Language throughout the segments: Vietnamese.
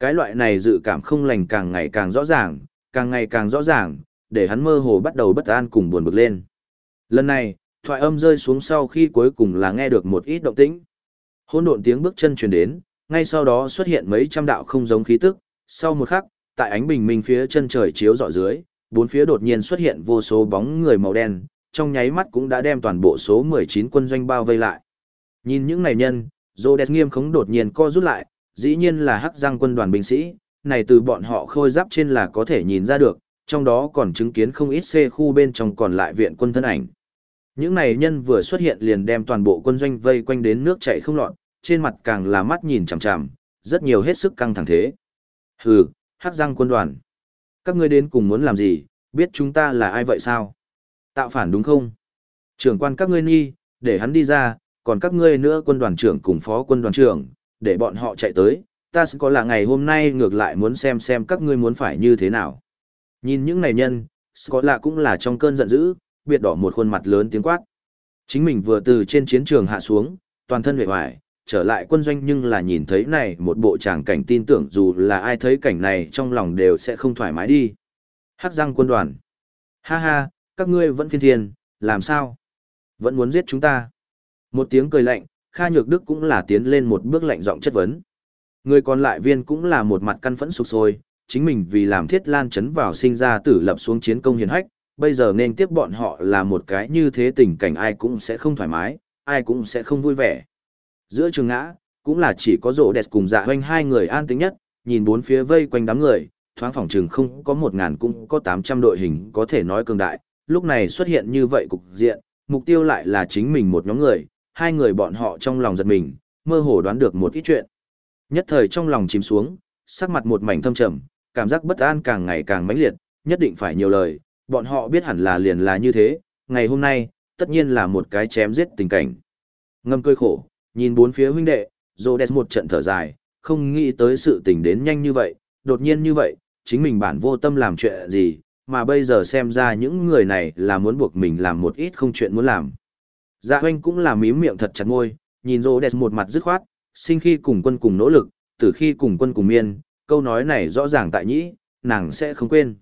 Cái loại này dự cảm không lành càng ngày càng rõ ràng, càng ngày càng rõ ràng, để hắn mơ hồ bắt đầu bất an cùng buồn bực lên. Lần này, thoại âm rơi xuống sau khi cuối cùng là nghe được một ít động tĩnh. Hỗn độn tiếng bước chân truyền đến, ngay sau đó xuất hiện mấy trăm đạo không giống khí tức, sau một khắc, tại ánh bình minh phía chân trời chiếu rọi dưới, bốn phía đột nhiên xuất hiện vô số bóng người màu đen, trong nháy mắt cũng đã đem toàn bộ số 19 quân doanh bao vây lại. Nhìn những này nhân, Rhodes nghiêm khống đột nhiên co rút lại, dĩ nhiên là hắc giang quân đoàn binh sĩ, này từ bọn họ khôi giáp trên là có thể nhìn ra được, trong đó còn chứng kiến không ít xe khu bên trong còn lại viện quân thân ảnh. Những này nhân vừa xuất hiện liền đem toàn bộ quân doanh vây quanh đến nước chảy không lọt, trên mặt càng là mắt nhìn chằm chằm, rất nhiều hết sức căng thẳng thế. Hừ, hắc giang quân đoàn. Các ngươi đến cùng muốn làm gì, biết chúng ta là ai vậy sao? Tạo phản đúng không? Trưởng quan các ngươi nghi, để hắn đi ra, còn các ngươi nữa quân đoàn trưởng cùng phó quân đoàn trưởng, để bọn họ chạy tới, ta sẽ có là ngày hôm nay ngược lại muốn xem xem các ngươi muốn phải như thế nào. Nhìn những này nhân, có lạ cũng là trong cơn giận dữ, biệt đỏ một khuôn mặt lớn tiếng quát. Chính mình vừa từ trên chiến trường hạ xuống, toàn thân vệ hoài, trở lại quân doanh nhưng là nhìn thấy này một bộ tràng cảnh tin tưởng dù là ai thấy cảnh này trong lòng đều sẽ không thoải mái đi. Hắc răng quân đoàn. Ha ha, các ngươi vẫn phiên thiên, làm sao? Vẫn muốn giết chúng ta. Một tiếng cười lạnh, Kha Nhược Đức cũng là tiến lên một bước lạnh giọng chất vấn. Người còn lại viên cũng là một mặt căn phẫn sục sôi, chính mình vì làm thiết lan chấn vào sinh ra tử lập xuống chiến công hiền hách, bây giờ nên tiếp bọn họ là một cái như thế tình cảnh ai cũng sẽ không thoải mái, ai cũng sẽ không vui vẻ. Giữa trường ngã, cũng là chỉ có rộ đẹp cùng dạ hoanh hai người an tính nhất, nhìn bốn phía vây quanh đám người, thoáng phòng trường không có một ngàn cũng có tám trăm đội hình có thể nói cường đại, lúc này xuất hiện như vậy cục diện, mục tiêu lại là chính mình một nhóm người, hai người bọn họ trong lòng giật mình, mơ hồ đoán được một ít chuyện. Nhất thời trong lòng chìm xuống, sắc mặt một mảnh thâm trầm, cảm giác bất an càng ngày càng mãnh liệt, nhất định phải nhiều lời, bọn họ biết hẳn là liền là như thế, ngày hôm nay, tất nhiên là một cái chém giết tình cảnh. Ngâm cơi khổ, nhìn bốn phía huynh đệ, Rhodes một trận thở dài, không nghĩ tới sự tình đến nhanh như vậy, đột nhiên như vậy, chính mình bản vô tâm làm chuyện gì, mà bây giờ xem ra những người này là muốn buộc mình làm một ít không chuyện muốn làm. Dạ hoanh cũng là mím miệng thật chặt môi, nhìn Rhodes một mặt dứt khoát, sinh khi cùng quân cùng nỗ lực, từ khi cùng quân cùng miên, câu nói này rõ ràng tại nhĩ, nàng sẽ không quên.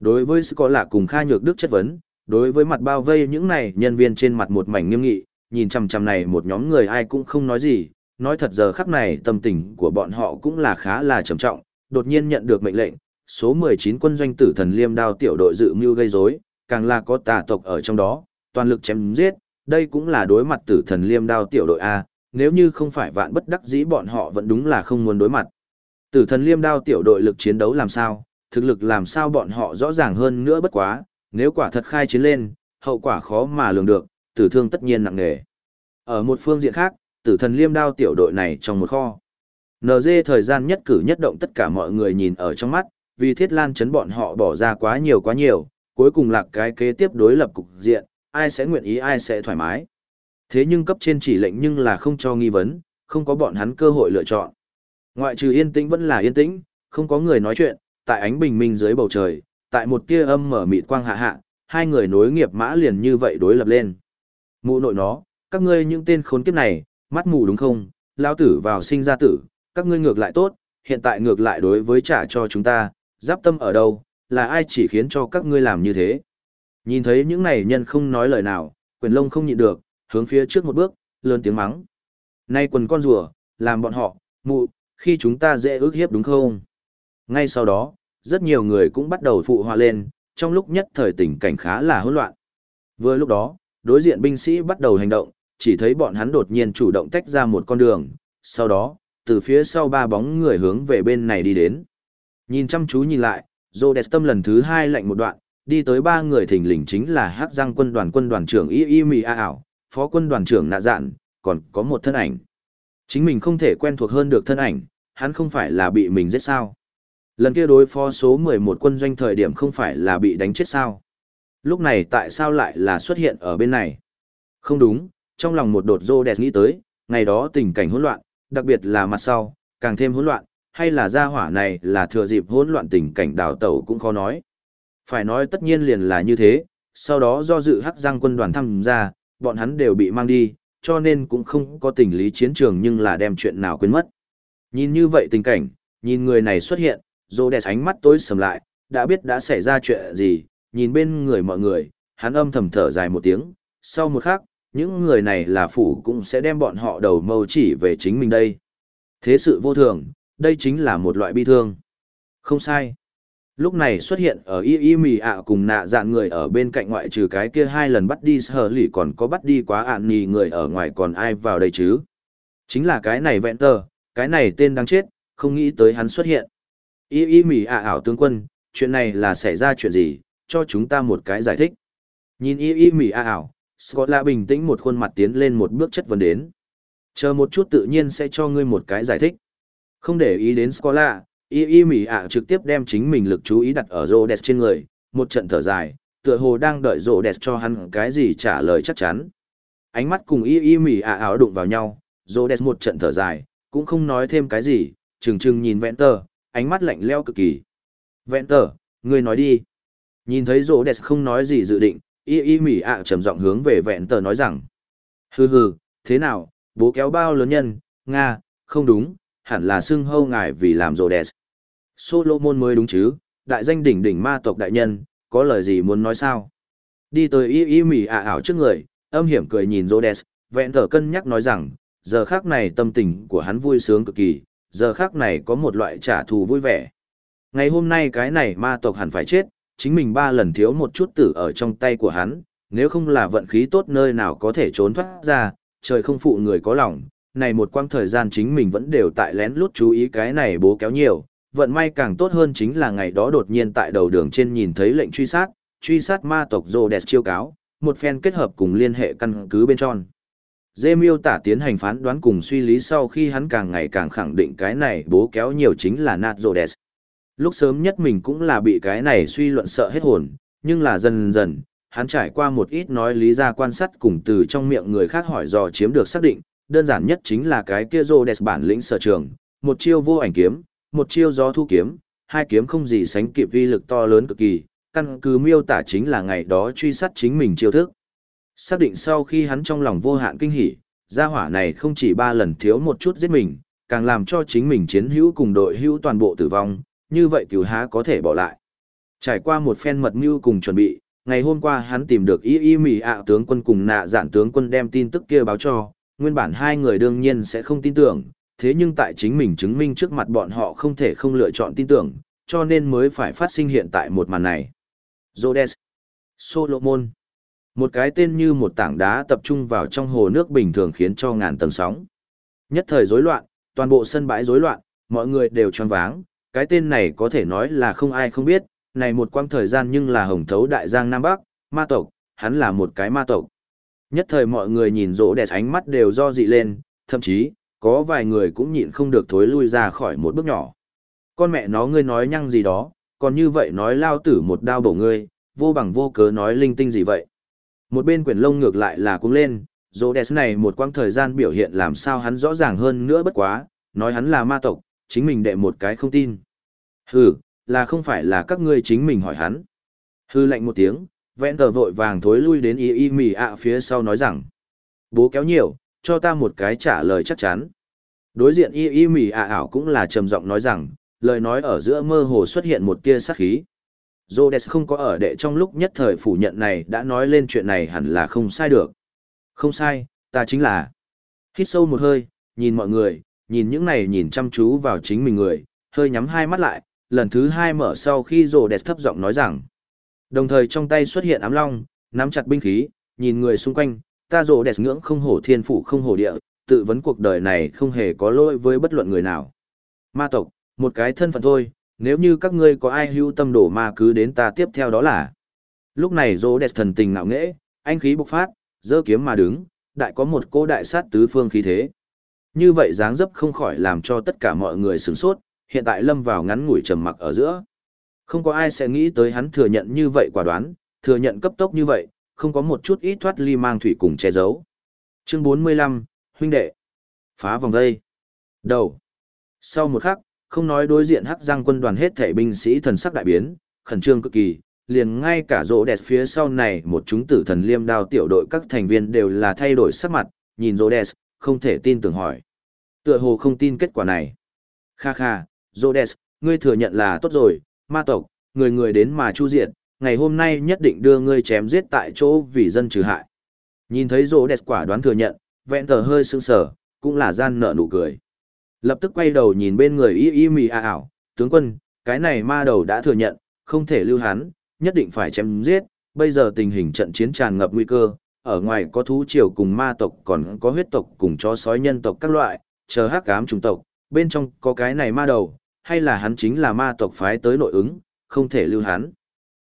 Đối với sự có lạ cùng Kha Nhược Đức chất vấn, đối với mặt bao vây những này nhân viên trên mặt một mảnh nghiêm nghị, nhìn chằm chằm này một nhóm người ai cũng không nói gì, nói thật giờ khắc này tâm tình của bọn họ cũng là khá là trầm trọng, đột nhiên nhận được mệnh lệnh, số 19 quân doanh tử thần liêm đao tiểu đội dự mưu gây rối, càng là có tà tộc ở trong đó, toàn lực chém giết, đây cũng là đối mặt tử thần liêm đao tiểu đội A, nếu như không phải vạn bất đắc dĩ bọn họ vẫn đúng là không muốn đối mặt. Tử thần liêm đao tiểu đội lực chiến đấu làm sao, thực lực làm sao bọn họ rõ ràng hơn nữa bất quá, nếu quả thật khai chiến lên, hậu quả khó mà lường được, tử thương tất nhiên nặng nề. Ở một phương diện khác, tử thần liêm đao tiểu đội này trong một kho. NG thời gian nhất cử nhất động tất cả mọi người nhìn ở trong mắt, vì thiết lan chấn bọn họ bỏ ra quá nhiều quá nhiều, cuối cùng là cái kế tiếp đối lập cục diện, ai sẽ nguyện ý ai sẽ thoải mái. Thế nhưng cấp trên chỉ lệnh nhưng là không cho nghi vấn, không có bọn hắn cơ hội lựa chọn. Ngoại trừ yên tĩnh vẫn là yên tĩnh, không có người nói chuyện, tại ánh bình minh dưới bầu trời, tại một tia âm mở mịt quang hạ hạ, hai người nối nghiệp mã liền như vậy đối lập lên. Mụ nội nó, các ngươi những tên khốn kiếp này, mắt mù đúng không, lao tử vào sinh ra tử, các ngươi ngược lại tốt, hiện tại ngược lại đối với trả cho chúng ta, giáp tâm ở đâu, là ai chỉ khiến cho các ngươi làm như thế. Nhìn thấy những này nhân không nói lời nào, quyền lông không nhịn được, hướng phía trước một bước, lớn tiếng mắng. Nay quần con rùa, làm bọn họ, mụ, khi chúng ta dễ ước hiếp đúng không? Ngay sau đó, rất nhiều người cũng bắt đầu phụ họa lên, trong lúc nhất thời tình cảnh khá là hỗn loạn. Vừa lúc đó, đối diện binh sĩ bắt đầu hành động, chỉ thấy bọn hắn đột nhiên chủ động tách ra một con đường, sau đó, từ phía sau ba bóng người hướng về bên này đi đến. Nhìn chăm chú nhìn lại, Rhodes tâm lần thứ hai lạnh một đoạn, đi tới ba người thình lình chính là Hắc Giang quân đoàn quân đoàn trưởng Y Y mì A ảo, phó quân đoàn trưởng Nạ Dạn, còn có một thân ảnh. Chính mình không thể quen thuộc hơn được thân ảnh, hắn không phải là bị mình giết sao. Lần kia đối phó số 11 quân doanh thời điểm không phải là bị đánh chết sao. Lúc này tại sao lại là xuất hiện ở bên này? Không đúng, trong lòng một đột rô đẹp nghĩ tới, ngày đó tình cảnh hỗn loạn, đặc biệt là mặt sau, càng thêm hỗn loạn, hay là gia hỏa này là thừa dịp hỗn loạn tình cảnh đào tẩu cũng khó nói. Phải nói tất nhiên liền là như thế, sau đó do dự hắc giang quân đoàn tham gia, bọn hắn đều bị mang đi, cho nên cũng không có tình lý chiến trường nhưng là đem chuyện nào quên mất. Nhìn như vậy tình cảnh, Nhìn người này xuất hiện, dô đẹp ánh mắt tối sầm lại, đã biết đã xảy ra chuyện gì, nhìn bên người mọi người, hắn âm thầm thở dài một tiếng, sau một khắc, những người này là phủ cũng sẽ đem bọn họ đầu mâu chỉ về chính mình đây. Thế sự vô thường, đây chính là một loại bi thương. Không sai. Lúc này xuất hiện ở y y mì ạ cùng nạ dạn người ở bên cạnh ngoại trừ cái kia hai lần bắt đi sở lì còn có bắt đi quá ạn nì người ở ngoài còn ai vào đây chứ. Chính là cái này vẹn tờ, cái này tên đáng chết, không nghĩ tới hắn xuất hiện. Y y mì ạ ảo tướng quân, chuyện này là xảy ra chuyện gì, cho chúng ta một cái giải thích. Nhìn y y mì ạ ảo, Scott la bình tĩnh một khuôn mặt tiến lên một bước chất vấn đến. Chờ một chút tự nhiên sẽ cho ngươi một cái giải thích. Không để ý đến Scola, y y mỉ ạ trực tiếp đem chính mình lực chú ý đặt ở rô đẹp trên người, một trận thở dài, tựa hồ đang đợi rô đẹp cho hắn cái gì trả lời chắc chắn. Ánh mắt cùng y y mỉ ạ áo đụng vào nhau, rô đẹp một trận thở dài, cũng không nói thêm cái gì, trừng trừng nhìn vẹn tờ ánh mắt lạnh leo cực kỳ. vẹn tờ ngươi nói đi. Nhìn thấy rô đẹp không nói gì dự định, y y mỉ ạ trầm giọng hướng về vẹn tờ nói rằng. Hừ hừ, thế nào, bố kéo bao lớn nhân, Nga, không đúng, hẳn là xưng hâu ngài vì làm Rô đẹp. Solomon mới đúng chứ, đại danh đỉnh đỉnh ma tộc đại nhân, có lời gì muốn nói sao? Đi tới y y mỉ ả ảo trước người, âm hiểm cười nhìn Rhodes, vẹn thở cân nhắc nói rằng, giờ khác này tâm tình của hắn vui sướng cực kỳ, giờ khác này có một loại trả thù vui vẻ. Ngày hôm nay cái này ma tộc hẳn phải chết, chính mình ba lần thiếu một chút tử ở trong tay của hắn, nếu không là vận khí tốt nơi nào có thể trốn thoát ra, trời không phụ người có lòng, này một quãng thời gian chính mình vẫn đều tại lén lút chú ý cái này bố kéo nhiều, vận may càng tốt hơn chính là ngày đó đột nhiên tại đầu đường trên nhìn thấy lệnh truy sát, truy sát ma tộc Rhodes chiêu cáo, một phen kết hợp cùng liên hệ căn cứ bên trong. Dê miêu tả tiến hành phán đoán cùng suy lý sau khi hắn càng ngày càng khẳng định cái này bố kéo nhiều chính là nạt Rhodes. Lúc sớm nhất mình cũng là bị cái này suy luận sợ hết hồn, nhưng là dần dần, hắn trải qua một ít nói lý ra quan sát cùng từ trong miệng người khác hỏi dò chiếm được xác định, đơn giản nhất chính là cái kia Rhodes bản lĩnh sở trường, một chiêu vô ảnh kiếm, một chiêu gió thu kiếm, hai kiếm không gì sánh kịp vi lực to lớn cực kỳ, căn cứ miêu tả chính là ngày đó truy sát chính mình chiêu thức. Xác định sau khi hắn trong lòng vô hạn kinh hỉ, gia hỏa này không chỉ ba lần thiếu một chút giết mình, càng làm cho chính mình chiến hữu cùng đội hữu toàn bộ tử vong, như vậy cứu há có thể bỏ lại. Trải qua một phen mật mưu cùng chuẩn bị, ngày hôm qua hắn tìm được y y mì ạ tướng quân cùng nạ giản tướng quân đem tin tức kia báo cho, nguyên bản hai người đương nhiên sẽ không tin tưởng, thế nhưng tại chính mình chứng minh trước mặt bọn họ không thể không lựa chọn tin tưởng, cho nên mới phải phát sinh hiện tại một màn này. Rhodes, Solomon, một cái tên như một tảng đá tập trung vào trong hồ nước bình thường khiến cho ngàn tầng sóng. Nhất thời rối loạn, toàn bộ sân bãi rối loạn, mọi người đều tròn váng, cái tên này có thể nói là không ai không biết, này một quãng thời gian nhưng là hồng thấu đại giang Nam Bắc, ma tộc, hắn là một cái ma tộc. Nhất thời mọi người nhìn rỗ đẹp ánh mắt đều do dị lên, thậm chí, có vài người cũng nhịn không được thối lui ra khỏi một bước nhỏ. Con mẹ nó ngươi nói nhăng gì đó, còn như vậy nói lao tử một đao bổ ngươi, vô bằng vô cớ nói linh tinh gì vậy. Một bên quyển lông ngược lại là cũng lên, dỗ đẹp này một quãng thời gian biểu hiện làm sao hắn rõ ràng hơn nữa bất quá, nói hắn là ma tộc, chính mình đệ một cái không tin. Hừ, là không phải là các ngươi chính mình hỏi hắn. Hư lạnh một tiếng, vẹn tờ vội vàng thối lui đến y y mì ạ phía sau nói rằng. Bố kéo nhiều, cho ta một cái trả lời chắc chắn. Đối diện y y mì ạ à ảo cũng là trầm giọng nói rằng, lời nói ở giữa mơ hồ xuất hiện một tia sát khí. Rhodes không có ở đệ trong lúc nhất thời phủ nhận này đã nói lên chuyện này hẳn là không sai được. Không sai, ta chính là. Hít sâu một hơi, nhìn mọi người, nhìn những này nhìn chăm chú vào chính mình người, hơi nhắm hai mắt lại, lần thứ hai mở sau khi Rhodes thấp giọng nói rằng. Đồng thời trong tay xuất hiện ám long, nắm chặt binh khí, nhìn người xung quanh, ta rồ đẹp ngưỡng không hổ thiên phủ không hổ địa, tự vấn cuộc đời này không hề có lỗi với bất luận người nào. Ma tộc, một cái thân phận thôi, nếu như các ngươi có ai hưu tâm đổ ma cứ đến ta tiếp theo đó là. Lúc này rồ đẹp thần tình ngạo nghễ, anh khí bộc phát, giơ kiếm mà đứng, đại có một cô đại sát tứ phương khí thế. Như vậy dáng dấp không khỏi làm cho tất cả mọi người sửng sốt, hiện tại lâm vào ngắn ngủi trầm mặc ở giữa. Không có ai sẽ nghĩ tới hắn thừa nhận như vậy quả đoán, thừa nhận cấp tốc như vậy, không có một chút ít thoát ly mang thủy cùng che giấu. Chương 45, huynh đệ. Phá vòng dây. Đầu. Sau một khắc, không nói đối diện hắc răng quân đoàn hết thể binh sĩ thần sắc đại biến, khẩn trương cực kỳ, liền ngay cả rỗ đẹp phía sau này một chúng tử thần liêm đao tiểu đội các thành viên đều là thay đổi sắc mặt, nhìn rỗ đẹp, không thể tin tưởng hỏi. Tựa hồ không tin kết quả này. Kha kha, rỗ đẹp, ngươi thừa nhận là tốt rồi, ma tộc, người người đến mà chu diệt, ngày hôm nay nhất định đưa ngươi chém giết tại chỗ vì dân trừ hại. Nhìn thấy rỗ đẹp quả đoán thừa nhận, vẹn tờ hơi sững sờ, cũng là gian nợ nụ cười. Lập tức quay đầu nhìn bên người y y mì a ảo, tướng quân, cái này ma đầu đã thừa nhận, không thể lưu hắn, nhất định phải chém giết, bây giờ tình hình trận chiến tràn ngập nguy cơ, ở ngoài có thú triều cùng ma tộc còn có huyết tộc cùng chó sói nhân tộc các loại, chờ hắc ám trùng tộc, bên trong có cái này ma đầu, hay là hắn chính là ma tộc phái tới nội ứng, không thể lưu hắn.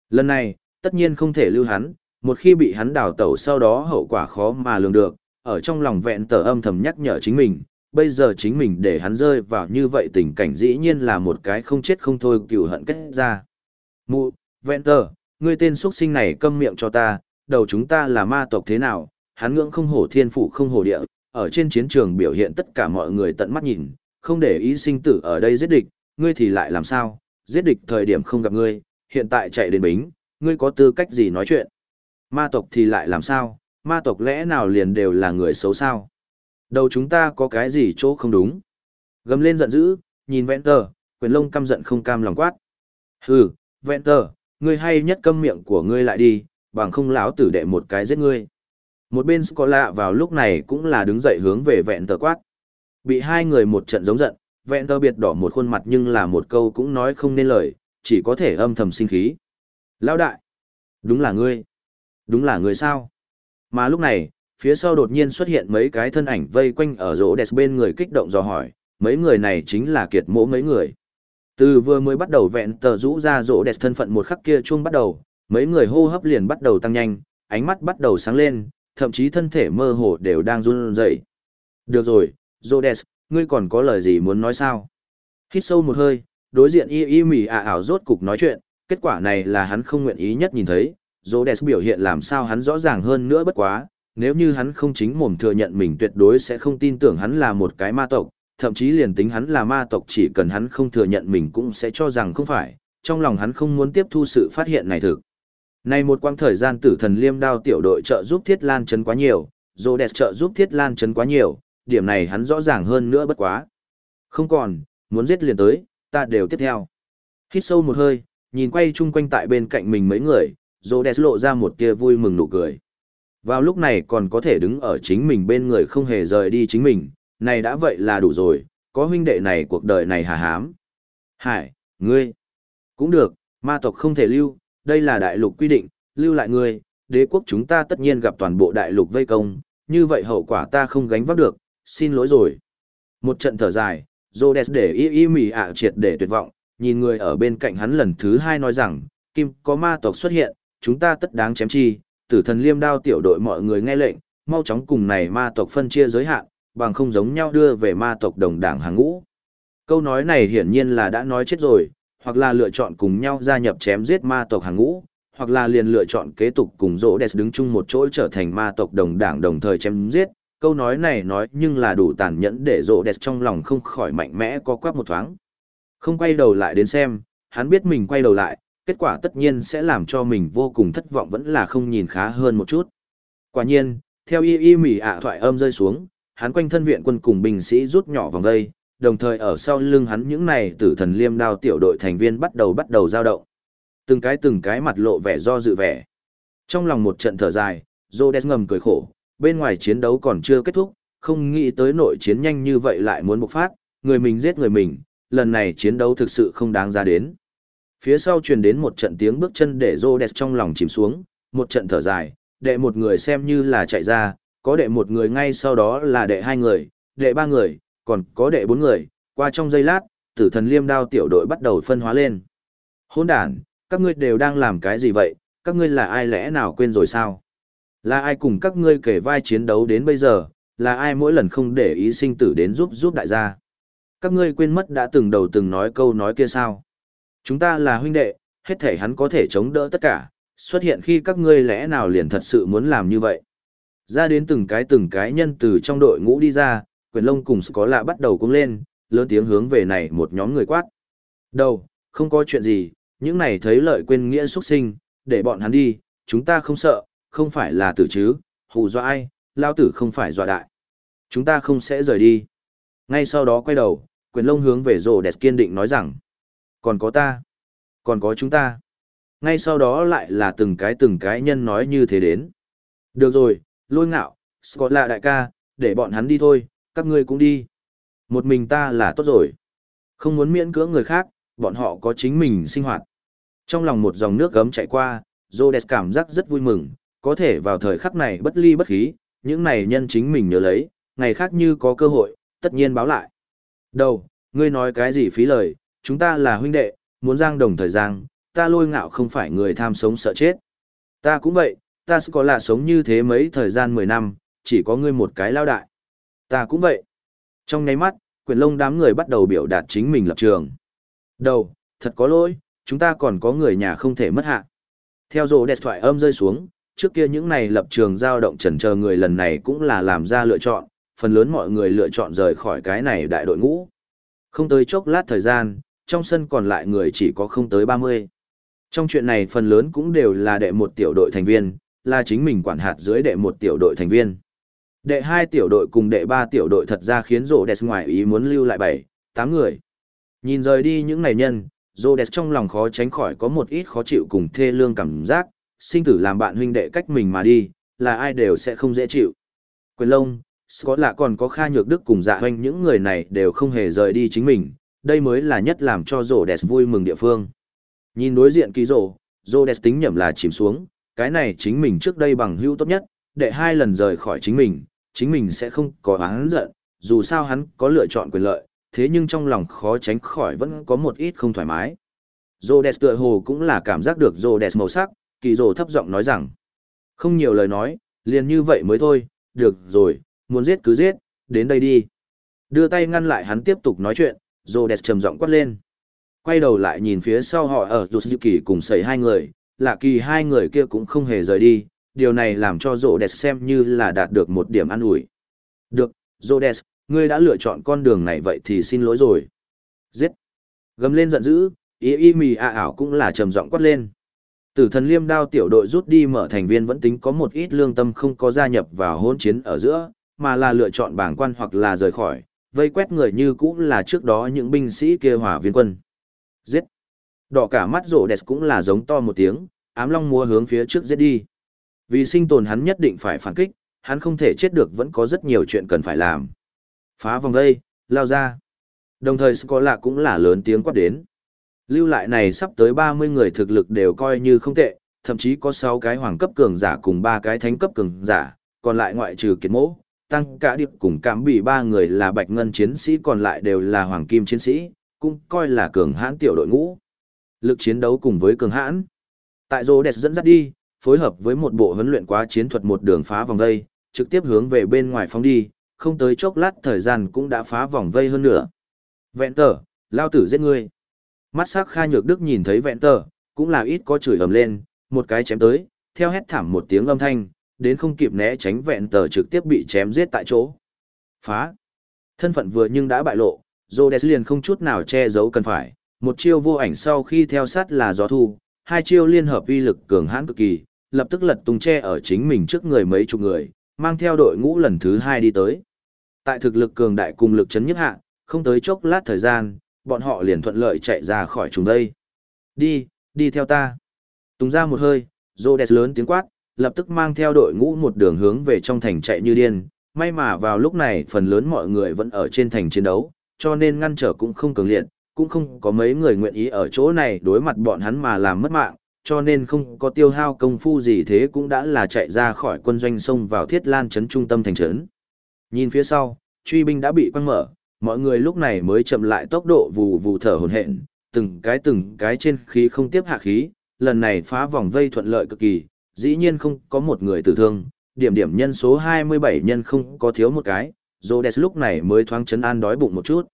Lần này, tất nhiên không thể lưu hắn, một khi bị hắn đào tẩu sau đó hậu quả khó mà lường được, ở trong lòng vẹn tờ âm thầm nhắc nhở chính mình, bây giờ chính mình để hắn rơi vào như vậy tình cảnh dĩ nhiên là một cái không chết không thôi cựu hận kết ra. Mụ, vẹn tờ, ngươi tên xuất sinh này câm miệng cho ta, đầu chúng ta là ma tộc thế nào, hắn ngưỡng không hổ thiên phụ không hổ địa, ở trên chiến trường biểu hiện tất cả mọi người tận mắt nhìn, không để ý sinh tử ở đây giết địch, ngươi thì lại làm sao, giết địch thời điểm không gặp ngươi, hiện tại chạy đến bính, ngươi có tư cách gì nói chuyện. Ma tộc thì lại làm sao, ma tộc lẽ nào liền đều là người xấu sao. Đầu chúng ta có cái gì chỗ không đúng. Gầm lên giận dữ, nhìn vẹn tờ, quyền lông căm giận không cam lòng quát. Hừ, vẹn tờ, ngươi hay nhất câm miệng của ngươi lại đi, bằng không lão tử đệ một cái giết ngươi. Một bên Scola vào lúc này cũng là đứng dậy hướng về vẹn tờ quát. Bị hai người một trận giống giận, vẹn tờ biệt đỏ một khuôn mặt nhưng là một câu cũng nói không nên lời, chỉ có thể âm thầm sinh khí. Lão đại! Đúng là ngươi! Đúng là ngươi sao? Mà lúc này, phía sau đột nhiên xuất hiện mấy cái thân ảnh vây quanh ở rỗ đẹp bên người kích động dò hỏi, mấy người này chính là kiệt mỗ mấy người. Từ vừa mới bắt đầu vẹn tờ rũ ra rỗ đẹp thân phận một khắc kia chuông bắt đầu, mấy người hô hấp liền bắt đầu tăng nhanh, ánh mắt bắt đầu sáng lên, thậm chí thân thể mơ hồ đều đang run rẩy. Được rồi, Rhodes, ngươi còn có lời gì muốn nói sao? Hít sâu một hơi, đối diện y y mỉ ả ảo rốt cục nói chuyện, kết quả này là hắn không nguyện ý nhất nhìn thấy. Rhodes biểu hiện làm sao hắn rõ ràng hơn nữa bất quá, nếu như hắn không chính mồm thừa nhận mình tuyệt đối sẽ không tin tưởng hắn là một cái ma tộc, thậm chí liền tính hắn là ma tộc chỉ cần hắn không thừa nhận mình cũng sẽ cho rằng không phải, trong lòng hắn không muốn tiếp thu sự phát hiện này thực. Này một quãng thời gian tử thần liêm đao tiểu đội trợ giúp Thiết Lan chấn quá nhiều, Rô Đẹp trợ giúp Thiết Lan chấn quá nhiều, điểm này hắn rõ ràng hơn nữa bất quá. Không còn, muốn giết liền tới, ta đều tiếp theo. Hít sâu một hơi, nhìn quay chung quanh tại bên cạnh mình mấy người, dô Đẹp lộ ra một tia vui mừng nụ cười. Vào lúc này còn có thể đứng ở chính mình bên người không hề rời đi chính mình, này đã vậy là đủ rồi, có huynh đệ này cuộc đời này hà hám. Hải, ngươi, cũng được, ma tộc không thể lưu, đây là đại lục quy định, lưu lại ngươi, đế quốc chúng ta tất nhiên gặp toàn bộ đại lục vây công, như vậy hậu quả ta không gánh vác được, xin lỗi rồi. Một trận thở dài, Rhodes để y y mỉ ạ triệt để tuyệt vọng, nhìn người ở bên cạnh hắn lần thứ hai nói rằng, Kim có ma tộc xuất hiện, chúng ta tất đáng chém chi, tử thần liêm đao tiểu đội mọi người nghe lệnh, mau chóng cùng này ma tộc phân chia giới hạn, bằng không giống nhau đưa về ma tộc đồng đảng hàng ngũ. Câu nói này hiển nhiên là đã nói chết rồi, hoặc là lựa chọn cùng nhau gia nhập chém giết ma tộc hàng ngũ, hoặc là liền lựa chọn kế tục cùng rỗ đẹp đứng chung một chỗ trở thành ma tộc đồng đảng đồng thời chém giết. Câu nói này nói nhưng là đủ tàn nhẫn để rộ đẹp trong lòng không khỏi mạnh mẽ có quắp một thoáng. Không quay đầu lại đến xem, hắn biết mình quay đầu lại, kết quả tất nhiên sẽ làm cho mình vô cùng thất vọng vẫn là không nhìn khá hơn một chút. Quả nhiên, theo y y mỉ ạ thoại âm rơi xuống, hắn quanh thân viện quân cùng binh sĩ rút nhỏ vòng vây, đồng thời ở sau lưng hắn những này tử thần liêm đao tiểu đội thành viên bắt đầu bắt đầu giao động. Từng cái từng cái mặt lộ vẻ do dự vẻ. Trong lòng một trận thở dài, Rhodes ngầm cười khổ, bên ngoài chiến đấu còn chưa kết thúc, không nghĩ tới nội chiến nhanh như vậy lại muốn bộc phát, người mình giết người mình, lần này chiến đấu thực sự không đáng ra đến. Phía sau truyền đến một trận tiếng bước chân để Rhodes trong lòng chìm xuống, một trận thở dài, đệ một người xem như là chạy ra, có đệ một người ngay sau đó là đệ hai người, đệ ba người, còn có đệ bốn người, qua trong giây lát, tử thần liêm đao tiểu đội bắt đầu phân hóa lên. Hôn đàn, các ngươi đều đang làm cái gì vậy, các ngươi là ai lẽ nào quên rồi sao? Là ai cùng các ngươi kể vai chiến đấu đến bây giờ, là ai mỗi lần không để ý sinh tử đến giúp giúp đại gia? Các ngươi quên mất đã từng đầu từng nói câu nói kia sao? Chúng ta là huynh đệ, hết thể hắn có thể chống đỡ tất cả, xuất hiện khi các ngươi lẽ nào liền thật sự muốn làm như vậy? Ra đến từng cái từng cái nhân từ trong đội ngũ đi ra, quyền lông cùng có lạ bắt đầu cũng lên, lớn tiếng hướng về này một nhóm người quát. Đâu, không có chuyện gì, những này thấy lợi quên nghĩa xuất sinh, để bọn hắn đi, chúng ta không sợ, không phải là tử chứ, hù dọa ai, lao tử không phải dọa đại. Chúng ta không sẽ rời đi. Ngay sau đó quay đầu, quyền lông hướng về rồ đẹp kiên định nói rằng, còn có ta, còn có chúng ta. Ngay sau đó lại là từng cái từng cái nhân nói như thế đến. Được rồi, lôi ngạo, Scott là đại ca, để bọn hắn đi thôi, các ngươi cũng đi. Một mình ta là tốt rồi. Không muốn miễn cưỡng người khác, bọn họ có chính mình sinh hoạt. Trong lòng một dòng nước gấm chạy qua, Rhodes cảm giác rất vui mừng, có thể vào thời khắc này bất ly bất khí, những này nhân chính mình nhớ lấy, ngày khác như có cơ hội, tất nhiên báo lại. Đầu, ngươi nói cái gì phí lời, chúng ta là huynh đệ, muốn giang đồng thời gian, ta lôi ngạo không phải người tham sống sợ chết. Ta cũng vậy, ta sẽ có là sống như thế mấy thời gian 10 năm, chỉ có ngươi một cái lao đại. Ta cũng vậy. Trong nháy mắt, quyền lông đám người bắt đầu biểu đạt chính mình lập trường. Đầu, thật có lỗi, chúng ta còn có người nhà không thể mất hạ. Theo rồ đẹp thoại âm rơi xuống, trước kia những này lập trường dao động trần chờ người lần này cũng là làm ra lựa chọn, phần lớn mọi người lựa chọn rời khỏi cái này đại đội ngũ. Không tới chốc lát thời gian, trong sân còn lại người chỉ có không tới 30. Trong chuyện này phần lớn cũng đều là đệ một tiểu đội thành viên, là chính mình quản hạt dưới đệ một tiểu đội thành viên. Đệ hai tiểu đội cùng đệ ba tiểu đội thật ra khiến rổ đẹp ngoài ý muốn lưu lại bảy, tám người. Nhìn rời đi những này nhân, rổ đẹp trong lòng khó tránh khỏi có một ít khó chịu cùng thê lương cảm giác, sinh tử làm bạn huynh đệ cách mình mà đi, là ai đều sẽ không dễ chịu. Quyền lông, Scott lạ còn có Kha Nhược Đức cùng dạ hoanh những người này đều không hề rời đi chính mình, đây mới là nhất làm cho rổ đẹp vui mừng địa phương. Nhìn đối diện kỳ rổ, rổ đẹp tính nhầm là chìm xuống, cái này chính mình trước đây bằng hữu tốt nhất, để hai lần rời khỏi chính mình, chính mình sẽ không có hắn giận, dù sao hắn có lựa chọn quyền lợi, thế nhưng trong lòng khó tránh khỏi vẫn có một ít không thoải mái. Rhodes tựa hồ cũng là cảm giác được Rhodes màu sắc, kỳ rồ thấp giọng nói rằng. Không nhiều lời nói, liền như vậy mới thôi, được rồi, muốn giết cứ giết, đến đây đi. Đưa tay ngăn lại hắn tiếp tục nói chuyện, Rhodes trầm giọng quát lên. Quay đầu lại nhìn phía sau họ ở Kỳ cùng sẩy hai người, lạ kỳ hai người kia cũng không hề rời đi, điều này làm cho Rhodes xem như là đạt được một điểm an ủi. Được, Rhodes, ngươi đã lựa chọn con đường này vậy thì xin lỗi rồi. Giết. Gầm lên giận dữ, ý y mì a ảo cũng là trầm giọng quát lên. Tử thần liêm đao tiểu đội rút đi mở thành viên vẫn tính có một ít lương tâm không có gia nhập vào hôn chiến ở giữa, mà là lựa chọn bảng quan hoặc là rời khỏi, vây quét người như cũ là trước đó những binh sĩ kia hỏa viên quân. Giết! Đỏ cả mắt rổ đẹp cũng là giống to một tiếng, ám long múa hướng phía trước giết đi. Vì sinh tồn hắn nhất định phải phản kích, hắn không thể chết được vẫn có rất nhiều chuyện cần phải làm. Phá vòng dây, lao ra. Đồng thời Scola cũng là lớn tiếng quát đến. Lưu lại này sắp tới 30 người thực lực đều coi như không tệ, thậm chí có 6 cái hoàng cấp cường giả cùng 3 cái thánh cấp cường giả, còn lại ngoại trừ kiệt mỗ, tăng cả điệp cùng cảm bị ba người là bạch ngân chiến sĩ còn lại đều là hoàng kim chiến sĩ, cũng coi là cường hãn tiểu đội ngũ. Lực chiến đấu cùng với cường hãn. Tại Rhodes dẫn dắt đi, phối hợp với một bộ huấn luyện quá chiến thuật một đường phá vòng vây, trực tiếp hướng về bên ngoài phóng đi, không tới chốc lát thời gian cũng đã phá vòng vây hơn nữa. Vẹn tở, lao tử giết ngươi. Mắt sắc Kha Nhược Đức nhìn thấy vẹn tờ, cũng là ít có chửi ầm lên, một cái chém tới, theo hét thảm một tiếng âm thanh, đến không kịp né tránh vẹn tờ trực tiếp bị chém giết tại chỗ. Phá. Thân phận vừa nhưng đã bại lộ, Rhodes liền không chút nào che giấu cần phải, một chiêu vô ảnh sau khi theo sát là gió thu, hai chiêu liên hợp uy lực cường hãn cực kỳ, lập tức lật tung che ở chính mình trước người mấy chục người, mang theo đội ngũ lần thứ hai đi tới. Tại thực lực cường đại cùng lực chấn nhất hạ, không tới chốc lát thời gian, bọn họ liền thuận lợi chạy ra khỏi chúng đây. Đi, đi theo ta. Tùng ra một hơi, Rhodes lớn tiếng quát, lập tức mang theo đội ngũ một đường hướng về trong thành chạy như điên. May mà vào lúc này phần lớn mọi người vẫn ở trên thành chiến đấu, cho nên ngăn trở cũng không cường liệt, cũng không có mấy người nguyện ý ở chỗ này đối mặt bọn hắn mà làm mất mạng, cho nên không có tiêu hao công phu gì thế cũng đã là chạy ra khỏi quân doanh sông vào thiết lan trấn trung tâm thành trấn. Nhìn phía sau, truy binh đã bị quăng mở, mọi người lúc này mới chậm lại tốc độ vù vù thở hổn hển, từng cái từng cái trên khí không tiếp hạ khí, lần này phá vòng vây thuận lợi cực kỳ, dĩ nhiên không có một người tử thương, điểm điểm nhân số 27 nhân không có thiếu một cái, Rhodes lúc này mới thoáng chấn an đói bụng một chút.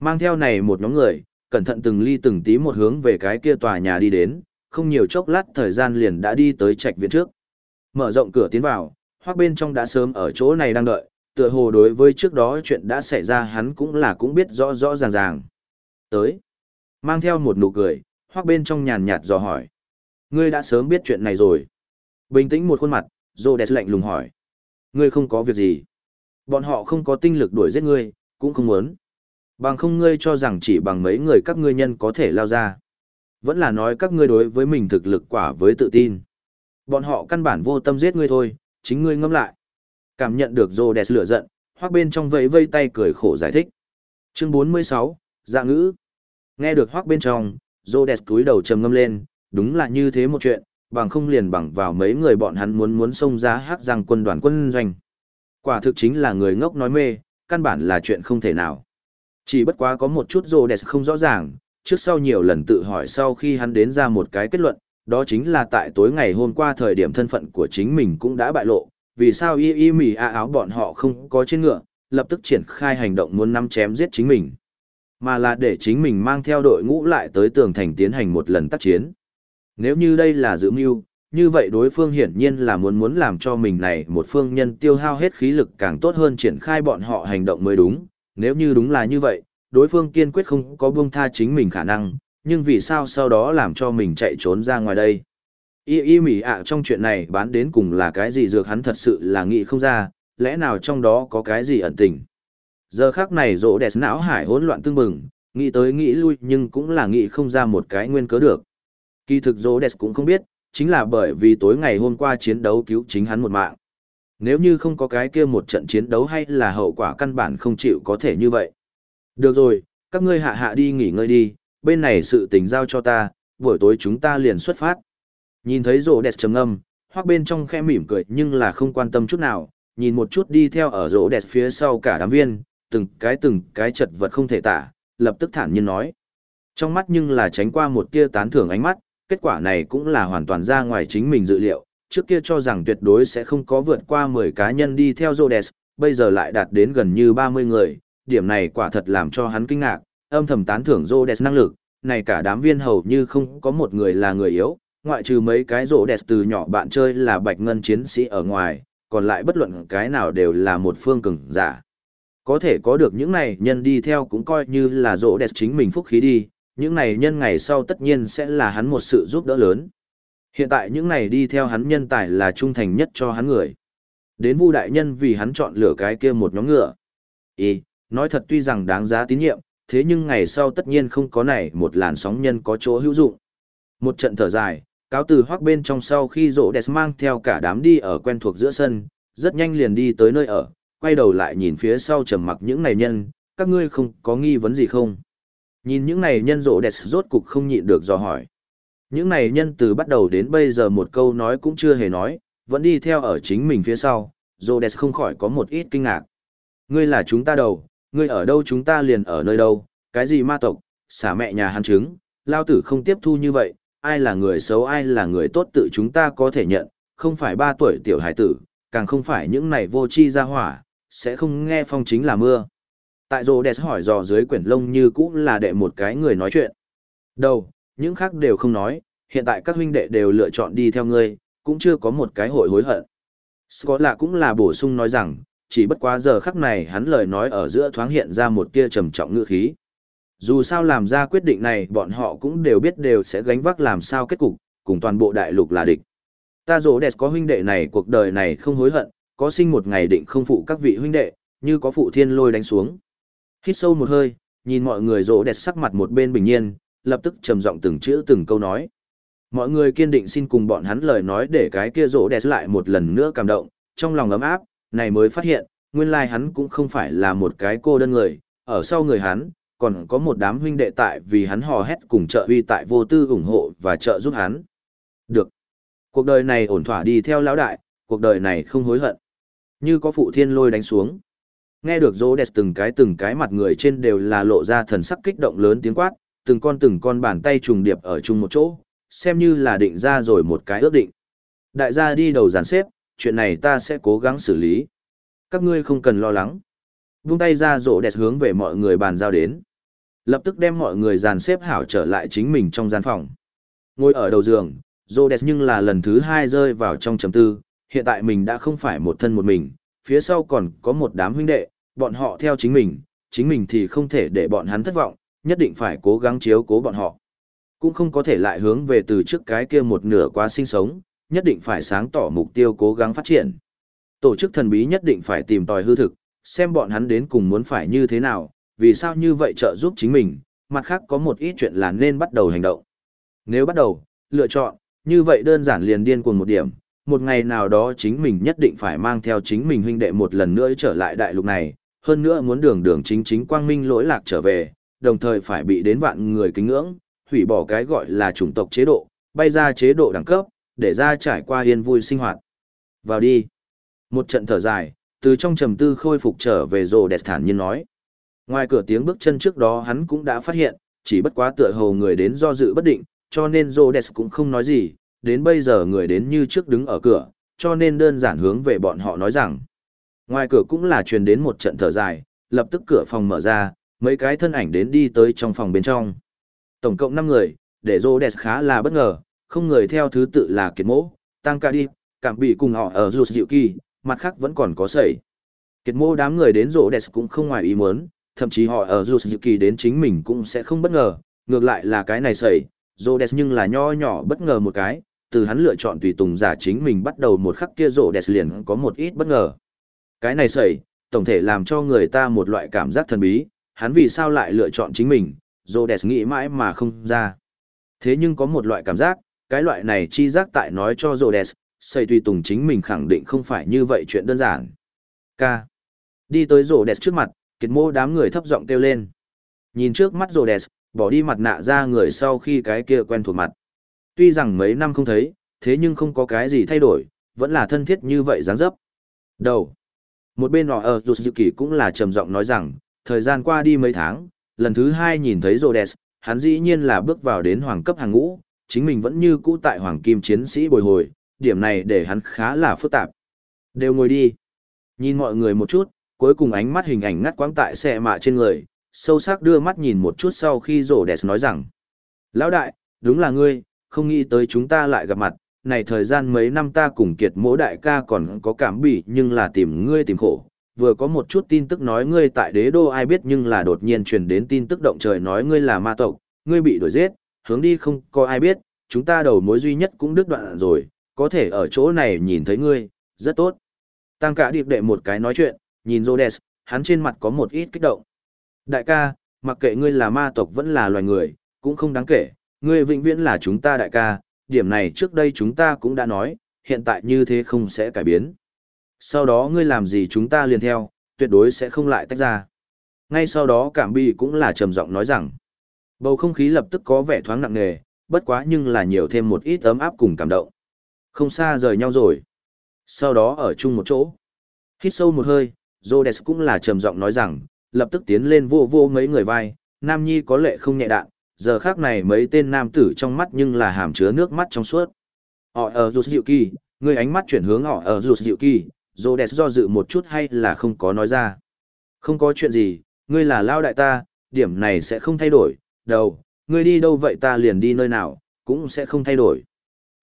Mang theo này một nhóm người, cẩn thận từng ly từng tí một hướng về cái kia tòa nhà đi đến, không nhiều chốc lát thời gian liền đã đi tới trạch viện trước. Mở rộng cửa tiến vào, hoặc bên trong đã sớm ở chỗ này đang đợi, tựa hồ đối với trước đó chuyện đã xảy ra hắn cũng là cũng biết rõ rõ ràng ràng. Tới, mang theo một nụ cười, hoác bên trong nhàn nhạt dò hỏi. Ngươi đã sớm biết chuyện này rồi. Bình tĩnh một khuôn mặt, Rhodes lạnh lùng hỏi. Ngươi không có việc gì. Bọn họ không có tinh lực đuổi giết ngươi, cũng không muốn. Bằng không ngươi cho rằng chỉ bằng mấy người các ngươi nhân có thể lao ra. Vẫn là nói các ngươi đối với mình thực lực quả với tự tin. Bọn họ căn bản vô tâm giết ngươi thôi, chính ngươi ngâm lại. Cảm nhận được rô đẹp lửa giận, hoác bên trong vẫy vây tay cười khổ giải thích. Chương 46, dạ ngữ. Nghe được hoác bên trong, rô đẹp đầu trầm ngâm lên, đúng là như thế một chuyện, bằng không liền bằng vào mấy người bọn hắn muốn muốn xông ra hát rằng quân đoàn quân doanh. Quả thực chính là người ngốc nói mê, căn bản là chuyện không thể nào. Chỉ bất quá có một chút rô đẹp không rõ ràng, trước sau nhiều lần tự hỏi sau khi hắn đến ra một cái kết luận, đó chính là tại tối ngày hôm qua thời điểm thân phận của chính mình cũng đã bại lộ, vì sao y y mỉ a áo bọn họ không có trên ngựa, lập tức triển khai hành động muốn nắm chém giết chính mình. Mà là để chính mình mang theo đội ngũ lại tới tường thành tiến hành một lần tác chiến. Nếu như đây là giữ mưu, như vậy đối phương hiển nhiên là muốn muốn làm cho mình này một phương nhân tiêu hao hết khí lực càng tốt hơn triển khai bọn họ hành động mới đúng. Nếu như đúng là như vậy, đối phương kiên quyết không có buông tha chính mình khả năng, nhưng vì sao sau đó làm cho mình chạy trốn ra ngoài đây? Y y mỉ ạ trong chuyện này bán đến cùng là cái gì dược hắn thật sự là nghĩ không ra, lẽ nào trong đó có cái gì ẩn tình. Giờ khác này rỗ đẹp não hải hỗn loạn tương bừng, nghĩ tới nghĩ lui nhưng cũng là nghĩ không ra một cái nguyên cớ được. Kỳ thực rỗ đẹp cũng không biết, chính là bởi vì tối ngày hôm qua chiến đấu cứu chính hắn một mạng. Nếu như không có cái kia một trận chiến đấu hay là hậu quả căn bản không chịu có thể như vậy. Được rồi, các ngươi hạ hạ đi nghỉ ngơi đi, bên này sự tình giao cho ta, buổi tối chúng ta liền xuất phát. Nhìn thấy rổ đẹp trầm ngâm, hoặc bên trong khe mỉm cười nhưng là không quan tâm chút nào, nhìn một chút đi theo ở rổ đẹp phía sau cả đám viên, từng cái từng cái chật vật không thể tả, lập tức thản nhiên nói. Trong mắt nhưng là tránh qua một tia tán thưởng ánh mắt, kết quả này cũng là hoàn toàn ra ngoài chính mình dự liệu, trước kia cho rằng tuyệt đối sẽ không có vượt qua 10 cá nhân đi theo Rhodes, bây giờ lại đạt đến gần như 30 người, điểm này quả thật làm cho hắn kinh ngạc, âm thầm tán thưởng Rhodes năng lực, này cả đám viên hầu như không có một người là người yếu, ngoại trừ mấy cái rỗ đẹp từ nhỏ bạn chơi là bạch ngân chiến sĩ ở ngoài, còn lại bất luận cái nào đều là một phương cường giả. Có thể có được những này nhân đi theo cũng coi như là rỗ đẹp chính mình phúc khí đi, những này nhân ngày sau tất nhiên sẽ là hắn một sự giúp đỡ lớn. Hiện tại những này đi theo hắn nhân tài là trung thành nhất cho hắn người. Đến vu đại nhân vì hắn chọn lựa cái kia một nhóm ngựa. Ý, nói thật tuy rằng đáng giá tín nhiệm, thế nhưng ngày sau tất nhiên không có này một làn sóng nhân có chỗ hữu dụng. Một trận thở dài, cáo từ hoác bên trong sau khi rộ đẹp mang theo cả đám đi ở quen thuộc giữa sân, rất nhanh liền đi tới nơi ở, quay đầu lại nhìn phía sau trầm mặc những này nhân, các ngươi không có nghi vấn gì không? Nhìn những này nhân rộ đẹp rốt cục không nhịn được dò hỏi. Những này nhân từ bắt đầu đến bây giờ một câu nói cũng chưa hề nói, vẫn đi theo ở chính mình phía sau, rộ đẹp không khỏi có một ít kinh ngạc. Ngươi là chúng ta đầu, ngươi ở đâu chúng ta liền ở nơi đâu, cái gì ma tộc, xả mẹ nhà hắn trứng, lao tử không tiếp thu như vậy, ai là người xấu ai là người tốt tự chúng ta có thể nhận, không phải ba tuổi tiểu hải tử, càng không phải những này vô chi ra hỏa, sẽ không nghe phong chính là mưa. Tại rồ đẹp hỏi dò dưới quyển lông như cũng là đệ một cái người nói chuyện. Đâu, những khác đều không nói, hiện tại các huynh đệ đều lựa chọn đi theo ngươi, cũng chưa có một cái hội hối hận. Scott là cũng là bổ sung nói rằng, chỉ bất quá giờ khắc này hắn lời nói ở giữa thoáng hiện ra một tia trầm trọng ngữ khí. Dù sao làm ra quyết định này bọn họ cũng đều biết đều sẽ gánh vác làm sao kết cục, cùng toàn bộ đại lục là địch. Ta rỗ đẹp có huynh đệ này cuộc đời này không hối hận, có sinh một ngày định không phụ các vị huynh đệ, như có phụ thiên lôi đánh xuống. Hít sâu một hơi, nhìn mọi người rỗ đẹp sắc mặt một bên bình nhiên, lập tức trầm giọng từng chữ từng câu nói. Mọi người kiên định xin cùng bọn hắn lời nói để cái kia rỗ đẹp lại một lần nữa cảm động, trong lòng ấm áp, này mới phát hiện, nguyên lai hắn cũng không phải là một cái cô đơn người, ở sau người hắn, còn có một đám huynh đệ tại vì hắn hò hét cùng trợ uy tại vô tư ủng hộ và trợ giúp hắn. Được. Cuộc đời này ổn thỏa đi theo lão đại, cuộc đời này không hối hận. Như có phụ thiên lôi đánh xuống. Nghe được rỗ đẹp từng cái từng cái mặt người trên đều là lộ ra thần sắc kích động lớn tiếng quát, từng con từng con bàn tay trùng điệp ở chung một chỗ, xem như là định ra rồi một cái ước định. Đại gia đi đầu giàn xếp, chuyện này ta sẽ cố gắng xử lý. Các ngươi không cần lo lắng. Vung tay ra rổ đẹp hướng về mọi người bàn giao đến. Lập tức đem mọi người dàn xếp hảo trở lại chính mình trong gian phòng. Ngồi ở đầu giường, Rhodes nhưng là lần thứ hai rơi vào trong chấm tư, hiện tại mình đã không phải một thân một mình, phía sau còn có một đám huynh đệ, bọn họ theo chính mình, chính mình thì không thể để bọn hắn thất vọng, nhất định phải cố gắng chiếu cố bọn họ. Cũng không có thể lại hướng về từ trước cái kia một nửa quá sinh sống, nhất định phải sáng tỏ mục tiêu cố gắng phát triển. Tổ chức thần bí nhất định phải tìm tòi hư thực, xem bọn hắn đến cùng muốn phải như thế nào, vì sao như vậy trợ giúp chính mình, mặt khác có một ít chuyện là nên bắt đầu hành động. Nếu bắt đầu, lựa chọn, như vậy đơn giản liền điên cuồng một điểm, một ngày nào đó chính mình nhất định phải mang theo chính mình huynh đệ một lần nữa trở lại đại lục này, hơn nữa muốn đường đường chính chính quang minh lỗi lạc trở về, đồng thời phải bị đến vạn người kính ngưỡng, hủy bỏ cái gọi là chủng tộc chế độ, bay ra chế độ đẳng cấp, để ra trải qua yên vui sinh hoạt. Vào đi. Một trận thở dài, từ trong trầm tư khôi phục trở về rồ đẹp thản nhiên nói. Ngoài cửa tiếng bước chân trước đó hắn cũng đã phát hiện, chỉ bất quá tựa hồ người đến do dự bất định, cho nên Rhodes cũng không nói gì, đến bây giờ người đến như trước đứng ở cửa, cho nên đơn giản hướng về bọn họ nói rằng. Ngoài cửa cũng là truyền đến một trận thở dài, lập tức cửa phòng mở ra, mấy cái thân ảnh đến đi tới trong phòng bên trong. Tổng cộng 5 người, để Rhodes khá là bất ngờ, không người theo thứ tự là Kiệt Mỗ, Tăng Ca Đi, cảm bị cùng họ ở Rụt Diệu Kỳ, mặt khác vẫn còn có sẩy. Kiệt Mỗ đám người đến Rhodes cũng không ngoài ý muốn, thậm chí họ ở dù Diệu Kỳ đến chính mình cũng sẽ không bất ngờ, ngược lại là cái này sẩy, Rhodes nhưng là nho nhỏ bất ngờ một cái, từ hắn lựa chọn tùy tùng giả chính mình bắt đầu một khắc kia Rhodes liền có một ít bất ngờ. Cái này xảy tổng thể làm cho người ta một loại cảm giác thần bí, hắn vì sao lại lựa chọn chính mình, Rhodes nghĩ mãi mà không ra. Thế nhưng có một loại cảm giác, cái loại này chi giác tại nói cho Rhodes, xây tùy tùng chính mình khẳng định không phải như vậy chuyện đơn giản. K. Đi tới Rhodes trước mặt, kiệt mô đám người thấp giọng kêu lên. Nhìn trước mắt Rhodes, bỏ đi mặt nạ ra người sau khi cái kia quen thuộc mặt. Tuy rằng mấy năm không thấy, thế nhưng không có cái gì thay đổi, vẫn là thân thiết như vậy dáng dấp. Đầu. Một bên nọ ở Dù Kỳ cũng là trầm giọng nói rằng, thời gian qua đi mấy tháng, lần thứ hai nhìn thấy Rhodes, hắn dĩ nhiên là bước vào đến hoàng cấp hàng ngũ, chính mình vẫn như cũ tại hoàng kim chiến sĩ bồi hồi, điểm này để hắn khá là phức tạp. Đều ngồi đi. Nhìn mọi người một chút, cuối cùng ánh mắt hình ảnh ngắt quãng tại xe mạ trên người, sâu sắc đưa mắt nhìn một chút sau khi rổ đẹp nói rằng. Lão đại, đúng là ngươi, không nghĩ tới chúng ta lại gặp mặt, này thời gian mấy năm ta cùng kiệt mỗ đại ca còn có cảm bị nhưng là tìm ngươi tìm khổ. Vừa có một chút tin tức nói ngươi tại đế đô ai biết nhưng là đột nhiên truyền đến tin tức động trời nói ngươi là ma tộc, ngươi bị đuổi giết, hướng đi không có ai biết, chúng ta đầu mối duy nhất cũng đứt đoạn rồi, có thể ở chỗ này nhìn thấy ngươi, rất tốt. Tăng cả điệp đệ một cái nói chuyện, nhìn Rhodes, hắn trên mặt có một ít kích động. Đại ca, mặc kệ ngươi là ma tộc vẫn là loài người, cũng không đáng kể, ngươi vĩnh viễn là chúng ta đại ca, điểm này trước đây chúng ta cũng đã nói, hiện tại như thế không sẽ cải biến. Sau đó ngươi làm gì chúng ta liền theo, tuyệt đối sẽ không lại tách ra. Ngay sau đó Cảm Bi cũng là trầm giọng nói rằng, bầu không khí lập tức có vẻ thoáng nặng nề, bất quá nhưng là nhiều thêm một ít ấm áp cùng cảm động. Không xa rời nhau rồi. Sau đó ở chung một chỗ. Hít sâu một hơi, Rhodes cũng là trầm giọng nói rằng, lập tức tiến lên vô vô mấy người vai, Nam Nhi có lệ không nhẹ đạn, giờ khác này mấy tên nam tử trong mắt nhưng là hàm chứa nước mắt trong suốt. Họ ở rụt dịu kỳ, người ánh mắt chuyển hướng họ ở rụt dịu kỳ, Rhodes do dự một chút hay là không có nói ra. Không có chuyện gì, ngươi là lao đại ta, điểm này sẽ không thay đổi, đâu, ngươi đi đâu vậy ta liền đi nơi nào, cũng sẽ không thay đổi.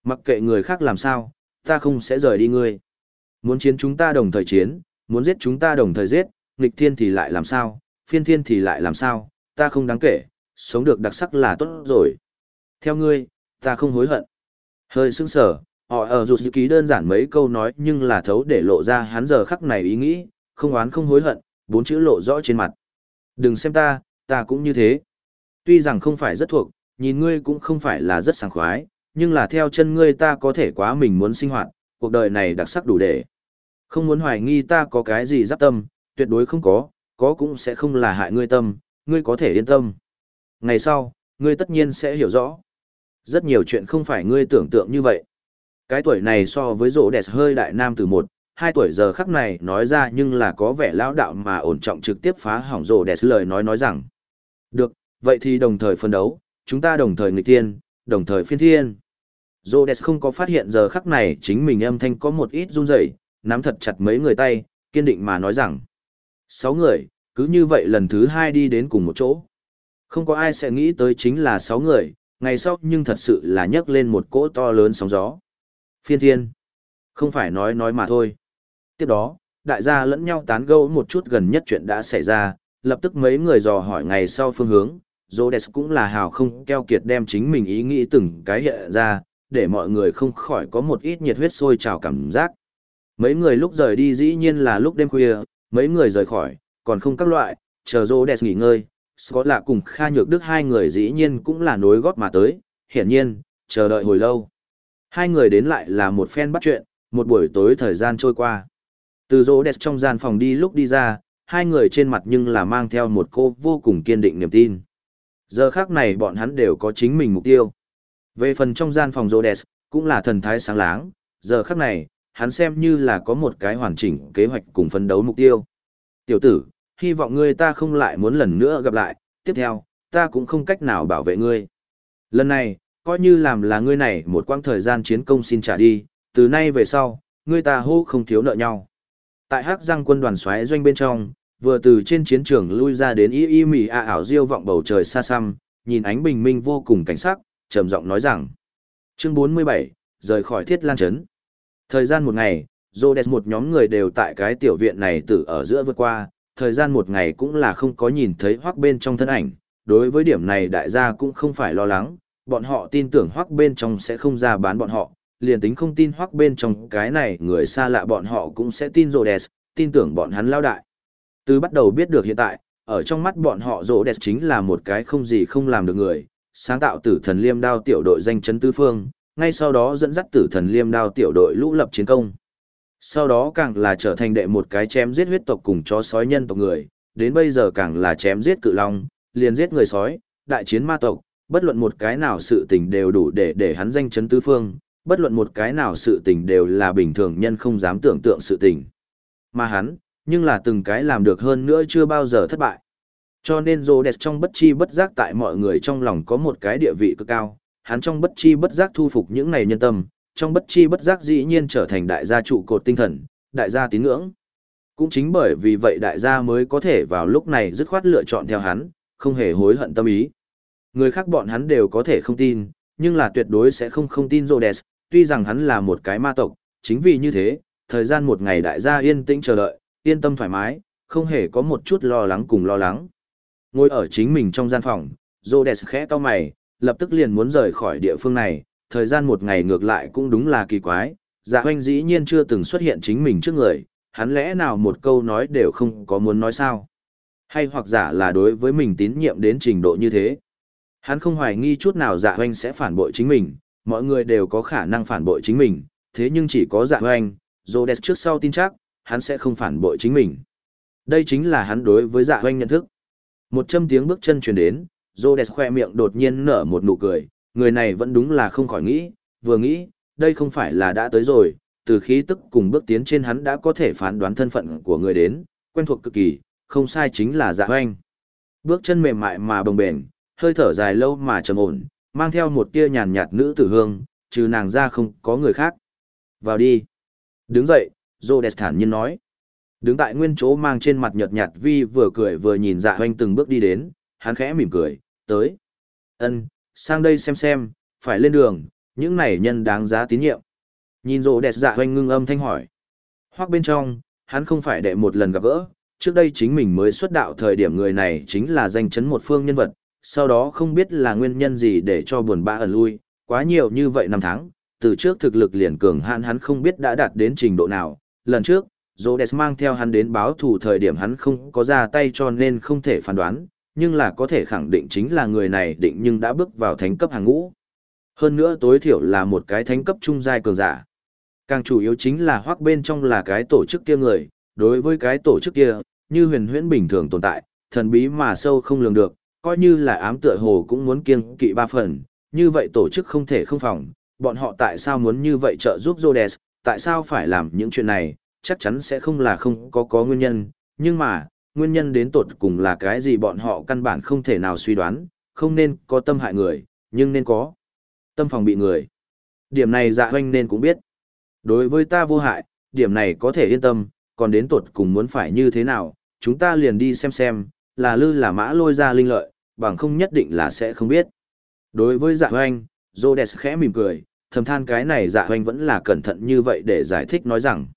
Mặc kệ người khác làm sao, ta không sẽ rời đi ngươi. Muốn chiến chúng ta đồng thời chiến, muốn giết chúng ta đồng thời giết, nghịch thiên thì lại làm sao, phiên thiên thì lại làm sao, ta không đáng kể, sống được đặc sắc là tốt rồi. Theo ngươi, ta không hối hận. Hơi sững sở, họ ở rụt dự ký đơn giản mấy câu nói nhưng là thấu để lộ ra hắn giờ khắc này ý nghĩ, không oán không hối hận, bốn chữ lộ rõ trên mặt. Đừng xem ta, ta cũng như thế. Tuy rằng không phải rất thuộc, nhìn ngươi cũng không phải là rất sảng khoái, nhưng là theo chân ngươi ta có thể quá mình muốn sinh hoạt, cuộc đời này đặc sắc đủ để. Không muốn hoài nghi ta có cái gì giáp tâm, tuyệt đối không có, có cũng sẽ không là hại ngươi tâm, ngươi có thể yên tâm. Ngày sau, ngươi tất nhiên sẽ hiểu rõ. Rất nhiều chuyện không phải ngươi tưởng tượng như vậy. Cái tuổi này so với rỗ đẹp hơi đại nam từ một, hai tuổi giờ khắc này nói ra nhưng là có vẻ lão đạo mà ổn trọng trực tiếp phá hỏng rỗ đẹp lời nói nói rằng. Được, vậy thì đồng thời phân đấu, chúng ta đồng thời nghịch tiên, đồng thời phiên thiên. Rhodes không có phát hiện giờ khắc này chính mình âm thanh có một ít run rẩy, nắm thật chặt mấy người tay, kiên định mà nói rằng. Sáu người, cứ như vậy lần thứ hai đi đến cùng một chỗ. Không có ai sẽ nghĩ tới chính là sáu người, ngày sau nhưng thật sự là nhấc lên một cỗ to lớn sóng gió. Phiên thiên. Không phải nói nói mà thôi. Tiếp đó, đại gia lẫn nhau tán gẫu một chút gần nhất chuyện đã xảy ra, lập tức mấy người dò hỏi ngày sau phương hướng. Rhodes cũng là hào không keo kiệt đem chính mình ý nghĩ từng cái hiện ra, để mọi người không khỏi có một ít nhiệt huyết sôi trào cảm giác. Mấy người lúc rời đi dĩ nhiên là lúc đêm khuya, mấy người rời khỏi, còn không các loại, chờ rô đẹp nghỉ ngơi, Scott lạ cùng Kha Nhược Đức hai người dĩ nhiên cũng là nối gót mà tới, hiển nhiên, chờ đợi hồi lâu. Hai người đến lại là một phen bắt chuyện, một buổi tối thời gian trôi qua. Từ rô đẹp trong gian phòng đi lúc đi ra, hai người trên mặt nhưng là mang theo một cô vô cùng kiên định niềm tin. Giờ khác này bọn hắn đều có chính mình mục tiêu. Về phần trong gian phòng Rhodes, cũng là thần thái sáng láng, giờ khắc này, hắn xem như là có một cái hoàn chỉnh kế hoạch cùng phấn đấu mục tiêu. Tiểu tử, hy vọng ngươi ta không lại muốn lần nữa gặp lại, tiếp theo, ta cũng không cách nào bảo vệ ngươi. Lần này, coi như làm là ngươi này một quãng thời gian chiến công xin trả đi, từ nay về sau, ngươi ta hô không thiếu nợ nhau. Tại hắc giang quân đoàn xoáy doanh bên trong, vừa từ trên chiến trường lui ra đến y y mì a ảo diêu vọng bầu trời xa xăm, nhìn ánh bình minh vô cùng cảnh sắc, trầm giọng nói rằng. Chương 47, rời khỏi thiết lan trấn. Thời gian một ngày, Rhodes một nhóm người đều tại cái tiểu viện này từ ở giữa vượt qua, thời gian một ngày cũng là không có nhìn thấy hoác bên trong thân ảnh. Đối với điểm này đại gia cũng không phải lo lắng, bọn họ tin tưởng hoác bên trong sẽ không ra bán bọn họ, liền tính không tin hoác bên trong cái này người xa lạ bọn họ cũng sẽ tin Rhodes, tin tưởng bọn hắn lao đại. Từ bắt đầu biết được hiện tại, ở trong mắt bọn họ Rhodes chính là một cái không gì không làm được người, sáng tạo tử thần liêm đao tiểu đội danh chấn tứ phương, ngay sau đó dẫn dắt tử thần liêm đao tiểu đội lũ lập chiến công. Sau đó càng là trở thành đệ một cái chém giết huyết tộc cùng chó sói nhân tộc người, đến bây giờ càng là chém giết cự long, liền giết người sói, đại chiến ma tộc, bất luận một cái nào sự tình đều đủ để để hắn danh chấn tứ phương, bất luận một cái nào sự tình đều là bình thường nhân không dám tưởng tượng sự tình. Mà hắn, nhưng là từng cái làm được hơn nữa chưa bao giờ thất bại. Cho nên Rhodes trong bất chi bất giác tại mọi người trong lòng có một cái địa vị cực cao, hắn trong bất chi bất giác thu phục những này nhân tâm, trong bất chi bất giác dĩ nhiên trở thành đại gia trụ cột tinh thần, đại gia tín ngưỡng. Cũng chính bởi vì vậy đại gia mới có thể vào lúc này dứt khoát lựa chọn theo hắn, không hề hối hận tâm ý. Người khác bọn hắn đều có thể không tin, nhưng là tuyệt đối sẽ không không tin Rhodes, tuy rằng hắn là một cái ma tộc, chính vì như thế, thời gian một ngày đại gia yên tĩnh chờ đợi, yên tâm thoải mái, không hề có một chút lo lắng cùng lo lắng. Ngồi ở chính mình trong gian phòng, Rhodes khẽ to mày, lập tức liền muốn rời khỏi địa phương này, thời gian một ngày ngược lại cũng đúng là kỳ quái, dạ hoanh dĩ nhiên chưa từng xuất hiện chính mình trước người, hắn lẽ nào một câu nói đều không có muốn nói sao? Hay hoặc giả là đối với mình tín nhiệm đến trình độ như thế? Hắn không hoài nghi chút nào dạ hoanh sẽ phản bội chính mình, mọi người đều có khả năng phản bội chính mình, thế nhưng chỉ có dạ hoanh, Rhodes trước sau tin chắc, hắn sẽ không phản bội chính mình. Đây chính là hắn đối với dạ hoanh nhận thức. Một châm tiếng bước chân truyền đến, Rhodes khoe miệng đột nhiên nở một nụ cười, người này vẫn đúng là không khỏi nghĩ, vừa nghĩ, đây không phải là đã tới rồi, từ khí tức cùng bước tiến trên hắn đã có thể phán đoán thân phận của người đến, quen thuộc cực kỳ, không sai chính là dạ hoanh. Bước chân mềm mại mà bồng bềnh, hơi thở dài lâu mà trầm ổn, mang theo một tia nhàn nhạt nữ tử hương, trừ nàng ra không có người khác. Vào đi. Đứng dậy, Rhodes thản nhiên nói. Đứng tại nguyên chỗ mang trên mặt nhợt nhạt vi vừa cười vừa nhìn dạ hoanh từng bước đi đến, hắn khẽ mỉm cười, tới. ân sang đây xem xem, phải lên đường, những này nhân đáng giá tín nhiệm. Nhìn rộ đẹp dạ hoanh ngưng âm thanh hỏi. Hoặc bên trong, hắn không phải đệ một lần gặp gỡ, trước đây chính mình mới xuất đạo thời điểm người này chính là danh chấn một phương nhân vật, sau đó không biết là nguyên nhân gì để cho buồn bã ẩn lui, quá nhiều như vậy năm tháng, từ trước thực lực liền cường hạn hắn không biết đã đạt đến trình độ nào, lần trước, Rhodes mang theo hắn đến báo thù thời điểm hắn không có ra tay cho nên không thể phán đoán, nhưng là có thể khẳng định chính là người này định nhưng đã bước vào thánh cấp hàng ngũ. Hơn nữa tối thiểu là một cái thánh cấp trung giai cường giả. Càng chủ yếu chính là hoác bên trong là cái tổ chức kia người, đối với cái tổ chức kia, như huyền huyễn bình thường tồn tại, thần bí mà sâu không lường được, coi như là ám tựa hồ cũng muốn kiêng kỵ ba phần, như vậy tổ chức không thể không phòng, bọn họ tại sao muốn như vậy trợ giúp Rhodes, tại sao phải làm những chuyện này, chắc chắn sẽ không là không có có nguyên nhân, nhưng mà, nguyên nhân đến tột cùng là cái gì bọn họ căn bản không thể nào suy đoán, không nên có tâm hại người, nhưng nên có tâm phòng bị người. Điểm này dạ hoanh nên cũng biết. Đối với ta vô hại, điểm này có thể yên tâm, còn đến tột cùng muốn phải như thế nào, chúng ta liền đi xem xem, là lư là mã lôi ra linh lợi, bằng không nhất định là sẽ không biết. Đối với dạ hoanh, Zodes khẽ mỉm cười, thầm than cái này dạ hoanh vẫn là cẩn thận như vậy để giải thích nói rằng,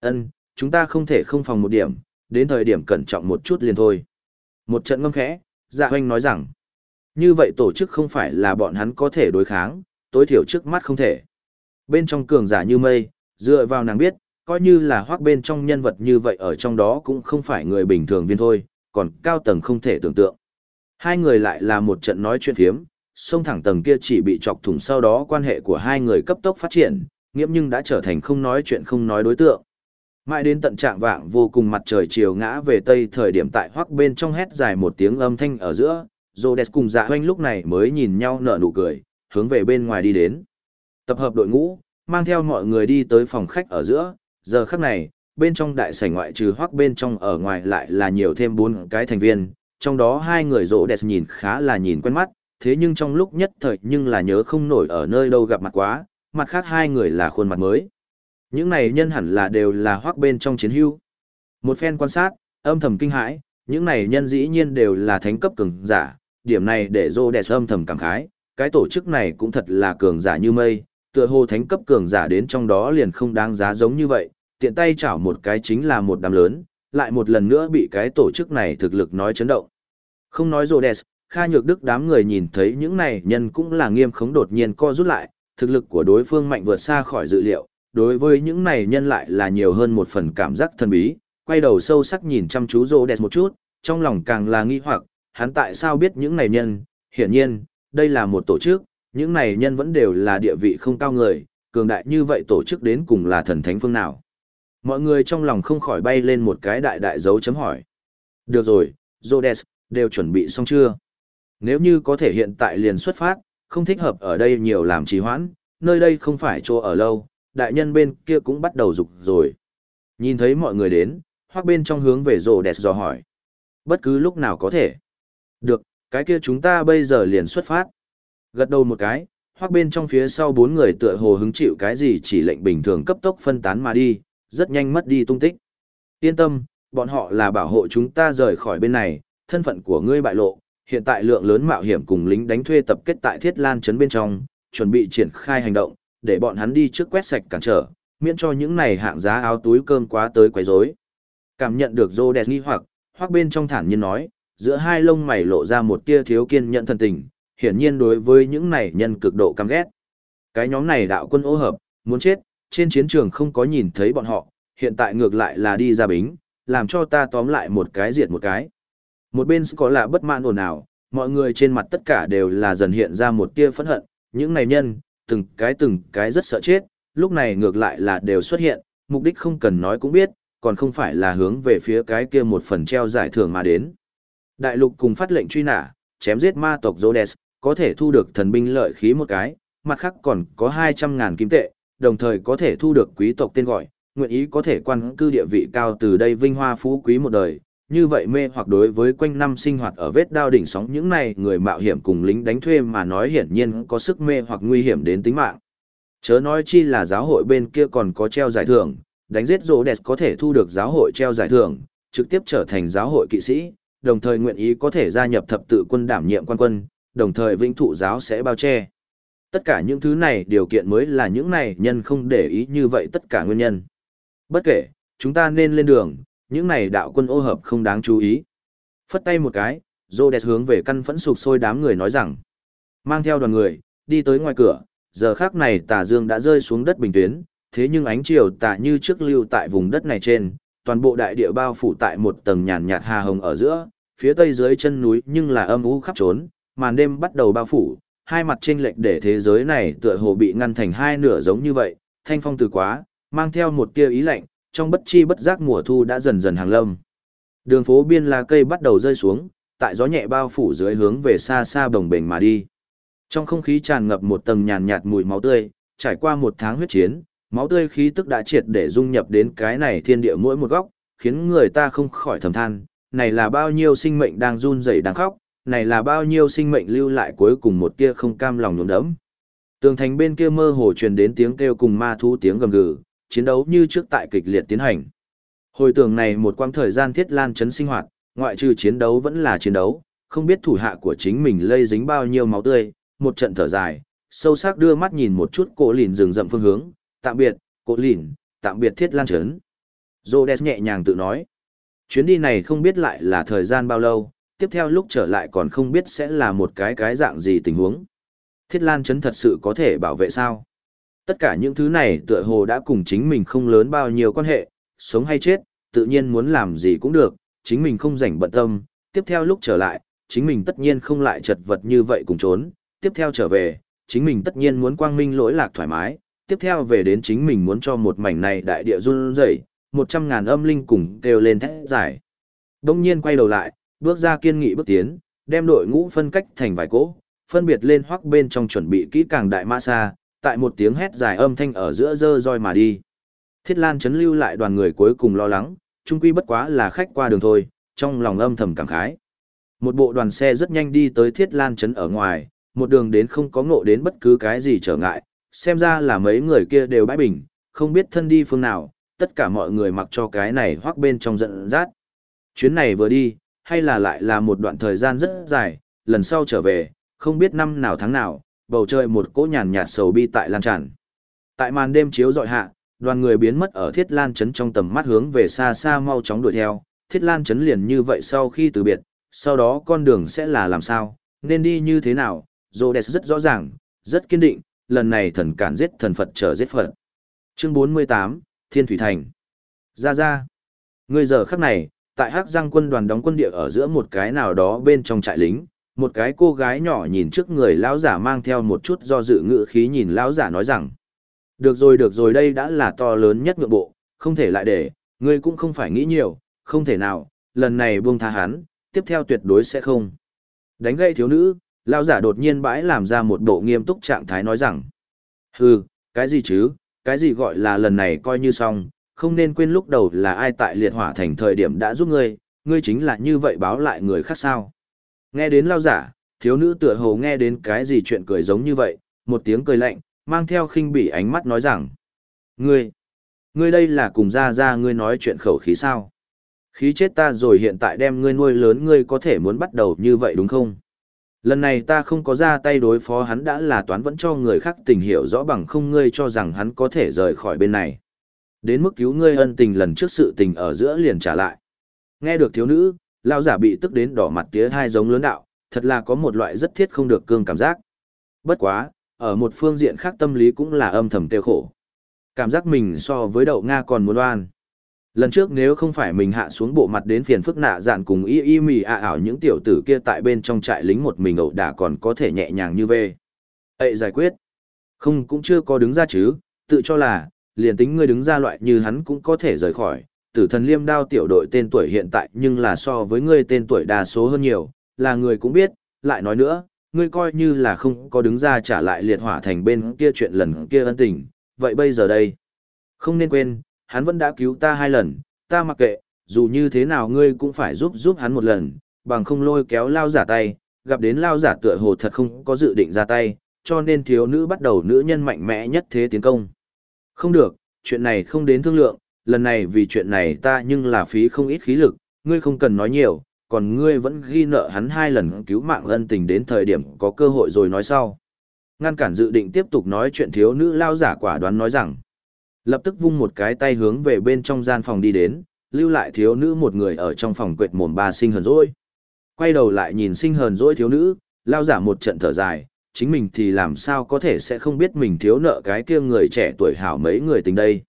ân chúng ta không thể không phòng một điểm, đến thời điểm cẩn trọng một chút liền thôi. Một trận ngâm khẽ, dạ hoanh nói rằng, như vậy tổ chức không phải là bọn hắn có thể đối kháng, tối thiểu trước mắt không thể. Bên trong cường giả như mây, dựa vào nàng biết, coi như là hoác bên trong nhân vật như vậy ở trong đó cũng không phải người bình thường viên thôi, còn cao tầng không thể tưởng tượng. Hai người lại là một trận nói chuyện thiếm, sông thẳng tầng kia chỉ bị chọc thủng sau đó quan hệ của hai người cấp tốc phát triển, nghiễm nhưng đã trở thành không nói chuyện không nói đối tượng. Mãi đến tận trạng vạng vô cùng mặt trời chiều ngã về tây thời điểm tại hoắc bên trong hét dài một tiếng âm thanh ở giữa, Rhodes cùng dạ hoanh lúc này mới nhìn nhau nở nụ cười, hướng về bên ngoài đi đến. Tập hợp đội ngũ, mang theo mọi người đi tới phòng khách ở giữa, giờ khắc này, bên trong đại sảnh ngoại trừ hoắc bên trong ở ngoài lại là nhiều thêm bốn cái thành viên, trong đó hai người Rhodes nhìn khá là nhìn quen mắt, thế nhưng trong lúc nhất thời nhưng là nhớ không nổi ở nơi đâu gặp mặt quá, mặt khác hai người là khuôn mặt mới. Những này nhân hẳn là đều là hoác bên trong chiến hưu. Một phen quan sát, âm thầm kinh hãi, những này nhân dĩ nhiên đều là thánh cấp cường giả, điểm này để dô đẹp âm thầm cảm khái, cái tổ chức này cũng thật là cường giả như mây, tựa hồ thánh cấp cường giả đến trong đó liền không đáng giá giống như vậy, tiện tay chảo một cái chính là một đám lớn, lại một lần nữa bị cái tổ chức này thực lực nói chấn động. Không nói rô đẹp, Kha Nhược Đức đám người nhìn thấy những này nhân cũng là nghiêm khống đột nhiên co rút lại, thực lực của đối phương mạnh vượt xa khỏi dự liệu, đối với những này nhân lại là nhiều hơn một phần cảm giác thần bí, quay đầu sâu sắc nhìn chăm chú rô đẹp một chút, trong lòng càng là nghi hoặc, hắn tại sao biết những này nhân, hiển nhiên, đây là một tổ chức, những này nhân vẫn đều là địa vị không cao người, cường đại như vậy tổ chức đến cùng là thần thánh phương nào. Mọi người trong lòng không khỏi bay lên một cái đại đại dấu chấm hỏi. Được rồi, Rhodes, đều chuẩn bị xong chưa? Nếu như có thể hiện tại liền xuất phát, không thích hợp ở đây nhiều làm trì hoãn, nơi đây không phải chỗ ở lâu, đại nhân bên kia cũng bắt đầu rục rồi. Nhìn thấy mọi người đến, hoặc bên trong hướng về rồ đẹp dò hỏi. Bất cứ lúc nào có thể. Được, cái kia chúng ta bây giờ liền xuất phát. Gật đầu một cái, hoặc bên trong phía sau bốn người tựa hồ hứng chịu cái gì chỉ lệnh bình thường cấp tốc phân tán mà đi, rất nhanh mất đi tung tích. Yên tâm, bọn họ là bảo hộ chúng ta rời khỏi bên này, thân phận của ngươi bại lộ, hiện tại lượng lớn mạo hiểm cùng lính đánh thuê tập kết tại Thiết Lan trấn bên trong, chuẩn bị triển khai hành động, để bọn hắn đi trước quét sạch cản trở, miễn cho những này hạng giá áo túi cơm quá tới quấy rối. Cảm nhận được Rhodes nghi hoặc, hoặc bên trong thản nhiên nói, giữa hai lông mày lộ ra một tia thiếu kiên nhẫn thân tình, hiển nhiên đối với những này nhân cực độ căm ghét. Cái nhóm này đạo quân ô hợp, muốn chết, trên chiến trường không có nhìn thấy bọn họ, hiện tại ngược lại là đi ra bính, làm cho ta tóm lại một cái diệt một cái. Một bên có lạ bất mãn ồn ào, mọi người trên mặt tất cả đều là dần hiện ra một tia phẫn hận, những này nhân, từng cái từng cái rất sợ chết, lúc này ngược lại là đều xuất hiện, mục đích không cần nói cũng biết, còn không phải là hướng về phía cái kia một phần treo giải thưởng mà đến. Đại lục cùng phát lệnh truy nã, chém giết ma tộc Rhodes, có thể thu được thần binh lợi khí một cái, mặt khác còn có 200.000 kim tệ, đồng thời có thể thu được quý tộc tên gọi, nguyện ý có thể quan cư địa vị cao từ đây vinh hoa phú quý một đời, như vậy mê hoặc đối với quanh năm sinh hoạt ở vết đao đỉnh sóng những này người mạo hiểm cùng lính đánh thuê mà nói hiển nhiên có sức mê hoặc nguy hiểm đến tính mạng. Chớ nói chi là giáo hội bên kia còn có treo giải thưởng, đánh giết rỗ đẹp có thể thu được giáo hội treo giải thưởng, trực tiếp trở thành giáo hội kỵ sĩ, đồng thời nguyện ý có thể gia nhập thập tự quân đảm nhiệm quan quân, đồng thời vĩnh thụ giáo sẽ bao che. Tất cả những thứ này điều kiện mới là những này nhân không để ý như vậy tất cả nguyên nhân. Bất kể, chúng ta nên lên đường, những này đạo quân ô hợp không đáng chú ý. Phất tay một cái, Rhodes hướng về căn phẫn sụp sôi đám người nói rằng, mang theo đoàn người, đi tới ngoài cửa, giờ khác này tà dương đã rơi xuống đất bình tuyến, thế nhưng ánh chiều tà như trước lưu tại vùng đất này trên, toàn bộ đại địa bao phủ tại một tầng nhàn nhạt hà hồng ở giữa, phía tây dưới chân núi nhưng là âm u khắp trốn, màn đêm bắt đầu bao phủ, hai mặt chênh lệch để thế giới này tựa hồ bị ngăn thành hai nửa giống như vậy, thanh phong từ quá, mang theo một tia ý lạnh, trong bất chi bất giác mùa thu đã dần dần hàng lâm. Đường phố biên lá cây bắt đầu rơi xuống, tại gió nhẹ bao phủ dưới hướng về xa xa bồng bềnh mà đi. Trong không khí tràn ngập một tầng nhàn nhạt mùi máu tươi, trải qua một tháng huyết chiến, máu tươi khí tức đã triệt để dung nhập đến cái này thiên địa mỗi một góc, khiến người ta không khỏi thầm than, này là bao nhiêu sinh mệnh đang run rẩy đang khóc, này là bao nhiêu sinh mệnh lưu lại cuối cùng một tia không cam lòng nhuốm đẫm. Tường thành bên kia mơ hồ truyền đến tiếng kêu cùng ma thú tiếng gầm gừ, chiến đấu như trước tại kịch liệt tiến hành. Hồi tưởng này một quãng thời gian thiết lan chấn sinh hoạt, ngoại trừ chiến đấu vẫn là chiến đấu, không biết thủ hạ của chính mình lây dính bao nhiêu máu tươi, một trận thở dài, sâu sắc đưa mắt nhìn một chút cổ lìn rừng rậm phương hướng, tạm biệt, cổ lìn, tạm biệt thiết lan chấn. Rhodes nhẹ nhàng tự nói, chuyến đi này không biết lại là thời gian bao lâu, tiếp theo lúc trở lại còn không biết sẽ là một cái cái dạng gì tình huống. Thiết lan chấn thật sự có thể bảo vệ sao? Tất cả những thứ này tựa hồ đã cùng chính mình không lớn bao nhiêu quan hệ, sống hay chết, tự nhiên muốn làm gì cũng được, chính mình không rảnh bận tâm, tiếp theo lúc trở lại, chính mình tất nhiên không lại chật vật như vậy cùng trốn, tiếp theo trở về, chính mình tất nhiên muốn quang minh lỗi lạc thoải mái, tiếp theo về đến chính mình muốn cho một mảnh này đại địa run rẩy, một trăm ngàn âm linh cùng kêu lên thét giải. Đông nhiên quay đầu lại, bước ra kiên nghị bước tiến, đem đội ngũ phân cách thành vài cỗ, phân biệt lên hoắc bên trong chuẩn bị kỹ càng đại ma xa, tại một tiếng hét dài âm thanh ở giữa dơ roi mà đi. Thiết Lan chấn lưu lại đoàn người cuối cùng lo lắng, chung quy bất quá là khách qua đường thôi, trong lòng âm thầm cảm khái. Một bộ đoàn xe rất nhanh đi tới Thiết Lan chấn ở ngoài, một đường đến không có ngộ đến bất cứ cái gì trở ngại, xem ra là mấy người kia đều bãi bình, không biết thân đi phương nào, tất cả mọi người mặc cho cái này hoác bên trong giận rát. Chuyến này vừa đi, hay là lại là một đoạn thời gian rất dài, lần sau trở về, không biết năm nào tháng nào, bầu trời một cỗ nhàn nhạt sầu bi tại lan tràn. Tại màn đêm chiếu dọi hạ, đoàn người biến mất ở Thiết Lan trấn trong tầm mắt hướng về xa xa mau chóng đuổi theo, Thiết Lan trấn liền như vậy sau khi từ biệt, sau đó con đường sẽ là làm sao, nên đi như thế nào, Rhodes rất rõ ràng, rất kiên định, lần này thần cản giết thần Phật trở giết Phật. Chương 48, Thiên Thủy Thành. Ra ra. Người giờ khắc này, tại Hắc Giang quân đoàn đóng quân địa ở giữa một cái nào đó bên trong trại lính, một cái cô gái nhỏ nhìn trước người lão giả mang theo một chút do dự ngữ khí nhìn lão giả nói rằng: "Được rồi được rồi, đây đã là to lớn nhất ngượng bộ, không thể lại để, ngươi cũng không phải nghĩ nhiều, không thể nào, lần này buông tha hắn, tiếp theo tuyệt đối sẽ không." Đánh gây thiếu nữ, lão giả đột nhiên bãi làm ra một bộ nghiêm túc trạng thái nói rằng: "Hừ, cái gì chứ, cái gì gọi là lần này coi như xong, không nên quên lúc đầu là ai tại liệt hỏa thành thời điểm đã giúp ngươi, ngươi chính là như vậy báo lại người khác sao. Nghe đến lao giả, thiếu nữ tựa hồ nghe đến cái gì chuyện cười giống như vậy, một tiếng cười lạnh, mang theo khinh bỉ ánh mắt nói rằng. Ngươi, ngươi đây là cùng ra ra ngươi nói chuyện khẩu khí sao? Khí chết ta rồi hiện tại đem ngươi nuôi lớn ngươi có thể muốn bắt đầu như vậy đúng không? Lần này ta không có ra tay đối phó hắn đã là toán vẫn cho người khác tình hiểu rõ bằng không ngươi cho rằng hắn có thể rời khỏi bên này. Đến mức cứu ngươi ân tình lần trước sự tình ở giữa liền trả lại. Nghe được thiếu nữ, lao giả bị tức đến đỏ mặt tía hai giống lớn đạo, thật là có một loại rất thiết không được cương cảm giác. Bất quá, ở một phương diện khác tâm lý cũng là âm thầm tiêu khổ. Cảm giác mình so với đậu Nga còn muốn oan. Lần trước nếu không phải mình hạ xuống bộ mặt đến phiền phức nạ dạn cùng y y mì ạ ảo những tiểu tử kia tại bên trong trại lính một mình ẩu đả còn có thể nhẹ nhàng như vê. Ê giải quyết. Không cũng chưa có đứng ra chứ, tự cho là, liền tính ngươi đứng ra loại như hắn cũng có thể rời khỏi. Tử thần liêm đao tiểu đội tên tuổi hiện tại nhưng là so với ngươi tên tuổi đa số hơn nhiều, là người cũng biết, lại nói nữa, ngươi coi như là không có đứng ra trả lại liệt hỏa thành bên kia chuyện lần kia ân tình, vậy bây giờ đây? Không nên quên, hắn vẫn đã cứu ta hai lần, ta mặc kệ, dù như thế nào ngươi cũng phải giúp giúp hắn một lần, bằng không lôi kéo lao giả tay, gặp đến lao giả tựa hồ thật không có dự định ra tay, cho nên thiếu nữ bắt đầu nữ nhân mạnh mẽ nhất thế tiến công. Không được, chuyện này không đến thương lượng, lần này vì chuyện này ta nhưng là phí không ít khí lực, ngươi không cần nói nhiều, còn ngươi vẫn ghi nợ hắn hai lần cứu mạng ân tình đến thời điểm có cơ hội rồi nói sau. Ngăn cản dự định tiếp tục nói chuyện thiếu nữ lao giả quả đoán nói rằng, lập tức vung một cái tay hướng về bên trong gian phòng đi đến, lưu lại thiếu nữ một người ở trong phòng quệt mồm ba sinh hờn dỗi. Quay đầu lại nhìn sinh hờn dỗi thiếu nữ, lao giả một trận thở dài, chính mình thì làm sao có thể sẽ không biết mình thiếu nợ cái kia người trẻ tuổi hảo mấy người tình đây.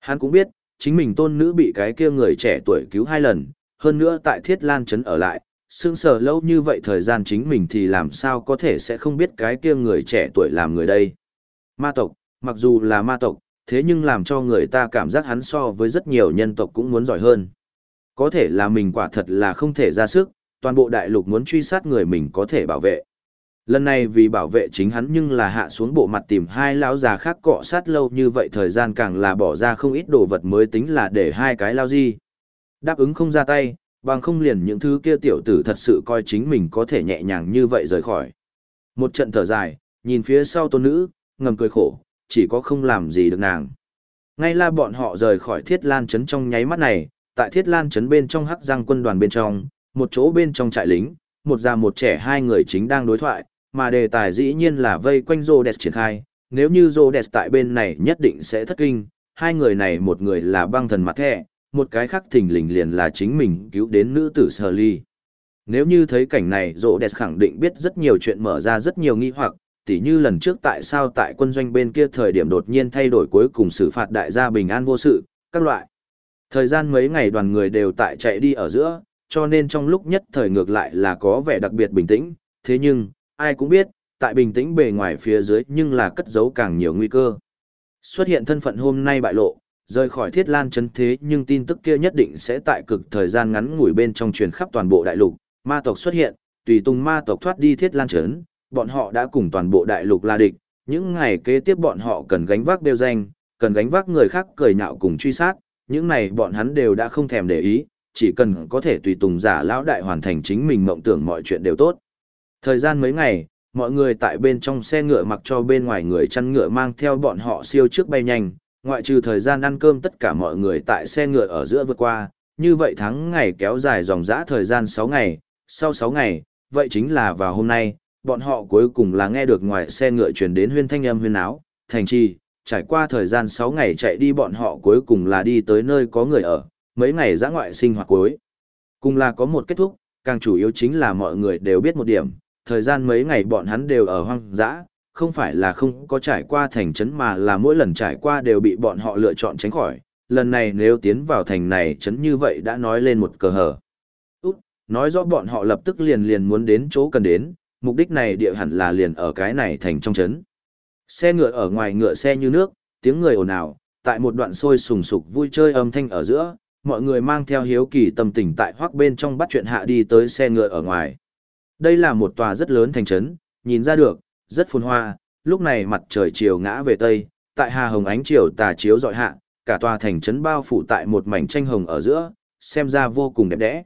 Hắn cũng biết, chính mình tôn nữ bị cái kia người trẻ tuổi cứu hai lần, hơn nữa tại Thiết Lan Trấn ở lại, sương sờ lâu như vậy thời gian chính mình thì làm sao có thể sẽ không biết cái kia người trẻ tuổi làm người đây. Ma tộc, mặc dù là ma tộc, thế nhưng làm cho người ta cảm giác hắn so với rất nhiều nhân tộc cũng muốn giỏi hơn. Có thể là mình quả thật là không thể ra sức, toàn bộ đại lục muốn truy sát người mình có thể bảo vệ. Lần này vì bảo vệ chính hắn nhưng là hạ xuống bộ mặt tìm hai lão già khác cọ sát lâu như vậy thời gian càng là bỏ ra không ít đồ vật mới tính là để hai cái lao di. Đáp ứng không ra tay, bằng không liền những thứ kia tiểu tử thật sự coi chính mình có thể nhẹ nhàng như vậy rời khỏi. Một trận thở dài, nhìn phía sau tôn nữ, ngầm cười khổ, chỉ có không làm gì được nàng. Ngay là bọn họ rời khỏi thiết lan trấn trong nháy mắt này, tại thiết lan trấn bên trong hắc giang quân đoàn bên trong, một chỗ bên trong trại lính, một già một trẻ hai người chính đang đối thoại, mà đề tài dĩ nhiên là vây quanh rô đẹp triển khai, nếu như rô đẹp tại bên này nhất định sẽ thất kinh, hai người này một người là băng thần mặt thẻ, một cái khác thình lình liền là chính mình cứu đến nữ tử sơ Ly. Nếu như thấy cảnh này rô đẹp khẳng định biết rất nhiều chuyện mở ra rất nhiều nghi hoặc, tỉ như lần trước tại sao tại quân doanh bên kia thời điểm đột nhiên thay đổi cuối cùng xử phạt đại gia bình an vô sự, các loại. Thời gian mấy ngày đoàn người đều tại chạy đi ở giữa, cho nên trong lúc nhất thời ngược lại là có vẻ đặc biệt bình tĩnh, thế nhưng, ai cũng biết, tại bình tĩnh bề ngoài phía dưới nhưng là cất giấu càng nhiều nguy cơ. Xuất hiện thân phận hôm nay bại lộ, rời khỏi thiết lan chấn thế nhưng tin tức kia nhất định sẽ tại cực thời gian ngắn ngủi bên trong truyền khắp toàn bộ đại lục, ma tộc xuất hiện, tùy tung ma tộc thoát đi thiết lan chấn, bọn họ đã cùng toàn bộ đại lục la địch, những ngày kế tiếp bọn họ cần gánh vác đeo danh, cần gánh vác người khác cười nhạo cùng truy sát, những này bọn hắn đều đã không thèm để ý, chỉ cần có thể tùy tùng giả lão đại hoàn thành chính mình mộng tưởng mọi chuyện đều tốt. Thời gian mấy ngày, mọi người tại bên trong xe ngựa mặc cho bên ngoài người chăn ngựa mang theo bọn họ siêu trước bay nhanh, ngoại trừ thời gian ăn cơm tất cả mọi người tại xe ngựa ở giữa vượt qua, như vậy tháng ngày kéo dài dòng dã thời gian 6 ngày, sau 6 ngày, vậy chính là vào hôm nay, bọn họ cuối cùng là nghe được ngoài xe ngựa truyền đến huyên thanh âm huyên áo, thành trì, trải qua thời gian 6 ngày chạy đi bọn họ cuối cùng là đi tới nơi có người ở, mấy ngày giã ngoại sinh hoạt cuối. Cùng là có một kết thúc, càng chủ yếu chính là mọi người đều biết một điểm, thời gian mấy ngày bọn hắn đều ở hoang dã, không phải là không có trải qua thành trấn mà là mỗi lần trải qua đều bị bọn họ lựa chọn tránh khỏi. Lần này nếu tiến vào thành này trấn như vậy đã nói lên một cờ hở. Út, nói rõ bọn họ lập tức liền liền muốn đến chỗ cần đến, mục đích này địa hẳn là liền ở cái này thành trong trấn. Xe ngựa ở ngoài ngựa xe như nước, tiếng người ồn ào, tại một đoạn sôi sùng sục vui chơi âm thanh ở giữa, mọi người mang theo hiếu kỳ tâm tình tại hoác bên trong bắt chuyện hạ đi tới xe ngựa ở ngoài. Đây là một tòa rất lớn thành trấn, nhìn ra được, rất phồn hoa, lúc này mặt trời chiều ngã về tây, tại hà hồng ánh chiều tà chiếu dọi hạ, cả tòa thành trấn bao phủ tại một mảnh tranh hồng ở giữa, xem ra vô cùng đẹp đẽ.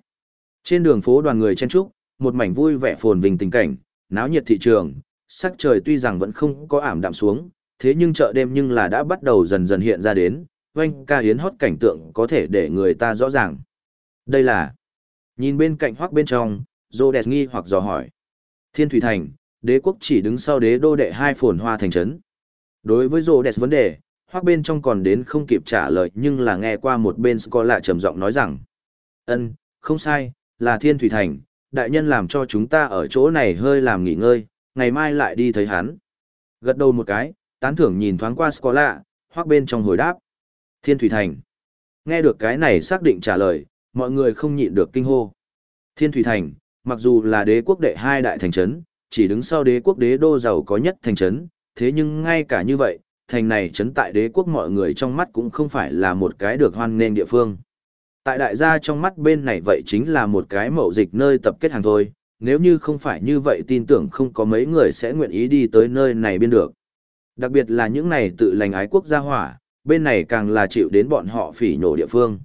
Trên đường phố đoàn người chen trúc, một mảnh vui vẻ phồn vinh tình cảnh, náo nhiệt thị trường, sắc trời tuy rằng vẫn không có ảm đạm xuống, thế nhưng chợ đêm nhưng là đã bắt đầu dần dần hiện ra đến, oanh ca hiến hót cảnh tượng có thể để người ta rõ ràng. Đây là, nhìn bên cạnh hoác bên trong, Rhodes nghi hoặc dò hỏi. Thiên Thủy Thành, đế quốc chỉ đứng sau đế đô đệ hai phồn hoa thành trấn. Đối với Rhodes vấn đề, hoác bên trong còn đến không kịp trả lời nhưng là nghe qua một bên Scott trầm giọng nói rằng. ân không sai, là Thiên Thủy Thành, đại nhân làm cho chúng ta ở chỗ này hơi làm nghỉ ngơi, ngày mai lại đi thấy hắn. Gật đầu một cái, tán thưởng nhìn thoáng qua Scott lạ, hoác bên trong hồi đáp. Thiên Thủy Thành. Nghe được cái này xác định trả lời, mọi người không nhịn được kinh hô. Thiên Thủy Thành, mặc dù là đế quốc đệ hai đại thành trấn, chỉ đứng sau đế quốc đế đô giàu có nhất thành trấn, thế nhưng ngay cả như vậy, thành này trấn tại đế quốc mọi người trong mắt cũng không phải là một cái được hoan nghênh địa phương. Tại đại gia trong mắt bên này vậy chính là một cái mậu dịch nơi tập kết hàng thôi, nếu như không phải như vậy tin tưởng không có mấy người sẽ nguyện ý đi tới nơi này biên được. Đặc biệt là những này tự lành ái quốc gia hỏa, bên này càng là chịu đến bọn họ phỉ nhổ địa phương.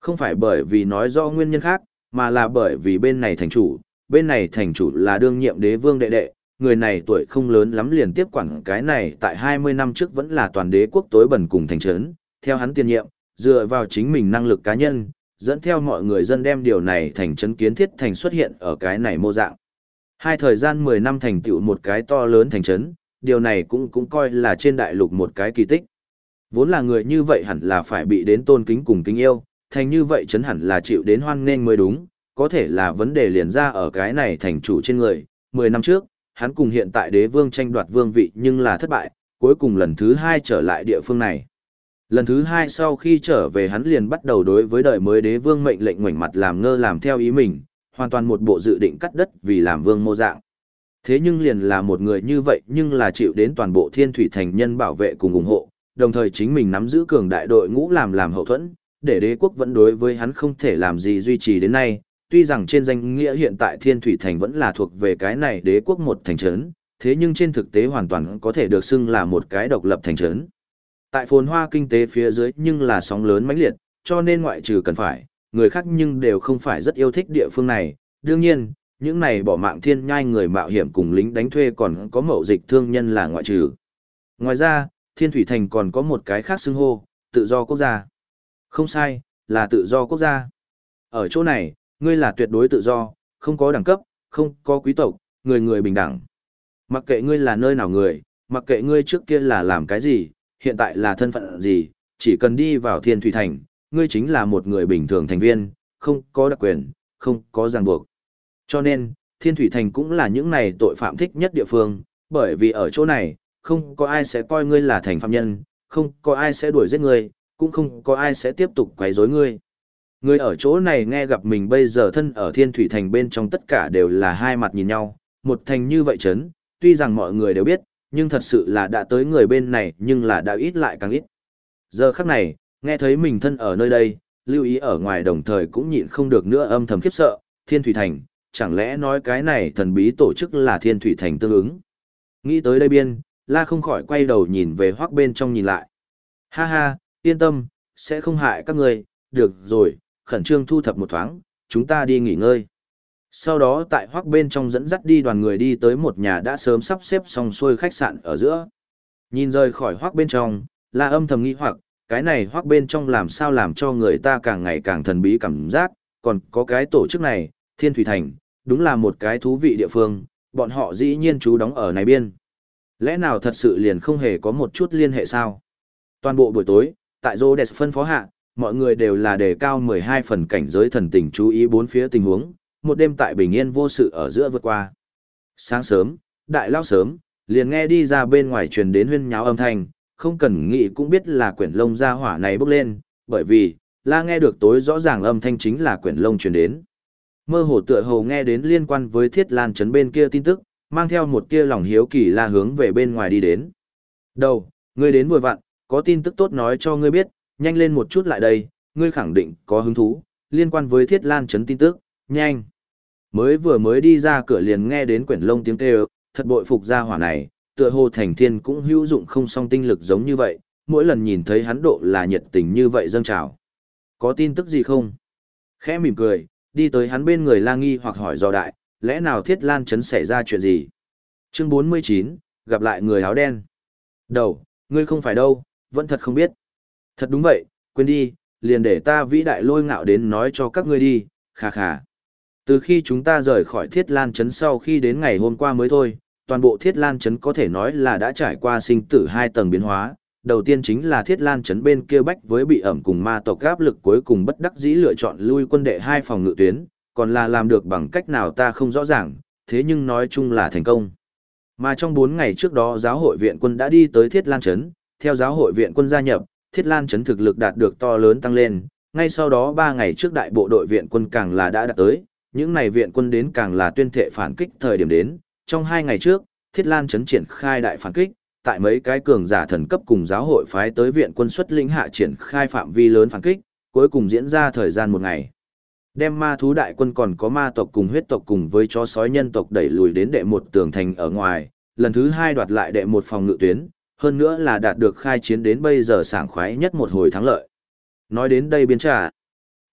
Không phải bởi vì nói do nguyên nhân khác, mà là bởi vì bên này thành chủ, bên này thành chủ là đương nhiệm đế vương đệ đệ, người này tuổi không lớn lắm liền tiếp quản cái này tại 20 năm trước vẫn là toàn đế quốc tối bẩn cùng thành trấn, theo hắn tiền nhiệm, dựa vào chính mình năng lực cá nhân, dẫn theo mọi người dân đem điều này thành trấn kiến thiết thành xuất hiện ở cái này mô dạng. Hai thời gian 10 năm thành tựu một cái to lớn thành trấn, điều này cũng cũng coi là trên đại lục một cái kỳ tích. Vốn là người như vậy hẳn là phải bị đến tôn kính cùng kính yêu, thành như vậy chấn hẳn là chịu đến hoan nghênh mới đúng, có thể là vấn đề liền ra ở cái này thành chủ trên người. Mười năm trước, hắn cùng hiện tại đế vương tranh đoạt vương vị nhưng là thất bại, cuối cùng lần thứ hai trở lại địa phương này. Lần thứ hai sau khi trở về hắn liền bắt đầu đối với đời mới đế vương mệnh lệnh ngoảnh mặt làm ngơ làm theo ý mình, hoàn toàn một bộ dự định cắt đất vì làm vương mô dạng. Thế nhưng liền là một người như vậy nhưng là chịu đến toàn bộ thiên thủy thành nhân bảo vệ cùng ủng hộ, đồng thời chính mình nắm giữ cường đại đội ngũ làm làm hậu thuẫn, để đế quốc vẫn đối với hắn không thể làm gì duy trì đến nay, tuy rằng trên danh nghĩa hiện tại Thiên Thủy Thành vẫn là thuộc về cái này đế quốc một thành trấn, thế nhưng trên thực tế hoàn toàn có thể được xưng là một cái độc lập thành trấn. Tại phồn hoa kinh tế phía dưới nhưng là sóng lớn mãnh liệt, cho nên ngoại trừ cần phải, người khác nhưng đều không phải rất yêu thích địa phương này. Đương nhiên, những này bỏ mạng thiên nhai người mạo hiểm cùng lính đánh thuê còn có mậu dịch thương nhân là ngoại trừ. Ngoài ra, Thiên Thủy Thành còn có một cái khác xưng hô, tự do quốc gia. Không sai, là tự do quốc gia. Ở chỗ này, ngươi là tuyệt đối tự do, không có đẳng cấp, không có quý tộc, người người bình đẳng. Mặc kệ ngươi là nơi nào người, mặc kệ ngươi trước kia là làm cái gì, hiện tại là thân phận gì, chỉ cần đi vào Thiên Thủy Thành, ngươi chính là một người bình thường thành viên, không có đặc quyền, không có ràng buộc. Cho nên, Thiên Thủy Thành cũng là những này tội phạm thích nhất địa phương, bởi vì ở chỗ này, không có ai sẽ coi ngươi là thành phạm nhân, không có ai sẽ đuổi giết ngươi, cũng không có ai sẽ tiếp tục quấy rối ngươi. Người ở chỗ này nghe gặp mình bây giờ thân ở thiên thủy thành bên trong tất cả đều là hai mặt nhìn nhau, một thành như vậy chấn, tuy rằng mọi người đều biết, nhưng thật sự là đã tới người bên này nhưng là đã ít lại càng ít. Giờ khắc này, nghe thấy mình thân ở nơi đây, lưu ý ở ngoài đồng thời cũng nhịn không được nữa âm thầm khiếp sợ, thiên thủy thành, chẳng lẽ nói cái này thần bí tổ chức là thiên thủy thành tương ứng. Nghĩ tới đây biên, la không khỏi quay đầu nhìn về hoác bên trong nhìn lại. Ha ha, yên tâm, sẽ không hại các người, được rồi, khẩn trương thu thập một thoáng, chúng ta đi nghỉ ngơi. Sau đó tại hoác bên trong dẫn dắt đi đoàn người đi tới một nhà đã sớm sắp xếp xong xuôi khách sạn ở giữa. Nhìn rời khỏi hoác bên trong, là âm thầm nghĩ hoặc, cái này hoác bên trong làm sao làm cho người ta càng ngày càng thần bí cảm giác, còn có cái tổ chức này, Thiên Thủy Thành, đúng là một cái thú vị địa phương, bọn họ dĩ nhiên chú đóng ở này biên. Lẽ nào thật sự liền không hề có một chút liên hệ sao? Toàn bộ buổi tối, tại Rhodes phân phó hạ, mọi người đều là đề cao 12 phần cảnh giới thần tình chú ý bốn phía tình huống, một đêm tại bình yên vô sự ở giữa vượt qua. Sáng sớm, đại lao sớm, liền nghe đi ra bên ngoài truyền đến huyên nháo âm thanh, không cần nghĩ cũng biết là quyển lông ra hỏa này bốc lên, bởi vì, la nghe được tối rõ ràng âm thanh chính là quyển lông truyền đến. Mơ hồ tựa hồ nghe đến liên quan với thiết lan trấn bên kia tin tức, mang theo một tia lòng hiếu kỳ la hướng về bên ngoài đi đến. Đầu, ngươi đến vừa vặn, có tin tức tốt nói cho ngươi biết, nhanh lên một chút lại đây, ngươi khẳng định có hứng thú, liên quan với thiết lan trấn tin tức, nhanh. Mới vừa mới đi ra cửa liền nghe đến quyển lông tiếng kêu, thật bội phục ra hỏa này, tựa hồ thành thiên cũng hữu dụng không song tinh lực giống như vậy, mỗi lần nhìn thấy hắn độ là nhiệt tình như vậy dâng trào. Có tin tức gì không? Khẽ mỉm cười, đi tới hắn bên người la nghi hoặc hỏi do đại, lẽ nào thiết lan chấn xảy ra chuyện gì? Chương 49, gặp lại người áo đen. Đầu, ngươi không phải đâu, vẫn thật không biết. Thật đúng vậy, quên đi, liền để ta vĩ đại lôi ngạo đến nói cho các ngươi đi, khà khà. Từ khi chúng ta rời khỏi thiết lan chấn sau khi đến ngày hôm qua mới thôi, toàn bộ thiết lan chấn có thể nói là đã trải qua sinh tử hai tầng biến hóa. Đầu tiên chính là thiết lan chấn bên kia bách với bị ẩm cùng ma tộc gáp lực cuối cùng bất đắc dĩ lựa chọn lui quân đệ hai phòng ngự tuyến, còn là làm được bằng cách nào ta không rõ ràng, thế nhưng nói chung là thành công. Mà trong bốn ngày trước đó giáo hội viện quân đã đi tới thiết lan chấn, theo giáo hội viện quân gia nhập, thiết lan chấn thực lực đạt được to lớn tăng lên, ngay sau đó ba ngày trước đại bộ đội viện quân càng là đã đạt tới, những này viện quân đến càng là tuyên thệ phản kích thời điểm đến, trong hai ngày trước, Thiết Lan chấn triển khai đại phản kích, tại mấy cái cường giả thần cấp cùng giáo hội phái tới viện quân xuất lĩnh hạ triển khai phạm vi lớn phản kích, cuối cùng diễn ra thời gian một ngày. Đem ma thú đại quân còn có ma tộc cùng huyết tộc cùng với chó sói nhân tộc đẩy lùi đến đệ một tường thành ở ngoài, lần thứ hai đoạt lại đệ một phòng ngự tuyến, hơn nữa là đạt được khai chiến đến bây giờ sảng khoái nhất một hồi thắng lợi. Nói đến đây biến trả,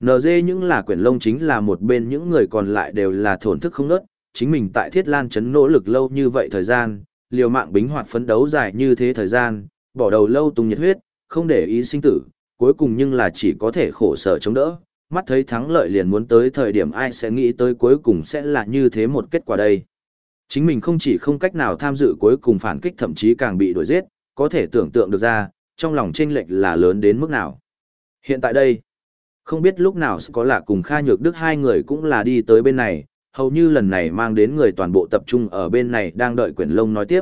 NG những là quyển lông chính là một bên những người còn lại đều là thổn thức không nớt, chính mình tại Thiết Lan Trấn nỗ lực lâu như vậy thời gian, liều mạng bính hoạt phấn đấu dài như thế thời gian, bỏ đầu lâu tung nhiệt huyết, không để ý sinh tử, cuối cùng nhưng là chỉ có thể khổ sở chống đỡ, mắt thấy thắng lợi liền muốn tới thời điểm ai sẽ nghĩ tới cuối cùng sẽ là như thế một kết quả đây. Chính mình không chỉ không cách nào tham dự cuối cùng phản kích thậm chí càng bị đuổi giết, có thể tưởng tượng được ra, trong lòng chênh lệch là lớn đến mức nào. Hiện tại đây, không biết lúc nào có lạ cùng Kha Nhược Đức hai người cũng là đi tới bên này, hầu như lần này mang đến người toàn bộ tập trung ở bên này đang đợi quyển lông nói tiếp.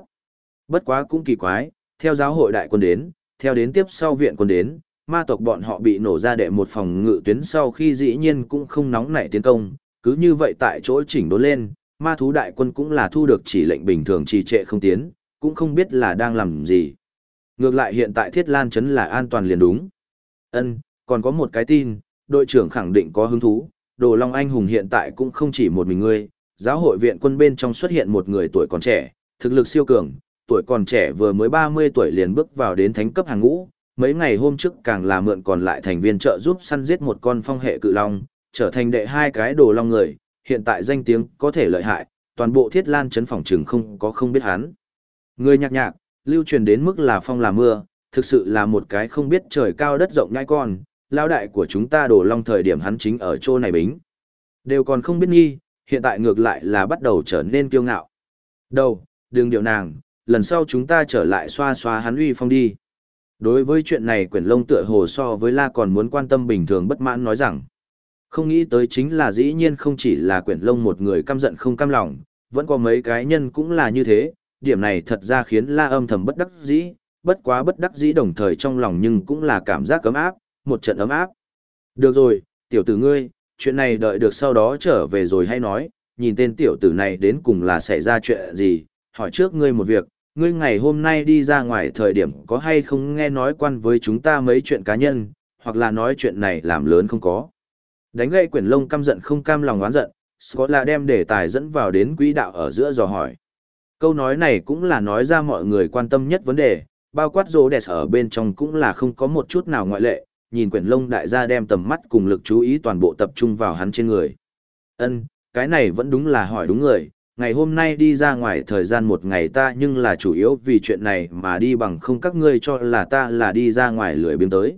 Bất quá cũng kỳ quái, theo giáo hội đại quân đến, theo đến tiếp sau viện quân đến, ma tộc bọn họ bị nổ ra đệ một phòng ngự tuyến sau khi dĩ nhiên cũng không nóng nảy tiến công, cứ như vậy tại chỗ chỉnh đốn lên, ma thú đại quân cũng là thu được chỉ lệnh bình thường trì trệ không tiến, cũng không biết là đang làm gì. Ngược lại hiện tại Thiết Lan Trấn là an toàn liền đúng. Ân, còn có một cái tin, đội trưởng khẳng định có hứng thú, Đồ Long Anh Hùng hiện tại cũng không chỉ một mình ngươi, giáo hội viện quân bên trong xuất hiện một người tuổi còn trẻ, thực lực siêu cường, tuổi còn trẻ vừa mới 30 tuổi liền bước vào đến thánh cấp hàng ngũ, mấy ngày hôm trước càng là mượn còn lại thành viên trợ giúp săn giết một con phong hệ cự long, trở thành đệ hai cái đồ long người, hiện tại danh tiếng có thể lợi hại, toàn bộ thiết lan chấn phòng trường không có không biết hắn. Người nhạc nhạc, lưu truyền đến mức là phong là mưa, thực sự là một cái không biết trời cao đất rộng nhai con, lao đại của chúng ta đổ long thời điểm hắn chính ở chỗ này bính. Đều còn không biết nghi, hiện tại ngược lại là bắt đầu trở nên kiêu ngạo. Đâu, đừng điệu nàng, lần sau chúng ta trở lại xoa xoa hắn uy phong đi. Đối với chuyện này quyển lông tựa hồ so với la còn muốn quan tâm bình thường bất mãn nói rằng. Không nghĩ tới chính là dĩ nhiên không chỉ là quyển lông một người căm giận không căm lòng, vẫn có mấy cái nhân cũng là như thế, điểm này thật ra khiến la âm thầm bất đắc dĩ, bất quá bất đắc dĩ đồng thời trong lòng nhưng cũng là cảm giác ấm áp, một trận ấm áp. Được rồi, tiểu tử ngươi, chuyện này đợi được sau đó trở về rồi hay nói, nhìn tên tiểu tử này đến cùng là xảy ra chuyện gì, hỏi trước ngươi một việc, ngươi ngày hôm nay đi ra ngoài thời điểm có hay không nghe nói quan với chúng ta mấy chuyện cá nhân, hoặc là nói chuyện này làm lớn không có. Đánh gây quyển lông căm giận không cam lòng oán giận, Scott là đem đề tài dẫn vào đến quỹ đạo ở giữa dò hỏi. Câu nói này cũng là nói ra mọi người quan tâm nhất vấn đề, bao quát rô đẹp ở bên trong cũng là không có một chút nào ngoại lệ, nhìn quyển lông đại gia đem tầm mắt cùng lực chú ý toàn bộ tập trung vào hắn trên người. Ân, cái này vẫn đúng là hỏi đúng người, ngày hôm nay đi ra ngoài thời gian một ngày ta nhưng là chủ yếu vì chuyện này mà đi bằng không các ngươi cho là ta là đi ra ngoài lười biếng tới.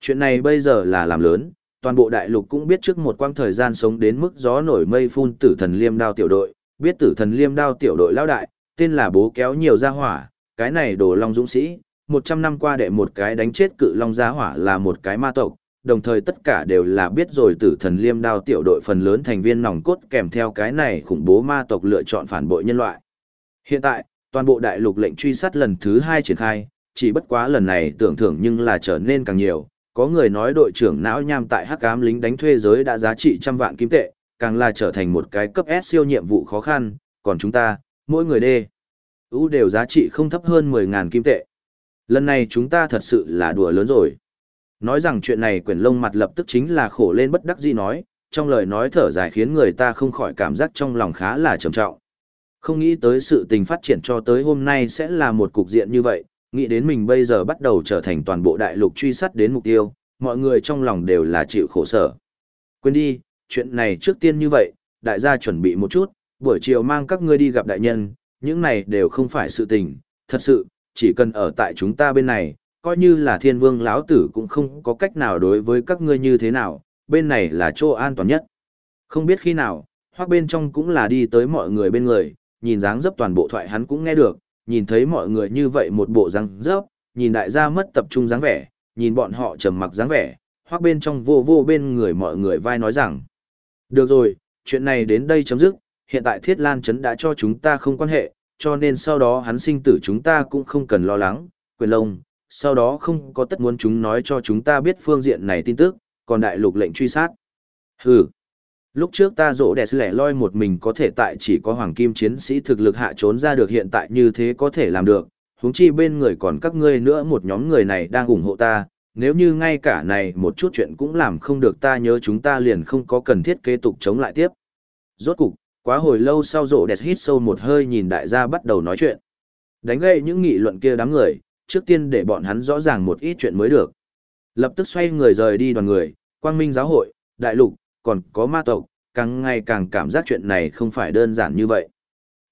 Chuyện này bây giờ là làm lớn, toàn bộ đại lục cũng biết trước một quãng thời gian sống đến mức gió nổi mây phun tử thần liêm đao tiểu đội, biết tử thần liêm đao tiểu đội lao đại, tên là bố kéo nhiều gia hỏa, cái này đồ long dũng sĩ, 100 năm qua đệ một cái đánh chết cự long gia hỏa là một cái ma tộc, đồng thời tất cả đều là biết rồi tử thần liêm đao tiểu đội phần lớn thành viên nòng cốt kèm theo cái này khủng bố ma tộc lựa chọn phản bội nhân loại. Hiện tại, toàn bộ đại lục lệnh truy sát lần thứ hai triển khai, chỉ bất quá lần này tưởng thưởng nhưng là trở nên càng nhiều. Có người nói đội trưởng não nham tại hắc ám lính đánh thuê giới đã giá trị trăm vạn kim tệ, càng là trở thành một cái cấp S siêu nhiệm vụ khó khăn, còn chúng ta, mỗi người đê, ưu đều giá trị không thấp hơn 10.000 kim tệ. Lần này chúng ta thật sự là đùa lớn rồi. Nói rằng chuyện này quyển lông mặt lập tức chính là khổ lên bất đắc dĩ nói, trong lời nói thở dài khiến người ta không khỏi cảm giác trong lòng khá là trầm trọng. Không nghĩ tới sự tình phát triển cho tới hôm nay sẽ là một cục diện như vậy, nghĩ đến mình bây giờ bắt đầu trở thành toàn bộ đại lục truy sát đến mục tiêu, mọi người trong lòng đều là chịu khổ sở. Quên đi, chuyện này trước tiên như vậy, đại gia chuẩn bị một chút, buổi chiều mang các ngươi đi gặp đại nhân, những này đều không phải sự tình, thật sự, chỉ cần ở tại chúng ta bên này, coi như là thiên vương lão tử cũng không có cách nào đối với các ngươi như thế nào, bên này là chỗ an toàn nhất. Không biết khi nào, hoặc bên trong cũng là đi tới mọi người bên người, nhìn dáng dấp toàn bộ thoại hắn cũng nghe được, nhìn thấy mọi người như vậy một bộ dáng dấp, nhìn đại gia mất tập trung dáng vẻ, nhìn bọn họ trầm mặc dáng vẻ, hoặc bên trong vô vô bên người mọi người vai nói rằng, được rồi, chuyện này đến đây chấm dứt, hiện tại Thiết Lan Trấn đã cho chúng ta không quan hệ, cho nên sau đó hắn sinh tử chúng ta cũng không cần lo lắng, quyền lông, sau đó không có tất muốn chúng nói cho chúng ta biết phương diện này tin tức, còn đại lục lệnh truy sát. Hừ. Lúc trước ta rỗ đẹp lẻ loi một mình có thể tại chỉ có hoàng kim chiến sĩ thực lực hạ trốn ra được hiện tại như thế có thể làm được, huống chi bên người còn các ngươi nữa một nhóm người này đang ủng hộ ta, nếu như ngay cả này một chút chuyện cũng làm không được ta nhớ chúng ta liền không có cần thiết kế tục chống lại tiếp. Rốt cục, quá hồi lâu sau rộ đẹp hít sâu một hơi nhìn đại gia bắt đầu nói chuyện. Đánh gậy những nghị luận kia đám người, trước tiên để bọn hắn rõ ràng một ít chuyện mới được. Lập tức xoay người rời đi đoàn người, quang minh giáo hội, đại lục, còn có ma tộc, càng ngày càng cảm giác chuyện này không phải đơn giản như vậy.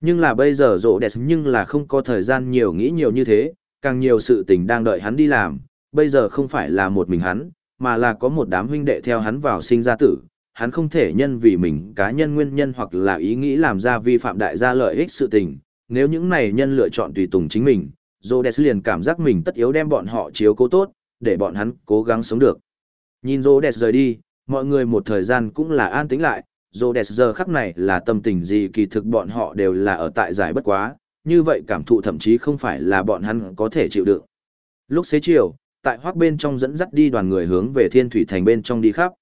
Nhưng là bây giờ rộ đẹp nhưng là không có thời gian nhiều nghĩ nhiều như thế, càng nhiều sự tình đang đợi hắn đi làm, bây giờ không phải là một mình hắn, mà là có một đám huynh đệ theo hắn vào sinh ra tử, hắn không thể nhân vì mình cá nhân nguyên nhân hoặc là ý nghĩ làm ra vi phạm đại gia lợi ích sự tình, nếu những này nhân lựa chọn tùy tùng chính mình, Rhodes liền cảm giác mình tất yếu đem bọn họ chiếu cố tốt, để bọn hắn cố gắng sống được. Nhìn Rhodes rời đi, mọi người một thời gian cũng là an tĩnh lại, Rhodes giờ khắc này là tâm tình gì kỳ thực bọn họ đều là ở tại giải bất quá, như vậy cảm thụ thậm chí không phải là bọn hắn có thể chịu đựng. Lúc xế chiều, tại hoác bên trong dẫn dắt đi đoàn người hướng về thiên thủy thành bên trong đi khắp.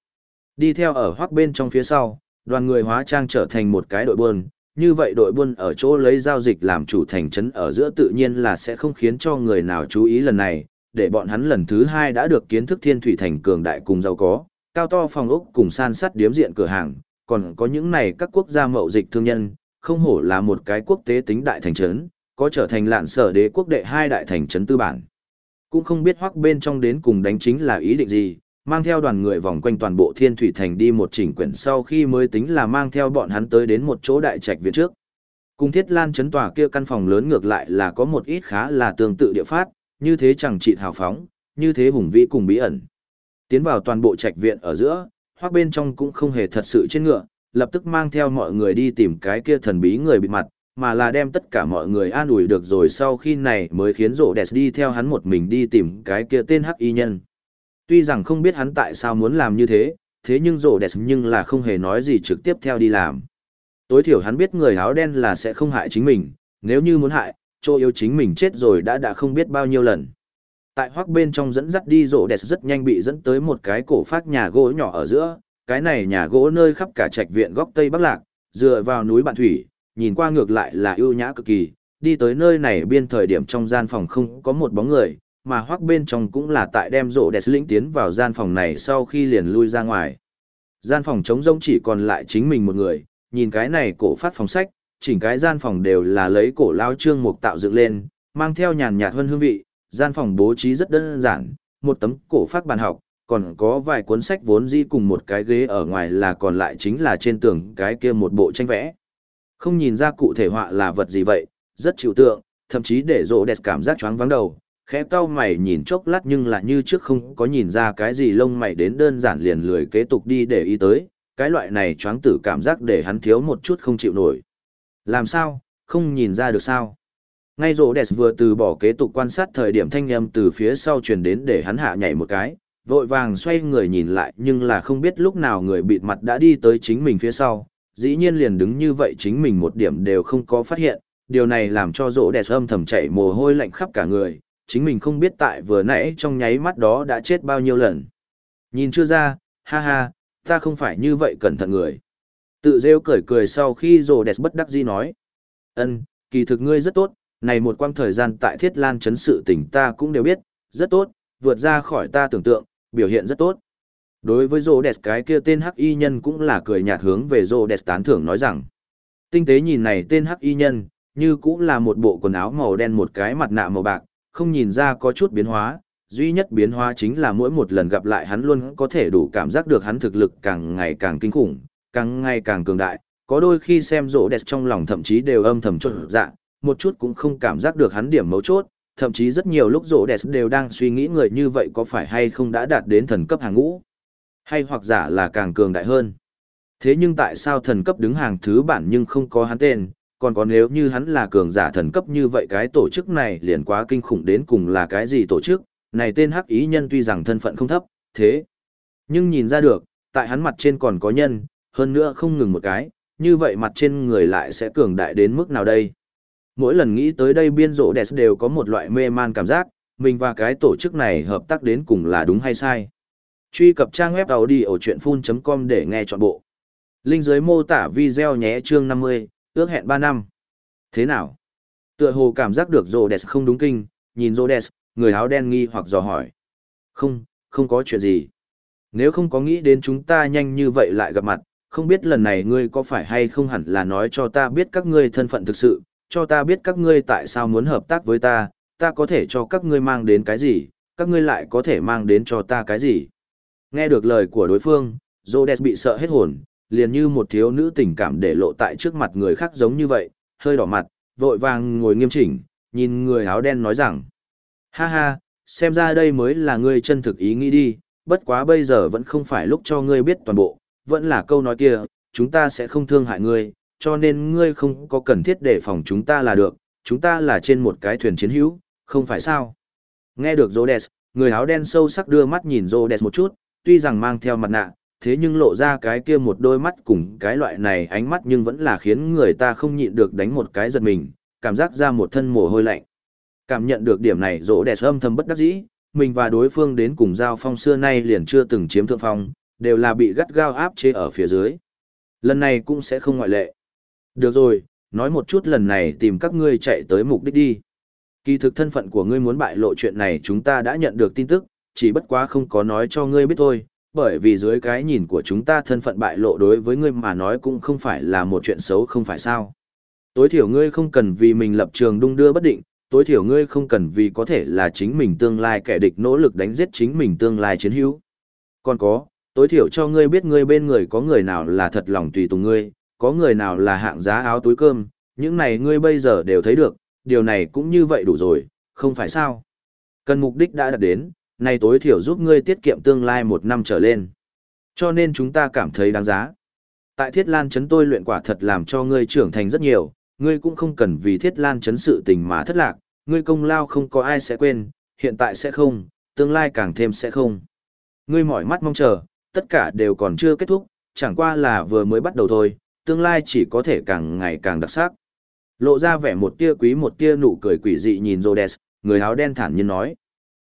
Đi theo ở hoác bên trong phía sau, đoàn người hóa trang trở thành một cái đội buôn, như vậy đội buôn ở chỗ lấy giao dịch làm chủ thành trấn ở giữa tự nhiên là sẽ không khiến cho người nào chú ý lần này, để bọn hắn lần thứ hai đã được kiến thức thiên thủy thành cường đại cùng giàu có, cao to phòng ốc cùng san sắt điếm diện cửa hàng, còn có những này các quốc gia mậu dịch thương nhân, không hổ là một cái quốc tế tính đại thành trấn, có trở thành lạn sở đế quốc đệ hai đại thành trấn tư bản. Cũng không biết hoắc bên trong đến cùng đánh chính là ý định gì, mang theo đoàn người vòng quanh toàn bộ thiên thủy thành đi một chỉnh quyển sau khi mới tính là mang theo bọn hắn tới đến một chỗ đại trạch viện trước. Cùng thiết lan chấn tòa kia căn phòng lớn ngược lại là có một ít khá là tương tự địa phát, như thế chẳng trị hào phóng, như thế hùng vĩ cùng bí ẩn. Tiến vào toàn bộ trạch viện ở giữa, hoắc bên trong cũng không hề thật sự trên ngựa, lập tức mang theo mọi người đi tìm cái kia thần bí người bị mặt, mà là đem tất cả mọi người an ủi được rồi sau khi này mới khiến rổ đẹp đi theo hắn một mình đi tìm cái kia tên hắc y nhân. Tuy rằng không biết hắn tại sao muốn làm như thế, thế nhưng rổ đẹp nhưng là không hề nói gì trực tiếp theo đi làm. Tối thiểu hắn biết người áo đen là sẽ không hại chính mình, nếu như muốn hại, chỗ yếu chính mình chết rồi đã đã không biết bao nhiêu lần. Tại hoác bên trong dẫn dắt đi rộ đẹp rất nhanh bị dẫn tới một cái cổ phát nhà gỗ nhỏ ở giữa, cái này nhà gỗ nơi khắp cả trạch viện góc Tây Bắc Lạc, dựa vào núi Bạn Thủy, nhìn qua ngược lại là ưu nhã cực kỳ, đi tới nơi này biên thời điểm trong gian phòng không có một bóng người, mà hoác bên trong cũng là tại đem rộ đẹp lĩnh tiến vào gian phòng này sau khi liền lui ra ngoài. Gian phòng trống rỗng chỉ còn lại chính mình một người, nhìn cái này cổ phát phòng sách, chỉnh cái gian phòng đều là lấy cổ lao trương mục tạo dựng lên, mang theo nhàn nhạt hơn hương vị, gian phòng bố trí rất đơn giản, một tấm cổ phát bàn học, còn có vài cuốn sách vốn dĩ cùng một cái ghế ở ngoài là còn lại chính là trên tường cái kia một bộ tranh vẽ. Không nhìn ra cụ thể họa là vật gì vậy, rất chịu tượng, thậm chí để rộ đẹp cảm giác choáng vắng đầu, khẽ cau mày nhìn chốc lát nhưng là như trước không có nhìn ra cái gì lông mày đến đơn giản liền lười kế tục đi để ý tới, cái loại này choáng tử cảm giác để hắn thiếu một chút không chịu nổi. Làm sao, không nhìn ra được sao? Ngay rộ đẹp vừa từ bỏ kế tục quan sát thời điểm thanh âm từ phía sau truyền đến để hắn hạ nhảy một cái, vội vàng xoay người nhìn lại nhưng là không biết lúc nào người bịt mặt đã đi tới chính mình phía sau, dĩ nhiên liền đứng như vậy chính mình một điểm đều không có phát hiện, điều này làm cho rỗ đẹp âm thầm chảy mồ hôi lạnh khắp cả người, chính mình không biết tại vừa nãy trong nháy mắt đó đã chết bao nhiêu lần. Nhìn chưa ra, ha ha, ta không phải như vậy cẩn thận người. Tự rêu cười cười sau khi rồ đẹp bất đắc dĩ nói. ân kỳ thực ngươi rất tốt, này một quang thời gian tại thiết lan chấn sự tình ta cũng đều biết, rất tốt, vượt ra khỏi ta tưởng tượng, biểu hiện rất tốt. Đối với Rô đẹp cái kia tên hắc y nhân cũng là cười nhạt hướng về Rô đẹp tán thưởng nói rằng. Tinh tế nhìn này tên hắc y nhân, như cũng là một bộ quần áo màu đen một cái mặt nạ màu bạc, không nhìn ra có chút biến hóa, duy nhất biến hóa chính là mỗi một lần gặp lại hắn luôn có thể đủ cảm giác được hắn thực lực càng ngày càng kinh khủng, càng ngày càng cường đại, có đôi khi xem rỗ đẹp trong lòng thậm chí đều âm thầm trộn dạ, một chút cũng không cảm giác được hắn điểm mấu chốt, thậm chí rất nhiều lúc rỗ đẹp đều đang suy nghĩ người như vậy có phải hay không đã đạt đến thần cấp hàng ngũ, hay hoặc giả là càng cường đại hơn. Thế nhưng tại sao thần cấp đứng hàng thứ bản nhưng không có hắn tên, còn có nếu như hắn là cường giả thần cấp như vậy cái tổ chức này liền quá kinh khủng đến cùng là cái gì tổ chức, này tên hắc ý nhân tuy rằng thân phận không thấp, thế. Nhưng nhìn ra được, tại hắn mặt trên còn có nhân, hơn nữa không ngừng một cái, như vậy mặt trên người lại sẽ cường đại đến mức nào đây. Mỗi lần nghĩ tới đây biên rộ đẹp đều có một loại mê man cảm giác, mình và cái tổ chức này hợp tác đến cùng là đúng hay sai. Truy cập trang web đầu đi ở chuyện full.com để nghe trọn bộ. Linh dưới mô tả video nhé chương 50, ước hẹn 3 năm. Thế nào? Tựa hồ cảm giác được Rhodes không đúng kinh, nhìn Rhodes, người áo đen nghi hoặc dò hỏi. Không, không có chuyện gì. Nếu không có nghĩ đến chúng ta nhanh như vậy lại gặp mặt, không biết lần này ngươi có phải hay không hẳn là nói cho ta biết các ngươi thân phận thực sự, cho ta biết các ngươi tại sao muốn hợp tác với ta, ta có thể cho các ngươi mang đến cái gì, các ngươi lại có thể mang đến cho ta cái gì. Nghe được lời của đối phương, Rhodes bị sợ hết hồn, liền như một thiếu nữ tình cảm để lộ tại trước mặt người khác giống như vậy, hơi đỏ mặt, vội vàng ngồi nghiêm chỉnh, nhìn người áo đen nói rằng, ha ha, xem ra đây mới là ngươi chân thực ý nghĩ đi, bất quá bây giờ vẫn không phải lúc cho ngươi biết toàn bộ, vẫn là câu nói kia, chúng ta sẽ không thương hại ngươi, cho nên ngươi không có cần thiết để phòng chúng ta là được, chúng ta là trên một cái thuyền chiến hữu, không phải sao. Nghe được Rhodes, người áo đen sâu sắc đưa mắt nhìn Rhodes một chút, tuy rằng mang theo mặt nạ, thế nhưng lộ ra cái kia một đôi mắt cùng cái loại này ánh mắt nhưng vẫn là khiến người ta không nhịn được đánh một cái giật mình, cảm giác ra một thân mồ hôi lạnh. Cảm nhận được điểm này rỗ đẹp âm thầm bất đắc dĩ, mình và đối phương đến cùng giao phong xưa nay liền chưa từng chiếm thượng phong, đều là bị gắt gao áp chế ở phía dưới. Lần này cũng sẽ không ngoại lệ. Được rồi, nói một chút lần này tìm các ngươi chạy tới mục đích đi. Kỳ thực thân phận của ngươi muốn bại lộ chuyện này chúng ta đã nhận được tin tức, chỉ bất quá không có nói cho ngươi biết thôi, bởi vì dưới cái nhìn của chúng ta thân phận bại lộ đối với ngươi mà nói cũng không phải là một chuyện xấu không phải sao. Tối thiểu ngươi không cần vì mình lập trường đung đưa bất định, tối thiểu ngươi không cần vì có thể là chính mình tương lai kẻ địch nỗ lực đánh giết chính mình tương lai chiến hữu. Còn có, tối thiểu cho ngươi biết ngươi bên người có người nào là thật lòng tùy tùng ngươi, có người nào là hạng giá áo túi cơm, những này ngươi bây giờ đều thấy được, điều này cũng như vậy đủ rồi, không phải sao. Cần mục đích đã đạt đến, này tối thiểu giúp ngươi tiết kiệm tương lai một năm trở lên. Cho nên chúng ta cảm thấy đáng giá. Tại Thiết Lan chấn tôi luyện quả thật làm cho ngươi trưởng thành rất nhiều, ngươi cũng không cần vì Thiết Lan chấn sự tình mà thất lạc, ngươi công lao không có ai sẽ quên, hiện tại sẽ không, tương lai càng thêm sẽ không. Ngươi mỏi mắt mong chờ, tất cả đều còn chưa kết thúc, chẳng qua là vừa mới bắt đầu thôi, tương lai chỉ có thể càng ngày càng đặc sắc. Lộ ra vẻ một tia quý một tia nụ cười quỷ dị nhìn Rhodes, người áo đen thản nhiên nói.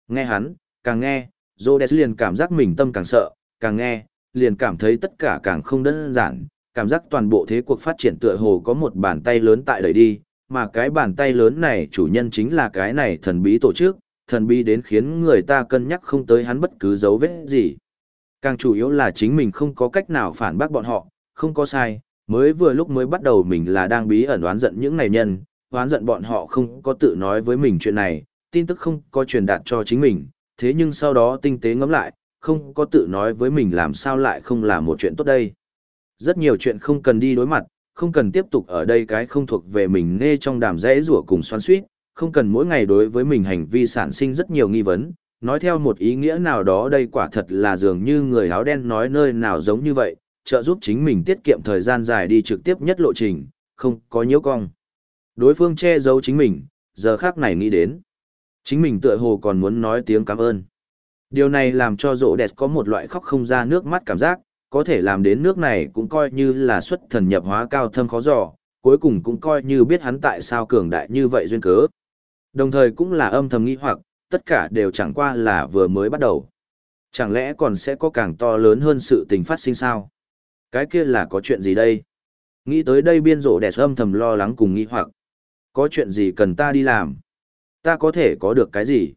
Nghe hắn, càng nghe, Rhodes liền cảm giác mình tâm càng sợ, càng nghe, liền cảm thấy tất cả càng không đơn giản, cảm giác toàn bộ thế cuộc phát triển tựa hồ có một bàn tay lớn tại đẩy đi, mà cái bàn tay lớn này chủ nhân chính là cái này thần bí tổ chức, thần bí đến khiến người ta cân nhắc không tới hắn bất cứ dấu vết gì. Càng chủ yếu là chính mình không có cách nào phản bác bọn họ, không có sai, mới vừa lúc mới bắt đầu mình là đang bí ẩn oán giận những này nhân, oán giận bọn họ không có tự nói với mình chuyện này, tin tức không có truyền đạt cho chính mình, thế nhưng sau đó tinh tế ngẫm lại, không có tự nói với mình làm sao lại không là một chuyện tốt đây. Rất nhiều chuyện không cần đi đối mặt, không cần tiếp tục ở đây cái không thuộc về mình nê trong đàm rẽ rủa cùng xoắn suýt, không cần mỗi ngày đối với mình hành vi sản sinh rất nhiều nghi vấn, nói theo một ý nghĩa nào đó đây quả thật là dường như người áo đen nói nơi nào giống như vậy, trợ giúp chính mình tiết kiệm thời gian dài đi trực tiếp nhất lộ trình, không có nhiễu cong. Đối phương che giấu chính mình, giờ khác này nghĩ đến. Chính mình tựa hồ còn muốn nói tiếng cảm ơn. Điều này làm cho rộ đẹp có một loại khóc không ra nước mắt cảm giác, có thể làm đến nước này cũng coi như là xuất thần nhập hóa cao thâm khó dò, cuối cùng cũng coi như biết hắn tại sao cường đại như vậy duyên cớ. Đồng thời cũng là âm thầm nghĩ hoặc, tất cả đều chẳng qua là vừa mới bắt đầu. Chẳng lẽ còn sẽ có càng to lớn hơn sự tình phát sinh sao? Cái kia là có chuyện gì đây? Nghĩ tới đây biên rộ đẹp âm thầm lo lắng cùng nghĩ hoặc. Có chuyện gì cần ta đi làm? Ta có thể có được cái gì?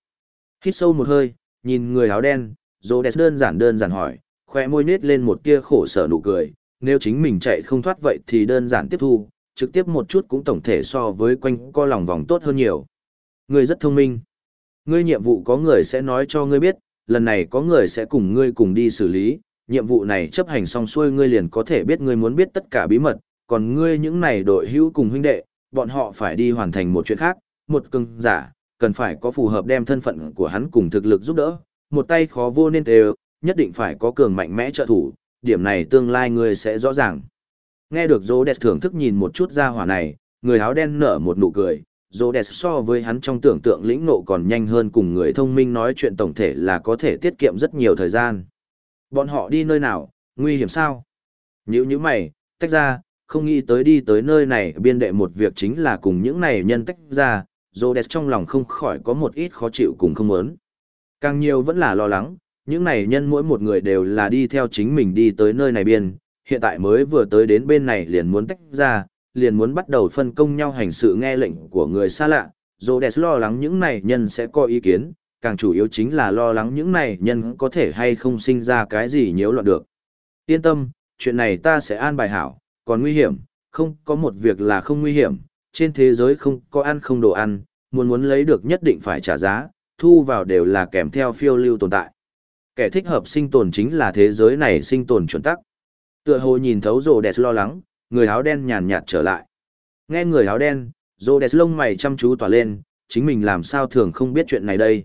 Hít sâu một hơi, nhìn người áo đen, rộ đẹp đơn giản đơn giản hỏi, khoe môi nết lên một tia khổ sở nụ cười. Nếu chính mình chạy không thoát vậy thì đơn giản tiếp thu, trực tiếp một chút cũng tổng thể so với quanh co lòng vòng tốt hơn nhiều. Ngươi rất thông minh. Ngươi nhiệm vụ có người sẽ nói cho ngươi biết, lần này có người sẽ cùng ngươi cùng đi xử lý, nhiệm vụ này chấp hành xong xuôi ngươi liền có thể biết ngươi muốn biết tất cả bí mật, còn ngươi những này đội hữu cùng huynh đệ, bọn họ phải đi hoàn thành một chuyện khác, một cưng giả, cần phải có phù hợp đem thân phận của hắn cùng thực lực giúp đỡ, một tay khó vô nên đều, nhất định phải có cường mạnh mẽ trợ thủ, điểm này tương lai ngươi sẽ rõ ràng. Nghe được Dô thưởng thức nhìn một chút ra hỏa này, người áo đen nở một nụ cười, Dô so với hắn trong tưởng tượng lĩnh nộ còn nhanh hơn cùng người thông minh nói chuyện tổng thể là có thể tiết kiệm rất nhiều thời gian. Bọn họ đi nơi nào, nguy hiểm sao? Nhữ như mày, tách ra, không nghĩ tới đi tới nơi này biên đệ một việc chính là cùng những này nhân tách ra, Dô Đẹp trong lòng không khỏi có một ít khó chịu cùng không muốn. Càng nhiều vẫn là lo lắng, những này nhân mỗi một người đều là đi theo chính mình đi tới nơi này biên, hiện tại mới vừa tới đến bên này liền muốn tách ra, liền muốn bắt đầu phân công nhau hành sự nghe lệnh của người xa lạ. Rhodes lo lắng những này nhân sẽ có ý kiến, càng chủ yếu chính là lo lắng những này nhân có thể hay không sinh ra cái gì nhiễu loạn được. Yên tâm, chuyện này ta sẽ an bài hảo, còn nguy hiểm, không có một việc là không nguy hiểm, trên thế giới không có ăn không đồ ăn, muốn muốn lấy được nhất định phải trả giá, thu vào đều là kèm theo phiêu lưu tồn tại. Kẻ thích hợp sinh tồn chính là thế giới này sinh tồn chuẩn tắc. Tựa hồ nhìn thấu rồ đẹp lo lắng, người áo đen nhàn nhạt trở lại. Nghe người áo đen, rồ đẹp lông mày chăm chú tỏa lên, chính mình làm sao thường không biết chuyện này đây.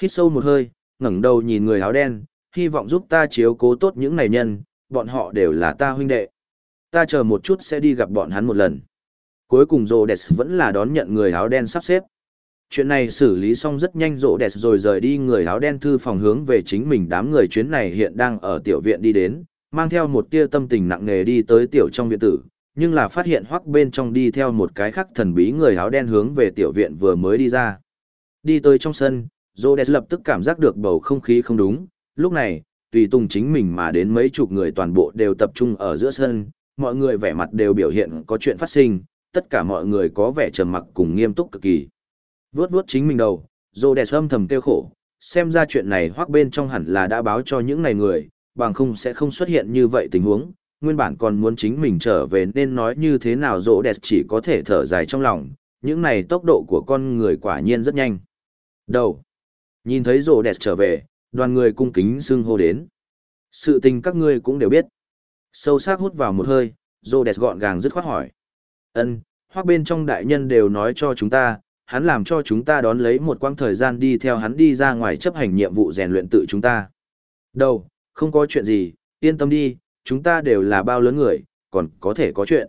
Hít sâu một hơi, ngẩng đầu nhìn người áo đen, hy vọng giúp ta chiếu cố tốt những này nhân, bọn họ đều là ta huynh đệ. Ta chờ một chút sẽ đi gặp bọn hắn một lần. Cuối cùng Rô đẹp vẫn là đón nhận người áo đen sắp xếp chuyện này xử lý xong rất nhanh rộ đẹp rồi rời đi người áo đen thư phòng hướng về chính mình đám người chuyến này hiện đang ở tiểu viện đi đến mang theo một tia tâm tình nặng nề đi tới tiểu trong viện tử, nhưng là phát hiện hoắc bên trong đi theo một cái khắc thần bí người áo đen hướng về tiểu viện vừa mới đi ra. Đi tới trong sân, Rô Rhodes lập tức cảm giác được bầu không khí không đúng, lúc này, tùy tùng chính mình mà đến mấy chục người toàn bộ đều tập trung ở giữa sân, mọi người vẻ mặt đều biểu hiện có chuyện phát sinh, tất cả mọi người có vẻ trầm mặc cùng nghiêm túc cực kỳ. Vướt vướt chính mình đầu, Rhodes âm thầm tiêu khổ, xem ra chuyện này hoắc bên trong hẳn là đã báo cho những này người, bằng không sẽ không xuất hiện như vậy tình huống, nguyên bản còn muốn chính mình trở về nên nói như thế nào rỗ đẹp chỉ có thể thở dài trong lòng, những này tốc độ của con người quả nhiên rất nhanh. Đầu. Nhìn thấy rỗ đẹp trở về, đoàn người cung kính xưng hô đến. Sự tình các ngươi cũng đều biết. Sâu sắc hút vào một hơi, rỗ đẹp gọn gàng dứt khoát hỏi ân hoặc bên trong đại nhân đều nói cho chúng ta, hắn làm cho chúng ta đón lấy một quãng thời gian đi theo hắn đi ra ngoài chấp hành nhiệm vụ rèn luyện tự chúng ta. Đâu, không có chuyện gì, yên tâm đi, chúng ta đều là bao lớn người, còn có thể có chuyện.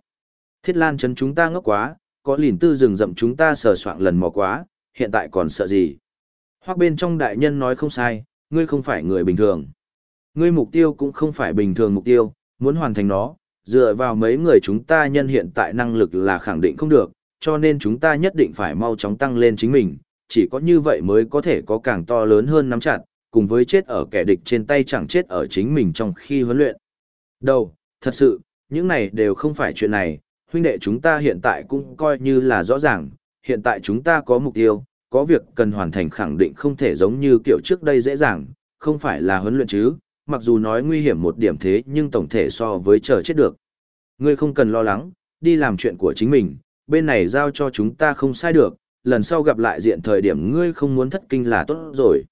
Thiết lan chấn chúng ta ngốc quá, có lìn tư rừng rậm chúng ta sờ soạng lần mò quá, hiện tại còn sợ gì. Hoặc bên trong đại nhân nói không sai, ngươi không phải người bình thường. Ngươi mục tiêu cũng không phải bình thường mục tiêu, muốn hoàn thành nó, dựa vào mấy người chúng ta nhân hiện tại năng lực là khẳng định không được, cho nên chúng ta nhất định phải mau chóng tăng lên chính mình, chỉ có như vậy mới có thể có càng to lớn hơn nắm chặt, cùng với chết ở kẻ địch trên tay chẳng chết ở chính mình trong khi huấn luyện. Đâu, thật sự, những này đều không phải chuyện này, huynh đệ chúng ta hiện tại cũng coi như là rõ ràng, hiện tại chúng ta có mục tiêu, có việc cần hoàn thành khẳng định không thể giống như kiểu trước đây dễ dàng, không phải là huấn luyện chứ, mặc dù nói nguy hiểm một điểm thế nhưng tổng thể so với chờ chết được. Ngươi không cần lo lắng, đi làm chuyện của chính mình, bên này giao cho chúng ta không sai được, lần sau gặp lại diện thời điểm ngươi không muốn thất kinh là tốt rồi.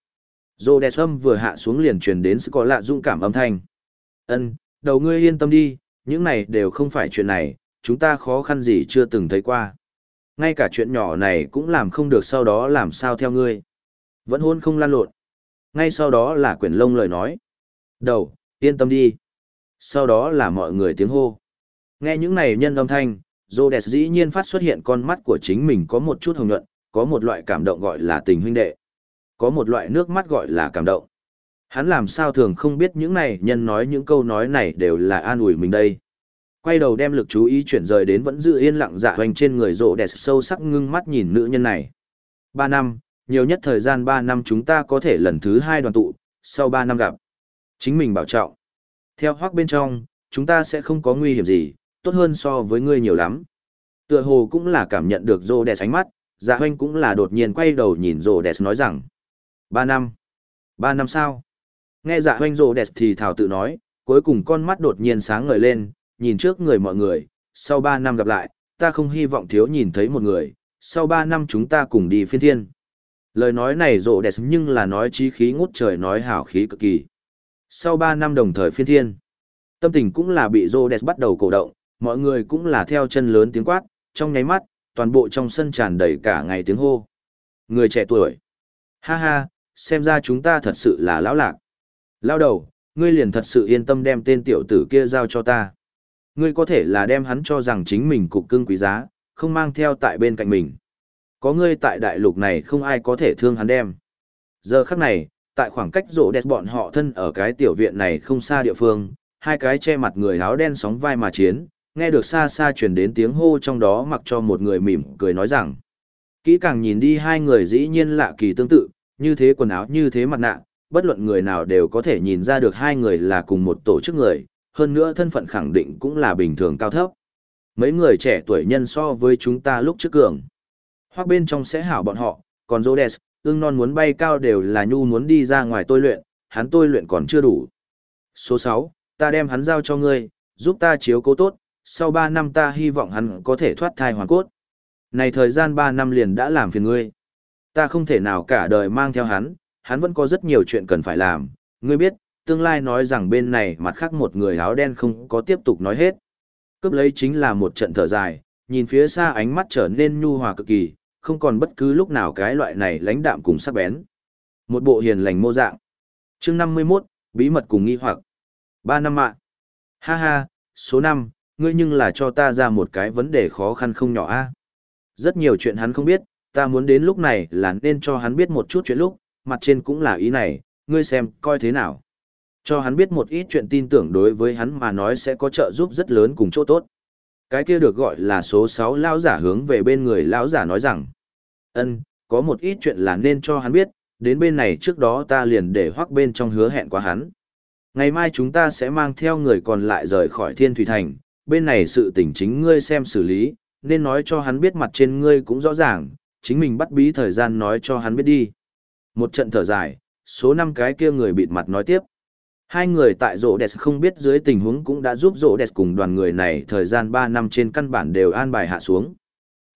Dô đẹp âm vừa hạ xuống liền truyền đến sự có lạ dũng cảm âm thanh. Ân, đầu ngươi yên tâm đi, những này đều không phải chuyện này, chúng ta khó khăn gì chưa từng thấy qua. Ngay cả chuyện nhỏ này cũng làm không được sau đó làm sao theo ngươi. Vẫn hôn không lan lộn. Ngay sau đó là quyển lông lời nói. Đầu, yên tâm đi. Sau đó là mọi người tiếng hô. Nghe những này nhân âm thanh, Rhodes dĩ nhiên phát xuất hiện con mắt của chính mình có một chút hồng nhuận, có một loại cảm động gọi là tình huynh đệ. Có một loại nước mắt gọi là cảm động. Hắn làm sao thường không biết những này nhân nói những câu nói này đều là an ủi mình đây. Quay đầu đem lực chú ý chuyển rời đến vẫn giữ yên lặng dạ hoành trên người rộ đẹp sâu sắc ngưng mắt nhìn nữ nhân này. Ba năm, nhiều nhất thời gian ba năm chúng ta có thể lần thứ hai đoàn tụ, sau ba năm gặp. Chính mình bảo trọng. Theo hoác bên trong, chúng ta sẽ không có nguy hiểm gì, tốt hơn so với ngươi nhiều lắm. Tựa hồ cũng là cảm nhận được rô đẹp ánh mắt, dạ hoanh cũng là đột nhiên quay đầu nhìn rô đẹp nói rằng. Ba năm. Ba năm sao? Nghe dạ hoanh rô đẹp thì thảo tự nói, cuối cùng con mắt đột nhiên sáng ngời lên, nhìn trước người mọi người, sau ba năm gặp lại, ta không hy vọng thiếu nhìn thấy một người, sau ba năm chúng ta cùng đi phiên thiên. Lời nói này rộ đẹp nhưng là nói chí khí ngút trời nói hào khí cực kỳ. Sau 3 năm đồng thời phiên thiên, tâm tình cũng là bị Rhodes bắt đầu cổ động, mọi người cũng là theo chân lớn tiếng quát, trong nháy mắt, toàn bộ trong sân tràn đầy cả ngày tiếng hô. Người trẻ tuổi. Ha ha, xem ra chúng ta thật sự là lão lạc. Lao đầu, ngươi liền thật sự yên tâm đem tên tiểu tử kia giao cho ta. Ngươi có thể là đem hắn cho rằng chính mình cục cưng quý giá, không mang theo tại bên cạnh mình. Có ngươi tại đại lục này không ai có thể thương hắn đem. Giờ khắc này, tại khoảng cách rộ đẹp bọn họ thân ở cái tiểu viện này không xa địa phương, hai cái che mặt người áo đen sóng vai mà chiến, nghe được xa xa truyền đến tiếng hô trong đó mặc cho một người mỉm cười nói rằng. Kỹ càng nhìn đi hai người dĩ nhiên lạ kỳ tương tự, như thế quần áo như thế mặt nạ, bất luận người nào đều có thể nhìn ra được hai người là cùng một tổ chức người, hơn nữa thân phận khẳng định cũng là bình thường cao thấp. Mấy người trẻ tuổi nhân so với chúng ta lúc trước cường. Hoặc bên trong sẽ hảo bọn họ, còn Rhodes, ương non muốn bay cao đều là nhu muốn đi ra ngoài tôi luyện, hắn tôi luyện còn chưa đủ. Số 6, ta đem hắn giao cho ngươi, giúp ta chiếu cố tốt, sau 3 năm ta hy vọng hắn có thể thoát thai hoàn cốt. Này thời gian 3 năm liền đã làm phiền ngươi. Ta không thể nào cả đời mang theo hắn, hắn vẫn có rất nhiều chuyện cần phải làm, ngươi biết, tương lai nói rằng bên này mặt khác một người áo đen không có tiếp tục nói hết. Cướp lấy chính là một trận thở dài, nhìn phía xa ánh mắt trở nên nhu hòa cực kỳ, không còn bất cứ lúc nào cái loại này lãnh đạm cùng sắc bén. Một bộ hiền lành mô dạng. chương 51, bí mật cùng nghi hoặc. Ba năm ạ. Ha ha, số 5, ngươi nhưng là cho ta ra một cái vấn đề khó khăn không nhỏ a Rất nhiều chuyện hắn không biết, ta muốn đến lúc này là nên cho hắn biết một chút chuyện lúc, mặt trên cũng là ý này, ngươi xem, coi thế nào. Cho hắn biết một ít chuyện tin tưởng đối với hắn mà nói sẽ có trợ giúp rất lớn cùng chỗ tốt. Cái kia được gọi là số 6 lão giả hướng về bên người lão giả nói rằng, ân, có một ít chuyện là nên cho hắn biết, đến bên này trước đó ta liền để hoắc bên trong hứa hẹn qua hắn. Ngày mai chúng ta sẽ mang theo người còn lại rời khỏi thiên thủy thành, bên này sự tình chính ngươi xem xử lý, nên nói cho hắn biết mặt trên ngươi cũng rõ ràng, chính mình bắt bí thời gian nói cho hắn biết đi. Một trận thở dài, số năm cái kia người bịt mặt nói tiếp. Hai người tại rổ đẹp không biết dưới tình huống cũng đã giúp rổ đẹp cùng đoàn người này thời gian 3 năm trên căn bản đều an bài hạ xuống.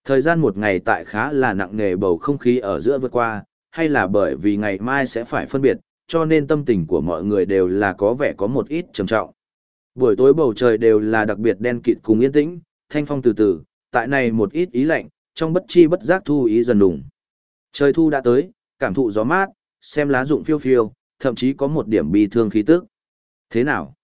Thời gian một ngày tại khá là nặng nề bầu không khí ở giữa vượt qua, hay là bởi vì ngày mai sẽ phải phân biệt, cho nên tâm tình của mọi người đều là có vẻ có một ít trầm trọng. Buổi tối bầu trời đều là đặc biệt đen kịt cùng yên tĩnh, thanh phong từ từ, tại này một ít ý lạnh, trong bất chi bất giác thu ý dần đủng. Trời thu đã tới, cảm thụ gió mát, xem lá rụng phiêu phiêu, thậm chí có một điểm bi thương khí tức. Thế nào?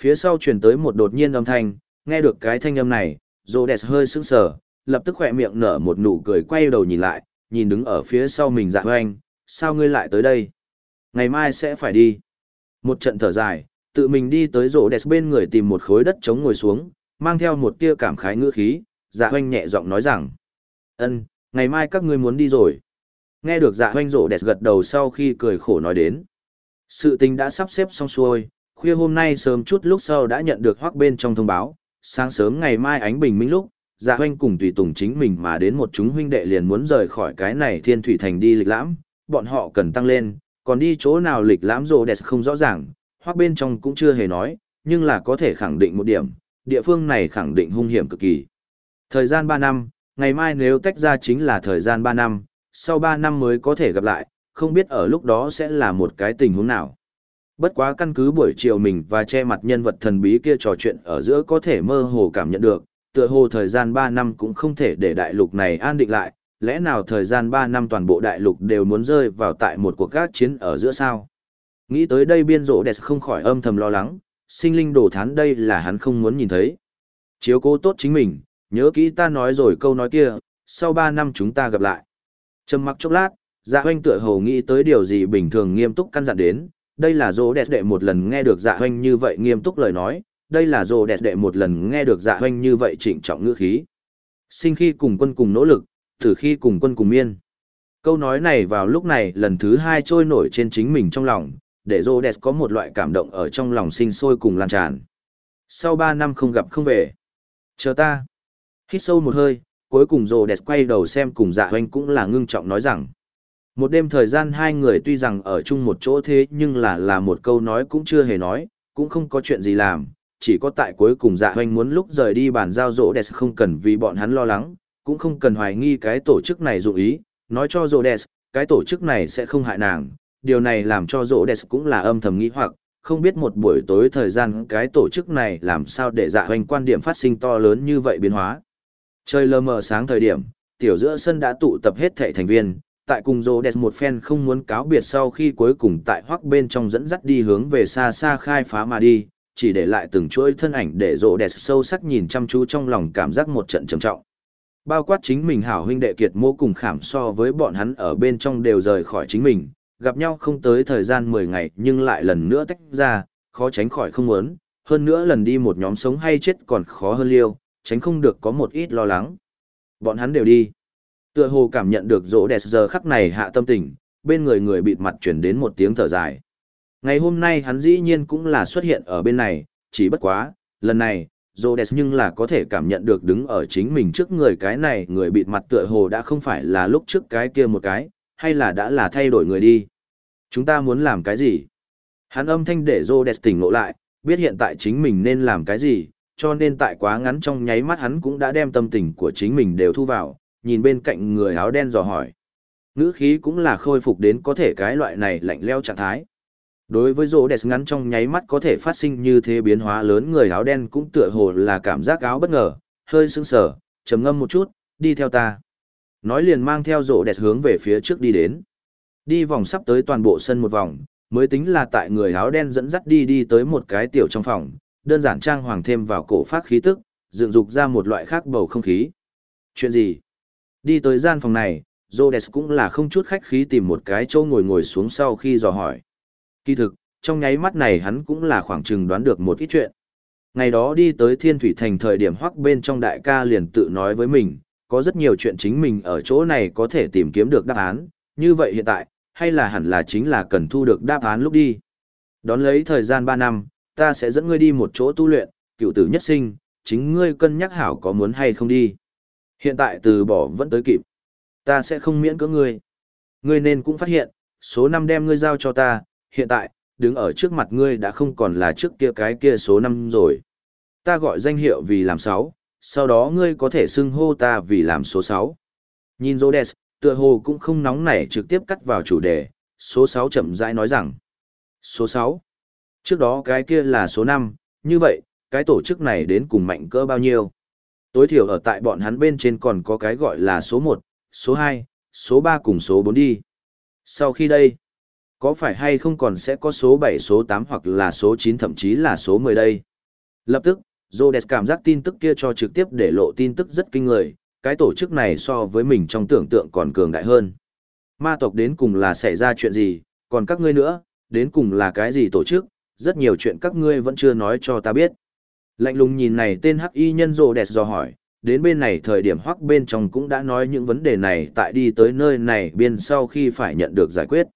Phía sau truyền tới một đột nhiên âm thanh, nghe được cái thanh âm này, Rhodes hơi sững sờ, lập tức khỏe miệng nở một nụ cười quay đầu nhìn lại, nhìn đứng ở phía sau mình dạ hoanh, sao ngươi lại tới đây? Ngày mai sẽ phải đi. Một trận thở dài, tự mình đi tới Rhodes bên người tìm một khối đất trống ngồi xuống, mang theo một tia cảm khái ngữ khí, dạ hoanh nhẹ giọng nói rằng, Ân, ngày mai các ngươi muốn đi rồi. Nghe được dạ hoanh rộ đẹp gật đầu sau khi cười khổ nói đến. Sự tình đã sắp xếp xong xuôi, khuya hôm nay sớm chút lúc sau đã nhận được hoác bên trong thông báo, sáng sớm ngày mai ánh bình minh lúc, dạ hoanh cùng tùy tùng chính mình mà đến một chúng huynh đệ liền muốn rời khỏi cái này thiên thủy thành đi lịch lãm, bọn họ cần tăng lên, còn đi chỗ nào lịch lãm rồ đẹp không rõ ràng, hoác bên trong cũng chưa hề nói, nhưng là có thể khẳng định một điểm, địa phương này khẳng định hung hiểm cực kỳ. Thời gian 3 năm, ngày mai nếu tách ra chính là thời gian 3 năm, sau 3 năm mới có thể gặp lại, không biết ở lúc đó sẽ là một cái tình huống nào. Bất quá căn cứ buổi chiều mình và che mặt nhân vật thần bí kia trò chuyện ở giữa có thể mơ hồ cảm nhận được, tựa hồ thời gian 3 năm cũng không thể để đại lục này an định lại, lẽ nào thời gian 3 năm toàn bộ đại lục đều muốn rơi vào tại một cuộc các chiến ở giữa sao? Nghĩ tới đây biên rộ đẹp không khỏi âm thầm lo lắng, sinh linh đổ thán đây là hắn không muốn nhìn thấy. Chiếu cố tốt chính mình, nhớ kỹ ta nói rồi câu nói kia, sau 3 năm chúng ta gặp lại. Trầm mặc chốc lát, dạ hoanh tựa hồ nghĩ tới điều gì bình thường nghiêm túc căn dặn đến, đây là dô đẹp đệ một lần nghe được dạ hoanh như vậy nghiêm túc lời nói, đây là dô đẹp đệ một lần nghe được dạ hoanh như vậy trịnh trọng ngữ khí. Sinh khi cùng quân cùng nỗ lực, thử khi cùng quân cùng miên. Câu nói này vào lúc này lần thứ hai trôi nổi trên chính mình trong lòng, để dô đẹp có một loại cảm động ở trong lòng sinh sôi cùng lan tràn. Sau ba năm không gặp không về. Chờ ta. Hít sâu một hơi, cuối cùng dô đẹp quay đầu xem cùng dạ hoanh cũng là ngưng trọng nói rằng. Một đêm thời gian hai người tuy rằng ở chung một chỗ thế nhưng là là một câu nói cũng chưa hề nói, cũng không có chuyện gì làm, chỉ có tại cuối cùng dạ hoanh muốn lúc rời đi bàn giao rỗ đẹp không cần vì bọn hắn lo lắng, cũng không cần hoài nghi cái tổ chức này dụ ý, nói cho rỗ đẹp, cái tổ chức này sẽ không hại nàng, điều này làm cho rỗ đẹp cũng là âm thầm nghĩ hoặc, không biết một buổi tối thời gian cái tổ chức này làm sao để dạ hoanh quan điểm phát sinh to lớn như vậy biến hóa. Trời lờ mờ sáng thời điểm, tiểu giữa sân đã tụ tập hết thảy thành viên, tại cùng rô đẹp một phen không muốn cáo biệt sau khi cuối cùng tại hoắc bên trong dẫn dắt đi hướng về xa xa khai phá mà đi, chỉ để lại từng chuỗi thân ảnh để rô đẹp sâu sắc nhìn chăm chú trong lòng cảm giác một trận trầm trọng. Bao quát chính mình hảo huynh đệ kiệt mô cùng khảm so với bọn hắn ở bên trong đều rời khỏi chính mình, gặp nhau không tới thời gian 10 ngày nhưng lại lần nữa tách ra, khó tránh khỏi không muốn, hơn nữa lần đi một nhóm sống hay chết còn khó hơn liêu, tránh không được có một ít lo lắng. Bọn hắn đều đi. Tựa hồ cảm nhận được rỗ đẹp giờ khắc này hạ tâm tình, bên người người bịt mặt chuyển đến một tiếng thở dài. Ngày hôm nay hắn dĩ nhiên cũng là xuất hiện ở bên này, chỉ bất quá, lần này, rỗ đẹp nhưng là có thể cảm nhận được đứng ở chính mình trước người cái này người bịt mặt tựa hồ đã không phải là lúc trước cái kia một cái, hay là đã là thay đổi người đi. Chúng ta muốn làm cái gì? Hắn âm thanh để rỗ đẹp tỉnh ngộ lại, biết hiện tại chính mình nên làm cái gì, cho nên tại quá ngắn trong nháy mắt hắn cũng đã đem tâm tình của chính mình đều thu vào, nhìn bên cạnh người áo đen dò hỏi. Ngữ khí cũng là khôi phục đến có thể cái loại này lạnh leo trạng thái. Đối với rỗ đẹp ngắn trong nháy mắt có thể phát sinh như thế biến hóa lớn người áo đen cũng tựa hồ là cảm giác áo bất ngờ, hơi sững sờ, trầm ngâm một chút, đi theo ta. Nói liền mang theo rỗ đẹp hướng về phía trước đi đến. Đi vòng sắp tới toàn bộ sân một vòng, mới tính là tại người áo đen dẫn dắt đi đi tới một cái tiểu trong phòng, đơn giản trang hoàng thêm vào cổ phát khí tức, dựng dục ra một loại khác bầu không khí. Chuyện gì? Đi tới gian phòng này, Rhodes cũng là không chút khách khí tìm một cái chỗ ngồi ngồi xuống sau khi dò hỏi. Kỳ thực, trong nháy mắt này hắn cũng là khoảng chừng đoán được một ít chuyện. Ngày đó đi tới Thiên Thủy Thành thời điểm hoắc bên trong đại ca liền tự nói với mình, có rất nhiều chuyện chính mình ở chỗ này có thể tìm kiếm được đáp án, như vậy hiện tại, hay là hẳn là chính là cần thu được đáp án lúc đi. Đón lấy thời gian 3 năm, ta sẽ dẫn ngươi đi một chỗ tu luyện, cựu tử nhất sinh, chính ngươi cân nhắc hảo có muốn hay không đi. Hiện tại từ bỏ vẫn tới kịp. Ta sẽ không miễn cưỡng ngươi. Ngươi nên cũng phát hiện, số năm đem ngươi giao cho ta, hiện tại, đứng ở trước mặt ngươi đã không còn là trước kia cái kia số năm rồi. Ta gọi danh hiệu vì làm sáu, sau đó ngươi có thể xưng hô ta vì làm số sáu. Nhìn Rhodes, tựa hồ cũng không nóng nảy trực tiếp cắt vào chủ đề, số sáu chậm rãi nói rằng. Số sáu. Trước đó cái kia là số năm, như vậy, cái tổ chức này đến cùng mạnh cỡ bao nhiêu? Tối thiểu ở tại bọn hắn bên trên còn có cái gọi là số 1, số 2, số 3 cùng số 4 đi. Sau khi đây, có phải hay không còn sẽ có số 7, số 8 hoặc là số 9 thậm chí là số 10 đây? Lập tức, Rhodes cảm giác tin tức kia cho trực tiếp để lộ tin tức rất kinh người, cái tổ chức này so với mình trong tưởng tượng còn cường đại hơn. Ma tộc đến cùng là xảy ra chuyện gì, còn các ngươi nữa, đến cùng là cái gì tổ chức, rất nhiều chuyện các ngươi vẫn chưa nói cho ta biết. Lạnh lùng nhìn này tên hắc y nhân rồ đẹp dò hỏi, đến bên này thời điểm hoắc bên trong cũng đã nói những vấn đề này tại đi tới nơi này biên sau khi phải nhận được giải quyết.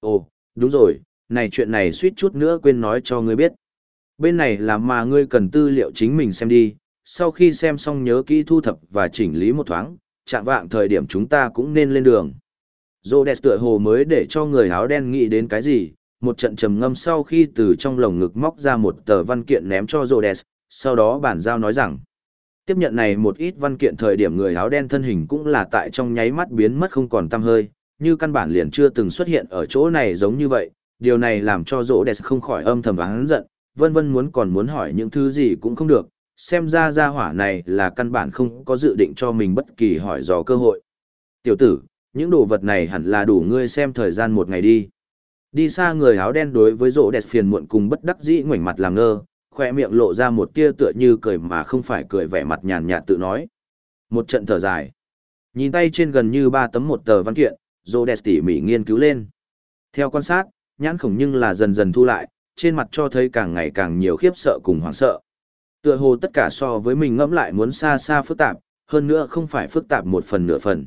Ồ, đúng rồi, này chuyện này suýt chút nữa quên nói cho ngươi biết. Bên này là mà ngươi cần tư liệu chính mình xem đi, sau khi xem xong nhớ kỹ thu thập và chỉnh lý một thoáng, chạm vạng thời điểm chúng ta cũng nên lên đường. Rhodes tựa hồ mới để cho người áo đen nghĩ đến cái gì, một trận trầm ngâm sau khi từ trong lồng ngực móc ra một tờ văn kiện ném cho Rhodes, sau đó bản giao nói rằng, tiếp nhận này một ít văn kiện thời điểm người áo đen thân hình cũng là tại trong nháy mắt biến mất không còn tăm hơi, như căn bản liền chưa từng xuất hiện ở chỗ này giống như vậy, điều này làm cho Rhodes không khỏi âm thầm hắn giận, vân vân muốn còn muốn hỏi những thứ gì cũng không được, xem ra gia hỏa này là căn bản không có dự định cho mình bất kỳ hỏi dò cơ hội. Tiểu tử, những đồ vật này hẳn là đủ ngươi xem thời gian một ngày đi. Đi xa người áo đen đối với rỗ đẹp phiền muộn cùng bất đắc dĩ ngoảnh mặt làm ngơ, khoe miệng lộ ra một tia tựa như cười mà không phải cười vẻ mặt nhàn nhạt tự nói. Một trận thở dài. Nhìn tay trên gần như ba tấm một tờ văn kiện, Rhodes tỉ mỉ nghiên cứu lên. Theo quan sát, nhãn khổng nhưng là dần dần thu lại, trên mặt cho thấy càng ngày càng nhiều khiếp sợ cùng hoảng sợ. Tựa hồ tất cả so với mình ngẫm lại muốn xa xa phức tạp, hơn nữa không phải phức tạp một phần nửa phần.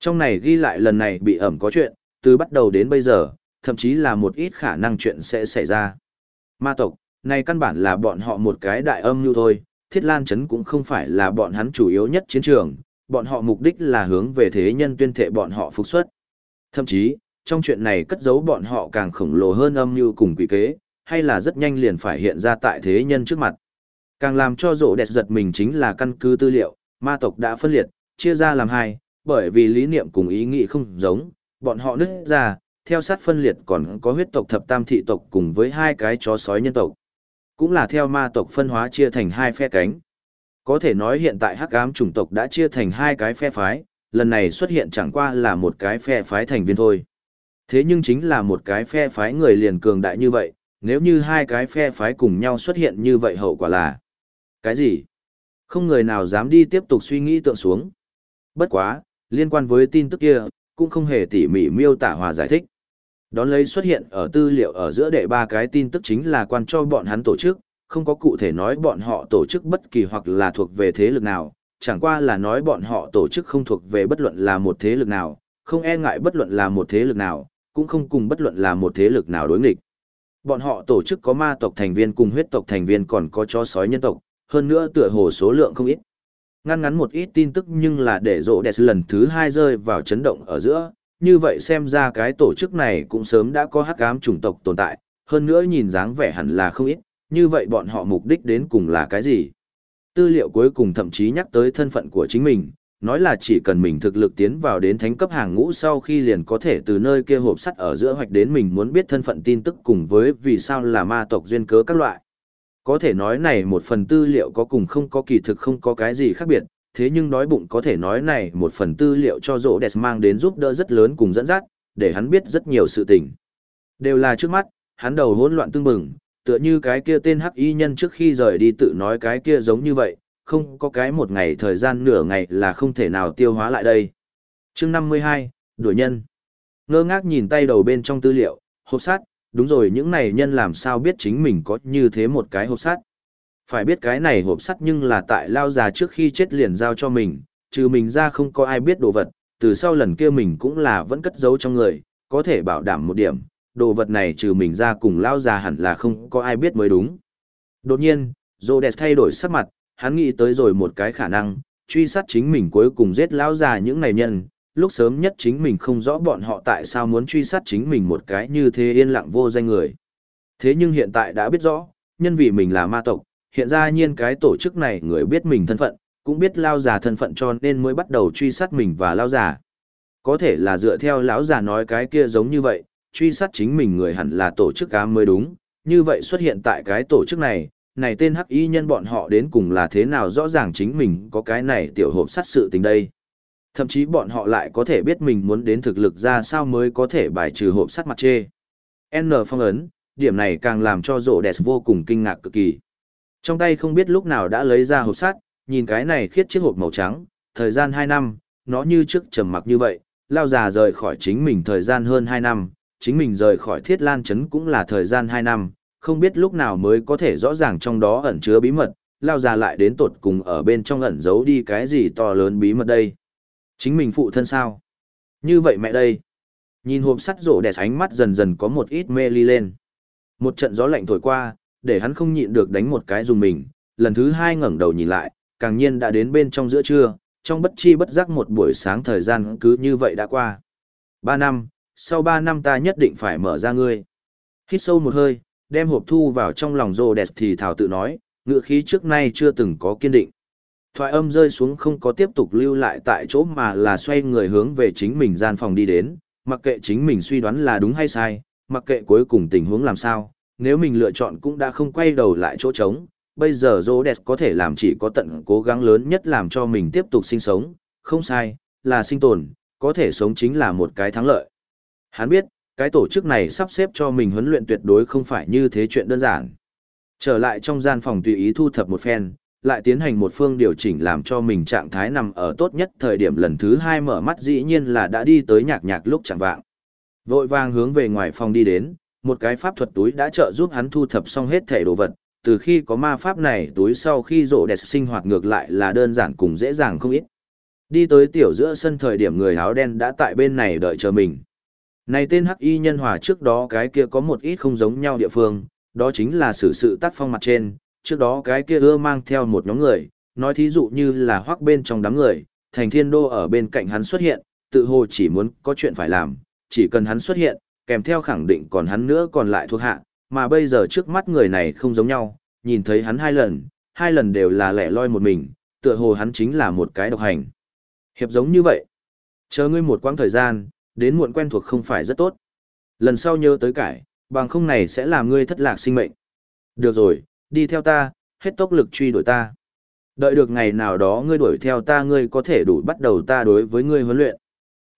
Trong này ghi lại lần này bị ẩm có chuyện, từ bắt đầu đến bây giờ, thậm chí là một ít khả năng chuyện sẽ xảy ra. Ma tộc, này căn bản là bọn họ một cái đại âm như thôi, thiết lan chấn cũng không phải là bọn hắn chủ yếu nhất chiến trường, bọn họ mục đích là hướng về thế nhân tuyên thệ bọn họ phục xuất. Thậm chí, trong chuyện này cất giấu bọn họ càng khổng lồ hơn âm như cùng quỷ kế, hay là rất nhanh liền phải hiện ra tại thế nhân trước mặt. Càng làm cho rổ đẹp giật mình chính là căn cứ tư liệu, ma tộc đã phân liệt, chia ra làm hai, bởi vì lý niệm cùng ý nghĩ không giống, bọn họ nứt ra, theo sát phân liệt còn có huyết tộc thập tam thị tộc cùng với hai cái chó sói nhân tộc. Cũng là theo ma tộc phân hóa chia thành hai phe cánh. Có thể nói hiện tại hắc ám chủng tộc đã chia thành hai cái phe phái, lần này xuất hiện chẳng qua là một cái phe phái thành viên thôi. Thế nhưng chính là một cái phe phái người liền cường đại như vậy, nếu như hai cái phe phái cùng nhau xuất hiện như vậy hậu quả là cái gì? Không người nào dám đi tiếp tục suy nghĩ tượng xuống. Bất quá, liên quan với tin tức kia, cũng không hề tỉ mỉ miêu tả hòa giải thích. Đón lấy xuất hiện ở tư liệu ở giữa đệ ba cái tin tức chính là quan cho bọn hắn tổ chức, không có cụ thể nói bọn họ tổ chức bất kỳ hoặc là thuộc về thế lực nào, chẳng qua là nói bọn họ tổ chức không thuộc về bất luận là một thế lực nào, không e ngại bất luận là một thế lực nào, cũng không cùng bất luận là một thế lực nào đối nghịch. Bọn họ tổ chức có ma tộc thành viên cùng huyết tộc thành viên còn có chó sói nhân tộc, hơn nữa tựa hồ số lượng không ít. Ngăn ngắn một ít tin tức nhưng là để rộ đẹp lần thứ hai rơi vào chấn động ở giữa, như vậy xem ra cái tổ chức này cũng sớm đã có hắc ám chủng tộc tồn tại, hơn nữa nhìn dáng vẻ hẳn là không ít, như vậy bọn họ mục đích đến cùng là cái gì? Tư liệu cuối cùng thậm chí nhắc tới thân phận của chính mình, nói là chỉ cần mình thực lực tiến vào đến thánh cấp hàng ngũ sau khi liền có thể từ nơi kia hộp sắt ở giữa hoạch đến mình muốn biết thân phận tin tức cùng với vì sao là ma tộc duyên cớ các loại. Có thể nói này một phần tư liệu có cùng không có kỳ thực không có cái gì khác biệt, thế nhưng đói bụng có thể nói này một phần tư liệu cho rỗ đẹp mang đến giúp đỡ rất lớn cùng dẫn dắt, để hắn biết rất nhiều sự tình. Đều là trước mắt, hắn đầu hỗn loạn tương bừng, tựa như cái kia tên hắc y nhân trước khi rời đi tự nói cái kia giống như vậy, không có cái một ngày thời gian nửa ngày là không thể nào tiêu hóa lại đây. chương 52, đuổi nhân. Ngơ ngác nhìn tay đầu bên trong tư liệu, hộp sắt, đúng rồi những này nhân làm sao biết chính mình có như thế một cái hộp sắt. Phải biết cái này hộp sắt nhưng là tại lao già trước khi chết liền giao cho mình, trừ mình ra không có ai biết đồ vật, từ sau lần kia mình cũng là vẫn cất giấu trong người, có thể bảo đảm một điểm, đồ vật này trừ mình ra cùng lao già hẳn là không có ai biết mới đúng. Đột nhiên, Rhodes thay đổi sắc mặt, hắn nghĩ tới rồi một cái khả năng, truy sát chính mình cuối cùng giết lao già những này nhân, lúc sớm nhất chính mình không rõ bọn họ tại sao muốn truy sát chính mình một cái như thế yên lặng vô danh người. Thế nhưng hiện tại đã biết rõ, nhân vì mình là ma tộc, hiện ra nhiên cái tổ chức này người biết mình thân phận, cũng biết lao già thân phận cho nên mới bắt đầu truy sát mình và lao già. Có thể là dựa theo lão già nói cái kia giống như vậy, truy sát chính mình người hẳn là tổ chức cá mới đúng, như vậy xuất hiện tại cái tổ chức này, này tên hắc y nhân bọn họ đến cùng là thế nào rõ ràng chính mình có cái này tiểu hộp sát sự tình đây. Thậm chí bọn họ lại có thể biết mình muốn đến thực lực ra sao mới có thể bài trừ hộp sắt mặt chê. N phong ấn, điểm này càng làm cho rộ đẹp vô cùng kinh ngạc cực kỳ. Trong tay không biết lúc nào đã lấy ra hộp sắt, nhìn cái này khiết chiếc hộp màu trắng, thời gian 2 năm, nó như trước trầm mặc như vậy, lao già rời khỏi chính mình thời gian hơn 2 năm, chính mình rời khỏi thiết lan chấn cũng là thời gian 2 năm, không biết lúc nào mới có thể rõ ràng trong đó ẩn chứa bí mật, lao già lại đến tột cùng ở bên trong ẩn giấu đi cái gì to lớn bí mật đây. Chính mình phụ thân sao? Như vậy mẹ đây. Nhìn hộp sắt rổ đẹp ánh mắt dần dần có một ít mê ly lên. Một trận gió lạnh thổi qua, để hắn không nhịn được đánh một cái dùng mình, lần thứ hai ngẩng đầu nhìn lại, càng nhiên đã đến bên trong giữa trưa, trong bất chi bất giác một buổi sáng thời gian cứ như vậy đã qua. Ba năm, sau ba năm ta nhất định phải mở ra ngươi. Hít sâu một hơi, đem hộp thu vào trong lòng rồ đẹp thì thảo tự nói, ngựa khí trước nay chưa từng có kiên định. Thoại âm rơi xuống không có tiếp tục lưu lại tại chỗ mà là xoay người hướng về chính mình gian phòng đi đến, mặc kệ chính mình suy đoán là đúng hay sai, mặc kệ cuối cùng tình huống làm sao, nếu mình lựa chọn cũng đã không quay đầu lại chỗ trống, bây giờ Rhodes có thể làm chỉ có tận cố gắng lớn nhất làm cho mình tiếp tục sinh sống, không sai, là sinh tồn, có thể sống chính là một cái thắng lợi. Hắn biết, cái tổ chức này sắp xếp cho mình huấn luyện tuyệt đối không phải như thế chuyện đơn giản. Trở lại trong gian phòng tùy ý thu thập một phen, lại tiến hành một phương điều chỉnh làm cho mình trạng thái nằm ở tốt nhất thời điểm lần thứ hai mở mắt dĩ nhiên là đã đi tới nhạc nhạc lúc chẳng vạng. Vội vàng hướng về ngoài phòng đi đến, một cái pháp thuật túi đã trợ giúp hắn thu thập xong hết thể đồ vật, từ khi có ma pháp này túi sau khi rộ đẹp sinh hoạt ngược lại là đơn giản cùng dễ dàng không ít. Đi tới tiểu giữa sân thời điểm người áo đen đã tại bên này đợi chờ mình. Này tên hắc y nhân hòa trước đó cái kia có một ít không giống nhau địa phương, đó chính là xử sự tác phong mặt trên, trước đó cái kia ưa mang theo một nhóm người, nói thí dụ như là hoác bên trong đám người, thành thiên đô ở bên cạnh hắn xuất hiện, tự hồ chỉ muốn có chuyện phải làm, chỉ cần hắn xuất hiện, kèm theo khẳng định còn hắn nữa còn lại thuộc hạ, mà bây giờ trước mắt người này không giống nhau, nhìn thấy hắn hai lần, hai lần đều là lẻ loi một mình, tựa hồ hắn chính là một cái độc hành. Hiệp giống như vậy. Chờ ngươi một quãng thời gian, đến muộn quen thuộc không phải rất tốt. Lần sau nhớ tới cải, bằng không này sẽ làm ngươi thất lạc sinh mệnh. Được rồi, đi theo ta, hết tốc lực truy đuổi ta. Đợi được ngày nào đó ngươi đuổi theo ta ngươi có thể đủ bắt đầu ta đối với ngươi huấn luyện.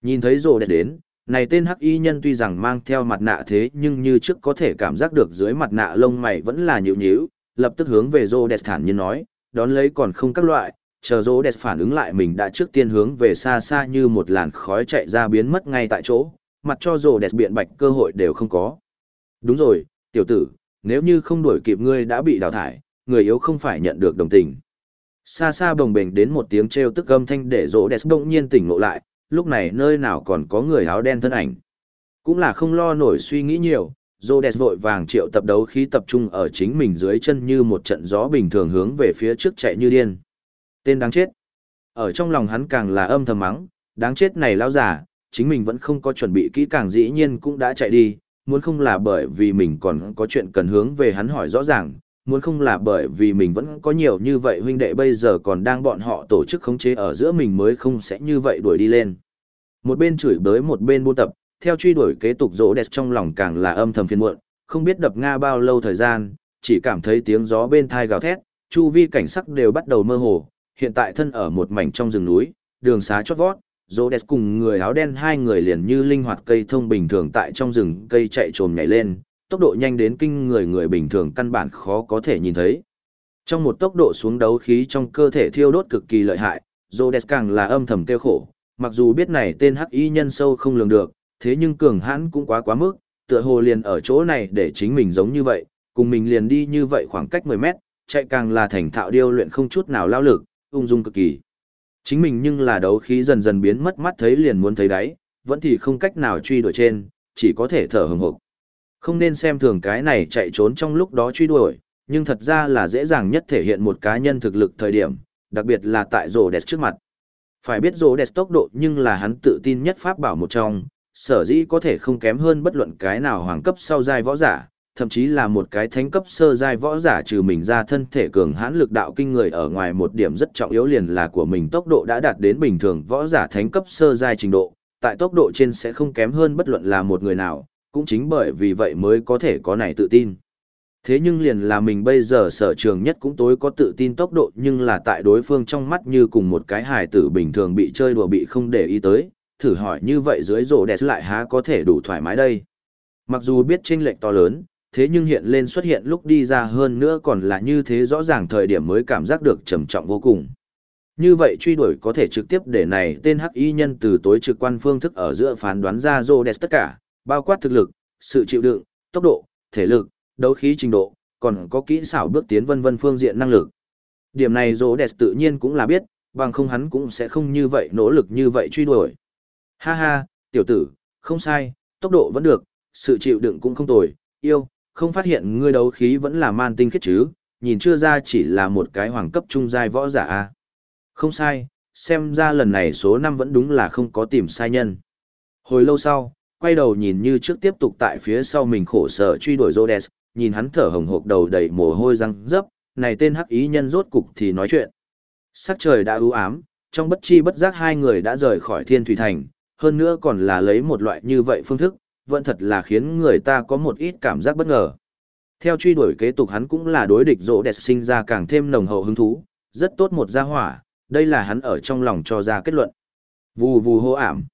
Nhìn thấy rồ đẹp đến, này tên hắc y nhân tuy rằng mang theo mặt nạ thế nhưng như trước có thể cảm giác được dưới mặt nạ lông mày vẫn là nhịu nhíu, lập tức hướng về rô đẹp thản nhiên nói, đón lấy còn không các loại, chờ rô đẹp phản ứng lại mình đã trước tiên hướng về xa xa như một làn khói chạy ra biến mất ngay tại chỗ, mặt cho rô đẹp biện bạch cơ hội đều không có. Đúng rồi, tiểu tử, nếu như không đuổi kịp ngươi đã bị đào thải, người yếu không phải nhận được đồng tình. Xa xa bồng bềnh đến một tiếng trêu tức âm thanh để rô đẹp đông nhiên tỉnh ngộ lại, lúc này nơi nào còn có người áo đen thân ảnh. Cũng là không lo nổi suy nghĩ nhiều, rỗ đẹp vội vàng triệu tập đấu khí tập trung ở chính mình dưới chân như một trận gió bình thường hướng về phía trước chạy như điên. Tên đáng chết. Ở trong lòng hắn càng là âm thầm mắng, đáng chết này lao giả, chính mình vẫn không có chuẩn bị kỹ càng dĩ nhiên cũng đã chạy đi, muốn không là bởi vì mình còn có chuyện cần hướng về hắn hỏi rõ ràng, muốn không là bởi vì mình vẫn có nhiều như vậy huynh đệ bây giờ còn đang bọn họ tổ chức khống chế ở giữa mình mới không sẽ như vậy đuổi đi lên. Một bên chửi bới một bên buôn tập, theo truy đuổi kế tục rỗ đẹp trong lòng càng là âm thầm phiền muộn, không biết đập Nga bao lâu thời gian, chỉ cảm thấy tiếng gió bên thai gào thét, chu vi cảnh sắc đều bắt đầu mơ hồ, hiện tại thân ở một mảnh trong rừng núi, đường xá chót vót, rỗ Đẹp cùng người áo đen hai người liền như linh hoạt cây thông bình thường tại trong rừng cây chạy trồm nhảy lên, tốc độ nhanh đến kinh người người bình thường căn bản khó có thể nhìn thấy. Trong một tốc độ xuống đấu khí trong cơ thể thiêu đốt cực kỳ lợi hại, Rhodes càng là âm thầm kêu khổ, mặc dù biết này tên hắc y nhân sâu không lường được, thế nhưng cường hãn cũng quá quá mức, tựa hồ liền ở chỗ này để chính mình giống như vậy, cùng mình liền đi như vậy khoảng cách 10 mét, chạy càng là thành thạo điêu luyện không chút nào lao lực, ung dung cực kỳ. Chính mình nhưng là đấu khí dần dần biến mất mắt thấy liền muốn thấy đáy, vẫn thì không cách nào truy đuổi trên, chỉ có thể thở hừng hực. Không nên xem thường cái này chạy trốn trong lúc đó truy đuổi, nhưng thật ra là dễ dàng nhất thể hiện một cá nhân thực lực thời điểm, đặc biệt là tại rổ đẹp trước mặt. Phải biết rổ đẹp tốc độ nhưng là hắn tự tin nhất pháp bảo một trong, sở dĩ có thể không kém hơn bất luận cái nào hoàng cấp sau giai võ giả, thậm chí là một cái thánh cấp sơ giai võ giả trừ mình ra thân thể cường hãn lực đạo kinh người ở ngoài một điểm rất trọng yếu liền là của mình tốc độ đã đạt đến bình thường võ giả thánh cấp sơ giai trình độ, tại tốc độ trên sẽ không kém hơn bất luận là một người nào, cũng chính bởi vì vậy mới có thể có này tự tin. Thế nhưng liền là mình bây giờ sở trường nhất cũng tối có tự tin tốc độ nhưng là tại đối phương trong mắt như cùng một cái hài tử bình thường bị chơi đùa bị không để ý tới, thử hỏi như vậy dưới rổ đẹp lại há có thể đủ thoải mái đây. Mặc dù biết chênh lệch to lớn, thế nhưng hiện lên xuất hiện lúc đi ra hơn nữa còn là như thế rõ ràng thời điểm mới cảm giác được trầm trọng vô cùng. Như vậy truy đuổi có thể trực tiếp để này tên hắc y nhân từ tối trực quan phương thức ở giữa phán đoán ra rô đẹp tất cả, bao quát thực lực, sự chịu đựng, tốc độ, thể lực, đấu khí trình độ, còn có kỹ xảo bước tiến vân vân phương diện năng lực. Điểm này rô đẹp tự nhiên cũng là biết, bằng không hắn cũng sẽ không như vậy nỗ lực như vậy truy đuổi. Ha ha, tiểu tử, không sai, tốc độ vẫn được, sự chịu đựng cũng không tồi, yêu, không phát hiện ngươi đấu khí vẫn là man tinh khiết chứ, nhìn chưa ra chỉ là một cái hoàng cấp trung giai võ giả a. Không sai, xem ra lần này số 5 vẫn đúng là không có tìm sai nhân. Hồi lâu sau, quay đầu nhìn như trước tiếp tục tại phía sau mình khổ sở truy đuổi Rhodes, nhìn hắn thở hồng hộc đầu đầy mồ hôi răng rấp, này tên hắc ý nhân rốt cục thì nói chuyện. Sắc trời đã ưu ám, trong bất chi bất giác hai người đã rời khỏi thiên thủy thành, hơn nữa còn là lấy một loại như vậy phương thức, vẫn thật là khiến người ta có một ít cảm giác bất ngờ. Theo truy đuổi kế tục hắn cũng là đối địch rỗ đẹp sinh ra càng thêm nồng hậu hứng thú, rất tốt một gia hỏa, đây là hắn ở trong lòng cho ra kết luận. Vù vù hô ảm.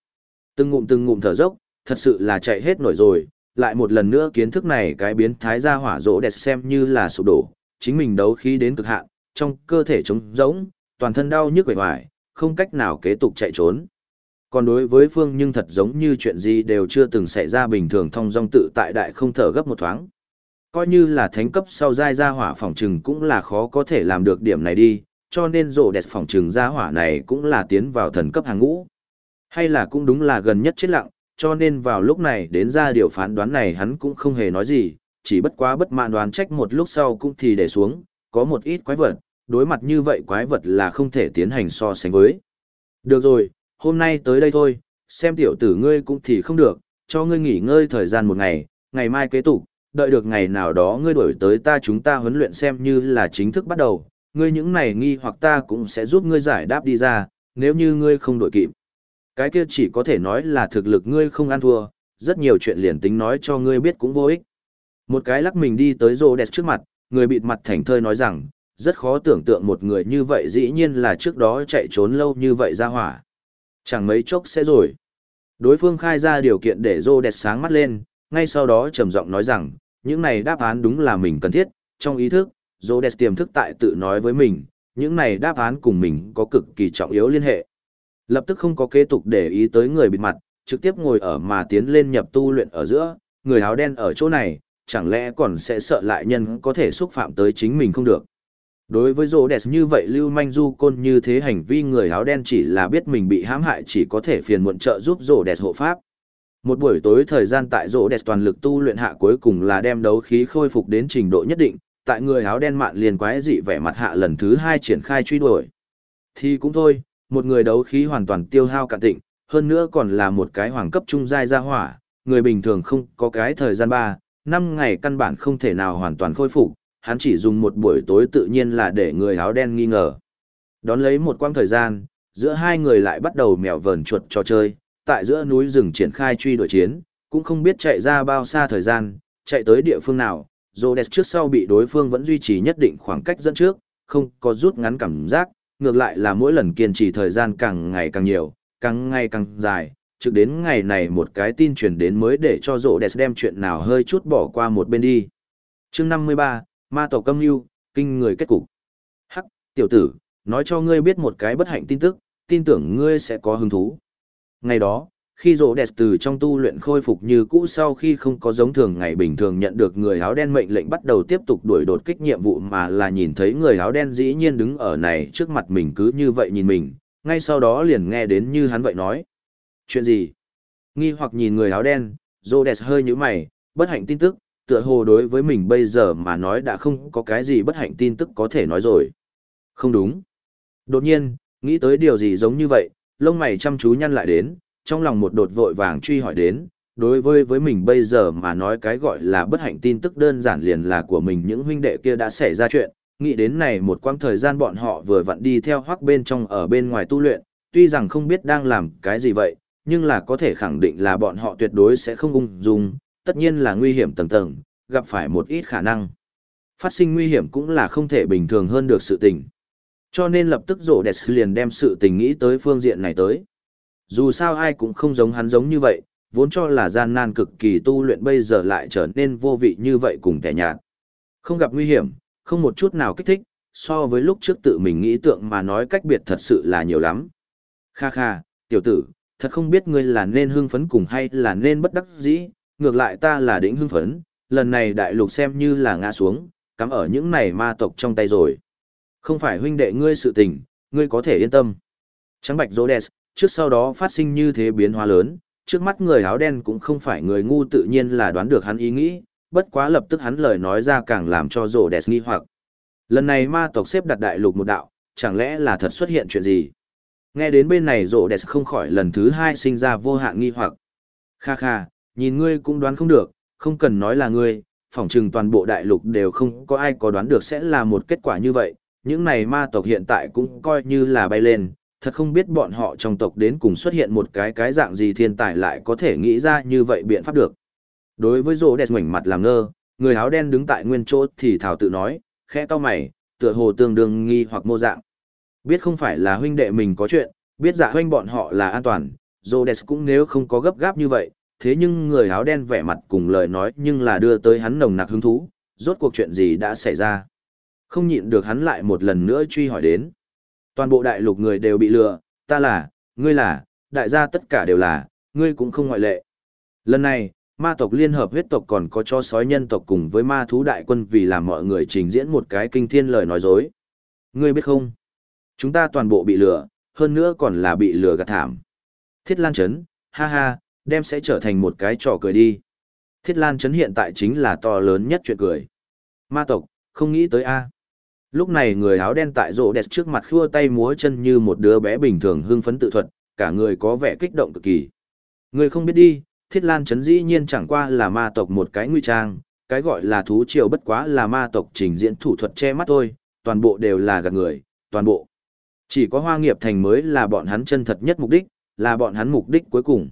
Từng ngụm từng ngụm thở dốc, thật sự là chạy hết nổi rồi, lại một lần nữa kiến thức này cái biến thái gia hỏa rỗ đẹp xem như là sụp đổ, chính mình đấu khí đến cực hạn, trong cơ thể trống rỗng, toàn thân đau nhức quẩy hoài, không cách nào kế tục chạy trốn. Còn đối với Phương nhưng thật giống như chuyện gì đều chưa từng xảy ra bình thường thông dong tự tại đại không thở gấp một thoáng. Coi như là thánh cấp sau giai gia hỏa phòng trừng cũng là khó có thể làm được điểm này đi, cho nên rổ đẹp phòng trừng gia hỏa này cũng là tiến vào thần cấp hàng ngũ. Hay là cũng đúng là gần nhất chết lặng, cho nên vào lúc này đến ra điều phán đoán này hắn cũng không hề nói gì, chỉ bất quá bất mãn đoán trách một lúc sau cũng thì để xuống, có một ít quái vật, đối mặt như vậy quái vật là không thể tiến hành so sánh với. Được rồi, hôm nay tới đây thôi, xem tiểu tử ngươi cũng thì không được, cho ngươi nghỉ ngơi thời gian một ngày, ngày mai kế tục, đợi được ngày nào đó ngươi đổi tới ta chúng ta huấn luyện xem như là chính thức bắt đầu, ngươi những này nghi hoặc ta cũng sẽ giúp ngươi giải đáp đi ra, nếu như ngươi không đổi kịp. Cái kia chỉ có thể nói là thực lực ngươi không ăn thua, rất nhiều chuyện liền tính nói cho ngươi biết cũng vô ích. Một cái lắc mình đi tới rô đẹp trước mặt, người bịt mặt thành thơi nói rằng, rất khó tưởng tượng một người như vậy dĩ nhiên là trước đó chạy trốn lâu như vậy ra hỏa. Chẳng mấy chốc sẽ rồi. Đối phương khai ra điều kiện để rô đẹp sáng mắt lên, ngay sau đó trầm giọng nói rằng, những này đáp án đúng là mình cần thiết, trong ý thức, rô đẹp tiềm thức tại tự nói với mình, những này đáp án cùng mình có cực kỳ trọng yếu liên hệ. Lập tức không có kế tục để ý tới người bịt mặt, trực tiếp ngồi ở mà tiến lên nhập tu luyện ở giữa, người áo đen ở chỗ này, chẳng lẽ còn sẽ sợ lại nhân có thể xúc phạm tới chính mình không được. Đối với rô đẹp như vậy lưu manh du côn như thế hành vi người áo đen chỉ là biết mình bị hãm hại chỉ có thể phiền muộn trợ giúp rô đẹp hộ pháp. Một buổi tối thời gian tại rô đẹp toàn lực tu luyện hạ cuối cùng là đem đấu khí khôi phục đến trình độ nhất định, tại người áo đen mạn liền quái dị vẻ mặt hạ lần thứ hai triển khai truy đuổi. Thì cũng thôi, một người đấu khí hoàn toàn tiêu hao cạn tịnh, hơn nữa còn là một cái hoàng cấp trung giai gia hỏa, người bình thường không có cái thời gian ba, năm ngày căn bản không thể nào hoàn toàn khôi phục, hắn chỉ dùng một buổi tối tự nhiên là để người áo đen nghi ngờ. Đón lấy một quãng thời gian, giữa hai người lại bắt đầu mèo vờn chuột trò chơi, tại giữa núi rừng triển khai truy đuổi chiến, cũng không biết chạy ra bao xa thời gian, chạy tới địa phương nào, Rhodes trước sau bị đối phương vẫn duy trì nhất định khoảng cách dẫn trước, không có rút ngắn cảm giác, ngược lại là mỗi lần kiên trì thời gian càng ngày càng nhiều, càng ngày càng dài, trực đến ngày này một cái tin truyền đến mới để cho rộ đẹp đem chuyện nào hơi chút bỏ qua một bên đi. Chương 53, Ma tổ câm yêu kinh người kết cục. Hắc, tiểu tử, nói cho ngươi biết một cái bất hạnh tin tức, tin tưởng ngươi sẽ có hứng thú. Ngày đó, khi rỗ đẹp từ trong tu luyện khôi phục như cũ sau khi không có giống thường ngày bình thường nhận được người áo đen mệnh lệnh bắt đầu tiếp tục đuổi đột kích nhiệm vụ mà là nhìn thấy người áo đen dĩ nhiên đứng ở này trước mặt mình cứ như vậy nhìn mình, ngay sau đó liền nghe đến như hắn vậy nói. Chuyện gì? Nghi hoặc nhìn người áo đen, rỗ đẹp hơi nhũ mày, bất hạnh tin tức, tựa hồ đối với mình bây giờ mà nói đã không có cái gì bất hạnh tin tức có thể nói rồi. Không đúng. Đột nhiên, nghĩ tới điều gì giống như vậy, lông mày chăm chú nhăn lại đến, trong lòng một đột vội vàng truy hỏi đến, đối với với mình bây giờ mà nói cái gọi là bất hạnh tin tức đơn giản liền là của mình những huynh đệ kia đã xảy ra chuyện, nghĩ đến này một quãng thời gian bọn họ vừa vặn đi theo hoác bên trong ở bên ngoài tu luyện, tuy rằng không biết đang làm cái gì vậy, nhưng là có thể khẳng định là bọn họ tuyệt đối sẽ không ung dung, tất nhiên là nguy hiểm tầng tầng, gặp phải một ít khả năng. Phát sinh nguy hiểm cũng là không thể bình thường hơn được sự tình. Cho nên lập tức rổ đẹp liền đem sự tình nghĩ tới phương diện này tới. Dù sao ai cũng không giống hắn giống như vậy, vốn cho là gian nan cực kỳ tu luyện bây giờ lại trở nên vô vị như vậy cùng tẻ nhạt. Không gặp nguy hiểm, không một chút nào kích thích, so với lúc trước tự mình nghĩ tượng mà nói cách biệt thật sự là nhiều lắm. Kha kha, tiểu tử, thật không biết ngươi là nên hưng phấn cùng hay là nên bất đắc dĩ, ngược lại ta là đỉnh hưng phấn, lần này đại lục xem như là ngã xuống, cắm ở những này ma tộc trong tay rồi. Không phải huynh đệ ngươi sự tình, ngươi có thể yên tâm. Trắng bạch Rhodes, trước sau đó phát sinh như thế biến hóa lớn, trước mắt người áo đen cũng không phải người ngu tự nhiên là đoán được hắn ý nghĩ, bất quá lập tức hắn lời nói ra càng làm cho Rhodes nghi hoặc. Lần này ma tộc xếp đặt đại lục một đạo, chẳng lẽ là thật xuất hiện chuyện gì? Nghe đến bên này Rhodes không khỏi lần thứ hai sinh ra vô hạn nghi hoặc. Kha kha, nhìn ngươi cũng đoán không được, không cần nói là ngươi, phỏng chừng toàn bộ đại lục đều không có ai có đoán được sẽ là một kết quả như vậy, những này ma tộc hiện tại cũng coi như là bay lên, thật không biết bọn họ trong tộc đến cùng xuất hiện một cái cái dạng gì thiên tài lại có thể nghĩ ra như vậy biện pháp được. Đối với rô đẹp ngoảnh mặt làm ngơ, người áo đen đứng tại nguyên chỗ thì thảo tự nói, khẽ to mày, tựa hồ tương đương nghi hoặc mô dạng. Biết không phải là huynh đệ mình có chuyện, biết dạ huynh bọn họ là an toàn, rô đẹp cũng nếu không có gấp gáp như vậy, thế nhưng người áo đen vẻ mặt cùng lời nói nhưng là đưa tới hắn nồng nặc hứng thú, rốt cuộc chuyện gì đã xảy ra. Không nhịn được hắn lại một lần nữa truy hỏi đến. Toàn bộ đại lục người đều bị lừa, ta là, ngươi là, đại gia tất cả đều là, ngươi cũng không ngoại lệ. Lần này, ma tộc liên hợp huyết tộc còn có cho sói nhân tộc cùng với ma thú đại quân vì làm mọi người trình diễn một cái kinh thiên lời nói dối. Ngươi biết không? Chúng ta toàn bộ bị lừa, hơn nữa còn là bị lừa gạt thảm. Thiết Lan Trấn, ha ha, đem sẽ trở thành một cái trò cười đi. Thiết Lan Trấn hiện tại chính là to lớn nhất chuyện cười. Ma tộc, không nghĩ tới a. Lúc này người áo đen tại rộ đẹp trước mặt khua tay múa chân như một đứa bé bình thường hưng phấn tự thuật, cả người có vẻ kích động cực kỳ. Người không biết đi, Thiết Lan chấn dĩ nhiên chẳng qua là ma tộc một cái nguy trang, cái gọi là thú triều bất quá là ma tộc trình diễn thủ thuật che mắt thôi, toàn bộ đều là gạt người, toàn bộ. Chỉ có hoa nghiệp thành mới là bọn hắn chân thật nhất mục đích, là bọn hắn mục đích cuối cùng.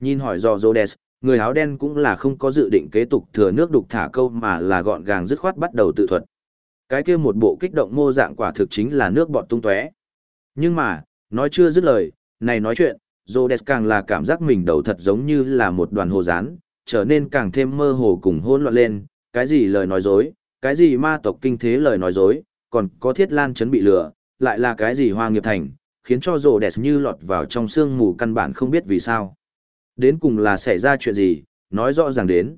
Nhìn hỏi dò Rhodes, người áo đen cũng là không có dự định kế tục thừa nước đục thả câu mà là gọn gàng dứt khoát bắt đầu tự thuật. Cái kia một bộ kích động mô dạng quả thực chính là nước bọt tung tóe. Nhưng mà, nói chưa dứt lời, này nói chuyện, Rhodes càng là cảm giác mình đầu thật giống như là một đoàn hồ rán, trở nên càng thêm mơ hồ cùng hỗn loạn lên, cái gì lời nói dối, cái gì ma tộc kinh thế lời nói dối, còn có thiết lan chấn bị lừa, lại là cái gì hoa nghiệp thành, khiến cho Rhodes như lọt vào trong sương mù căn bản không biết vì sao. Đến cùng là xảy ra chuyện gì, nói rõ ràng đến.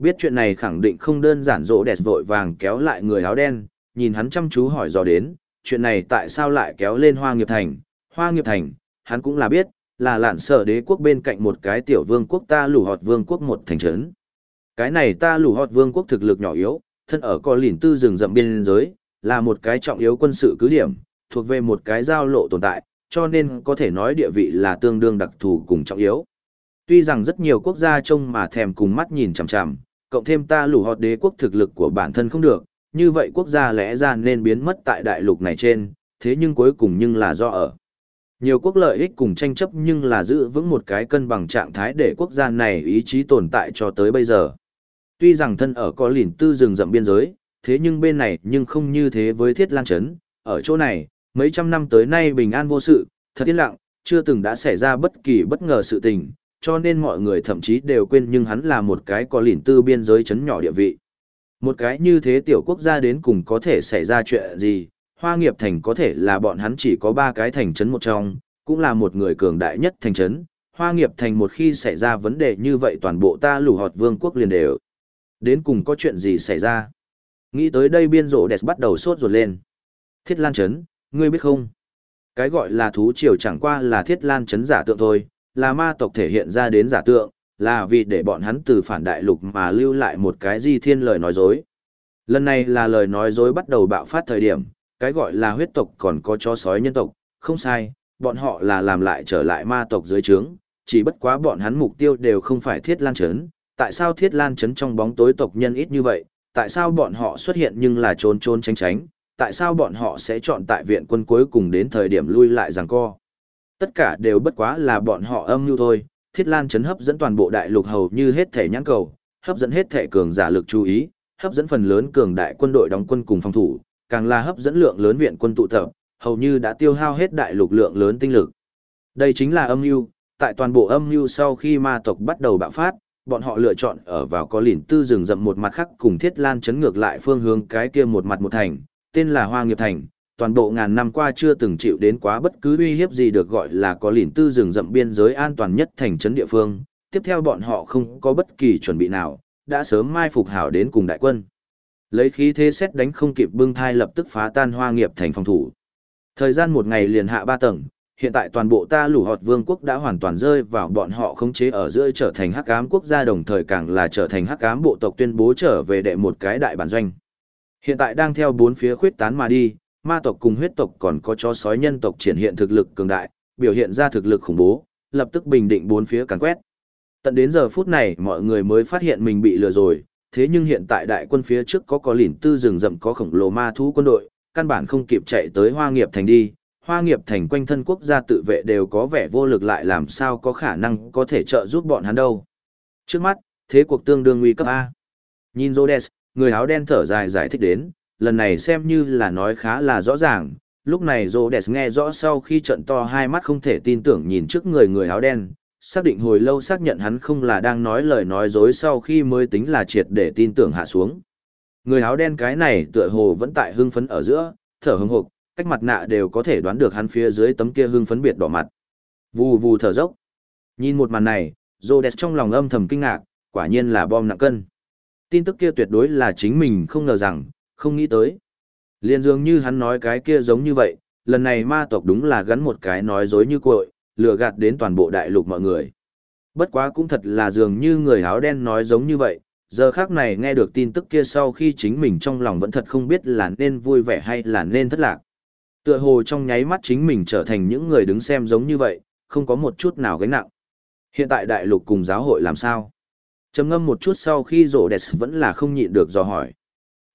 Biết chuyện này khẳng định không đơn giản rỗ đẹp vội vàng kéo lại người áo đen, nhìn hắn chăm chú hỏi dò đến, chuyện này tại sao lại kéo lên hoa nghiệp thành. Hoa nghiệp thành, hắn cũng là biết, là lạn sở đế quốc bên cạnh một cái tiểu vương quốc ta lù họt vương quốc một thành trấn. Cái này ta lù họt vương quốc thực lực nhỏ yếu, thân ở co lìn tư rừng rậm biên giới, là một cái trọng yếu quân sự cứ điểm, thuộc về một cái giao lộ tồn tại, cho nên có thể nói địa vị là tương đương đặc thù cùng trọng yếu. Tuy rằng rất nhiều quốc gia trông mà thèm cùng mắt nhìn chằm chằm, cộng thêm ta lù họt đế quốc thực lực của bản thân không được, như vậy quốc gia lẽ ra nên biến mất tại đại lục này trên, thế nhưng cuối cùng nhưng là do ở. Nhiều quốc lợi ích cùng tranh chấp nhưng là giữ vững một cái cân bằng trạng thái để quốc gia này ý chí tồn tại cho tới bây giờ. Tuy rằng thân ở có lìn tư rừng rậm biên giới, thế nhưng bên này nhưng không như thế với thiết lan chấn, ở chỗ này, mấy trăm năm tới nay bình an vô sự, thật yên lặng, chưa từng đã xảy ra bất kỳ bất ngờ sự tình, cho nên mọi người thậm chí đều quên nhưng hắn là một cái có lìn tư biên giới chấn nhỏ địa vị. Một cái như thế tiểu quốc gia đến cùng có thể xảy ra chuyện gì, hoa nghiệp thành có thể là bọn hắn chỉ có ba cái thành trấn một trong, cũng là một người cường đại nhất thành trấn. Hoa nghiệp thành một khi xảy ra vấn đề như vậy toàn bộ ta lù họt vương quốc liền đều. Đến cùng có chuyện gì xảy ra? Nghĩ tới đây biên rộ đẹp bắt đầu sốt ruột lên. Thiết lan trấn, ngươi biết không? Cái gọi là thú triều chẳng qua là thiết lan chấn giả tượng thôi, là ma tộc thể hiện ra đến giả tượng, là vì để bọn hắn từ phản đại lục mà lưu lại một cái di thiên lời nói dối. Lần này là lời nói dối bắt đầu bạo phát thời điểm, cái gọi là huyết tộc còn có chó sói nhân tộc, không sai, bọn họ là làm lại trở lại ma tộc dưới trướng, chỉ bất quá bọn hắn mục tiêu đều không phải thiết lan chấn. Tại sao thiết lan chấn trong bóng tối tộc nhân ít như vậy, tại sao bọn họ xuất hiện nhưng là trốn trốn tránh tránh, tại sao bọn họ sẽ chọn tại viện quân cuối cùng đến thời điểm lui lại rằng co. Tất cả đều bất quá là bọn họ âm mưu thôi, thiết lan chấn hấp dẫn toàn bộ đại lục hầu như hết thể nhãn cầu, hấp dẫn hết thể cường giả lực chú ý, hấp dẫn phần lớn cường đại quân đội đóng quân cùng phòng thủ, càng là hấp dẫn lượng lớn viện quân tụ tập, hầu như đã tiêu hao hết đại lục lượng lớn tinh lực. Đây chính là âm mưu, tại toàn bộ âm mưu sau khi ma tộc bắt đầu bạo phát, bọn họ lựa chọn ở vào có lìn tư rừng rậm một mặt khác cùng thiết lan chấn ngược lại phương hướng cái kia một mặt một thành, tên là Hoa Nghiệp Thành, toàn bộ ngàn năm qua chưa từng chịu đến quá bất cứ uy hiếp gì được gọi là có lìn tư rừng rậm biên giới an toàn nhất thành trấn địa phương. Tiếp theo bọn họ không có bất kỳ chuẩn bị nào, đã sớm mai phục hảo đến cùng đại quân. Lấy khí thế xét đánh không kịp bưng thai lập tức phá tan hoa nghiệp thành phòng thủ. Thời gian một ngày liền hạ ba tầng, hiện tại toàn bộ ta lũ họt vương quốc đã hoàn toàn rơi vào bọn họ khống chế ở giữa trở thành hắc ám quốc gia đồng thời càng là trở thành hắc ám bộ tộc tuyên bố trở về đệ một cái đại bản doanh. Hiện tại đang theo bốn phía khuyết tán mà đi, ma tộc cùng huyết tộc còn có chó sói nhân tộc triển hiện thực lực cường đại, biểu hiện ra thực lực khủng bố, lập tức bình định bốn phía càn quét. Tận đến giờ phút này mọi người mới phát hiện mình bị lừa rồi, thế nhưng hiện tại đại quân phía trước có có lỉn tư rừng rậm có khổng lồ ma thú quân đội, căn bản không kịp chạy tới hoa nghiệp thành đi, hoa nghiệp thành quanh thân quốc gia tự vệ đều có vẻ vô lực lại làm sao có khả năng có thể trợ giúp bọn hắn đâu. Trước mắt, thế cuộc tương đương nguy cấp A. Nhìn Rhodes, người áo đen thở dài giải thích đến, lần này xem như là nói khá là rõ ràng, lúc này Rhodes nghe rõ sau khi trận to hai mắt không thể tin tưởng nhìn trước người người áo đen, xác định hồi lâu xác nhận hắn không là đang nói lời nói dối sau khi mới tính là triệt để tin tưởng hạ xuống. Người áo đen cái này tựa hồ vẫn tại hưng phấn ở giữa, thở hưng hục, cách mặt nạ đều có thể đoán được hắn phía dưới tấm kia hưng phấn biệt đỏ mặt. Vù vù thở dốc. Nhìn một màn này, Rhodes trong lòng âm thầm kinh ngạc, quả nhiên là bom nặng cân. Tin tức kia tuyệt đối là chính mình không ngờ rằng, không nghĩ tới. Liên dường như hắn nói cái kia giống như vậy, lần này ma tộc đúng là gắn một cái nói dối như cội, lừa gạt đến toàn bộ đại lục mọi người. Bất quá cũng thật là dường như người áo đen nói giống như vậy, giờ khác này nghe được tin tức kia sau khi chính mình trong lòng vẫn thật không biết là nên vui vẻ hay là nên thất lạc. Tựa hồ trong nháy mắt chính mình trở thành những người đứng xem giống như vậy, không có một chút nào gánh nặng. Hiện tại đại lục cùng giáo hội làm sao? trầm ngâm một chút sau khi rổ đẹp vẫn là không nhịn được dò hỏi.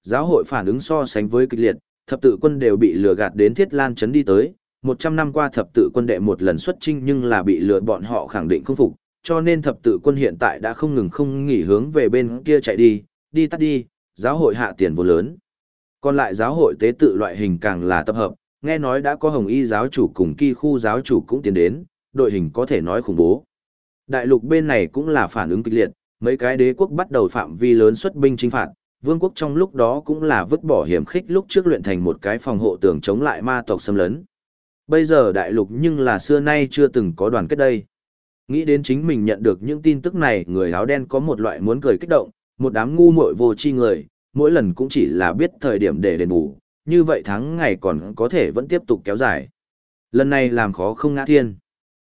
Giáo hội phản ứng so sánh với kịch liệt, thập tự quân đều bị lừa gạt đến thiết lan chấn đi tới, một trăm năm qua thập tự quân đệ một lần xuất trinh nhưng là bị lừa bọn họ khẳng định không phục, cho nên thập tự quân hiện tại đã không ngừng không nghỉ hướng về bên kia chạy đi, đi tắt đi, giáo hội hạ tiền vô lớn. Còn lại giáo hội tế tự loại hình càng là tập hợp, nghe nói đã có hồng y giáo chủ cùng kỳ khu giáo chủ cũng tiến đến, đội hình có thể nói khủng bố. Đại lục bên này cũng là phản ứng kịch liệt, mấy cái đế quốc bắt đầu phạm vi lớn xuất binh chinh phạt, vương quốc trong lúc đó cũng là vứt bỏ hiểm khích lúc trước luyện thành một cái phòng hộ tường chống lại ma tộc xâm lấn. Bây giờ đại lục nhưng là xưa nay chưa từng có đoàn kết đây. Nghĩ đến chính mình nhận được những tin tức này, người áo đen có một loại muốn cười kích động, một đám ngu muội vô tri người, mỗi lần cũng chỉ là biết thời điểm để đền bù, như vậy tháng ngày còn có thể vẫn tiếp tục kéo dài. Lần này làm khó không ngã thiên.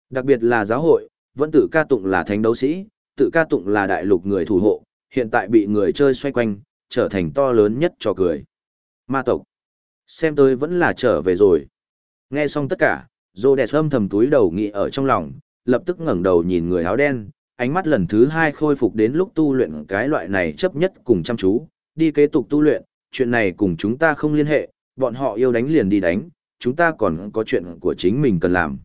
Đặc biệt là giáo hội, vẫn tự ca tụng là thánh đấu sĩ, tự ca tụng là đại lục người thủ hộ, hiện tại bị người chơi xoay quanh, trở thành to lớn nhất cho cười. Ma tộc. Xem tôi vẫn là trở về rồi. Nghe xong tất cả, Dô đẹp âm thầm túi đầu nghĩ ở trong lòng, lập tức ngẩng đầu nhìn người áo đen, ánh mắt lần thứ hai khôi phục đến lúc tu luyện cái loại này chấp nhất cùng chăm chú, đi kế tục tu luyện, chuyện này cùng chúng ta không liên hệ, bọn họ yêu đánh liền đi đánh, chúng ta còn có chuyện của chính mình cần làm.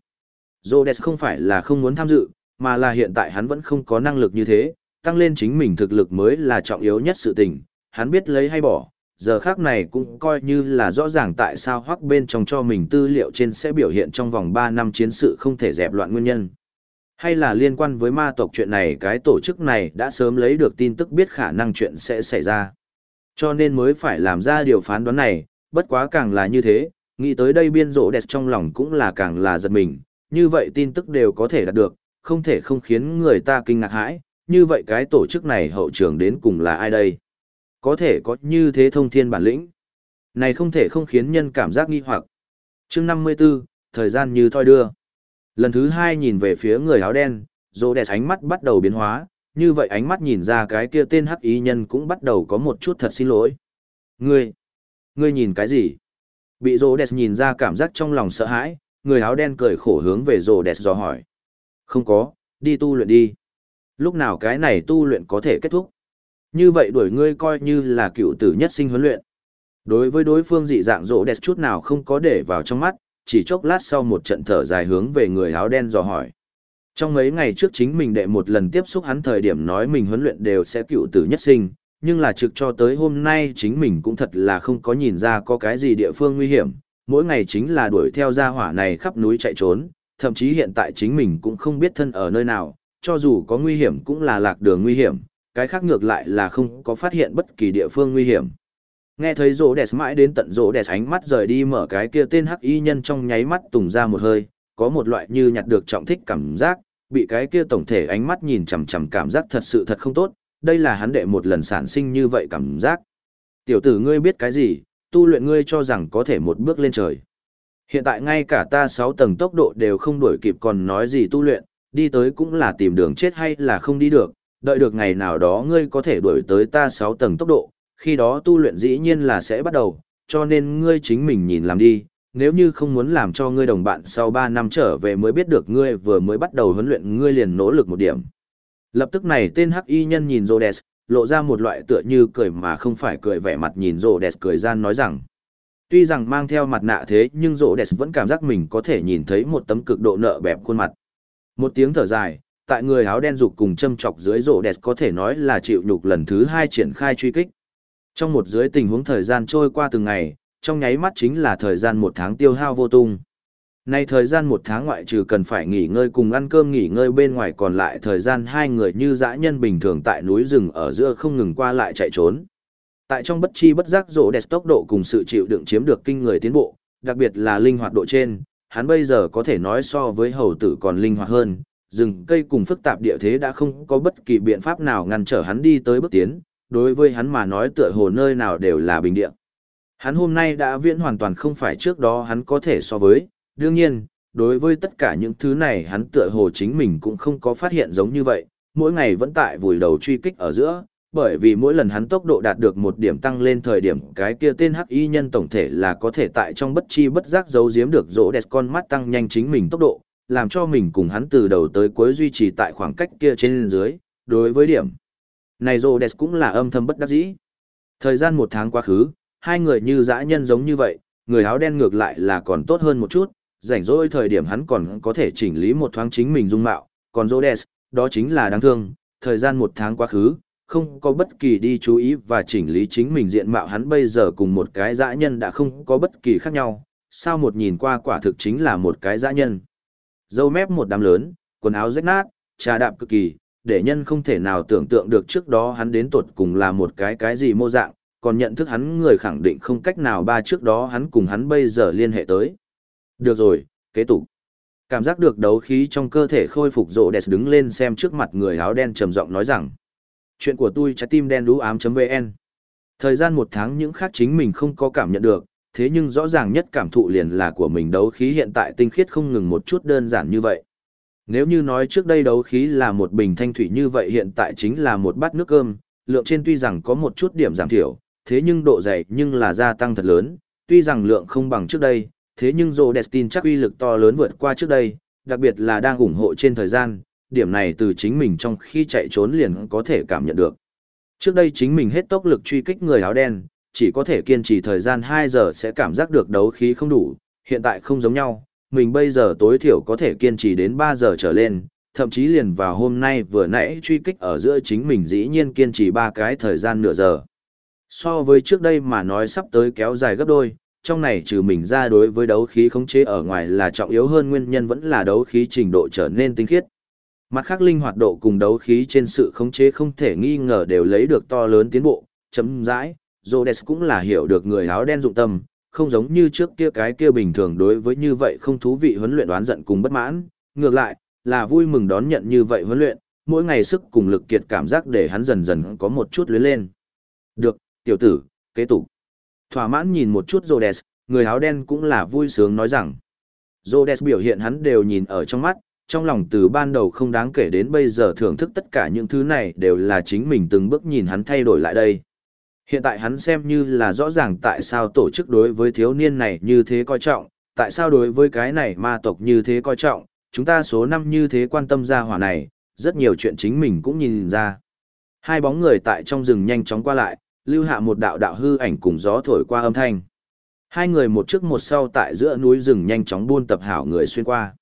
Rhodes không phải là không muốn tham dự, mà là hiện tại hắn vẫn không có năng lực như thế, tăng lên chính mình thực lực mới là trọng yếu nhất sự tình, hắn biết lấy hay bỏ, giờ khác này cũng coi như là rõ ràng tại sao hoắc bên trong cho mình tư liệu trên sẽ biểu hiện trong vòng 3 năm chiến sự không thể dẹp loạn nguyên nhân. Hay là liên quan với ma tộc chuyện này cái tổ chức này đã sớm lấy được tin tức biết khả năng chuyện sẽ xảy ra. Cho nên mới phải làm ra điều phán đoán này, bất quá càng là như thế, nghĩ tới đây biên rộ đẹp trong lòng cũng là càng là giật mình, như vậy tin tức đều có thể đạt được, không thể không khiến người ta kinh ngạc hãi, như vậy cái tổ chức này hậu trường đến cùng là ai đây? Có thể có như thế thông thiên bản lĩnh. Này không thể không khiến nhân cảm giác nghi hoặc. chương 54, thời gian như thoi đưa. Lần thứ hai nhìn về phía người áo đen, rô đẹp ánh mắt bắt đầu biến hóa, như vậy ánh mắt nhìn ra cái kia tên hắc ý nhân cũng bắt đầu có một chút thật xin lỗi. Ngươi, ngươi nhìn cái gì? Bị rô đẹp nhìn ra cảm giác trong lòng sợ hãi, người áo đen cười khổ hướng về rô đẹp dò hỏi. Không có, đi tu luyện đi. Lúc nào cái này tu luyện có thể kết thúc? Như vậy đuổi ngươi coi như là cựu tử nhất sinh huấn luyện. Đối với đối phương dị dạng rỗ đẹp chút nào không có để vào trong mắt, chỉ chốc lát sau một trận thở dài hướng về người áo đen dò hỏi. Trong mấy ngày trước chính mình đệ một lần tiếp xúc hắn thời điểm nói mình huấn luyện đều sẽ cựu tử nhất sinh, nhưng là trực cho tới hôm nay chính mình cũng thật là không có nhìn ra có cái gì địa phương nguy hiểm, mỗi ngày chính là đuổi theo gia hỏa này khắp núi chạy trốn, thậm chí hiện tại chính mình cũng không biết thân ở nơi nào, cho dù có nguy hiểm cũng là lạc đường nguy hiểm, cái khác ngược lại là không có phát hiện bất kỳ địa phương nguy hiểm. Nghe thấy rỗ đẹp mãi đến tận rỗ đẹp ánh mắt rời đi mở cái kia tên hắc y nhân trong nháy mắt tùng ra một hơi, có một loại như nhặt được trọng thích cảm giác, bị cái kia tổng thể ánh mắt nhìn chằm chằm cảm giác thật sự thật không tốt, đây là hắn đệ một lần sản sinh như vậy cảm giác. Tiểu tử ngươi biết cái gì, tu luyện ngươi cho rằng có thể một bước lên trời. Hiện tại ngay cả ta 6 tầng tốc độ đều không đuổi kịp còn nói gì tu luyện, đi tới cũng là tìm đường chết hay là không đi được, đợi được ngày nào đó ngươi có thể đuổi tới ta 6 tầng tốc độ, khi đó tu luyện dĩ nhiên là sẽ bắt đầu, cho nên ngươi chính mình nhìn làm đi, nếu như không muốn làm cho ngươi đồng bạn sau 3 năm trở về mới biết được ngươi vừa mới bắt đầu huấn luyện ngươi liền nỗ lực một điểm. Lập tức này tên hắc y nhân nhìn Rhodes, lộ ra một loại tựa như cười mà không phải cười vẻ mặt nhìn Rhodes cười gian nói rằng. Tuy rằng mang theo mặt nạ thế nhưng Rhodes vẫn cảm giác mình có thể nhìn thấy một tấm cực độ nợ bẹp khuôn mặt. Một tiếng thở dài, tại người áo đen dục cùng châm chọc dưới Rhodes có thể nói là chịu nhục lần thứ hai triển khai truy kích. Trong một dưới tình huống thời gian trôi qua từng ngày, trong nháy mắt chính là thời gian một tháng tiêu hao vô tung. Nay thời gian một tháng ngoại trừ cần phải nghỉ ngơi cùng ăn cơm nghỉ ngơi bên ngoài còn lại thời gian hai người như dã nhân bình thường tại núi rừng ở giữa không ngừng qua lại chạy trốn. Tại trong bất chi bất giác rỗ đẹp tốc độ cùng sự chịu đựng chiếm được kinh người tiến bộ, đặc biệt là linh hoạt độ trên, hắn bây giờ có thể nói so với hầu tử còn linh hoạt hơn, rừng cây cùng phức tạp địa thế đã không có bất kỳ biện pháp nào ngăn trở hắn đi tới bước tiến, đối với hắn mà nói tựa hồ nơi nào đều là bình địa. Hắn hôm nay đã viễn hoàn toàn không phải trước đó hắn có thể so với, đương nhiên, đối với tất cả những thứ này hắn tựa hồ chính mình cũng không có phát hiện giống như vậy, mỗi ngày vẫn tại vùi đầu truy kích ở giữa, bởi vì mỗi lần hắn tốc độ đạt được một điểm tăng lên thời điểm cái kia tên hắc y nhân tổng thể là có thể tại trong bất chi bất giác giấu giếm được rỗ đẹp con mắt tăng nhanh chính mình tốc độ, làm cho mình cùng hắn từ đầu tới cuối duy trì tại khoảng cách kia trên dưới, đối với điểm. Này Rhodes đẹp cũng là âm thầm bất đắc dĩ. Thời gian một tháng quá khứ, hai người như dã nhân giống như vậy, người áo đen ngược lại là còn tốt hơn một chút, rảnh rỗi thời điểm hắn còn có thể chỉnh lý một thoáng chính mình dung mạo, còn Rhodes, đó chính là đáng thương, thời gian một tháng quá khứ, không có bất kỳ đi chú ý và chỉnh lý chính mình diện mạo hắn bây giờ cùng một cái dã nhân đã không có bất kỳ khác nhau, sao một nhìn qua quả thực chính là một cái dã nhân. Dâu mép một đám lớn, quần áo rách nát, trà đạp cực kỳ, để nhân không thể nào tưởng tượng được trước đó hắn đến tuột cùng là một cái cái gì mô dạng, còn nhận thức hắn người khẳng định không cách nào ba trước đó hắn cùng hắn bây giờ liên hệ tới. Được rồi, kế tục. Cảm giác được đấu khí trong cơ thể khôi phục rộ đẹp đứng lên xem trước mặt người áo đen trầm giọng nói rằng. Chuyện của tôi trái tim đen đú ám.vn Thời gian một tháng những khác chính mình không có cảm nhận được, thế nhưng rõ ràng nhất cảm thụ liền là của mình đấu khí hiện tại tinh khiết không ngừng một chút đơn giản như vậy. Nếu như nói trước đây đấu khí là một bình thanh thủy như vậy hiện tại chính là một bát nước cơm, lượng trên tuy rằng có một chút điểm giảm thiểu, thế nhưng độ dày nhưng là gia tăng thật lớn, tuy rằng lượng không bằng trước đây, thế nhưng dồ đẹp tin chắc uy lực to lớn vượt qua trước đây, đặc biệt là đang ủng hộ trên thời gian, điểm này từ chính mình trong khi chạy trốn liền có thể cảm nhận được. Trước đây chính mình hết tốc lực truy kích người áo đen, chỉ có thể kiên trì thời gian 2 giờ sẽ cảm giác được đấu khí không đủ, hiện tại không giống nhau, mình bây giờ tối thiểu có thể kiên trì đến 3 giờ trở lên, thậm chí liền vào hôm nay vừa nãy truy kích ở giữa chính mình dĩ nhiên kiên trì 3 cái thời gian nửa giờ. So với trước đây mà nói sắp tới kéo dài gấp đôi, trong này trừ mình ra đối với đấu khí khống chế ở ngoài là trọng yếu hơn nguyên nhân vẫn là đấu khí trình độ trở nên tinh khiết. Mặt khác linh hoạt độ cùng đấu khí trên sự khống chế không thể nghi ngờ đều lấy được to lớn tiến bộ, chấm dãi, Rhodes cũng là hiểu được người áo đen dụng tâm, không giống như trước kia cái kia bình thường đối với như vậy không thú vị huấn luyện đoán giận cùng bất mãn, ngược lại, là vui mừng đón nhận như vậy huấn luyện, mỗi ngày sức cùng lực kiệt cảm giác để hắn dần dần có một chút luyến lên. Được, tiểu tử, kế tục. Thỏa mãn nhìn một chút Rhodes, người áo đen cũng là vui sướng nói rằng. Rhodes biểu hiện hắn đều nhìn ở trong mắt, trong lòng từ ban đầu không đáng kể đến bây giờ thưởng thức tất cả những thứ này đều là chính mình từng bước nhìn hắn thay đổi lại đây. Hiện tại hắn xem như là rõ ràng tại sao tổ chức đối với thiếu niên này như thế coi trọng, tại sao đối với cái này ma tộc như thế coi trọng, chúng ta số năm như thế quan tâm ra hỏa này, rất nhiều chuyện chính mình cũng nhìn ra. Hai bóng người tại trong rừng nhanh chóng qua lại, lưu hạ một đạo đạo hư ảnh cùng gió thổi qua âm thanh. Hai người một trước một sau tại giữa núi rừng nhanh chóng buôn tập hảo người xuyên qua.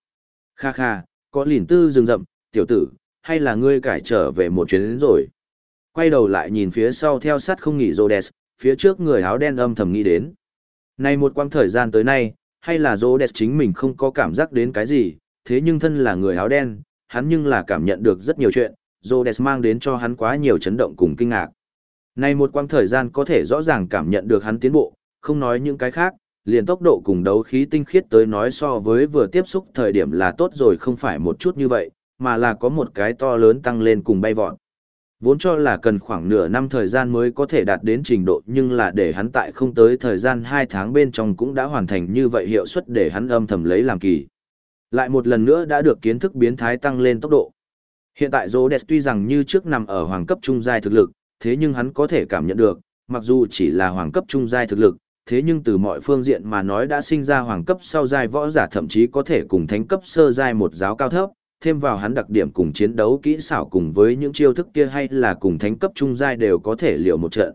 Kha kha, có lìn tư rừng rậm, tiểu tử, hay là ngươi cải trở về một chuyến đến rồi. Quay đầu lại nhìn phía sau theo sát không nghỉ Rhodes, phía trước người áo đen âm thầm nghĩ đến. Này một quãng thời gian tới nay, hay là Rhodes chính mình không có cảm giác đến cái gì, thế nhưng thân là người áo đen, hắn nhưng là cảm nhận được rất nhiều chuyện, Rhodes mang đến cho hắn quá nhiều chấn động cùng kinh ngạc. Này một quãng thời gian có thể rõ ràng cảm nhận được hắn tiến bộ, không nói những cái khác, liền tốc độ cùng đấu khí tinh khiết tới nói so với vừa tiếp xúc thời điểm là tốt rồi không phải một chút như vậy, mà là có một cái to lớn tăng lên cùng bay vọt. Vốn cho là cần khoảng nửa năm thời gian mới có thể đạt đến trình độ nhưng là để hắn tại không tới thời gian 2 tháng bên trong cũng đã hoàn thành như vậy hiệu suất để hắn âm thầm lấy làm kỳ. Lại một lần nữa đã được kiến thức biến thái tăng lên tốc độ. Hiện tại Rhodes tuy rằng như trước nằm ở hoàng cấp trung giai thực lực, thế nhưng hắn có thể cảm nhận được, mặc dù chỉ là hoàng cấp trung giai thực lực, thế nhưng từ mọi phương diện mà nói đã sinh ra hoàng cấp sau giai võ giả thậm chí có thể cùng thánh cấp sơ giai một giáo cao thấp, thêm vào hắn đặc điểm cùng chiến đấu kỹ xảo cùng với những chiêu thức kia hay là cùng thánh cấp trung giai đều có thể liều một trận.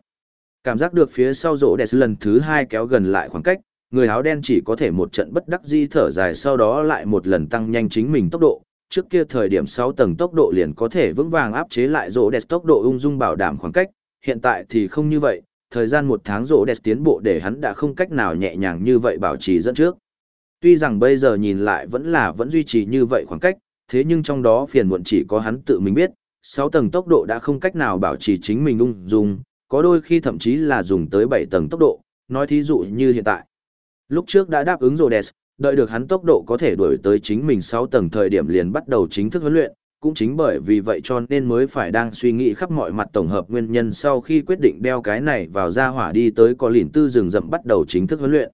Cảm giác được phía sau rỗ đẹp lần thứ hai kéo gần lại khoảng cách, người áo đen chỉ có thể một trận bất đắc di thở dài sau đó lại một lần tăng nhanh chính mình tốc độ. Trước kia thời điểm 6 tầng tốc độ liền có thể vững vàng áp chế lại rỗ đẹp tốc độ ung dung bảo đảm khoảng cách, hiện tại thì không như vậy, thời gian một tháng rỗ đẹp tiến bộ để hắn đã không cách nào nhẹ nhàng như vậy bảo trì dẫn trước. Tuy rằng bây giờ nhìn lại vẫn là vẫn duy trì như vậy khoảng cách, thế nhưng trong đó phiền muộn chỉ có hắn tự mình biết, 6 tầng tốc độ đã không cách nào bảo trì chính mình ung dung, có đôi khi thậm chí là dùng tới 7 tầng tốc độ, nói thí dụ như hiện tại. Lúc trước đã đáp ứng Rhodes, đợi được hắn tốc độ có thể đuổi tới chính mình 6 tầng thời điểm liền bắt đầu chính thức huấn luyện, cũng chính bởi vì vậy cho nên mới phải đang suy nghĩ khắp mọi mặt tổng hợp nguyên nhân sau khi quyết định đeo cái này vào ra hỏa đi tới có lìn tư rừng rậm bắt đầu chính thức huấn luyện.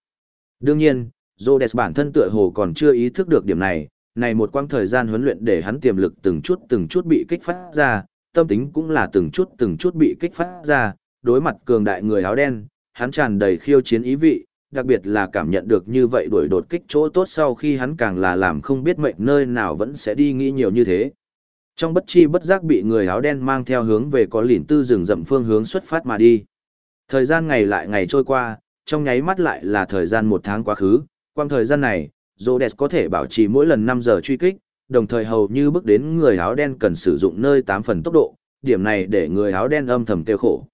Đương nhiên, Rhodes bản thân tựa hồ còn chưa ý thức được điểm này, này một quãng thời gian huấn luyện để hắn tiềm lực từng chút từng chút bị kích phát ra, tâm tính cũng là từng chút từng chút bị kích phát ra, đối mặt cường đại người áo đen, hắn tràn đầy khiêu chiến ý vị, đặc biệt là cảm nhận được như vậy đuổi đột kích chỗ tốt sau khi hắn càng là làm không biết mệnh nơi nào vẫn sẽ đi nghĩ nhiều như thế. Trong bất chi bất giác bị người áo đen mang theo hướng về có lỉn tư rừng rậm phương hướng xuất phát mà đi. Thời gian ngày lại ngày trôi qua, trong nháy mắt lại là thời gian một tháng quá khứ, quang thời gian này, Rhodes có thể bảo trì mỗi lần 5 giờ truy kích, đồng thời hầu như bước đến người áo đen cần sử dụng nơi 8 phần tốc độ, điểm này để người áo đen âm thầm kêu khổ.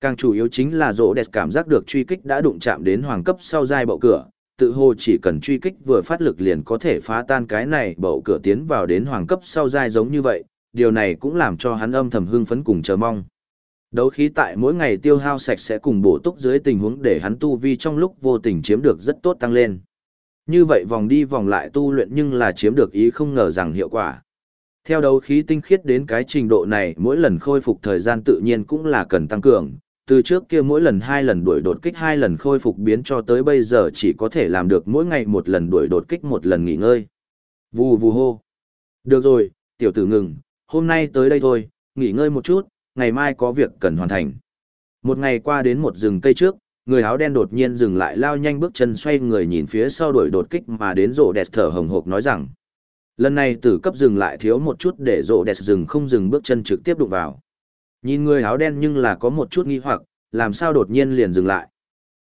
Càng chủ yếu chính là Rhodes cảm giác được truy kích đã đụng chạm đến hoàng cấp sau giai bậu cửa, tự hồ chỉ cần truy kích vừa phát lực liền có thể phá tan cái này bậu cửa tiến vào đến hoàng cấp sau giai giống như vậy, điều này cũng làm cho hắn âm thầm hưng phấn cùng chờ mong. Đấu khí tại mỗi ngày tiêu hao sạch sẽ cùng bổ túc dưới tình huống để hắn tu vi trong lúc vô tình chiếm được rất tốt tăng lên. Như vậy vòng đi vòng lại tu luyện nhưng là chiếm được ý không ngờ rằng hiệu quả. Theo đấu khí tinh khiết đến cái trình độ này mỗi lần khôi phục thời gian tự nhiên cũng là cần tăng cường. Từ trước kia mỗi lần hai lần đuổi đột kích hai lần khôi phục biến cho tới bây giờ chỉ có thể làm được mỗi ngày một lần đuổi đột kích một lần nghỉ ngơi. Vù vù hô. Được rồi, tiểu tử ngừng, hôm nay tới đây thôi, nghỉ ngơi một chút, ngày mai có việc cần hoàn thành. Một ngày qua đến một rừng cây trước, người áo đen đột nhiên dừng lại lao nhanh bước chân xoay người nhìn phía sau đuổi đột kích mà đến rộ đẹp thở hồng hộc nói rằng, lần này tử cấp dừng lại thiếu một chút để rộ đẹp dừng không dừng bước chân trực tiếp đụng vào. Nhìn người áo đen nhưng là có một chút nghi hoặc, làm sao đột nhiên liền dừng lại?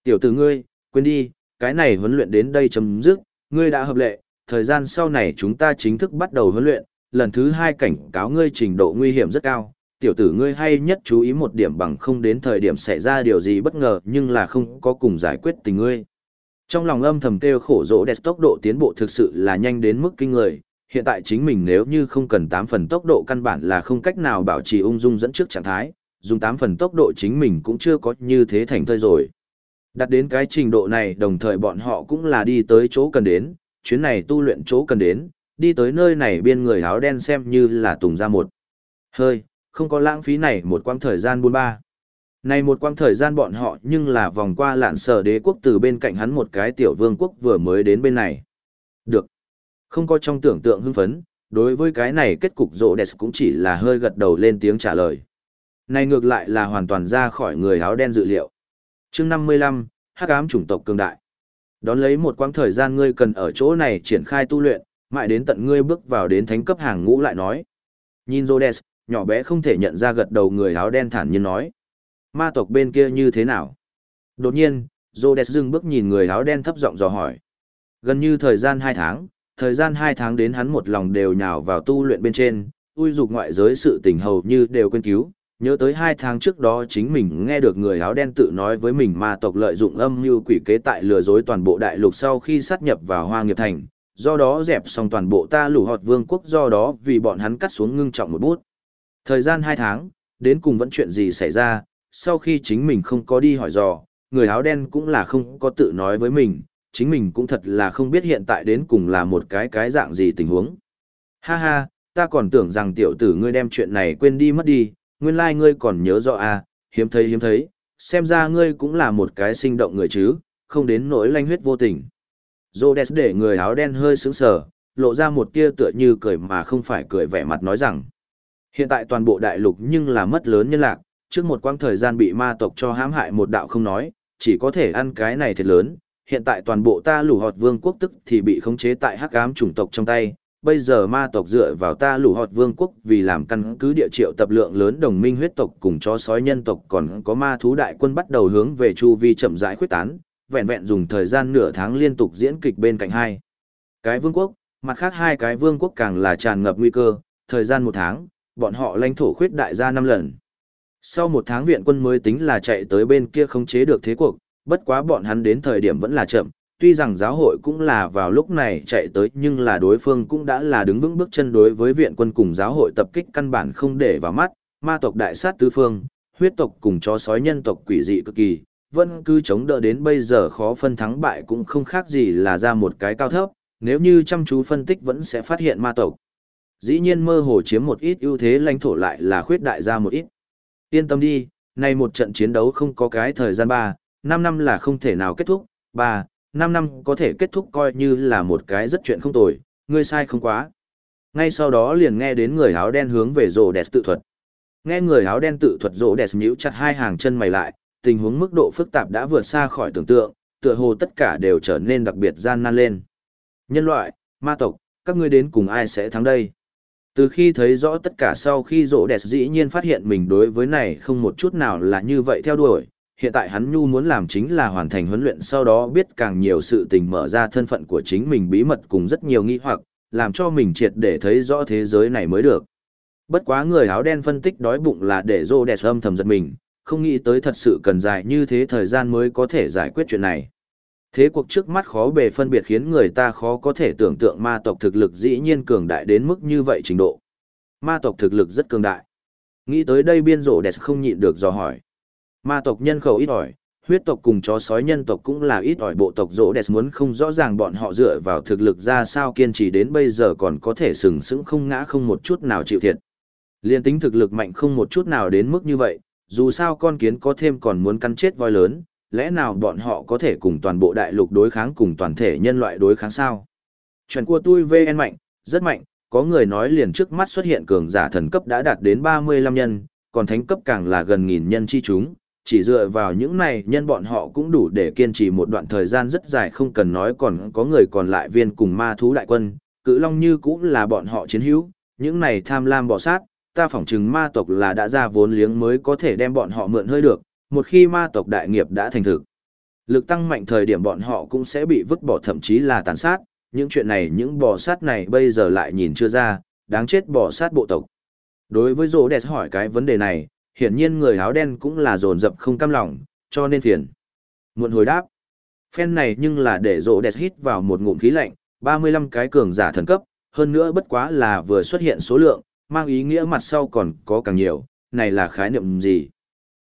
Tiểu tử ngươi, quên đi, cái này huấn luyện đến đây chấm dứt, ngươi đã hợp lệ, thời gian sau này chúng ta chính thức bắt đầu huấn luyện, lần thứ hai cảnh cáo ngươi trình độ nguy hiểm rất cao tiểu tử ngươi hay nhất chú ý một điểm bằng không đến thời điểm xảy ra điều gì bất ngờ nhưng là không có cùng giải quyết tình ngươi. Trong lòng âm thầm kêu khổ rỗ đẹp tốc độ tiến bộ thực sự là nhanh đến mức kinh người, hiện tại chính mình nếu như không cần 8 phần tốc độ căn bản là không cách nào bảo trì ung dung dẫn trước trạng thái, dùng 8 phần tốc độ chính mình cũng chưa có như thế thành thơi rồi. Đặt đến cái trình độ này đồng thời bọn họ cũng là đi tới chỗ cần đến, chuyến này tu luyện chỗ cần đến, đi tới nơi này biên người áo đen xem như là tùng ra một. Hơi, không có lãng phí này một quãng thời gian buôn ba. Này một quãng thời gian bọn họ nhưng là vòng qua lạn sở đế quốc từ bên cạnh hắn một cái tiểu vương quốc vừa mới đến bên này. Được. Không có trong tưởng tượng hưng phấn, đối với cái này kết cục rộ đẹp cũng chỉ là hơi gật đầu lên tiếng trả lời. Này ngược lại là hoàn toàn ra khỏi người áo đen dự liệu. chương 55, hắc ám chủng tộc cường đại. Đón lấy một quãng thời gian ngươi cần ở chỗ này triển khai tu luyện, mãi đến tận ngươi bước vào đến thánh cấp hàng ngũ lại nói. Nhìn Rhodes, nhỏ bé không thể nhận ra gật đầu người áo đen thản nhiên nói. Ma tộc bên kia như thế nào? Đột nhiên, Rhodes dừng bước nhìn người áo đen thấp giọng dò hỏi. Gần như thời gian 2 tháng, thời gian 2 tháng đến hắn một lòng đều nhào vào tu luyện bên trên, ui dục ngoại giới sự tình hầu như đều quên cứu. Nhớ tới hai tháng trước đó chính mình nghe được người áo đen tự nói với mình ma tộc lợi dụng âm mưu quỷ kế tại lừa dối toàn bộ đại lục sau khi sát nhập vào Hoa Nghiệp Thành, do đó dẹp xong toàn bộ ta lũ họt vương quốc do đó vì bọn hắn cắt xuống ngưng trọng một bút. Thời gian 2 tháng, đến cùng vẫn chuyện gì xảy ra, sau khi chính mình không có đi hỏi dò, người áo đen cũng là không có tự nói với mình, chính mình cũng thật là không biết hiện tại đến cùng là một cái cái dạng gì tình huống. Ha ha, ta còn tưởng rằng tiểu tử ngươi đem chuyện này quên đi mất đi, nguyên lai like ngươi còn nhớ rõ à, hiếm thấy hiếm thấy, xem ra ngươi cũng là một cái sinh động người chứ, không đến nỗi lanh huyết vô tình. Rhodes để người áo đen hơi sững sờ, lộ ra một tia tựa như cười mà không phải cười vẻ mặt nói rằng. Hiện tại toàn bộ đại lục nhưng là mất lớn nhân lạc, trước một quãng thời gian bị ma tộc cho hãm hại một đạo không nói, chỉ có thể ăn cái này thiệt lớn. Hiện tại toàn bộ ta lũ họt vương quốc tức thì bị khống chế tại hắc ám chủng tộc trong tay, bây giờ ma tộc dựa vào ta lũ họt vương quốc vì làm căn cứ địa triệu tập lượng lớn đồng minh huyết tộc cùng chó sói nhân tộc còn có ma thú đại quân bắt đầu hướng về chu vi chậm rãi khuyết tán, vẹn vẹn dùng thời gian nửa tháng liên tục diễn kịch bên cạnh hai. Cái vương quốc, mặt khác hai cái vương quốc càng là tràn ngập nguy cơ, thời gian một tháng, bọn họ lãnh thổ khuyết đại ra năm lần. Sau một tháng viện quân mới tính là chạy tới bên kia không chế được thế cuộc, bất quá bọn hắn đến thời điểm vẫn là chậm, tuy rằng giáo hội cũng là vào lúc này chạy tới nhưng là đối phương cũng đã là đứng vững bước chân đối với viện quân cùng giáo hội tập kích căn bản không để vào mắt, ma tộc đại sát tứ phương, huyết tộc cùng chó sói nhân tộc quỷ dị cực kỳ, vẫn cứ chống đỡ đến bây giờ khó phân thắng bại cũng không khác gì là ra một cái cao thấp, nếu như chăm chú phân tích vẫn sẽ phát hiện ma tộc. Dĩ nhiên mơ hồ chiếm một ít ưu thế lãnh thổ lại là khuyết đại ra một ít. Yên tâm đi, nay một trận chiến đấu không có cái thời gian 3, 5 năm là không thể nào kết thúc, 3, 5 năm có thể kết thúc coi như là một cái rất chuyện không tồi, ngươi sai không quá. Ngay sau đó liền nghe đến người áo đen hướng về rồ đẹp tự thuật. Nghe người áo đen tự thuật rồ đẹp nhíu chặt hai hàng chân mày lại, tình huống mức độ phức tạp đã vượt xa khỏi tưởng tượng, tựa hồ tất cả đều trở nên đặc biệt gian nan lên. Nhân loại, ma tộc, các ngươi đến cùng ai sẽ thắng đây? Từ khi thấy rõ tất cả sau khi rỗ đẹp dĩ nhiên phát hiện mình đối với này không một chút nào là như vậy theo đuổi, hiện tại hắn nhu muốn làm chính là hoàn thành huấn luyện sau đó biết càng nhiều sự tình mở ra thân phận của chính mình bí mật cùng rất nhiều nghi hoặc, làm cho mình triệt để thấy rõ thế giới này mới được. Bất quá người áo đen phân tích đói bụng là để rô đẹp âm thầm giật mình, không nghĩ tới thật sự cần dài như thế thời gian mới có thể giải quyết chuyện này. Thế cuộc trước mắt khó bề phân biệt khiến người ta khó có thể tưởng tượng ma tộc thực lực dĩ nhiên cường đại đến mức như vậy trình độ. Ma tộc thực lực rất cường đại. Nghĩ tới đây biên rổ đẹp không nhịn được dò hỏi. Ma tộc nhân khẩu ít ỏi, huyết tộc cùng chó sói nhân tộc cũng là ít ỏi bộ tộc rỗ đẹp muốn không rõ ràng bọn họ dựa vào thực lực ra sao kiên trì đến bây giờ còn có thể sừng sững không ngã không một chút nào chịu thiệt. Liên tính thực lực mạnh không một chút nào đến mức như vậy, dù sao con kiến có thêm còn muốn cắn chết voi lớn, lẽ nào bọn họ có thể cùng toàn bộ đại lục đối kháng cùng toàn thể nhân loại đối kháng sao? Chuyện của tôi VN mạnh, rất mạnh, có người nói liền trước mắt xuất hiện cường giả thần cấp đã đạt đến 35 nhân, còn thánh cấp càng là gần nghìn nhân chi chúng, chỉ dựa vào những này nhân bọn họ cũng đủ để kiên trì một đoạn thời gian rất dài không cần nói còn có người còn lại viên cùng ma thú đại quân, cự long như cũng là bọn họ chiến hữu, những này tham lam bỏ sát, ta phỏng chừng ma tộc là đã ra vốn liếng mới có thể đem bọn họ mượn hơi được, một khi ma tộc đại nghiệp đã thành thực. Lực tăng mạnh thời điểm bọn họ cũng sẽ bị vứt bỏ thậm chí là tàn sát, những chuyện này những bò sát này bây giờ lại nhìn chưa ra, đáng chết bò sát bộ tộc. Đối với rô đẹp hỏi cái vấn đề này, hiển nhiên người áo đen cũng là dồn dập không cam lòng, cho nên phiền. Muộn hồi đáp. Phen này nhưng là để rô đẹp hít vào một ngụm khí lạnh, 35 cái cường giả thần cấp, hơn nữa bất quá là vừa xuất hiện số lượng, mang ý nghĩa mặt sau còn có càng nhiều, này là khái niệm gì?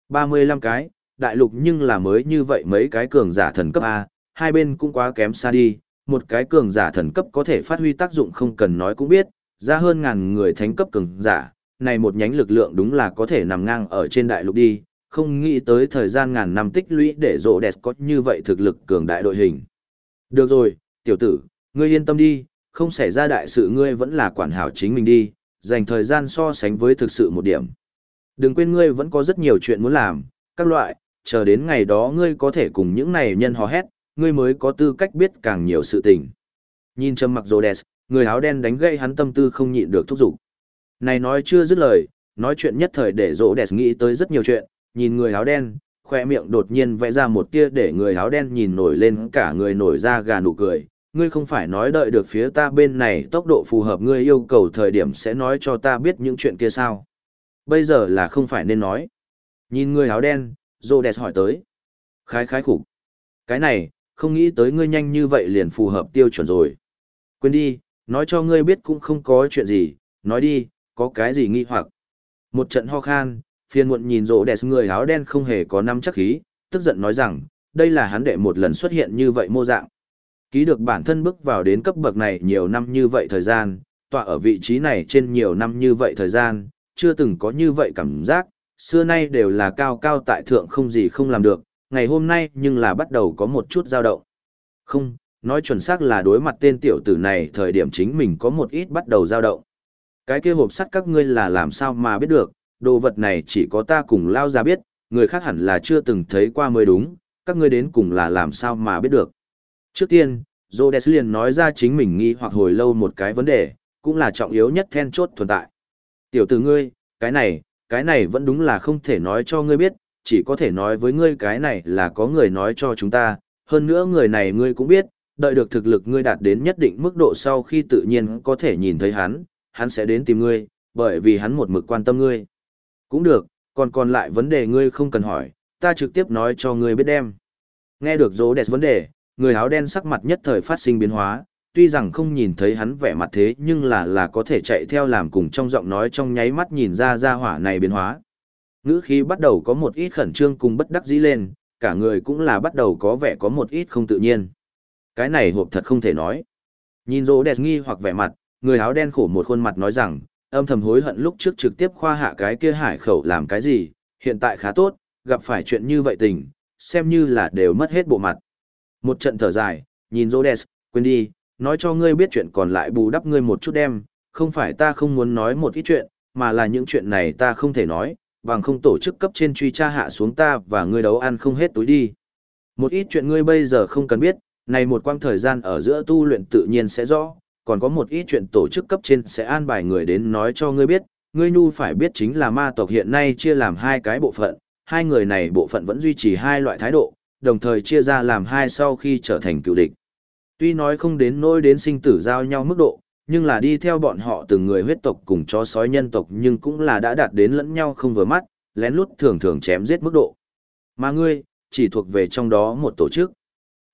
35 cái, đại lục nhưng là mới như vậy mấy cái cường giả thần cấp A, hai bên cũng quá kém xa đi, một cái cường giả thần cấp có thể phát huy tác dụng không cần nói cũng biết, ra hơn ngàn người thánh cấp cường giả, này một nhánh lực lượng đúng là có thể nằm ngang ở trên đại lục đi, không nghĩ tới thời gian ngàn năm tích lũy để rộ đẹp có như vậy thực lực cường đại đội hình. Được rồi, tiểu tử, ngươi yên tâm đi, không xảy ra đại sự ngươi vẫn là quản hảo chính mình đi, dành thời gian so sánh với thực sự một điểm. Đừng quên ngươi vẫn có rất nhiều chuyện muốn làm, các loại, chờ đến ngày đó ngươi có thể cùng những này nhân hò hét, ngươi mới có tư cách biết càng nhiều sự tình. Nhìn trầm mặc Rhodes, người áo đen đánh gây hắn tâm tư không nhịn được thúc giục. Này nói chưa dứt lời, nói chuyện nhất thời để Rhodes nghĩ tới rất nhiều chuyện, nhìn người áo đen, khoe miệng đột nhiên vẽ ra một tia để người áo đen nhìn nổi lên cả người nổi ra gà nụ cười. Ngươi không phải nói đợi được phía ta bên này tốc độ phù hợp ngươi yêu cầu thời điểm sẽ nói cho ta biết những chuyện kia sao. Bây giờ là không phải nên nói. Nhìn người áo đen, Rhodes hỏi tới. Khái khái khủng. Cái này, không nghĩ tới ngươi nhanh như vậy liền phù hợp tiêu chuẩn rồi. Quên đi, nói cho ngươi biết cũng không có chuyện gì, nói đi, có cái gì nghi hoặc. Một trận ho khan, phiền muộn nhìn rộ đẹp người áo đen không hề có năm chắc khí, tức giận nói rằng, đây là hắn đệ một lần xuất hiện như vậy mô dạng. Ký được bản thân bước vào đến cấp bậc này nhiều năm như vậy thời gian, tọa ở vị trí này trên nhiều năm như vậy thời gian, chưa từng có như vậy cảm giác, xưa nay đều là cao cao tại thượng không gì không làm được, ngày hôm nay nhưng là bắt đầu có một chút dao động. Không, nói chuẩn xác là đối mặt tên tiểu tử này thời điểm chính mình có một ít bắt đầu dao động. Cái kia hộp sắt các ngươi là làm sao mà biết được, đồ vật này chỉ có ta cùng lao ra biết, người khác hẳn là chưa từng thấy qua mới đúng, các ngươi đến cùng là làm sao mà biết được. Trước tiên, Rhodes liền nói ra chính mình nghi hoặc hồi lâu một cái vấn đề, cũng là trọng yếu nhất then chốt tồn tại. Tiểu tử ngươi, cái này, cái này vẫn đúng là không thể nói cho ngươi biết, chỉ có thể nói với ngươi cái này là có người nói cho chúng ta, hơn nữa người này ngươi cũng biết, đợi được thực lực ngươi đạt đến nhất định mức độ sau khi tự nhiên có thể nhìn thấy hắn, hắn sẽ đến tìm ngươi, bởi vì hắn một mực quan tâm ngươi. Cũng được, còn còn lại vấn đề ngươi không cần hỏi, ta trực tiếp nói cho ngươi biết đem. Nghe được dỗ đẹp vấn đề, người áo đen sắc mặt nhất thời phát sinh biến hóa, tuy rằng không nhìn thấy hắn vẻ mặt thế nhưng là là có thể chạy theo làm cùng trong giọng nói trong nháy mắt nhìn ra ra hỏa này biến hóa. Ngữ khí bắt đầu có một ít khẩn trương cùng bất đắc dĩ lên, cả người cũng là bắt đầu có vẻ có một ít không tự nhiên. Cái này hộp thật không thể nói. Nhìn rỗ đẹp nghi hoặc vẻ mặt, người áo đen khổ một khuôn mặt nói rằng, âm thầm hối hận lúc trước trực tiếp khoa hạ cái kia hải khẩu làm cái gì, hiện tại khá tốt, gặp phải chuyện như vậy tình, xem như là đều mất hết bộ mặt. Một trận thở dài, nhìn Rhodes, quên đi, nói cho ngươi biết chuyện còn lại bù đắp ngươi một chút đem, không phải ta không muốn nói một ít chuyện, mà là những chuyện này ta không thể nói, bằng không tổ chức cấp trên truy tra hạ xuống ta và ngươi đấu ăn không hết túi đi. Một ít chuyện ngươi bây giờ không cần biết, này một quãng thời gian ở giữa tu luyện tự nhiên sẽ rõ, còn có một ít chuyện tổ chức cấp trên sẽ an bài người đến nói cho ngươi biết, ngươi nhu phải biết chính là ma tộc hiện nay chia làm hai cái bộ phận, hai người này bộ phận vẫn duy trì hai loại thái độ, đồng thời chia ra làm hai sau khi trở thành cựu địch. Tuy nói không đến nỗi đến sinh tử giao nhau mức độ, nhưng là đi theo bọn họ từng người huyết tộc cùng chó sói nhân tộc nhưng cũng là đã đạt đến lẫn nhau không vừa mắt, lén lút thường thường chém giết mức độ. Mà ngươi, chỉ thuộc về trong đó một tổ chức.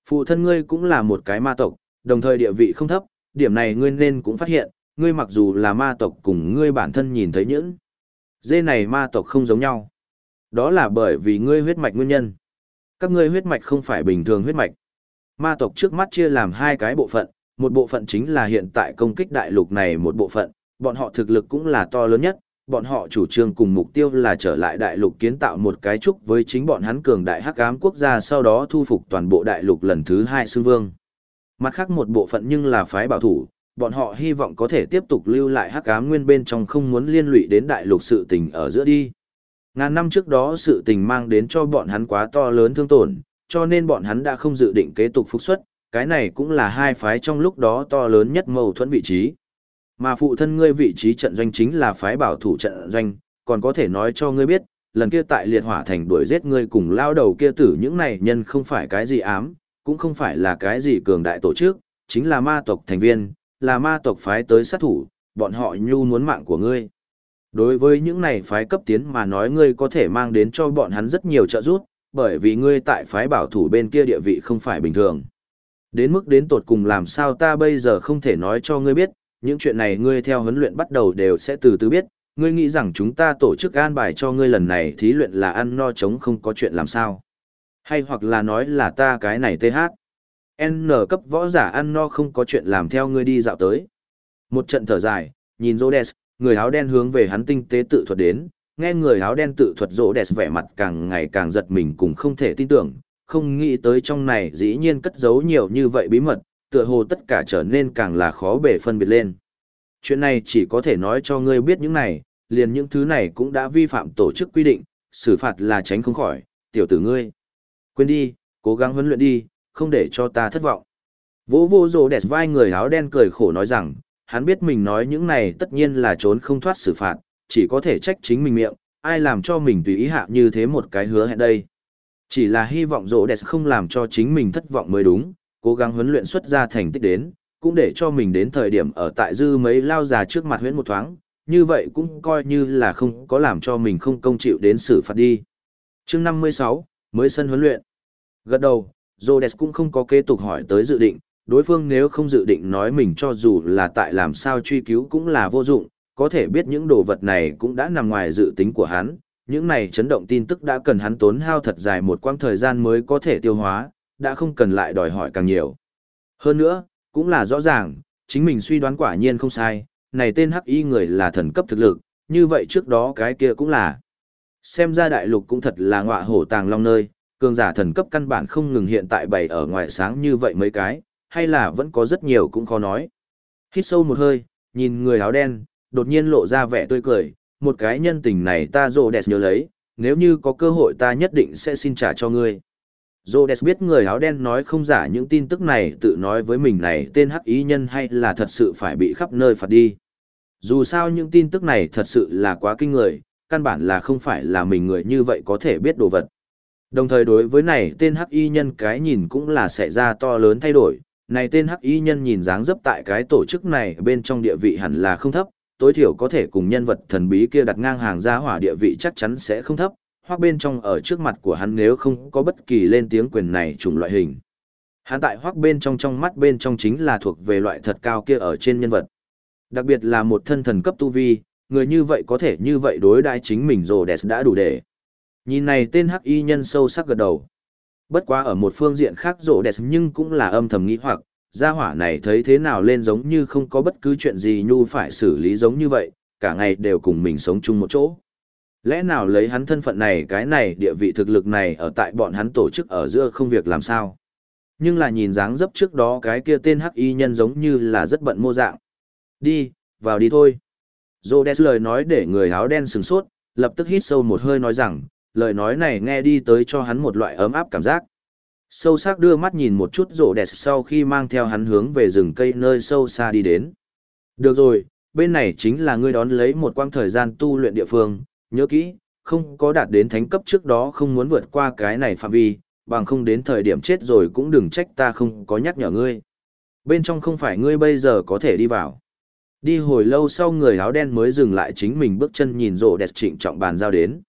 Phụ thân ngươi cũng là một cái ma tộc, đồng thời địa vị không thấp, điểm này ngươi nên cũng phát hiện, ngươi mặc dù là ma tộc cùng ngươi bản thân nhìn thấy những dê này ma tộc không giống nhau. Đó là bởi vì ngươi huyết mạch nguyên nhân. Các ngươi huyết mạch không phải bình thường huyết mạch. Ma tộc trước mắt chia làm hai cái bộ phận, một bộ phận chính là hiện tại công kích đại lục này một bộ phận, bọn họ thực lực cũng là to lớn nhất, bọn họ chủ trương cùng mục tiêu là trở lại đại lục kiến tạo một cái trúc với chính bọn hắn cường đại hắc ám quốc gia sau đó thu phục toàn bộ đại lục lần thứ hai xương vương. Mặt khác một bộ phận nhưng là phái bảo thủ, bọn họ hy vọng có thể tiếp tục lưu lại hắc ám nguyên bên trong không muốn liên lụy đến đại lục sự tình ở giữa đi. Ngàn năm trước đó sự tình mang đến cho bọn hắn quá to lớn thương tổn, cho nên bọn hắn đã không dự định kế tục phục xuất, cái này cũng là hai phái trong lúc đó to lớn nhất mâu thuẫn vị trí. Mà phụ thân ngươi vị trí trận doanh chính là phái bảo thủ trận doanh, còn có thể nói cho ngươi biết, lần kia tại liệt hỏa thành đuổi giết ngươi cùng lao đầu kia tử những này nhân không phải cái gì ám, cũng không phải là cái gì cường đại tổ chức, chính là ma tộc thành viên, là ma tộc phái tới sát thủ, bọn họ nhu muốn mạng của ngươi. Đối với những này phái cấp tiến mà nói ngươi có thể mang đến cho bọn hắn rất nhiều trợ giúp, bởi vì ngươi tại phái bảo thủ bên kia địa vị không phải bình thường. Đến mức đến tột cùng làm sao ta bây giờ không thể nói cho ngươi biết, những chuyện này ngươi theo huấn luyện bắt đầu đều sẽ từ từ biết, ngươi nghĩ rằng chúng ta tổ chức an bài cho ngươi lần này thí luyện là ăn no chống không có chuyện làm sao. Hay hoặc là nói là ta cái này TH. N cấp võ giả ăn no không có chuyện làm theo ngươi đi dạo tới. Một trận thở dài, nhìn Rhodes, người áo đen hướng về hắn tinh tế tự thuật đến, nghe người áo đen tự thuật Rhodes vẻ mặt càng ngày càng giật mình cùng không thể tin tưởng, không nghĩ tới trong này dĩ nhiên cất giấu nhiều như vậy bí mật, tựa hồ tất cả trở nên càng là khó bể phân biệt lên. Chuyện này chỉ có thể nói cho ngươi biết những này, liền những thứ này cũng đã vi phạm tổ chức quy định, xử phạt là tránh không khỏi, tiểu tử ngươi. Quên đi, cố gắng huấn luyện đi, không để cho ta thất vọng. Vô vô rồ đẹp vai người áo đen cười khổ nói rằng, hắn biết mình nói những này tất nhiên là trốn không thoát xử phạt, chỉ có thể trách chính mình miệng, ai làm cho mình tùy ý hạ như thế một cái hứa hẹn đây. Chỉ là hy vọng rỗ đẹp không làm cho chính mình thất vọng mới đúng, cố gắng huấn luyện xuất ra thành tích đến, cũng để cho mình đến thời điểm ở tại dư mấy lao già trước mặt huyễn một thoáng, như vậy cũng coi như là không có làm cho mình không công chịu đến xử phạt đi. chương 56, mới sân huấn luyện. Gật đầu, Rhodes cũng không có kế tục hỏi tới dự định, đối phương nếu không dự định nói mình cho dù là tại làm sao truy cứu cũng là vô dụng, có thể biết những đồ vật này cũng đã nằm ngoài dự tính của hắn, những này chấn động tin tức đã cần hắn tốn hao thật dài một quãng thời gian mới có thể tiêu hóa, đã không cần lại đòi hỏi càng nhiều. Hơn nữa, cũng là rõ ràng, chính mình suy đoán quả nhiên không sai, này tên hắc y người là thần cấp thực lực, như vậy trước đó cái kia cũng là. Xem ra đại lục cũng thật là ngọa hổ tàng long nơi, cường giả thần cấp căn bản không ngừng hiện tại bày ở ngoài sáng như vậy mấy cái, hay là vẫn có rất nhiều cũng khó nói. Hít sâu một hơi, nhìn người áo đen, đột nhiên lộ ra vẻ tươi cười, một cái nhân tình này ta rồ đẹp nhớ lấy, nếu như có cơ hội ta nhất định sẽ xin trả cho ngươi. Rhodes biết người áo đen nói không giả những tin tức này tự nói với mình này tên hắc ý nhân hay là thật sự phải bị khắp nơi phạt đi. Dù sao những tin tức này thật sự là quá kinh người, căn bản là không phải là mình người như vậy có thể biết đồ vật. Đồng thời đối với này tên hắc y nhân cái nhìn cũng là sẽ ra to lớn thay đổi, này tên hắc y nhân nhìn dáng dấp tại cái tổ chức này bên trong địa vị hẳn là không thấp, tối thiểu có thể cùng nhân vật thần bí kia đặt ngang hàng ra hỏa địa vị chắc chắn sẽ không thấp, hoặc bên trong ở trước mặt của hắn nếu không có bất kỳ lên tiếng quyền này chủng loại hình. Hắn tại hoác bên trong trong mắt bên trong chính là thuộc về loại thật cao kia ở trên nhân vật. Đặc biệt là một thân thần cấp tu vi, người như vậy có thể như vậy đối đãi chính mình rồi đẹp đã đủ để. Nhìn này tên hắc y nhân sâu sắc gật đầu. Bất quá ở một phương diện khác rộ đẹp nhưng cũng là âm thầm nghĩ hoặc, gia hỏa này thấy thế nào lên giống như không có bất cứ chuyện gì nhu phải xử lý giống như vậy, cả ngày đều cùng mình sống chung một chỗ. Lẽ nào lấy hắn thân phận này cái này địa vị thực lực này ở tại bọn hắn tổ chức ở giữa không việc làm sao. Nhưng là nhìn dáng dấp trước đó cái kia tên hắc y nhân giống như là rất bận mô dạng. Đi, vào đi thôi. Rhodes lời nói để người áo đen sừng sốt, lập tức hít sâu một hơi nói rằng, lời nói này nghe đi tới cho hắn một loại ấm áp cảm giác. Sâu sắc đưa mắt nhìn một chút rổ đẹp sau khi mang theo hắn hướng về rừng cây nơi sâu xa đi đến. Được rồi, bên này chính là ngươi đón lấy một quãng thời gian tu luyện địa phương, nhớ kỹ, không có đạt đến thánh cấp trước đó không muốn vượt qua cái này phạm vi, bằng không đến thời điểm chết rồi cũng đừng trách ta không có nhắc nhở ngươi. Bên trong không phải ngươi bây giờ có thể đi vào. Đi hồi lâu sau người áo đen mới dừng lại chính mình bước chân nhìn rộ đẹp trịnh trọng bàn giao đến.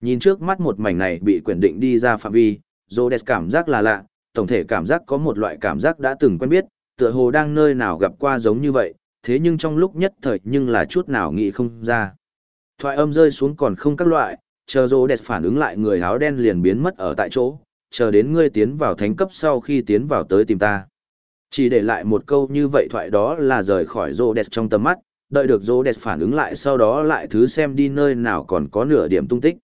Nhìn trước mắt một mảnh này bị quyển định đi ra phạm vi, rộ đẹp cảm giác là lạ, tổng thể cảm giác có một loại cảm giác đã từng quen biết, tựa hồ đang nơi nào gặp qua giống như vậy, thế nhưng trong lúc nhất thời nhưng là chút nào nghĩ không ra. Thoại âm rơi xuống còn không các loại, chờ rộ đẹp phản ứng lại người áo đen liền biến mất ở tại chỗ, chờ đến ngươi tiến vào thánh cấp sau khi tiến vào tới tìm ta. Chỉ để lại một câu như vậy thoại đó là rời khỏi rô đẹp trong tầm mắt, đợi được rô đẹp phản ứng lại sau đó lại thứ xem đi nơi nào còn có nửa điểm tung tích.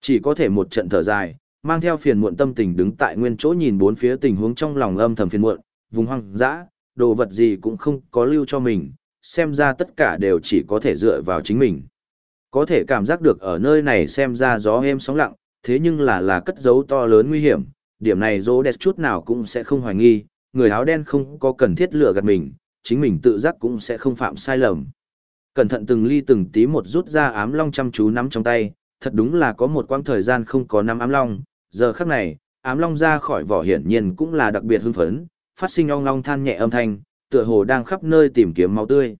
Chỉ có thể một trận thở dài, mang theo phiền muộn tâm tình đứng tại nguyên chỗ nhìn bốn phía tình huống trong lòng âm thầm phiền muộn, vùng hoang dã, đồ vật gì cũng không có lưu cho mình, xem ra tất cả đều chỉ có thể dựa vào chính mình. Có thể cảm giác được ở nơi này xem ra gió êm sóng lặng, thế nhưng là là cất giấu to lớn nguy hiểm, điểm này dỗ đẹp chút nào cũng sẽ không hoài nghi, người áo đen không có cần thiết lừa gạt mình, chính mình tự giác cũng sẽ không phạm sai lầm. Cẩn thận từng ly từng tí một rút ra ám long chăm chú nắm trong tay, thật đúng là có một quãng thời gian không có nắm ám long, giờ khắc này, ám long ra khỏi vỏ hiển nhiên cũng là đặc biệt hưng phấn, phát sinh ong long than nhẹ âm thanh, tựa hồ đang khắp nơi tìm kiếm máu tươi.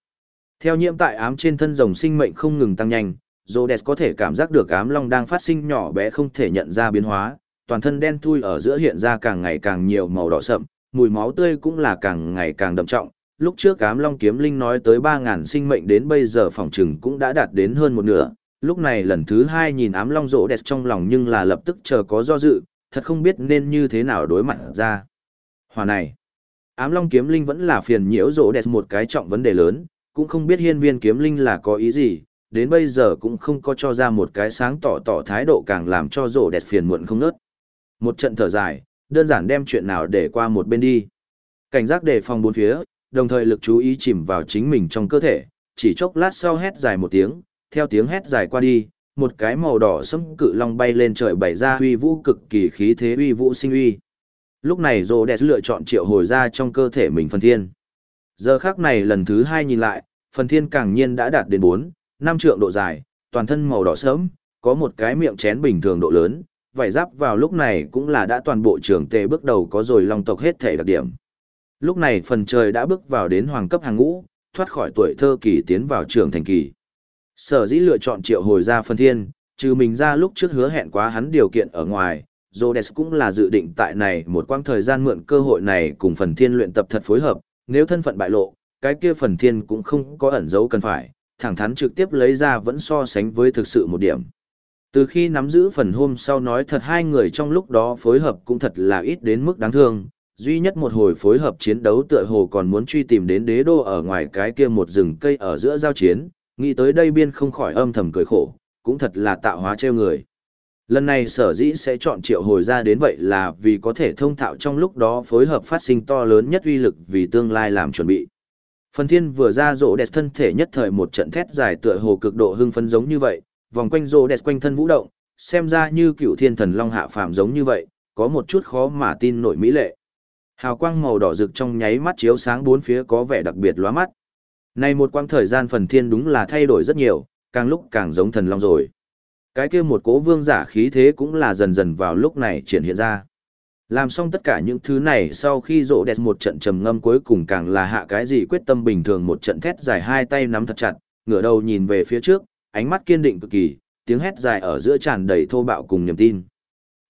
Theo nhiễm tại ám trên thân rồng sinh mệnh không ngừng tăng nhanh, Rhodes có thể cảm giác được ám long đang phát sinh nhỏ bé không thể nhận ra biến hóa, toàn thân đen thui ở giữa hiện ra càng ngày càng nhiều màu đỏ sậm, mùi máu tươi cũng là càng ngày càng đậm trọng. Lúc trước ám long kiếm linh nói tới 3.000 sinh mệnh đến bây giờ phòng trừng cũng đã đạt đến hơn một nửa. Lúc này lần thứ hai nhìn ám long rỗ đẹp trong lòng nhưng là lập tức chờ có do dự, thật không biết nên như thế nào đối mặt ra. Hòa này, ám long kiếm linh vẫn là phiền nhiễu rỗ đẹp một cái trọng vấn đề lớn, cũng không biết hiên viên kiếm linh là có ý gì, đến bây giờ cũng không có cho ra một cái sáng tỏ tỏ thái độ càng làm cho rỗ đẹp phiền muộn không nớt. Một trận thở dài, đơn giản đem chuyện nào để qua một bên đi. Cảnh giác đề phòng bốn phía, đồng thời lực chú ý chìm vào chính mình trong cơ thể, chỉ chốc lát sau hét dài một tiếng, theo tiếng hét dài qua đi, một cái màu đỏ sẫm cự long bay lên trời bày ra uy vũ cực kỳ khí thế uy vũ sinh uy. Lúc này Rhodes lựa chọn triệu hồi ra trong cơ thể mình phần thiên. Giờ khắc này lần thứ hai nhìn lại, phần thiên càng nhiên đã đạt đến 4, 5 trượng độ dài, toàn thân màu đỏ sẫm, có một cái miệng chén bình thường độ lớn, vải giáp vào lúc này cũng là đã toàn bộ trường tề bước đầu có rồi long tộc hết thể đặc điểm. Lúc này phần trời đã bước vào đến hoàng cấp hàng ngũ, thoát khỏi tuổi thơ kỳ tiến vào trường thành kỳ. Sở dĩ lựa chọn triệu hồi ra phân thiên, trừ mình ra lúc trước hứa hẹn quá hắn điều kiện ở ngoài, Rhodes cũng là dự định tại này một quãng thời gian mượn cơ hội này cùng phần thiên luyện tập thật phối hợp, nếu thân phận bại lộ, cái kia phần thiên cũng không có ẩn dấu cần phải, thẳng thắn trực tiếp lấy ra vẫn so sánh với thực sự một điểm. Từ khi nắm giữ phần hôm sau nói thật hai người trong lúc đó phối hợp cũng thật là ít đến mức đáng thương, duy nhất một hồi phối hợp chiến đấu tựa hồ còn muốn truy tìm đến đế đô ở ngoài cái kia một rừng cây ở giữa giao chiến, Nghĩ tới đây biên không khỏi âm thầm cười khổ, cũng thật là tạo hóa trêu người. Lần này sở dĩ sẽ chọn triệu hồi ra đến vậy là vì có thể thông thạo trong lúc đó phối hợp phát sinh to lớn nhất uy lực vì tương lai làm chuẩn bị. Phần thiên vừa ra rỗ đẹp thân thể nhất thời một trận thét dài tựa hồ cực độ hưng phấn giống như vậy, vòng quanh rỗ đẹp quanh thân vũ động, xem ra như cựu thiên thần long hạ phàm giống như vậy, có một chút khó mà tin nổi mỹ lệ. Hào quang màu đỏ rực trong nháy mắt chiếu sáng bốn phía có vẻ đặc biệt lóa mắt. Này một quãng thời gian phần thiên đúng là thay đổi rất nhiều, càng lúc càng giống thần long rồi. Cái kia một cố vương giả khí thế cũng là dần dần vào lúc này triển hiện ra. Làm xong tất cả những thứ này sau khi rộ đẹp một trận trầm ngâm cuối cùng càng là hạ cái gì quyết tâm bình thường một trận thét dài hai tay nắm thật chặt, ngửa đầu nhìn về phía trước, ánh mắt kiên định cực kỳ, tiếng hét dài ở giữa tràn đầy thô bạo cùng niềm tin.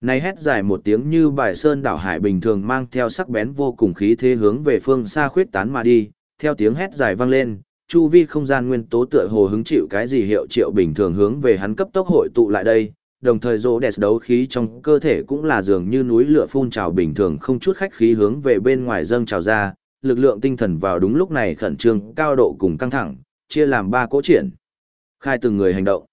Này hét dài một tiếng như bài sơn đảo hải bình thường mang theo sắc bén vô cùng khí thế hướng về phương xa khuyết tán mà đi, theo tiếng hét dài vang lên, chu vi không gian nguyên tố tựa hồ hứng chịu cái gì hiệu triệu bình thường hướng về hắn cấp tốc hội tụ lại đây, đồng thời rô đẹp đấu khí trong cơ thể cũng là dường như núi lửa phun trào bình thường không chút khách khí hướng về bên ngoài dâng trào ra, lực lượng tinh thần vào đúng lúc này khẩn trương cao độ cùng căng thẳng, chia làm ba cỗ triển. Khai từng người hành động.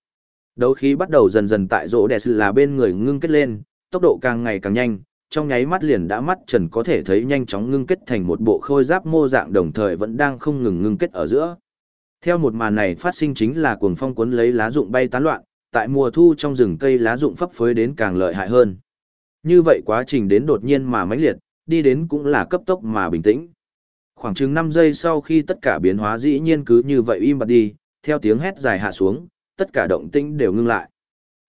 Đấu khí bắt đầu dần dần tại rô đẹp là bên người ngưng kết lên, tốc độ càng ngày càng nhanh, trong nháy mắt liền đã mắt trần có thể thấy nhanh chóng ngưng kết thành một bộ khôi giáp mô dạng đồng thời vẫn đang không ngừng ngưng kết ở giữa. Theo một màn này phát sinh chính là cuồng phong cuốn lấy lá rụng bay tán loạn, tại mùa thu trong rừng cây lá rụng phấp phới đến càng lợi hại hơn. Như vậy quá trình đến đột nhiên mà mãnh liệt, đi đến cũng là cấp tốc mà bình tĩnh. Khoảng chừng 5 giây sau khi tất cả biến hóa dĩ nhiên cứ như vậy im bặt đi, theo tiếng hét dài hạ xuống, tất cả động tĩnh đều ngưng lại.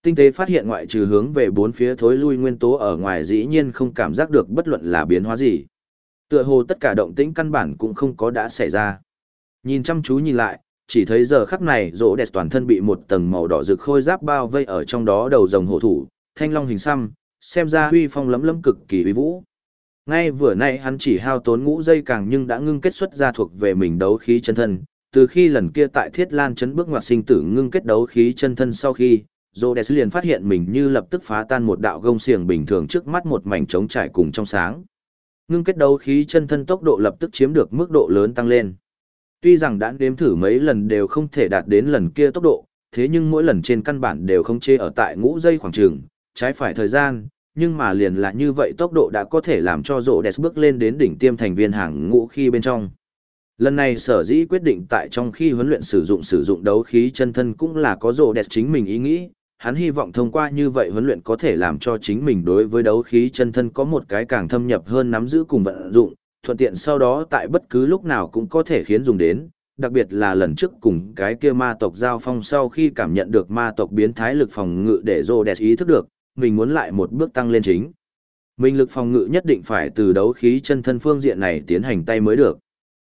Tinh tế phát hiện ngoại trừ hướng về bốn phía thối lui nguyên tố ở ngoài dĩ nhiên không cảm giác được bất luận là biến hóa gì. Tựa hồ tất cả động tĩnh căn bản cũng không có đã xảy ra. Nhìn chăm chú nhìn lại, chỉ thấy giờ khắc này rỗ đẹp toàn thân bị một tầng màu đỏ rực khôi giáp bao vây ở trong đó đầu rồng hổ thủ, thanh long hình xăm, xem ra huy phong lấm lấm cực kỳ uy vũ. Ngay vừa nay hắn chỉ hao tốn ngũ dây càng nhưng đã ngưng kết xuất ra thuộc về mình đấu khí chân thân, từ khi lần kia tại Thiết Lan chấn bước ngoặt sinh tử ngưng kết đấu khí chân thân sau khi, Rhodes liền phát hiện mình như lập tức phá tan một đạo gông xiềng bình thường trước mắt một mảnh trống trải cùng trong sáng. Ngưng kết đấu khí chân thân tốc độ lập tức chiếm được mức độ lớn tăng lên. Tuy rằng đã đếm thử mấy lần đều không thể đạt đến lần kia tốc độ, thế nhưng mỗi lần trên căn bản đều không chê ở tại ngũ giây khoảng trường, trái phải thời gian, nhưng mà liền là như vậy tốc độ đã có thể làm cho rộ đẹp bước lên đến đỉnh tiêm thành viên hàng ngũ khi bên trong. Lần này sở dĩ quyết định tại trong khi huấn luyện sử dụng sử dụng đấu khí chân thân cũng là có rộ đẹp chính mình ý nghĩ, hắn hy vọng thông qua như vậy huấn luyện có thể làm cho chính mình đối với đấu khí chân thân có một cái càng thâm nhập hơn nắm giữ cùng vận dụng, thuận tiện sau đó tại bất cứ lúc nào cũng có thể khiến dùng đến, đặc biệt là lần trước cùng cái kia ma tộc giao phong sau khi cảm nhận được ma tộc biến thái lực phòng ngự để Rhodes ý thức được, mình muốn lại một bước tăng lên chính. Mình lực phòng ngự nhất định phải từ đấu khí chân thân phương diện này tiến hành tay mới được.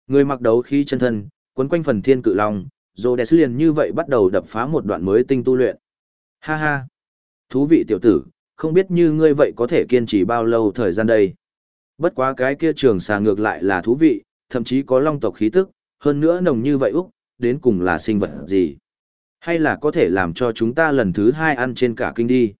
Người mặc đấu khí chân thân, quấn quanh phần thiên cự long, Rhodes liền như vậy bắt đầu đập phá một đoạn mới tinh tu luyện. Ha ha! Thú vị tiểu tử, không biết như ngươi vậy có thể kiên trì bao lâu thời gian đây. Bất quá cái kia trường xà ngược lại là thú vị, thậm chí có long tộc khí tức, hơn nữa nồng như vậy Úc, đến cùng là sinh vật gì? Hay là có thể làm cho chúng ta lần thứ hai ăn trên cả kinh đi?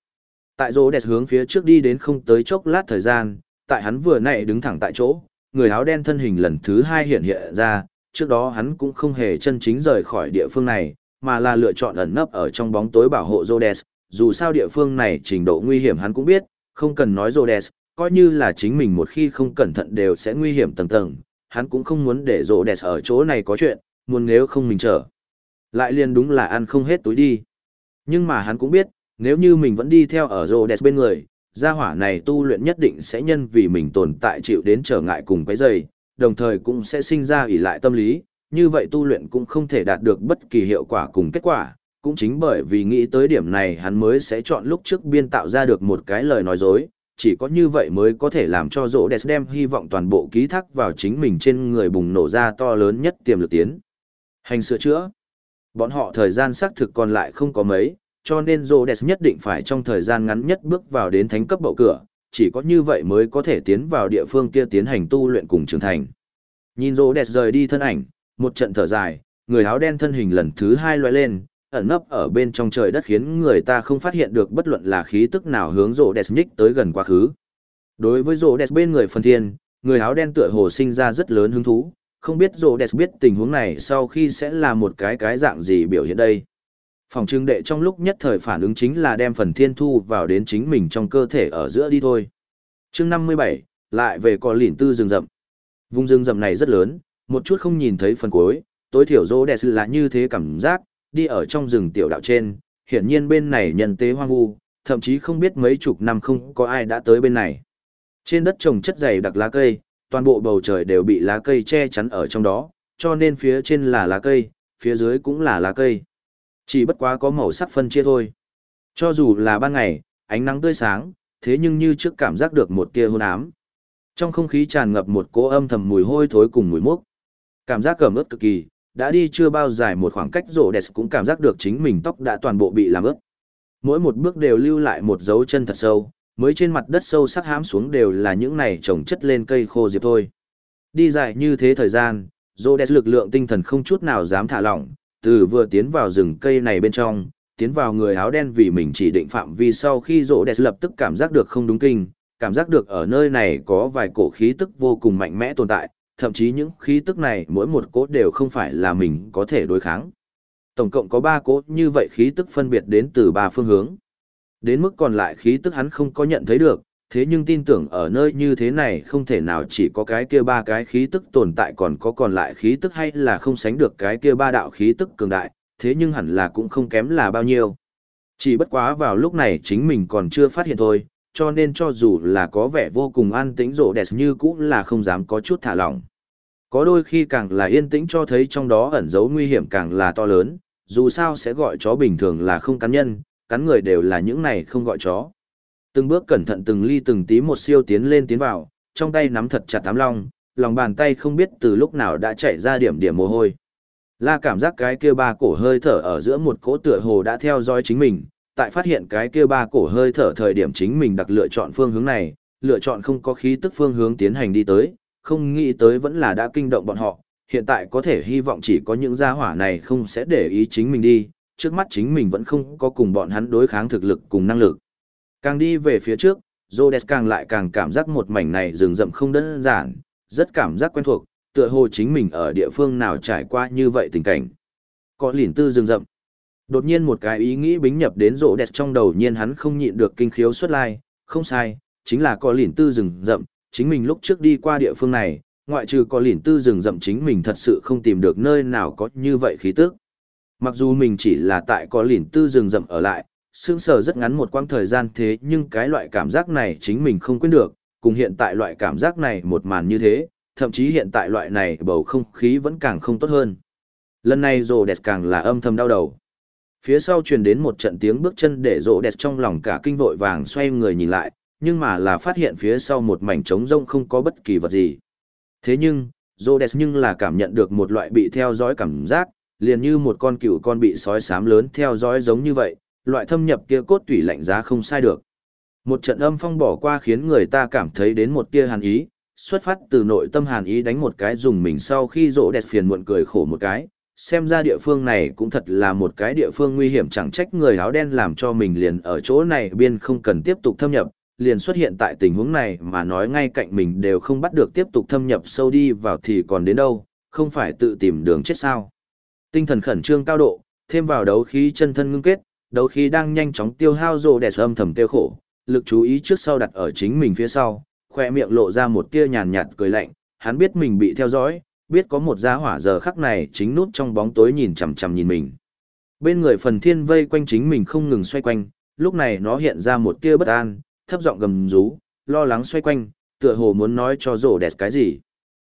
Tại rỗ đẹp hướng phía trước đi đến không tới chốc lát thời gian, tại hắn vừa nãy đứng thẳng tại chỗ, người áo đen thân hình lần thứ hai hiện hiện ra, trước đó hắn cũng không hề chân chính rời khỏi địa phương này, mà là lựa chọn ẩn nấp ở trong bóng tối bảo hộ Rhodes, dù sao địa phương này trình độ nguy hiểm hắn cũng biết, không cần nói Rhodes, coi như là chính mình một khi không cẩn thận đều sẽ nguy hiểm tầng tầng, hắn cũng không muốn để Rhodes ở chỗ này có chuyện, muốn nếu không mình trở. Lại liền đúng là ăn không hết túi đi. Nhưng mà hắn cũng biết, nếu như mình vẫn đi theo ở Rhodes bên người, gia hỏa này tu luyện nhất định sẽ nhân vì mình tồn tại chịu đến trở ngại cùng cái dày, đồng thời cũng sẽ sinh ra ỷ lại tâm lý, như vậy tu luyện cũng không thể đạt được bất kỳ hiệu quả cùng kết quả, cũng chính bởi vì nghĩ tới điểm này hắn mới sẽ chọn lúc trước biên tạo ra được một cái lời nói dối, chỉ có như vậy mới có thể làm cho rỗ đẹp đem hy vọng toàn bộ ký thác vào chính mình trên người bùng nổ ra to lớn nhất tiềm lực tiến. Hành sửa chữa. Bọn họ thời gian xác thực còn lại không có mấy, cho nên rỗ đẹp nhất định phải trong thời gian ngắn nhất bước vào đến thánh cấp bậu cửa, chỉ có như vậy mới có thể tiến vào địa phương kia tiến hành tu luyện cùng trưởng thành. Nhìn rỗ đẹp rời đi thân ảnh, một trận thở dài, người áo đen thân hình lần thứ hai loay lên, ẩn nấp ở bên trong trời đất khiến người ta không phát hiện được bất luận là khí tức nào hướng rộ đẹp nhích tới gần quá khứ. Đối với rộ đẹp bên người phần thiên, người áo đen tựa hồ sinh ra rất lớn hứng thú, không biết rô đẹp biết tình huống này sau khi sẽ là một cái cái dạng gì biểu hiện đây. Phòng trưng đệ trong lúc nhất thời phản ứng chính là đem phần thiên thu vào đến chính mình trong cơ thể ở giữa đi thôi. chương 57, lại về cò lỉn tư rừng rậm. Vùng rừng rậm này rất lớn, một chút không nhìn thấy phần cuối, tối thiểu rô đẹp là như thế cảm giác, đi ở trong rừng tiểu đạo trên, hiển nhiên bên này nhân tế hoang vu, thậm chí không biết mấy chục năm không có ai đã tới bên này. Trên đất trồng chất dày đặc lá cây, toàn bộ bầu trời đều bị lá cây che chắn ở trong đó, cho nên phía trên là lá cây, phía dưới cũng là lá cây. Chỉ bất quá có màu sắc phân chia thôi. Cho dù là ban ngày, ánh nắng tươi sáng, thế nhưng như trước cảm giác được một tia hôn ám. Trong không khí tràn ngập một cỗ âm thầm mùi hôi thối cùng mùi mốc. Cảm giác cẩm ướt cực kỳ, đã đi chưa bao dài một khoảng cách rổ đẹp cũng cảm giác được chính mình tóc đã toàn bộ bị làm ướt. Mỗi một bước đều lưu lại một dấu chân thật sâu, mới trên mặt đất sâu sắc hãm xuống đều là những này trồng chất lên cây khô diệp thôi. Đi dài như thế thời gian, rổ đẹp lực lượng tinh thần không chút nào dám thả lỏng, từ vừa tiến vào rừng cây này bên trong, tiến vào người áo đen vì mình chỉ định phạm vi sau khi rổ đẹp lập tức cảm giác được không đúng kinh, cảm giác được ở nơi này có vài cổ khí tức vô cùng mạnh mẽ tồn tại, thậm chí những khí tức này mỗi một cỗ đều không phải là mình có thể đối kháng. Tổng cộng có 3 cỗ như vậy khí tức phân biệt đến từ ba phương hướng. Đến mức còn lại khí tức hắn không có nhận thấy được, thế nhưng tin tưởng ở nơi như thế này không thể nào chỉ có cái kia ba cái khí tức tồn tại còn có còn lại khí tức hay là không sánh được cái kia ba đạo khí tức cường đại, thế nhưng hẳn là cũng không kém là bao nhiêu. Chỉ bất quá vào lúc này chính mình còn chưa phát hiện thôi, cho nên cho dù là có vẻ vô cùng an tĩnh rộ đẹp như cũng là không dám có chút thả lỏng. Có đôi khi càng là yên tĩnh cho thấy trong đó ẩn dấu nguy hiểm càng là to lớn, dù sao sẽ gọi chó bình thường là không cắn nhân, cắn người đều là những này không gọi chó. Từng bước cẩn thận từng ly từng tí một siêu tiến lên tiến vào, trong tay nắm thật chặt tám long, lòng bàn tay không biết từ lúc nào đã chạy ra điểm điểm mồ hôi. La cảm giác cái kia ba cổ hơi thở ở giữa một cỗ tựa hồ đã theo dõi chính mình, tại phát hiện cái kia ba cổ hơi thở thời điểm chính mình đặc lựa chọn phương hướng này, lựa chọn không có khí tức phương hướng tiến hành đi tới, không nghĩ tới vẫn là đã kinh động bọn họ, hiện tại có thể hy vọng chỉ có những gia hỏa này không sẽ để ý chính mình đi, trước mắt chính mình vẫn không có cùng bọn hắn đối kháng thực lực cùng năng lực. Càng đi về phía trước, Rhodes càng lại càng cảm giác một mảnh này rừng rậm không đơn giản, rất cảm giác quen thuộc, tựa hồ chính mình ở địa phương nào trải qua như vậy tình cảnh. Có lỉn tư rừng rậm. Đột nhiên một cái ý nghĩ bính nhập đến Rhodes trong đầu nhiên hắn không nhịn được kinh khiếu xuất lai, không sai, chính là có lỉn tư rừng rậm, chính mình lúc trước đi qua địa phương này, ngoại trừ có lỉn tư rừng rậm chính mình thật sự không tìm được nơi nào có như vậy khí tức. Mặc dù mình chỉ là tại có lỉn tư rừng rậm ở lại, sương sờ rất ngắn một quãng thời gian thế nhưng cái loại cảm giác này chính mình không quên được, cùng hiện tại loại cảm giác này một màn như thế, thậm chí hiện tại loại này bầu không khí vẫn càng không tốt hơn. Lần này rồ đẹp càng là âm thầm đau đầu. Phía sau truyền đến một trận tiếng bước chân để rộ đẹp trong lòng cả kinh vội vàng xoay người nhìn lại, nhưng mà là phát hiện phía sau một mảnh trống rông không có bất kỳ vật gì. Thế nhưng, Rhodes nhưng là cảm nhận được một loại bị theo dõi cảm giác, liền như một con cừu con bị sói xám lớn theo dõi giống như vậy, loại thâm nhập kia cốt tủy lạnh giá không sai được. Một trận âm phong bỏ qua khiến người ta cảm thấy đến một tia hàn ý, xuất phát từ nội tâm hàn ý đánh một cái dùng mình sau khi rỗ đẹp phiền muộn cười khổ một cái, xem ra địa phương này cũng thật là một cái địa phương nguy hiểm chẳng trách người áo đen làm cho mình liền ở chỗ này biên không cần tiếp tục thâm nhập, liền xuất hiện tại tình huống này mà nói ngay cạnh mình đều không bắt được tiếp tục thâm nhập sâu đi vào thì còn đến đâu, không phải tự tìm đường chết sao. Tinh thần khẩn trương cao độ, thêm vào đấu khí chân thân ngưng kết, đấu khí đang nhanh chóng tiêu hao rồ đẻ âm thầm tiêu khổ, lực chú ý trước sau đặt ở chính mình phía sau, khoe miệng lộ ra một tia nhàn nhạt cười lạnh, hắn biết mình bị theo dõi, biết có một gia hỏa giờ khắc này chính nút trong bóng tối nhìn chằm chằm nhìn mình. Bên người phần thiên vây quanh chính mình không ngừng xoay quanh, lúc này nó hiện ra một tia bất an, thấp giọng gầm rú, lo lắng xoay quanh, tựa hồ muốn nói cho rổ đẹp cái gì.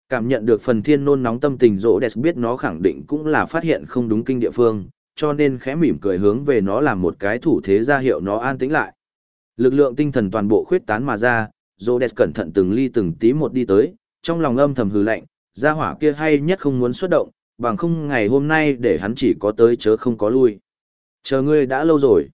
Cảm nhận được phần thiên nôn nóng tâm tình rổ đẹp biết nó khẳng định cũng là phát hiện không đúng kinh địa phương, cho nên khẽ mỉm cười hướng về nó làm một cái thủ thế ra hiệu nó an tĩnh lại. Lực lượng tinh thần toàn bộ khuyết tán mà ra, rổ đẹp cẩn thận từng ly từng tí một đi tới, trong lòng âm thầm hừ lạnh, gia hỏa kia hay nhất không muốn xuất động, bằng không ngày hôm nay để hắn chỉ có tới chớ không có lui. Chờ ngươi đã lâu rồi.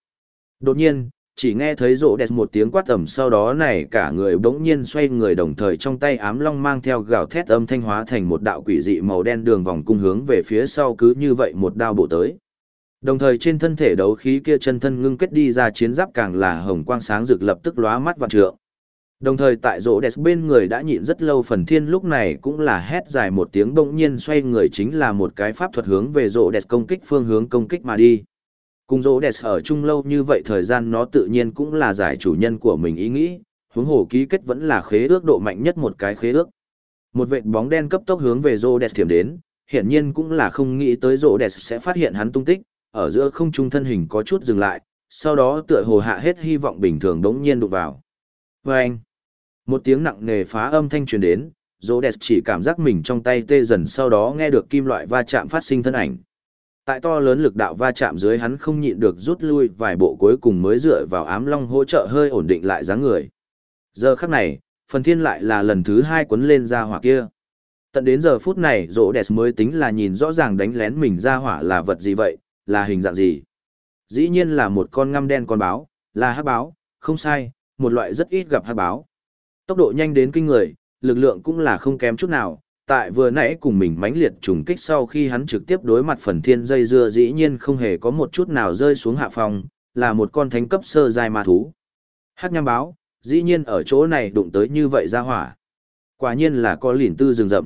Đột nhiên, chỉ nghe thấy rộ đẹp một tiếng quát tầm sau đó này cả người bỗng nhiên xoay người đồng thời trong tay ám long mang theo gào thét âm thanh hóa thành một đạo quỷ dị màu đen đường vòng cung hướng về phía sau cứ như vậy một đao bổ tới. Đồng thời trên thân thể đấu khí kia chân thân ngưng kết đi ra chiến giáp càng là hồng quang sáng rực lập tức lóa mắt vạn trượng. Đồng thời tại rỗ đẹp bên người đã nhịn rất lâu phần thiên lúc này cũng là hét dài một tiếng bỗng nhiên xoay người chính là một cái pháp thuật hướng về rỗ đẹp công kích phương hướng công kích mà đi. Cùng rô đẹp ở chung lâu như vậy thời gian nó tự nhiên cũng là giải chủ nhân của mình ý nghĩ, huống hồ ký kết vẫn là khế ước độ mạnh nhất một cái khế ước. Một vệt bóng đen cấp tốc hướng về rô đẹp thiểm đến, hiển nhiên cũng là không nghĩ tới rô đẹp sẽ phát hiện hắn tung tích, ở giữa không trung thân hình có chút dừng lại, sau đó tựa hồ hạ hết hy vọng bình thường đống nhiên đụng vào. Và anh, một tiếng nặng nề phá âm thanh truyền đến, Rô Đẹp chỉ cảm giác mình trong tay tê dần sau đó nghe được kim loại va chạm phát sinh thân ảnh. Tại to lớn lực đạo va chạm dưới hắn không nhịn được rút lui vài bộ cuối cùng mới dựa vào ám long hỗ trợ hơi ổn định lại dáng người. Giờ khắc này, phần thiên lại là lần thứ hai quấn lên ra hỏa kia. Tận đến giờ phút này rỗ đẹp mới tính là nhìn rõ ràng đánh lén mình ra hỏa là vật gì vậy, là hình dạng gì. Dĩ nhiên là một con ngăm đen con báo, là hát báo, không sai, một loại rất ít gặp hát báo. Tốc độ nhanh đến kinh người, lực lượng cũng là không kém chút nào, tại vừa nãy cùng mình mãnh liệt trùng kích sau khi hắn trực tiếp đối mặt phần thiên dây dưa dĩ nhiên không hề có một chút nào rơi xuống hạ phòng, là một con thánh cấp sơ dài ma thú. Hát nham báo, dĩ nhiên ở chỗ này đụng tới như vậy ra hỏa. Quả nhiên là có lỉn tư rừng rậm.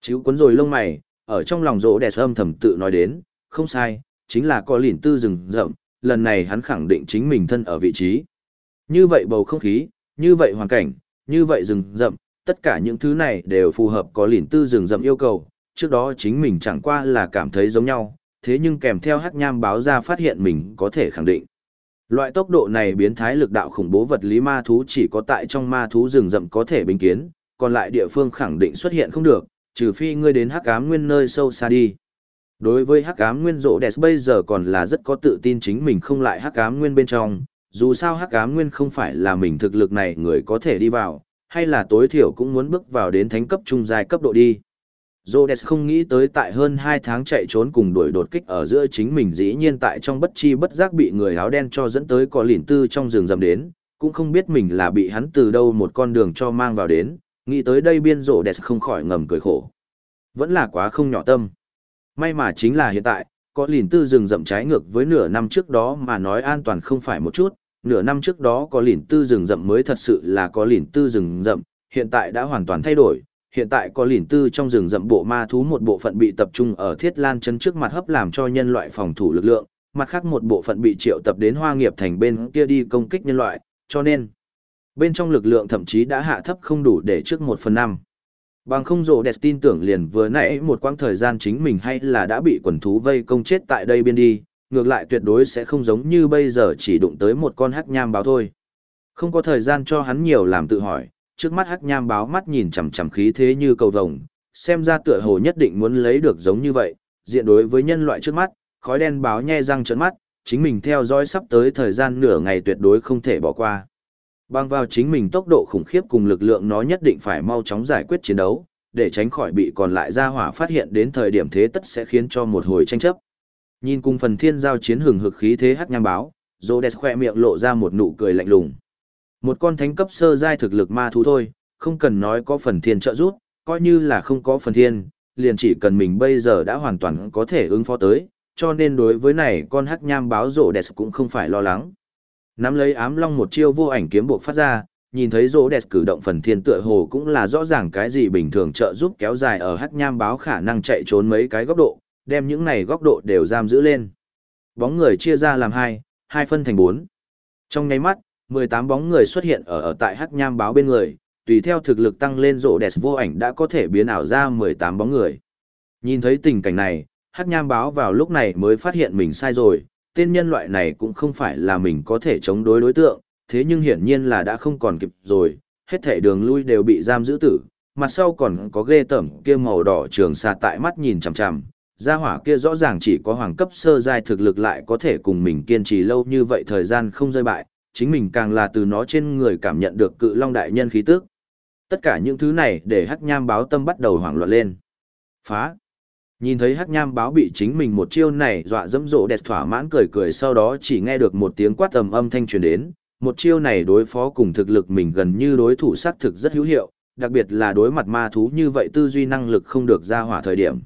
Chíu cuốn rồi lông mày, ở trong lòng rỗ đẹp âm thầm tự nói đến, không sai, chính là có lỉn tư rừng rậm, lần này hắn khẳng định chính mình thân ở vị trí. Như vậy bầu không khí, như vậy hoàn cảnh, như vậy rừng rậm, tất cả những thứ này đều phù hợp có lìn tư rừng rậm yêu cầu, trước đó chính mình chẳng qua là cảm thấy giống nhau, thế nhưng kèm theo hắc nham báo ra phát hiện mình có thể khẳng định. Loại tốc độ này biến thái lực đạo khủng bố vật lý ma thú chỉ có tại trong ma thú rừng rậm có thể bình kiến, còn lại địa phương khẳng định xuất hiện không được, trừ phi ngươi đến hắc ám nguyên nơi sâu xa đi. Đối với hắc ám nguyên rộ đẹp bây giờ còn là rất có tự tin chính mình không lại hắc ám nguyên bên trong, dù sao hắc ám nguyên không phải là mình thực lực này người có thể đi vào, hay là tối thiểu cũng muốn bước vào đến thánh cấp trung giai cấp độ đi. Rhodes không nghĩ tới tại hơn 2 tháng chạy trốn cùng đuổi đột kích ở giữa chính mình dĩ nhiên tại trong bất chi bất giác bị người áo đen cho dẫn tới có lỉn tư trong rừng rầm đến, cũng không biết mình là bị hắn từ đâu một con đường cho mang vào đến, nghĩ tới đây biên Rhodes không khỏi ngầm cười khổ. Vẫn là quá không nhỏ tâm. May mà chính là hiện tại, có lỉn tư rừng rậm trái ngược với nửa năm trước đó mà nói an toàn không phải một chút, nửa năm trước đó có lìn tư rừng rậm mới thật sự là có lìn tư rừng rậm, hiện tại đã hoàn toàn thay đổi. Hiện tại có lìn tư trong rừng rậm bộ ma thú một bộ phận bị tập trung ở thiết lan chân trước mặt hấp làm cho nhân loại phòng thủ lực lượng, mặt khác một bộ phận bị triệu tập đến hoa nghiệp thành bên kia đi công kích nhân loại, cho nên bên trong lực lượng thậm chí đã hạ thấp không đủ để trước một phần năm. Bằng không rộ đẹp tin tưởng liền vừa nãy một quãng thời gian chính mình hay là đã bị quần thú vây công chết tại đây biên đi, ngược lại tuyệt đối sẽ không giống như bây giờ chỉ đụng tới một con hắc nham báo thôi. Không có thời gian cho hắn nhiều làm tự hỏi, trước mắt hắc nham báo mắt nhìn chằm chằm khí thế như cầu vồng, xem ra tựa hồ nhất định muốn lấy được giống như vậy, diện đối với nhân loại trước mắt, khói đen báo nhe răng trợn mắt, chính mình theo dõi sắp tới thời gian nửa ngày tuyệt đối không thể bỏ qua. Bằng vào chính mình tốc độ khủng khiếp cùng lực lượng nó nhất định phải mau chóng giải quyết chiến đấu, để tránh khỏi bị còn lại ra hỏa phát hiện đến thời điểm thế tất sẽ khiến cho một hồi tranh chấp. Nhìn cùng phần thiên giao chiến hừng hực khí thế hắc nham báo, Rô Đẹp khoe miệng lộ ra một nụ cười lạnh lùng. Một con thánh cấp sơ giai thực lực ma thú thôi, không cần nói có phần thiên trợ giúp, coi như là không có phần thiên, liền chỉ cần mình bây giờ đã hoàn toàn có thể ứng phó tới, cho nên đối với này con hắc nham báo Rô Đẹp cũng không phải lo lắng. Nắm lấy ám long một chiêu vô ảnh kiếm buộc phát ra, nhìn thấy rô đẹp cử động phần thiên tựa hồ cũng là rõ ràng cái gì bình thường trợ giúp kéo dài ở hắc nham báo khả năng chạy trốn mấy cái góc độ, đem những này góc độ đều giam giữ lên. Bóng người chia ra làm hai, hai phân thành bốn. Trong nháy mắt, 18 bóng người xuất hiện ở ở tại hắc nham báo bên người, tùy theo thực lực tăng lên rộ đẹp vô ảnh đã có thể biến ảo ra 18 bóng người. Nhìn thấy tình cảnh này, hắc nham báo vào lúc này mới phát hiện mình sai rồi, tên nhân loại này cũng không phải là mình có thể chống đối đối tượng, thế nhưng hiển nhiên là đã không còn kịp rồi, hết thể đường lui đều bị giam giữ tử, mặt sau còn có ghê tẩm kia màu đỏ trường xa tại mắt nhìn chằm chằm, gia hỏa kia rõ ràng chỉ có hoàng cấp sơ giai thực lực lại có thể cùng mình kiên trì lâu như vậy thời gian không rơi bại, chính mình càng là từ nó trên người cảm nhận được cự long đại nhân khí tức. Tất cả những thứ này để hắc nham báo tâm bắt đầu hoảng loạn lên. Phá! Nhìn thấy hắc nham báo bị chính mình một chiêu này dọa dẫm rộ đẹp thỏa mãn cười cười sau đó chỉ nghe được một tiếng quát tầm âm thanh truyền đến, một chiêu này đối phó cùng thực lực mình gần như đối thủ xác thực rất hữu hiệu, đặc biệt là đối mặt ma thú như vậy tư duy năng lực không được ra hỏa thời điểm.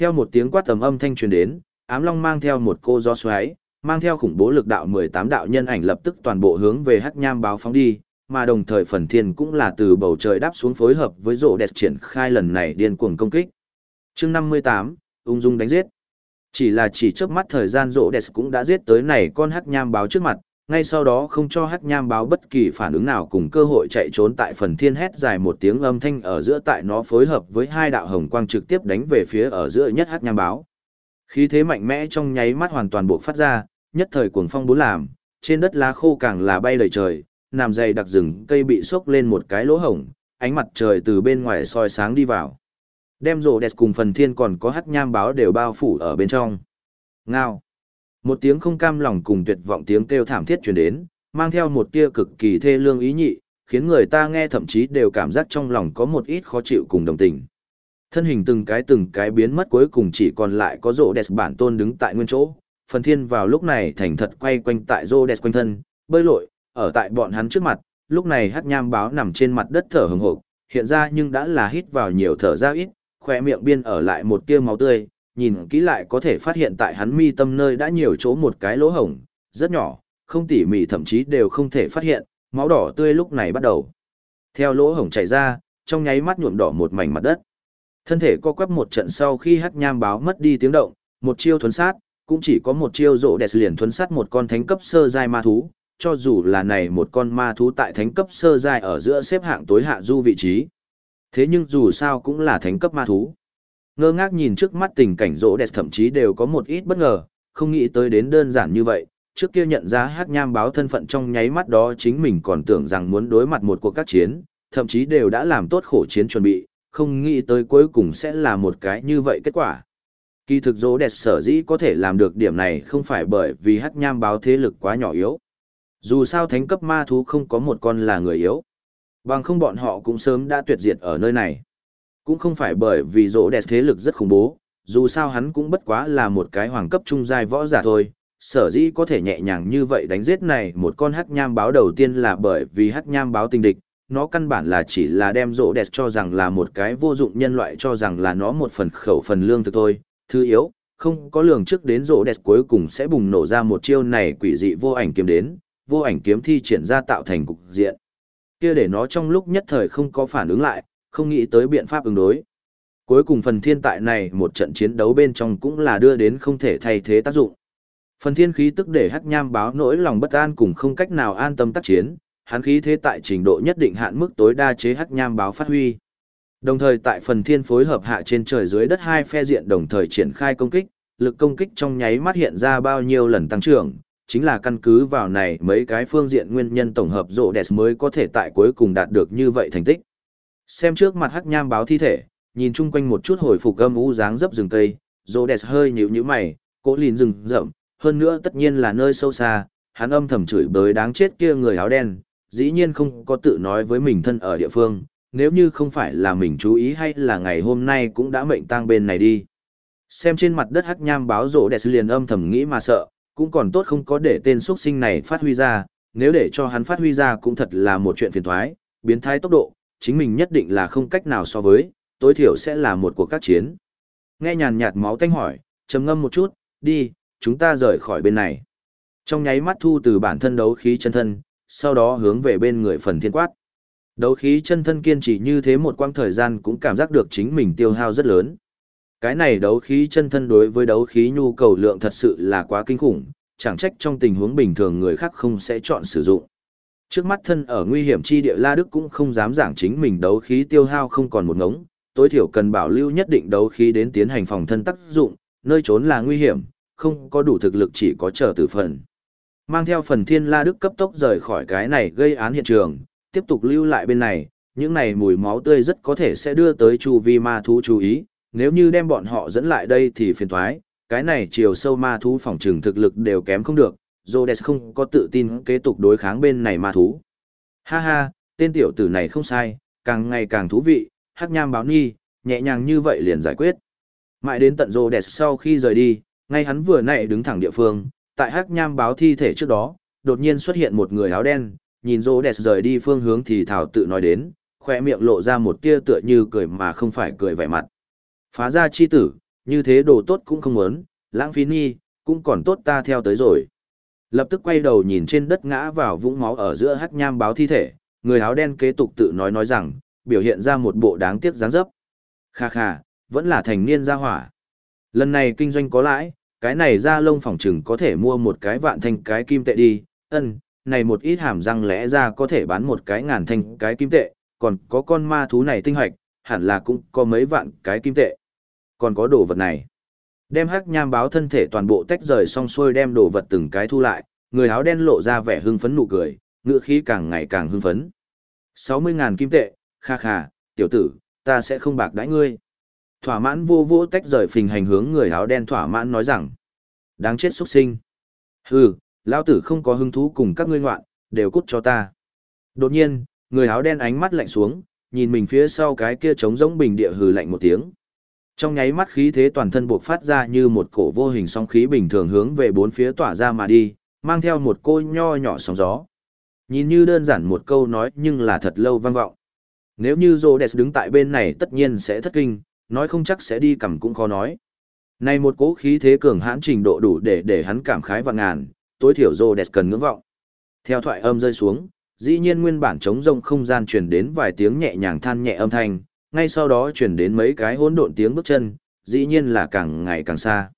Theo một tiếng quát tầm âm thanh truyền đến, ám long mang theo một cô gió xoáy, mang theo khủng bố lực đạo 18 đạo nhân ảnh lập tức toàn bộ hướng về hắc nham báo phóng đi, mà đồng thời phần thiên cũng là từ bầu trời đáp xuống phối hợp với rộ đẹp triển khai lần này điên cuồng công kích. chương 58, ung dung đánh giết. Chỉ là chỉ trước mắt thời gian rộ đẹp cũng đã giết tới này con hắc nham báo trước mặt, ngay sau đó không cho hắc nham báo bất kỳ phản ứng nào cùng cơ hội chạy trốn tại phần thiên hét dài một tiếng âm thanh ở giữa tại nó phối hợp với hai đạo hồng quang trực tiếp đánh về phía ở giữa nhất hắc nham báo. Khí thế mạnh mẽ trong nháy mắt hoàn toàn buộc phát ra, nhất thời cuồng phong bốn làm, trên đất lá khô càng là bay lời trời, nằm dày đặc rừng cây bị xốc lên một cái lỗ hổng, ánh mặt trời từ bên ngoài soi sáng đi vào. Đem rổ đẹp cùng phần thiên còn có hắc nham báo đều bao phủ ở bên trong. Ngao. Một tiếng không cam lòng cùng tuyệt vọng tiếng kêu thảm thiết truyền đến, mang theo một tia cực kỳ thê lương ý nhị, khiến người ta nghe thậm chí đều cảm giác trong lòng có một ít khó chịu cùng đồng tình. Thân hình từng cái từng cái biến mất cuối cùng chỉ còn lại có rô đẹp bản tôn đứng tại nguyên chỗ. Phần thiên vào lúc này thành thật quay quanh tại rô đẹp quanh thân, bơi lội, ở tại bọn hắn trước mặt, lúc này hát nham báo nằm trên mặt đất thở hừng hộp, hiện ra nhưng đã là hít vào nhiều thở ra ít, khỏe miệng biên ở lại một tia máu tươi, nhìn kỹ lại có thể phát hiện tại hắn mi tâm nơi đã nhiều chỗ một cái lỗ hổng, rất nhỏ, không tỉ mỉ thậm chí đều không thể phát hiện, máu đỏ tươi lúc này bắt đầu. Theo lỗ hổng chảy ra, trong nháy mắt nhuộm đỏ một mảnh mặt đất. Thân thể co quắp một trận sau khi hắc nham báo mất đi tiếng động, một chiêu thuấn sát, cũng chỉ có một chiêu rộ đẹp liền thuấn sát một con thánh cấp sơ giai ma thú, cho dù là này một con ma thú tại thánh cấp sơ giai ở giữa xếp hạng tối hạ du vị trí. Thế nhưng dù sao cũng là thánh cấp ma thú. Ngơ ngác nhìn trước mắt tình cảnh rỗ đẹp thậm chí đều có một ít bất ngờ, không nghĩ tới đến đơn giản như vậy. Trước kia nhận ra hát nham báo thân phận trong nháy mắt đó chính mình còn tưởng rằng muốn đối mặt một cuộc các chiến, thậm chí đều đã làm tốt khổ chiến chuẩn bị, không nghĩ tới cuối cùng sẽ là một cái như vậy kết quả. Kỳ thực rỗ đẹp sở dĩ có thể làm được điểm này không phải bởi vì hát nham báo thế lực quá nhỏ yếu. Dù sao thánh cấp ma thú không có một con là người yếu. Bằng không bọn họ cũng sớm đã tuyệt diệt ở nơi này cũng không phải bởi vì rỗ đẹp thế lực rất khủng bố, dù sao hắn cũng bất quá là một cái hoàng cấp trung giai võ giả thôi. Sở dĩ có thể nhẹ nhàng như vậy đánh giết này một con hắc nham báo đầu tiên là bởi vì hắc nham báo tình địch, nó căn bản là chỉ là đem rỗ đẹp cho rằng là một cái vô dụng nhân loại cho rằng là nó một phần khẩu phần lương thực thôi. Thứ yếu, không có lường trước đến rỗ đẹp cuối cùng sẽ bùng nổ ra một chiêu này quỷ dị vô ảnh kiếm đến, vô ảnh kiếm thi triển ra tạo thành cục diện. Kia để nó trong lúc nhất thời không có phản ứng lại, không nghĩ tới biện pháp ứng đối. Cuối cùng phần thiên tại này một trận chiến đấu bên trong cũng là đưa đến không thể thay thế tác dụng. Phần thiên khí tức để hắc nham báo nỗi lòng bất an cùng không cách nào an tâm tác chiến, hắn khí thế tại trình độ nhất định hạn mức tối đa chế hắc nham báo phát huy. Đồng thời tại phần thiên phối hợp hạ trên trời dưới đất hai phe diện đồng thời triển khai công kích, lực công kích trong nháy mắt hiện ra bao nhiêu lần tăng trưởng, chính là căn cứ vào này mấy cái phương diện nguyên nhân tổng hợp rộ đẹp mới có thể tại cuối cùng đạt được như vậy thành tích. Xem trước mặt hắc nham báo thi thể, nhìn chung quanh một chút hồi phục gâm u dáng dấp rừng cây, rô đẹp hơi nhíu nhíu mày, cố lìn rừng rậm, hơn nữa tất nhiên là nơi sâu xa, hắn âm thầm chửi bới đáng chết kia người áo đen, dĩ nhiên không có tự nói với mình thân ở địa phương, nếu như không phải là mình chú ý hay là ngày hôm nay cũng đã mệnh tang bên này đi. Xem trên mặt đất hắc nham báo rộ đẹp liền âm thầm nghĩ mà sợ, cũng còn tốt không có để tên xuất sinh này phát huy ra, nếu để cho hắn phát huy ra cũng thật là một chuyện phiền thoái, biến thái tốc độ, chính mình nhất định là không cách nào so với, tối thiểu sẽ là một cuộc các chiến. Nghe nhàn nhạt máu tanh hỏi, trầm ngâm một chút, đi, chúng ta rời khỏi bên này. Trong nháy mắt thu từ bản thân đấu khí chân thân, sau đó hướng về bên người phần thiên quát. Đấu khí chân thân kiên trì như thế một quãng thời gian cũng cảm giác được chính mình tiêu hao rất lớn. Cái này đấu khí chân thân đối với đấu khí nhu cầu lượng thật sự là quá kinh khủng, chẳng trách trong tình huống bình thường người khác không sẽ chọn sử dụng. Trước mắt thân ở nguy hiểm chi địa La Đức cũng không dám giảng chính mình đấu khí tiêu hao không còn một ngống, tối thiểu cần bảo lưu nhất định đấu khí đến tiến hành phòng thân tác dụng, nơi trốn là nguy hiểm, không có đủ thực lực chỉ có chờ tử phần. Mang theo phần thiên La Đức cấp tốc rời khỏi cái này gây án hiện trường, tiếp tục lưu lại bên này, những này mùi máu tươi rất có thể sẽ đưa tới chu vi ma thú chú ý, nếu như đem bọn họ dẫn lại đây thì phiền thoái, cái này chiều sâu ma thú phòng trừng thực lực đều kém không được, Rhodes không có tự tin kế tục đối kháng bên này ma thú. Ha ha, tên tiểu tử này không sai, càng ngày càng thú vị, hắc nham báo nghi, nhẹ nhàng như vậy liền giải quyết. Mãi đến tận Rhodes sau khi rời đi, ngay hắn vừa nãy đứng thẳng địa phương, tại hắc nham báo thi thể trước đó, đột nhiên xuất hiện một người áo đen, nhìn Rhodes rời đi phương hướng thì thảo tự nói đến, khoe miệng lộ ra một tia tựa như cười mà không phải cười vẻ mặt. Phá ra chi tử, như thế đồ tốt cũng không muốn, lãng phí nghi, cũng còn tốt ta theo tới rồi. Lập tức quay đầu nhìn trên đất ngã vào vũng máu ở giữa hắc nham báo thi thể, người áo đen kế tục tự nói nói rằng, biểu hiện ra một bộ đáng tiếc dáng dấp. Kha kha, vẫn là thành niên gia hỏa. Lần này kinh doanh có lãi, cái này ra lông phòng trừng có thể mua một cái vạn thanh cái kim tệ đi, ân, này một ít hàm răng lẽ ra có thể bán một cái ngàn thanh cái kim tệ, còn có con ma thú này tinh hoạch, hẳn là cũng có mấy vạn cái kim tệ. Còn có đồ vật này. Đem hắc nham báo thân thể toàn bộ tách rời xong xuôi đem đồ vật từng cái thu lại, người áo đen lộ ra vẻ hưng phấn nụ cười, ngựa khí càng ngày càng hưng phấn. 60.000 kim tệ, kha kha, tiểu tử, ta sẽ không bạc đãi ngươi. Thỏa mãn vô vô tách rời phình hành hướng người áo đen thỏa mãn nói rằng. Đáng chết xuất sinh. Hừ, lão tử không có hứng thú cùng các ngươi ngoạn, đều cút cho ta. Đột nhiên, người áo đen ánh mắt lạnh xuống, nhìn mình phía sau cái kia trống rỗng bình địa hừ lạnh một tiếng. Trong nháy mắt khí thế toàn thân buộc phát ra như một cổ vô hình sóng khí bình thường hướng về bốn phía tỏa ra mà đi, mang theo một cô nho nhỏ sóng gió. Nhìn như đơn giản một câu nói nhưng là thật lâu vang vọng. Nếu như Rhodes đứng tại bên này tất nhiên sẽ thất kinh, nói không chắc sẽ đi cầm cũng khó nói. Này một cỗ khí thế cường hãn trình độ đủ để để hắn cảm khái vạn ngàn, tối thiểu Rhodes cần ngưỡng vọng. Theo thoại âm rơi xuống, dĩ nhiên nguyên bản trống rông không gian truyền đến vài tiếng nhẹ nhàng than nhẹ âm thanh, ngay sau đó chuyển đến mấy cái hỗn độn tiếng bước chân, dĩ nhiên là càng ngày càng xa.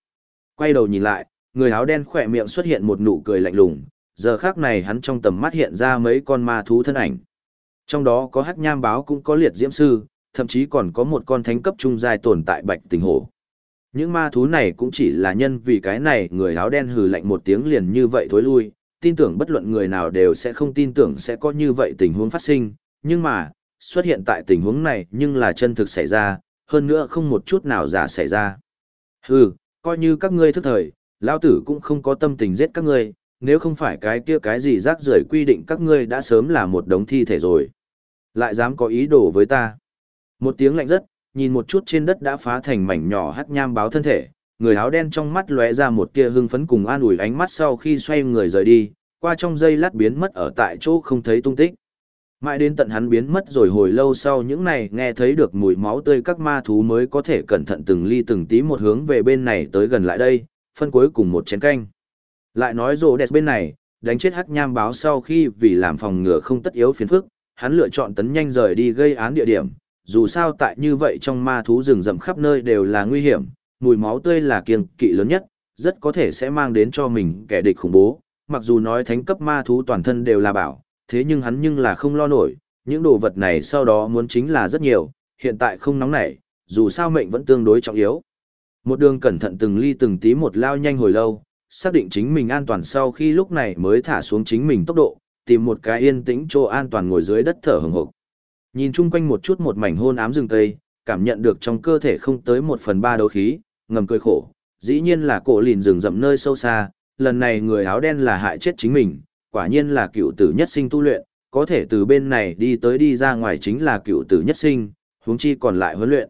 Quay đầu nhìn lại, người áo đen khỏe miệng xuất hiện một nụ cười lạnh lùng, giờ khác này hắn trong tầm mắt hiện ra mấy con ma thú thân ảnh. Trong đó có hắc nham báo cũng có liệt diễm sư, thậm chí còn có một con thánh cấp trung giai tồn tại bạch tình hổ. Những ma thú này cũng chỉ là nhân vì cái này người áo đen hừ lạnh một tiếng liền như vậy thối lui, tin tưởng bất luận người nào đều sẽ không tin tưởng sẽ có như vậy tình huống phát sinh, nhưng mà, xuất hiện tại tình huống này nhưng là chân thực xảy ra, hơn nữa không một chút nào giả xảy ra. Hừ, coi như các ngươi thức thời, lão tử cũng không có tâm tình giết các ngươi, nếu không phải cái kia cái gì rác rưởi quy định các ngươi đã sớm là một đống thi thể rồi. Lại dám có ý đồ với ta. Một tiếng lạnh rất, nhìn một chút trên đất đã phá thành mảnh nhỏ hắc nham báo thân thể, người áo đen trong mắt lóe ra một tia hưng phấn cùng an ủi ánh mắt sau khi xoay người rời đi, qua trong giây lát biến mất ở tại chỗ không thấy tung tích. Mãi đến tận hắn biến mất rồi hồi lâu sau những này nghe thấy được mùi máu tươi các ma thú mới có thể cẩn thận từng ly từng tí một hướng về bên này tới gần lại đây, phân cuối cùng một chén canh. Lại nói rồ đẹp bên này, đánh chết hắc nham báo sau khi vì làm phòng ngừa không tất yếu phiền phức, hắn lựa chọn tấn nhanh rời đi gây án địa điểm, dù sao tại như vậy trong ma thú rừng rậm khắp nơi đều là nguy hiểm, mùi máu tươi là kiêng kỵ lớn nhất, rất có thể sẽ mang đến cho mình kẻ địch khủng bố, mặc dù nói thánh cấp ma thú toàn thân đều là bảo, thế nhưng hắn nhưng là không lo nổi, những đồ vật này sau đó muốn chính là rất nhiều, hiện tại không nóng nảy, dù sao mệnh vẫn tương đối trọng yếu. Một đường cẩn thận từng ly từng tí một lao nhanh hồi lâu, xác định chính mình an toàn sau khi lúc này mới thả xuống chính mình tốc độ, tìm một cái yên tĩnh chỗ an toàn ngồi dưới đất thở hừng hực. Nhìn chung quanh một chút một mảnh hôn ám rừng tây, cảm nhận được trong cơ thể không tới một phần ba đấu khí, ngầm cười khổ, dĩ nhiên là cổ lìn rừng rậm nơi sâu xa, lần này người áo đen là hại chết chính mình, quả nhiên là cựu tử nhất sinh tu luyện, có thể từ bên này đi tới đi ra ngoài chính là cựu tử nhất sinh, huống chi còn lại huấn luyện.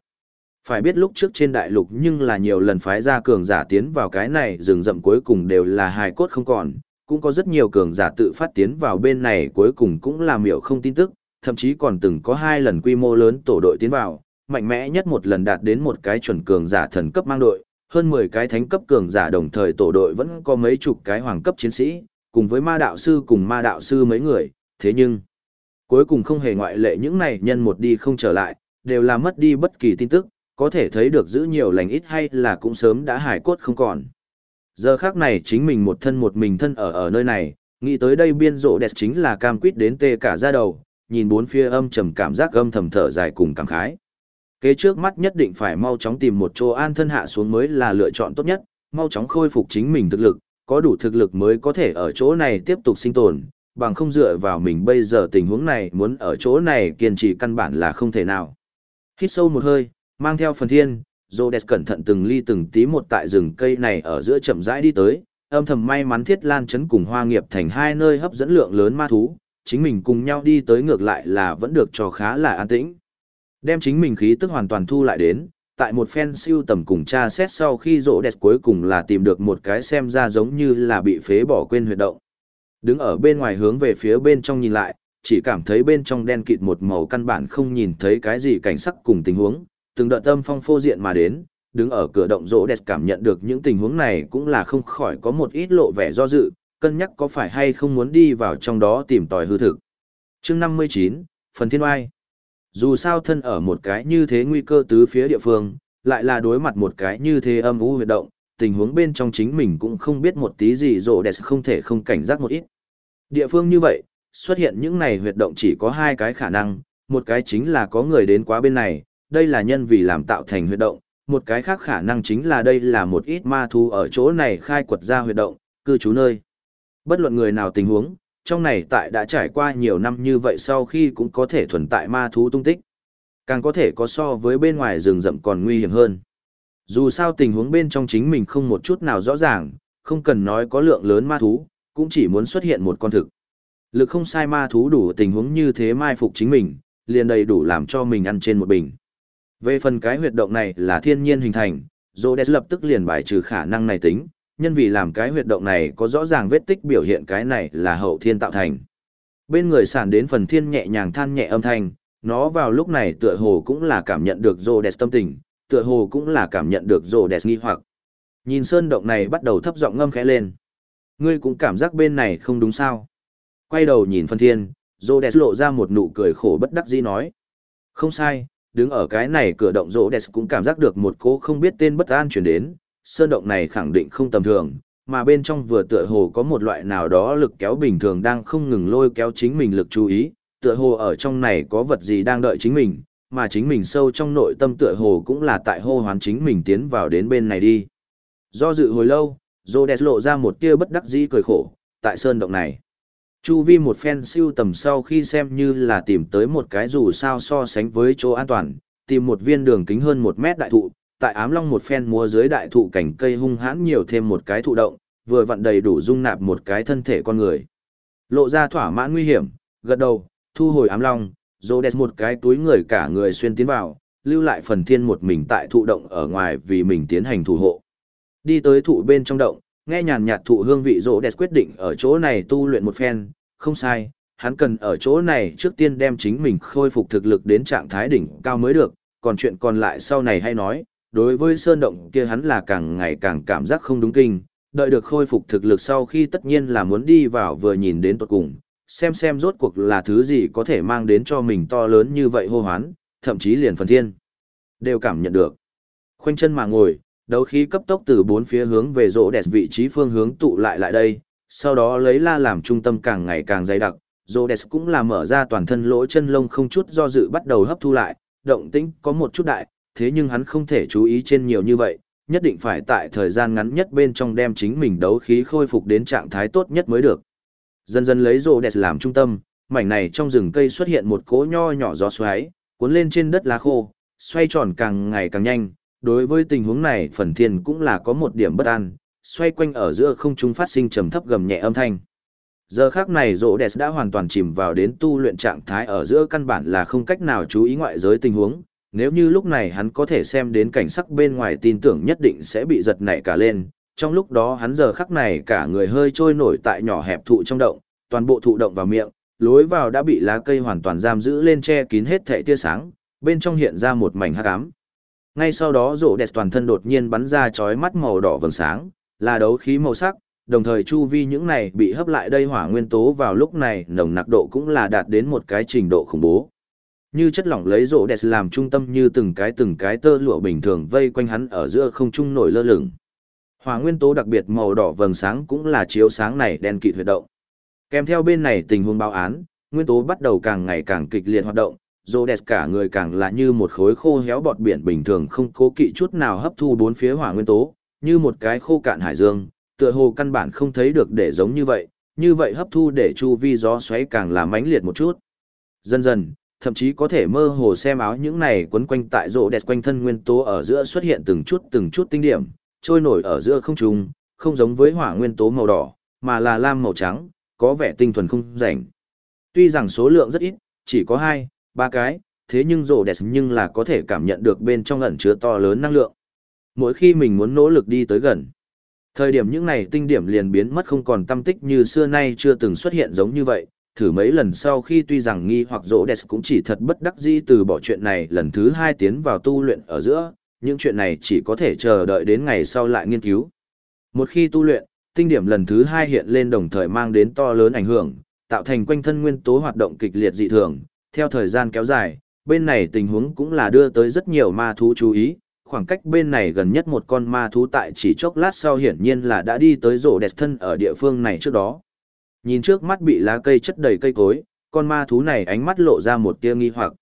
Phải biết lúc trước trên đại lục nhưng là nhiều lần phái ra cường giả tiến vào cái này rừng rậm cuối cùng đều là hài cốt không còn, cũng có rất nhiều cường giả tự phát tiến vào bên này cuối cùng cũng là miểu không tin tức, thậm chí còn từng có hai lần quy mô lớn tổ đội tiến vào, mạnh mẽ nhất một lần đạt đến một cái chuẩn cường giả thần cấp mang đội, hơn 10 cái thánh cấp cường giả đồng thời tổ đội vẫn có mấy chục cái hoàng cấp chiến sĩ, cùng với ma đạo sư cùng ma đạo sư mấy người, thế nhưng, cuối cùng không hề ngoại lệ những này nhân một đi không trở lại, đều là mất đi bất kỳ tin tức, có thể thấy được giữ nhiều lành ít hay là cũng sớm đã hải cốt không còn. Giờ khác này chính mình một thân một mình thân ở ở nơi này, nghĩ tới đây biên rộ đẹp chính là cam quýt đến tê cả ra đầu, nhìn bốn phía âm trầm cảm giác âm thầm thở dài cùng cảm khái. Kế trước mắt nhất định phải mau chóng tìm một chỗ an thân hạ xuống mới là lựa chọn tốt nhất, mau chóng khôi phục chính mình thực lực, có đủ thực lực mới có thể ở chỗ này tiếp tục sinh tồn, bằng không dựa vào mình bây giờ tình huống này muốn ở chỗ này kiên trì căn bản là không thể nào. Hít sâu một hơi, mang theo phần thiên, Rhodes cẩn thận từng ly từng tí một tại rừng cây này ở giữa chậm rãi đi tới, âm thầm may mắn thiết lan chấn cùng hoa nghiệp thành hai nơi hấp dẫn lượng lớn ma thú, chính mình cùng nhau đi tới ngược lại là vẫn được cho khá là an tĩnh. Đem chính mình khí tức hoàn toàn thu lại đến, tại một phen siêu tầm cùng tra xét sau khi rỗ đẹp cuối cùng là tìm được một cái xem ra giống như là bị phế bỏ quên huyệt động. Đứng ở bên ngoài hướng về phía bên trong nhìn lại, chỉ cảm thấy bên trong đen kịt một màu căn bản không nhìn thấy cái gì cảnh sắc cùng tình huống, từng đợt tâm phong phô diện mà đến, đứng ở cửa động rỗ đẹp cảm nhận được những tình huống này cũng là không khỏi có một ít lộ vẻ do dự, cân nhắc có phải hay không muốn đi vào trong đó tìm tòi hư thực. chương 59, phần thiên oai. Dù sao thân ở một cái như thế nguy cơ tứ phía địa phương, lại là đối mặt một cái như thế âm u huyệt động, tình huống bên trong chính mình cũng không biết một tí gì rộ đẹp không thể không cảnh giác một ít. Địa phương như vậy, xuất hiện những này huyệt động chỉ có hai cái khả năng, một cái chính là có người đến quá bên này, đây là nhân vì làm tạo thành huyệt động, một cái khác khả năng chính là đây là một ít ma thú ở chỗ này khai quật ra huyệt động, cư trú nơi. Bất luận người nào tình huống, trong này tại đã trải qua nhiều năm như vậy sau khi cũng có thể thuần tại ma thú tung tích. Càng có thể có so với bên ngoài rừng rậm còn nguy hiểm hơn. Dù sao tình huống bên trong chính mình không một chút nào rõ ràng, không cần nói có lượng lớn ma thú, cũng chỉ muốn xuất hiện một con thực. Lực không sai ma thú đủ tình huống như thế mai phục chính mình, liền đầy đủ làm cho mình ăn trên một bình. Về phần cái huyệt động này là thiên nhiên hình thành, Rhodes lập tức liền bài trừ khả năng này tính, nhân vì làm cái huyệt động này có rõ ràng vết tích biểu hiện cái này là hậu thiên tạo thành. Bên người sản đến phần thiên nhẹ nhàng than nhẹ âm thanh, nó vào lúc này tựa hồ cũng là cảm nhận được Rhodes tâm tình, tựa hồ cũng là cảm nhận được Rhodes nghi hoặc. Nhìn sơn động này bắt đầu thấp giọng ngâm khẽ lên. Ngươi cũng cảm giác bên này không đúng sao? Quay đầu nhìn phần thiên, Rhodes lộ ra một nụ cười khổ bất đắc dĩ nói. Không sai, đứng ở cái này cửa động Rhodes cũng cảm giác được một cô không biết tên bất an chuyển đến, sơn động này khẳng định không tầm thường, mà bên trong vừa tựa hồ có một loại nào đó lực kéo bình thường đang không ngừng lôi kéo chính mình lực chú ý, tựa hồ ở trong này có vật gì đang đợi chính mình, mà chính mình sâu trong nội tâm tựa hồ cũng là tại hô hoán chính mình tiến vào đến bên này đi. Do dự hồi lâu, Rhodes lộ ra một tia bất đắc dĩ cười khổ, tại sơn động này. Chu vi một phen siêu tầm sau khi xem như là tìm tới một cái dù sao so sánh với chỗ an toàn, tìm một viên đường kính hơn một mét đại thụ, tại ám long một phen múa dưới đại thụ cảnh cây hung hãn nhiều thêm một cái thụ động, vừa vặn đầy đủ dung nạp một cái thân thể con người. Lộ ra thỏa mãn nguy hiểm, gật đầu, thu hồi ám long, dô đẹp một cái túi người cả người xuyên tiến vào, lưu lại phần thiên một mình tại thụ động ở ngoài vì mình tiến hành thủ hộ. Đi tới thụ bên trong động, nghe nhàn nhạt thụ hương vị rỗ đẹp quyết định ở chỗ này tu luyện một phen, không sai, hắn cần ở chỗ này trước tiên đem chính mình khôi phục thực lực đến trạng thái đỉnh cao mới được, còn chuyện còn lại sau này hay nói, đối với sơn động kia hắn là càng ngày càng cảm giác không đúng kinh, đợi được khôi phục thực lực sau khi tất nhiên là muốn đi vào vừa nhìn đến tuột cùng, xem xem rốt cuộc là thứ gì có thể mang đến cho mình to lớn như vậy hô hoán, thậm chí liền phần thiên, đều cảm nhận được. Khoanh chân mà ngồi, đấu khí cấp tốc từ bốn phía hướng về rỗ đẹp vị trí phương hướng tụ lại lại đây, sau đó lấy la làm trung tâm càng ngày càng dày đặc, rỗ đẹp cũng là mở ra toàn thân lỗ chân lông không chút do dự bắt đầu hấp thu lại, động tĩnh có một chút đại, thế nhưng hắn không thể chú ý trên nhiều như vậy, nhất định phải tại thời gian ngắn nhất bên trong đem chính mình đấu khí khôi phục đến trạng thái tốt nhất mới được. Dần dần lấy rồ đẹp làm trung tâm, mảnh này trong rừng cây xuất hiện một cỗ nho nhỏ gió xoáy, cuốn lên trên đất lá khô, xoay tròn càng ngày càng nhanh. Đối với tình huống này phần thiên cũng là có một điểm bất an, xoay quanh ở giữa không trung phát sinh trầm thấp gầm nhẹ âm thanh. Giờ khác này rỗ đẹp đã hoàn toàn chìm vào đến tu luyện trạng thái ở giữa căn bản là không cách nào chú ý ngoại giới tình huống, nếu như lúc này hắn có thể xem đến cảnh sắc bên ngoài tin tưởng nhất định sẽ bị giật nảy cả lên, trong lúc đó hắn giờ khắc này cả người hơi trôi nổi tại nhỏ hẹp thụ trong động, toàn bộ thụ động vào miệng, lối vào đã bị lá cây hoàn toàn giam giữ lên che kín hết thảy tia sáng, bên trong hiện ra một mảnh hắc ám. Ngay sau đó rổ đẹp toàn thân đột nhiên bắn ra chói mắt màu đỏ vầng sáng, là đấu khí màu sắc, đồng thời chu vi những này bị hấp lại đây hỏa nguyên tố vào lúc này nồng nặc độ cũng là đạt đến một cái trình độ khủng bố. Như chất lỏng lấy rổ đẹp làm trung tâm như từng cái từng cái tơ lụa bình thường vây quanh hắn ở giữa không trung nổi lơ lửng. Hỏa nguyên tố đặc biệt màu đỏ vầng sáng cũng là chiếu sáng này đen kịt huyệt động. Kèm theo bên này tình huống báo án, nguyên tố bắt đầu càng ngày càng kịch liệt hoạt động, rộ đẹp cả người càng là như một khối khô héo bọt biển bình thường không cố kỵ chút nào hấp thu bốn phía hỏa nguyên tố, như một cái khô cạn hải dương, tựa hồ căn bản không thấy được để giống như vậy, như vậy hấp thu để chu vi gió xoáy càng là mãnh liệt một chút. Dần dần, thậm chí có thể mơ hồ xem áo những này quấn quanh tại rộ đẹp quanh thân nguyên tố ở giữa xuất hiện từng chút từng chút tinh điểm, trôi nổi ở giữa không trung, không giống với hỏa nguyên tố màu đỏ, mà là lam màu trắng, có vẻ tinh thuần không rảnh. Tuy rằng số lượng rất ít, chỉ có hai, ba cái, thế nhưng rộ đẹp nhưng là có thể cảm nhận được bên trong ẩn chứa to lớn năng lượng. Mỗi khi mình muốn nỗ lực đi tới gần, thời điểm những này tinh điểm liền biến mất không còn tâm tích như xưa nay chưa từng xuất hiện giống như vậy, thử mấy lần sau khi tuy rằng nghi hoặc rỗ đẹp cũng chỉ thật bất đắc dĩ từ bỏ chuyện này lần thứ hai tiến vào tu luyện ở giữa, những chuyện này chỉ có thể chờ đợi đến ngày sau lại nghiên cứu. Một khi tu luyện, tinh điểm lần thứ hai hiện lên đồng thời mang đến to lớn ảnh hưởng, tạo thành quanh thân nguyên tố hoạt động kịch liệt dị thường, theo thời gian kéo dài, bên này tình huống cũng là đưa tới rất nhiều ma thú chú ý, khoảng cách bên này gần nhất một con ma thú tại chỉ chốc lát sau hiển nhiên là đã đi tới rổ đẹp thân ở địa phương này trước đó. Nhìn trước mắt bị lá cây chất đầy cây cối, con ma thú này ánh mắt lộ ra một tia nghi hoặc.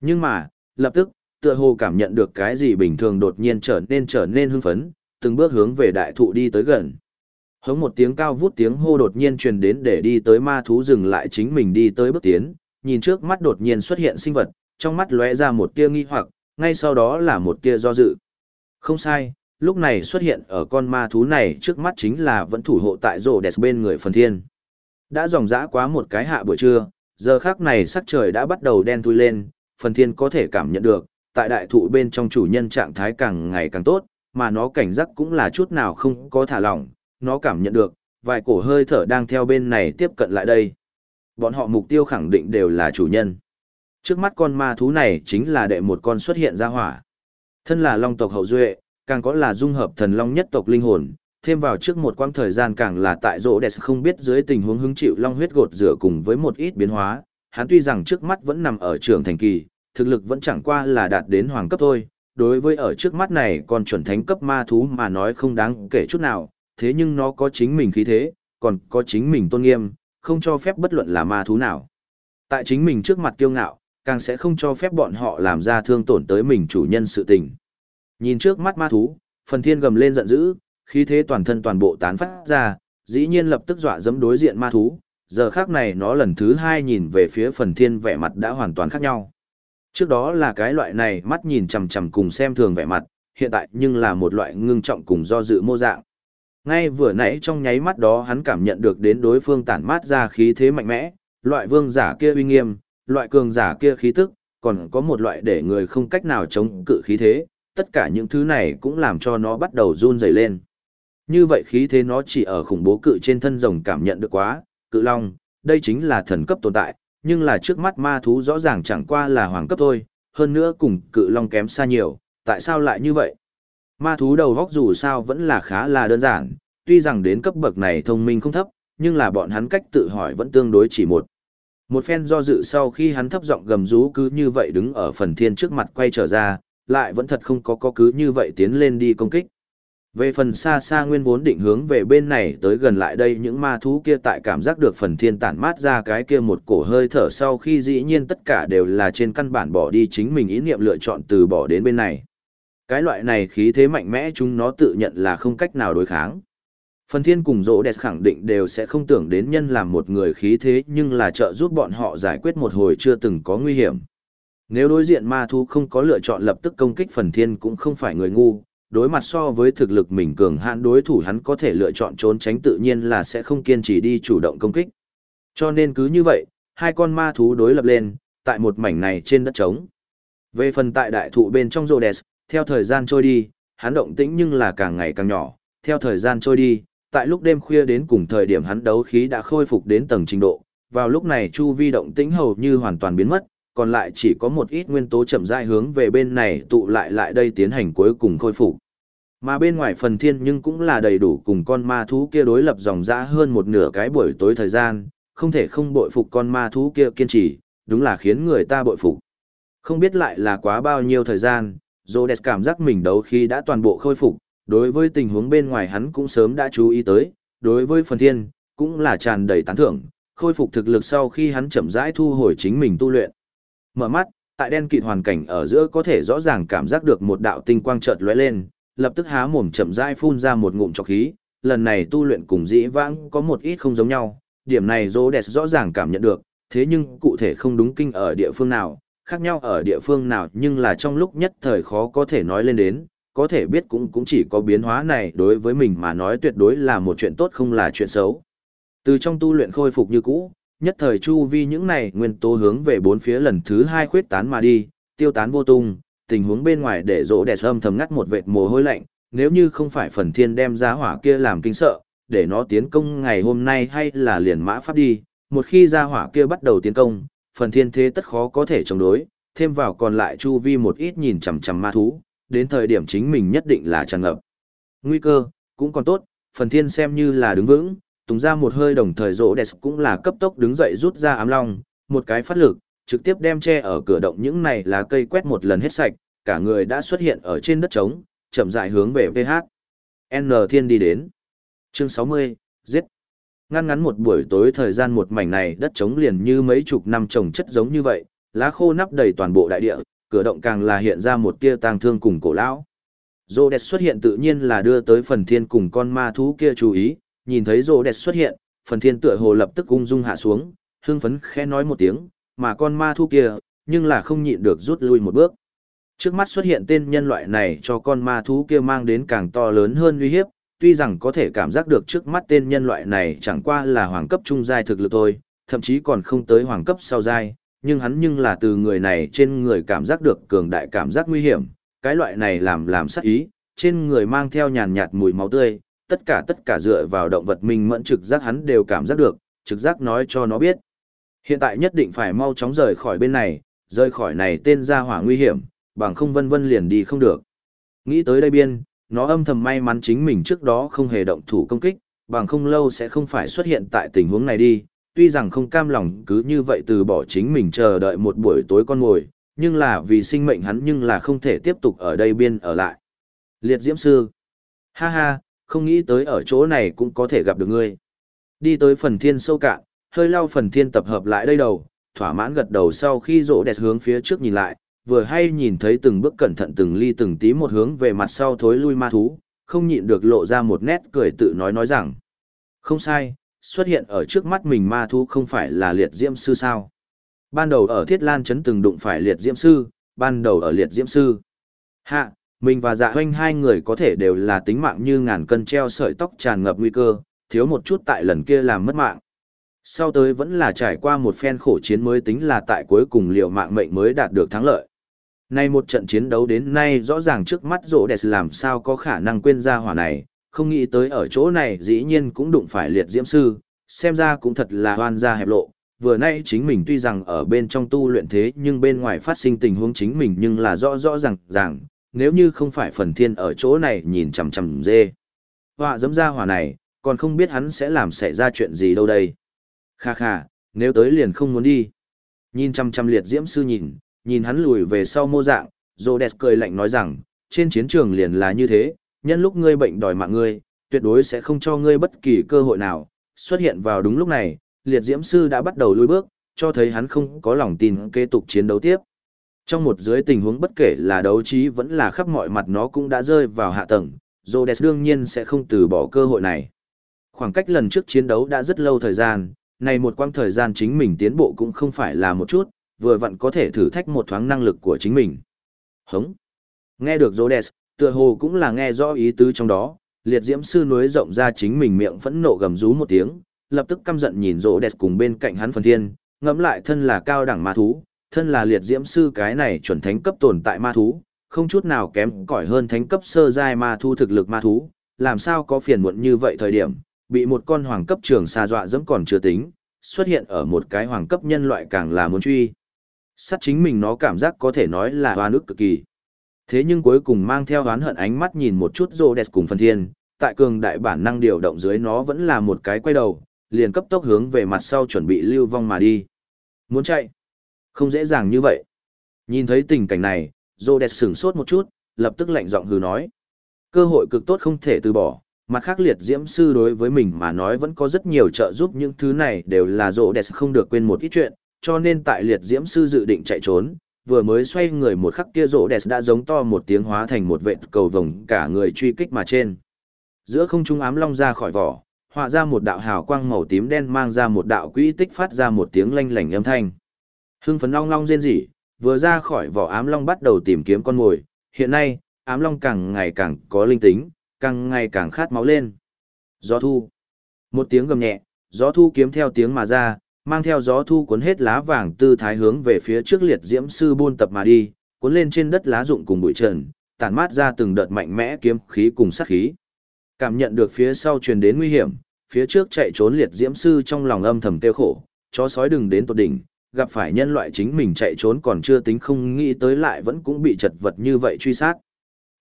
Nhưng mà, lập tức, tựa hồ cảm nhận được cái gì bình thường đột nhiên trở nên trở nên hưng phấn, từng bước hướng về đại thụ đi tới gần. Hống một tiếng cao vút tiếng hô đột nhiên truyền đến để đi tới ma thú dừng lại chính mình đi tới bước tiến, nhìn trước mắt đột nhiên xuất hiện sinh vật, trong mắt lóe ra một tia nghi hoặc, ngay sau đó là một tia do dự. Không sai, lúc này xuất hiện ở con ma thú này trước mắt chính là vẫn thủ hộ tại rổ đẹp bên người phần thiên. Đã dòng dã quá một cái hạ buổi trưa, giờ khác này sắc trời đã bắt đầu đen thui lên, phần thiên có thể cảm nhận được, tại đại thụ bên trong chủ nhân trạng thái càng ngày càng tốt, mà nó cảnh giác cũng là chút nào không có thả lỏng, nó cảm nhận được, vài cổ hơi thở đang theo bên này tiếp cận lại đây. Bọn họ mục tiêu khẳng định đều là chủ nhân. Trước mắt con ma thú này chính là đệ một con xuất hiện ra hỏa. Thân là long tộc hậu duệ, càng có là dung hợp thần long nhất tộc linh hồn, thêm vào trước một quãng thời gian càng là tại rỗ đẹp không biết dưới tình huống hứng chịu long huyết gột rửa cùng với một ít biến hóa, hắn tuy rằng trước mắt vẫn nằm ở trường thành kỳ, thực lực vẫn chẳng qua là đạt đến hoàng cấp thôi, đối với ở trước mắt này còn chuẩn thánh cấp ma thú mà nói không đáng kể chút nào, thế nhưng nó có chính mình khí thế, còn có chính mình tôn nghiêm, không cho phép bất luận là ma thú nào. Tại chính mình trước mặt kiêu ngạo, càng sẽ không cho phép bọn họ làm ra thương tổn tới mình chủ nhân sự tình. Nhìn trước mắt ma thú, phần thiên gầm lên giận dữ, khí thế toàn thân toàn bộ tán phát ra, dĩ nhiên lập tức dọa dẫm đối diện ma thú, giờ khác này nó lần thứ hai nhìn về phía phần thiên vẻ mặt đã hoàn toàn khác nhau. Trước đó là cái loại này mắt nhìn chằm chằm cùng xem thường vẻ mặt, hiện tại nhưng là một loại ngưng trọng cùng do dự mô dạng. Ngay vừa nãy trong nháy mắt đó hắn cảm nhận được đến đối phương tản mát ra khí thế mạnh mẽ, loại vương giả kia uy nghiêm, loại cường giả kia khí tức, còn có một loại để người không cách nào chống cự khí thế, tất cả những thứ này cũng làm cho nó bắt đầu run rẩy lên. Như vậy khí thế nó chỉ ở khủng bố cự trên thân rồng cảm nhận được quá, cự long, đây chính là thần cấp tồn tại, nhưng là trước mắt ma thú rõ ràng chẳng qua là hoàng cấp thôi, hơn nữa cùng cự long kém xa nhiều, tại sao lại như vậy? Ma thú đầu góc dù sao vẫn là khá là đơn giản, tuy rằng đến cấp bậc này thông minh không thấp, nhưng là bọn hắn cách tự hỏi vẫn tương đối chỉ một. Một phen do dự sau khi hắn thấp giọng gầm rú cứ như vậy đứng ở phần thiên trước mặt quay trở ra, lại vẫn thật không có có cứ như vậy tiến lên đi công kích. Về phần xa xa nguyên vốn định hướng về bên này tới gần lại đây những ma thú kia tại cảm giác được phần thiên tản mát ra cái kia một cổ hơi thở sau khi dĩ nhiên tất cả đều là trên căn bản bỏ đi chính mình ý niệm lựa chọn từ bỏ đến bên này. Cái loại này khí thế mạnh mẽ chúng nó tự nhận là không cách nào đối kháng. Phần thiên cùng rỗ đẹp khẳng định đều sẽ không tưởng đến nhân làm một người khí thế nhưng là trợ giúp bọn họ giải quyết một hồi chưa từng có nguy hiểm. Nếu đối diện ma thú không có lựa chọn lập tức công kích phần thiên cũng không phải người ngu, đối mặt so với thực lực mình cường hạn đối thủ hắn có thể lựa chọn trốn tránh tự nhiên là sẽ không kiên trì đi chủ động công kích. Cho nên cứ như vậy, hai con ma thú đối lập lên, tại một mảnh này trên đất trống. Về phần tại đại thụ bên trong Rhodes, theo thời gian trôi đi, hắn động tĩnh nhưng là càng ngày càng nhỏ, theo thời gian trôi đi, tại lúc đêm khuya đến cùng thời điểm hắn đấu khí đã khôi phục đến tầng trình độ, vào lúc này chu vi động tĩnh hầu như hoàn toàn biến mất, còn lại chỉ có một ít nguyên tố chậm rãi hướng về bên này tụ lại lại đây tiến hành cuối cùng khôi phục. Mà bên ngoài phần thiên nhưng cũng là đầy đủ cùng con ma thú kia đối lập dòng dã hơn một nửa cái buổi tối thời gian, không thể không bội phục con ma thú kia kiên trì, đúng là khiến người ta bội phục. Không biết lại là quá bao nhiêu thời gian, Rhodes cảm giác mình đấu khi đã toàn bộ khôi phục, đối với tình huống bên ngoài hắn cũng sớm đã chú ý tới, đối với phần thiên, cũng là tràn đầy tán thưởng, khôi phục thực lực sau khi hắn chậm rãi thu hồi chính mình tu luyện. Mở mắt, tại đen kịt hoàn cảnh ở giữa có thể rõ ràng cảm giác được một đạo tinh quang chợt lóe lên, lập tức há mồm chậm rãi phun ra một ngụm trọc khí, lần này tu luyện cùng dĩ vãng có một ít không giống nhau, điểm này Rhodes rõ ràng cảm nhận được, thế nhưng cụ thể không đúng kinh ở địa phương nào, khác nhau ở địa phương nào nhưng là trong lúc nhất thời khó có thể nói lên đến, có thể biết cũng cũng chỉ có biến hóa này đối với mình mà nói tuyệt đối là một chuyện tốt không là chuyện xấu. Từ trong tu luyện khôi phục như cũ, nhất thời chu vi những này nguyên tố hướng về bốn phía lần thứ hai khuyết tán mà đi, tiêu tán vô tung, tình huống bên ngoài để rỗ đẹp âm thầm ngắt một vệt mồ hôi lạnh, nếu như không phải phần thiên đem ra hỏa kia làm kinh sợ, để nó tiến công ngày hôm nay hay là liền mã pháp đi, một khi ra hỏa kia bắt đầu tiến công, phần thiên thế tất khó có thể chống đối, thêm vào còn lại chu vi một ít nhìn chằm chằm ma thú, đến thời điểm chính mình nhất định là tràn ngập. Nguy cơ, cũng còn tốt, phần thiên xem như là đứng vững, tùng ra một hơi đồng thời rỗ đẹp cũng là cấp tốc đứng dậy rút ra ám long, một cái phát lực, trực tiếp đem che ở cửa động những này lá cây quét một lần hết sạch, cả người đã xuất hiện ở trên đất trống, chậm rãi hướng về VH. N Thiên đi đến. Chương 60, giết. Ngăn ngắn một buổi tối thời gian một mảnh này đất trống liền như mấy chục năm trồng chất giống như vậy, lá khô nắp đầy toàn bộ đại địa, cửa động càng là hiện ra một tia tang thương cùng cổ lão. rô đẹp xuất hiện tự nhiên là đưa tới phần thiên cùng con ma thú kia chú ý, nhìn thấy rô đẹp xuất hiện, phần thiên tựa hồ lập tức ung dung hạ xuống, hưng phấn khẽ nói một tiếng, mà con ma thú kia, nhưng là không nhịn được rút lui một bước. Trước mắt xuất hiện tên nhân loại này cho con ma thú kia mang đến càng to lớn hơn uy hiếp, tuy rằng có thể cảm giác được trước mắt tên nhân loại này chẳng qua là hoàng cấp trung giai thực lực thôi, thậm chí còn không tới hoàng cấp sau giai, nhưng hắn nhưng là từ người này trên người cảm giác được cường đại cảm giác nguy hiểm, cái loại này làm làm sát ý, trên người mang theo nhàn nhạt mùi máu tươi, tất cả tất cả dựa vào động vật mình mẫn trực giác hắn đều cảm giác được, trực giác nói cho nó biết. Hiện tại nhất định phải mau chóng rời khỏi bên này, rời khỏi này tên gia hỏa nguy hiểm, bằng không vân vân liền đi không được. Nghĩ tới đây biên, nó âm thầm may mắn chính mình trước đó không hề động thủ công kích, bằng không lâu sẽ không phải xuất hiện tại tình huống này đi, tuy rằng không cam lòng cứ như vậy từ bỏ chính mình chờ đợi một buổi tối con ngồi, nhưng là vì sinh mệnh hắn nhưng là không thể tiếp tục ở đây biên ở lại. Liệt Diễm Sư Ha ha, không nghĩ tới ở chỗ này cũng có thể gặp được ngươi. Đi tới phần thiên sâu cạn, hơi lau phần thiên tập hợp lại đây đầu, thỏa mãn gật đầu sau khi rỗ đẹp hướng phía trước nhìn lại, vừa hay nhìn thấy từng bước cẩn thận từng ly từng tí một hướng về mặt sau thối lui ma thú, không nhịn được lộ ra một nét cười tự nói nói rằng. Không sai, xuất hiện ở trước mắt mình ma thú không phải là liệt diễm sư sao. Ban đầu ở Thiết Lan chấn từng đụng phải liệt diễm sư, ban đầu ở liệt diễm sư. Hạ, mình và dạ hoanh hai người có thể đều là tính mạng như ngàn cân treo sợi tóc tràn ngập nguy cơ, thiếu một chút tại lần kia làm mất mạng. Sau tới vẫn là trải qua một phen khổ chiến mới tính là tại cuối cùng liệu mạng mệnh mới đạt được thắng lợi. Nay một trận chiến đấu đến nay rõ ràng trước mắt rỗ đẹp làm sao có khả năng quên ra hỏa này, không nghĩ tới ở chỗ này dĩ nhiên cũng đụng phải liệt diễm sư, xem ra cũng thật là hoan gia hẹp lộ. Vừa nay chính mình tuy rằng ở bên trong tu luyện thế nhưng bên ngoài phát sinh tình huống chính mình nhưng là rõ rõ ràng ràng, nếu như không phải phần thiên ở chỗ này nhìn chằm chằm dê. Họa dẫm ra hỏa này, còn không biết hắn sẽ làm xảy ra chuyện gì đâu đây. Kha kha, nếu tới liền không muốn đi. Nhìn chăm chăm liệt diễm sư nhìn, nhìn hắn lùi về sau mô dạng, Rhodes cười lạnh nói rằng, trên chiến trường liền là như thế, nhân lúc ngươi bệnh đòi mạng ngươi, tuyệt đối sẽ không cho ngươi bất kỳ cơ hội nào. Xuất hiện vào đúng lúc này, liệt diễm sư đã bắt đầu lùi bước, cho thấy hắn không có lòng tin kế tục chiến đấu tiếp. Trong một dưới tình huống bất kể là đấu trí vẫn là khắp mọi mặt nó cũng đã rơi vào hạ tầng, Rhodes đương nhiên sẽ không từ bỏ cơ hội này. Khoảng cách lần trước chiến đấu đã rất lâu thời gian, này một quãng thời gian chính mình tiến bộ cũng không phải là một chút, vừa vặn có thể thử thách một thoáng năng lực của chính mình. Hống. Nghe được Rhodes, tựa hồ cũng là nghe rõ ý tứ trong đó, liệt diễm sư núi rộng ra chính mình miệng phẫn nộ gầm rú một tiếng, lập tức căm giận nhìn Rhodes cùng bên cạnh hắn phần thiên, ngẫm lại thân là cao đẳng ma thú, thân là liệt diễm sư cái này chuẩn thánh cấp tồn tại ma thú, không chút nào kém cỏi hơn thánh cấp sơ giai ma thú thực lực ma thú, làm sao có phiền muộn như vậy thời điểm, bị một con hoàng cấp trường xa dọa dẫm còn chưa tính, xuất hiện ở một cái hoàng cấp nhân loại càng là muốn truy. Sát chính mình nó cảm giác có thể nói là hoa nước cực kỳ. Thế nhưng cuối cùng mang theo oán hận ánh mắt nhìn một chút rô đẹp cùng phần thiên, tại cường đại bản năng điều động dưới nó vẫn là một cái quay đầu, liền cấp tốc hướng về mặt sau chuẩn bị lưu vong mà đi. Muốn chạy? Không dễ dàng như vậy. Nhìn thấy tình cảnh này, rô đẹp sửng sốt một chút, lập tức lạnh giọng hừ nói. Cơ hội cực tốt không thể từ bỏ, mặt khác liệt diễm sư đối với mình mà nói vẫn có rất nhiều trợ giúp những thứ này đều là rộ đẹp không được quên một ít chuyện, cho nên tại liệt diễm sư dự định chạy trốn, vừa mới xoay người một khắc kia rỗ đẹp đã giống to một tiếng hóa thành một vệt cầu vồng cả người truy kích mà trên. Giữa không trung ám long ra khỏi vỏ, họa ra một đạo hào quang màu tím đen mang ra một đạo quỹ tích phát ra một tiếng lanh lảnh âm thanh. Hưng phấn long long rên rỉ, vừa ra khỏi vỏ ám long bắt đầu tìm kiếm con mồi, hiện nay, ám long càng ngày càng có linh tính, càng ngày càng khát máu lên. Gió thu. Một tiếng gầm nhẹ, gió thu kiếm theo tiếng mà ra, mang theo gió thu cuốn hết lá vàng tư thái hướng về phía trước liệt diễm sư buôn tập mà đi, cuốn lên trên đất lá rụng cùng bụi trần, tản mát ra từng đợt mạnh mẽ kiếm khí cùng sát khí. Cảm nhận được phía sau truyền đến nguy hiểm, phía trước chạy trốn liệt diễm sư trong lòng âm thầm tiêu khổ, chó sói đừng đến tột đỉnh, gặp phải nhân loại chính mình chạy trốn còn chưa tính không nghĩ tới lại vẫn cũng bị chật vật như vậy truy sát.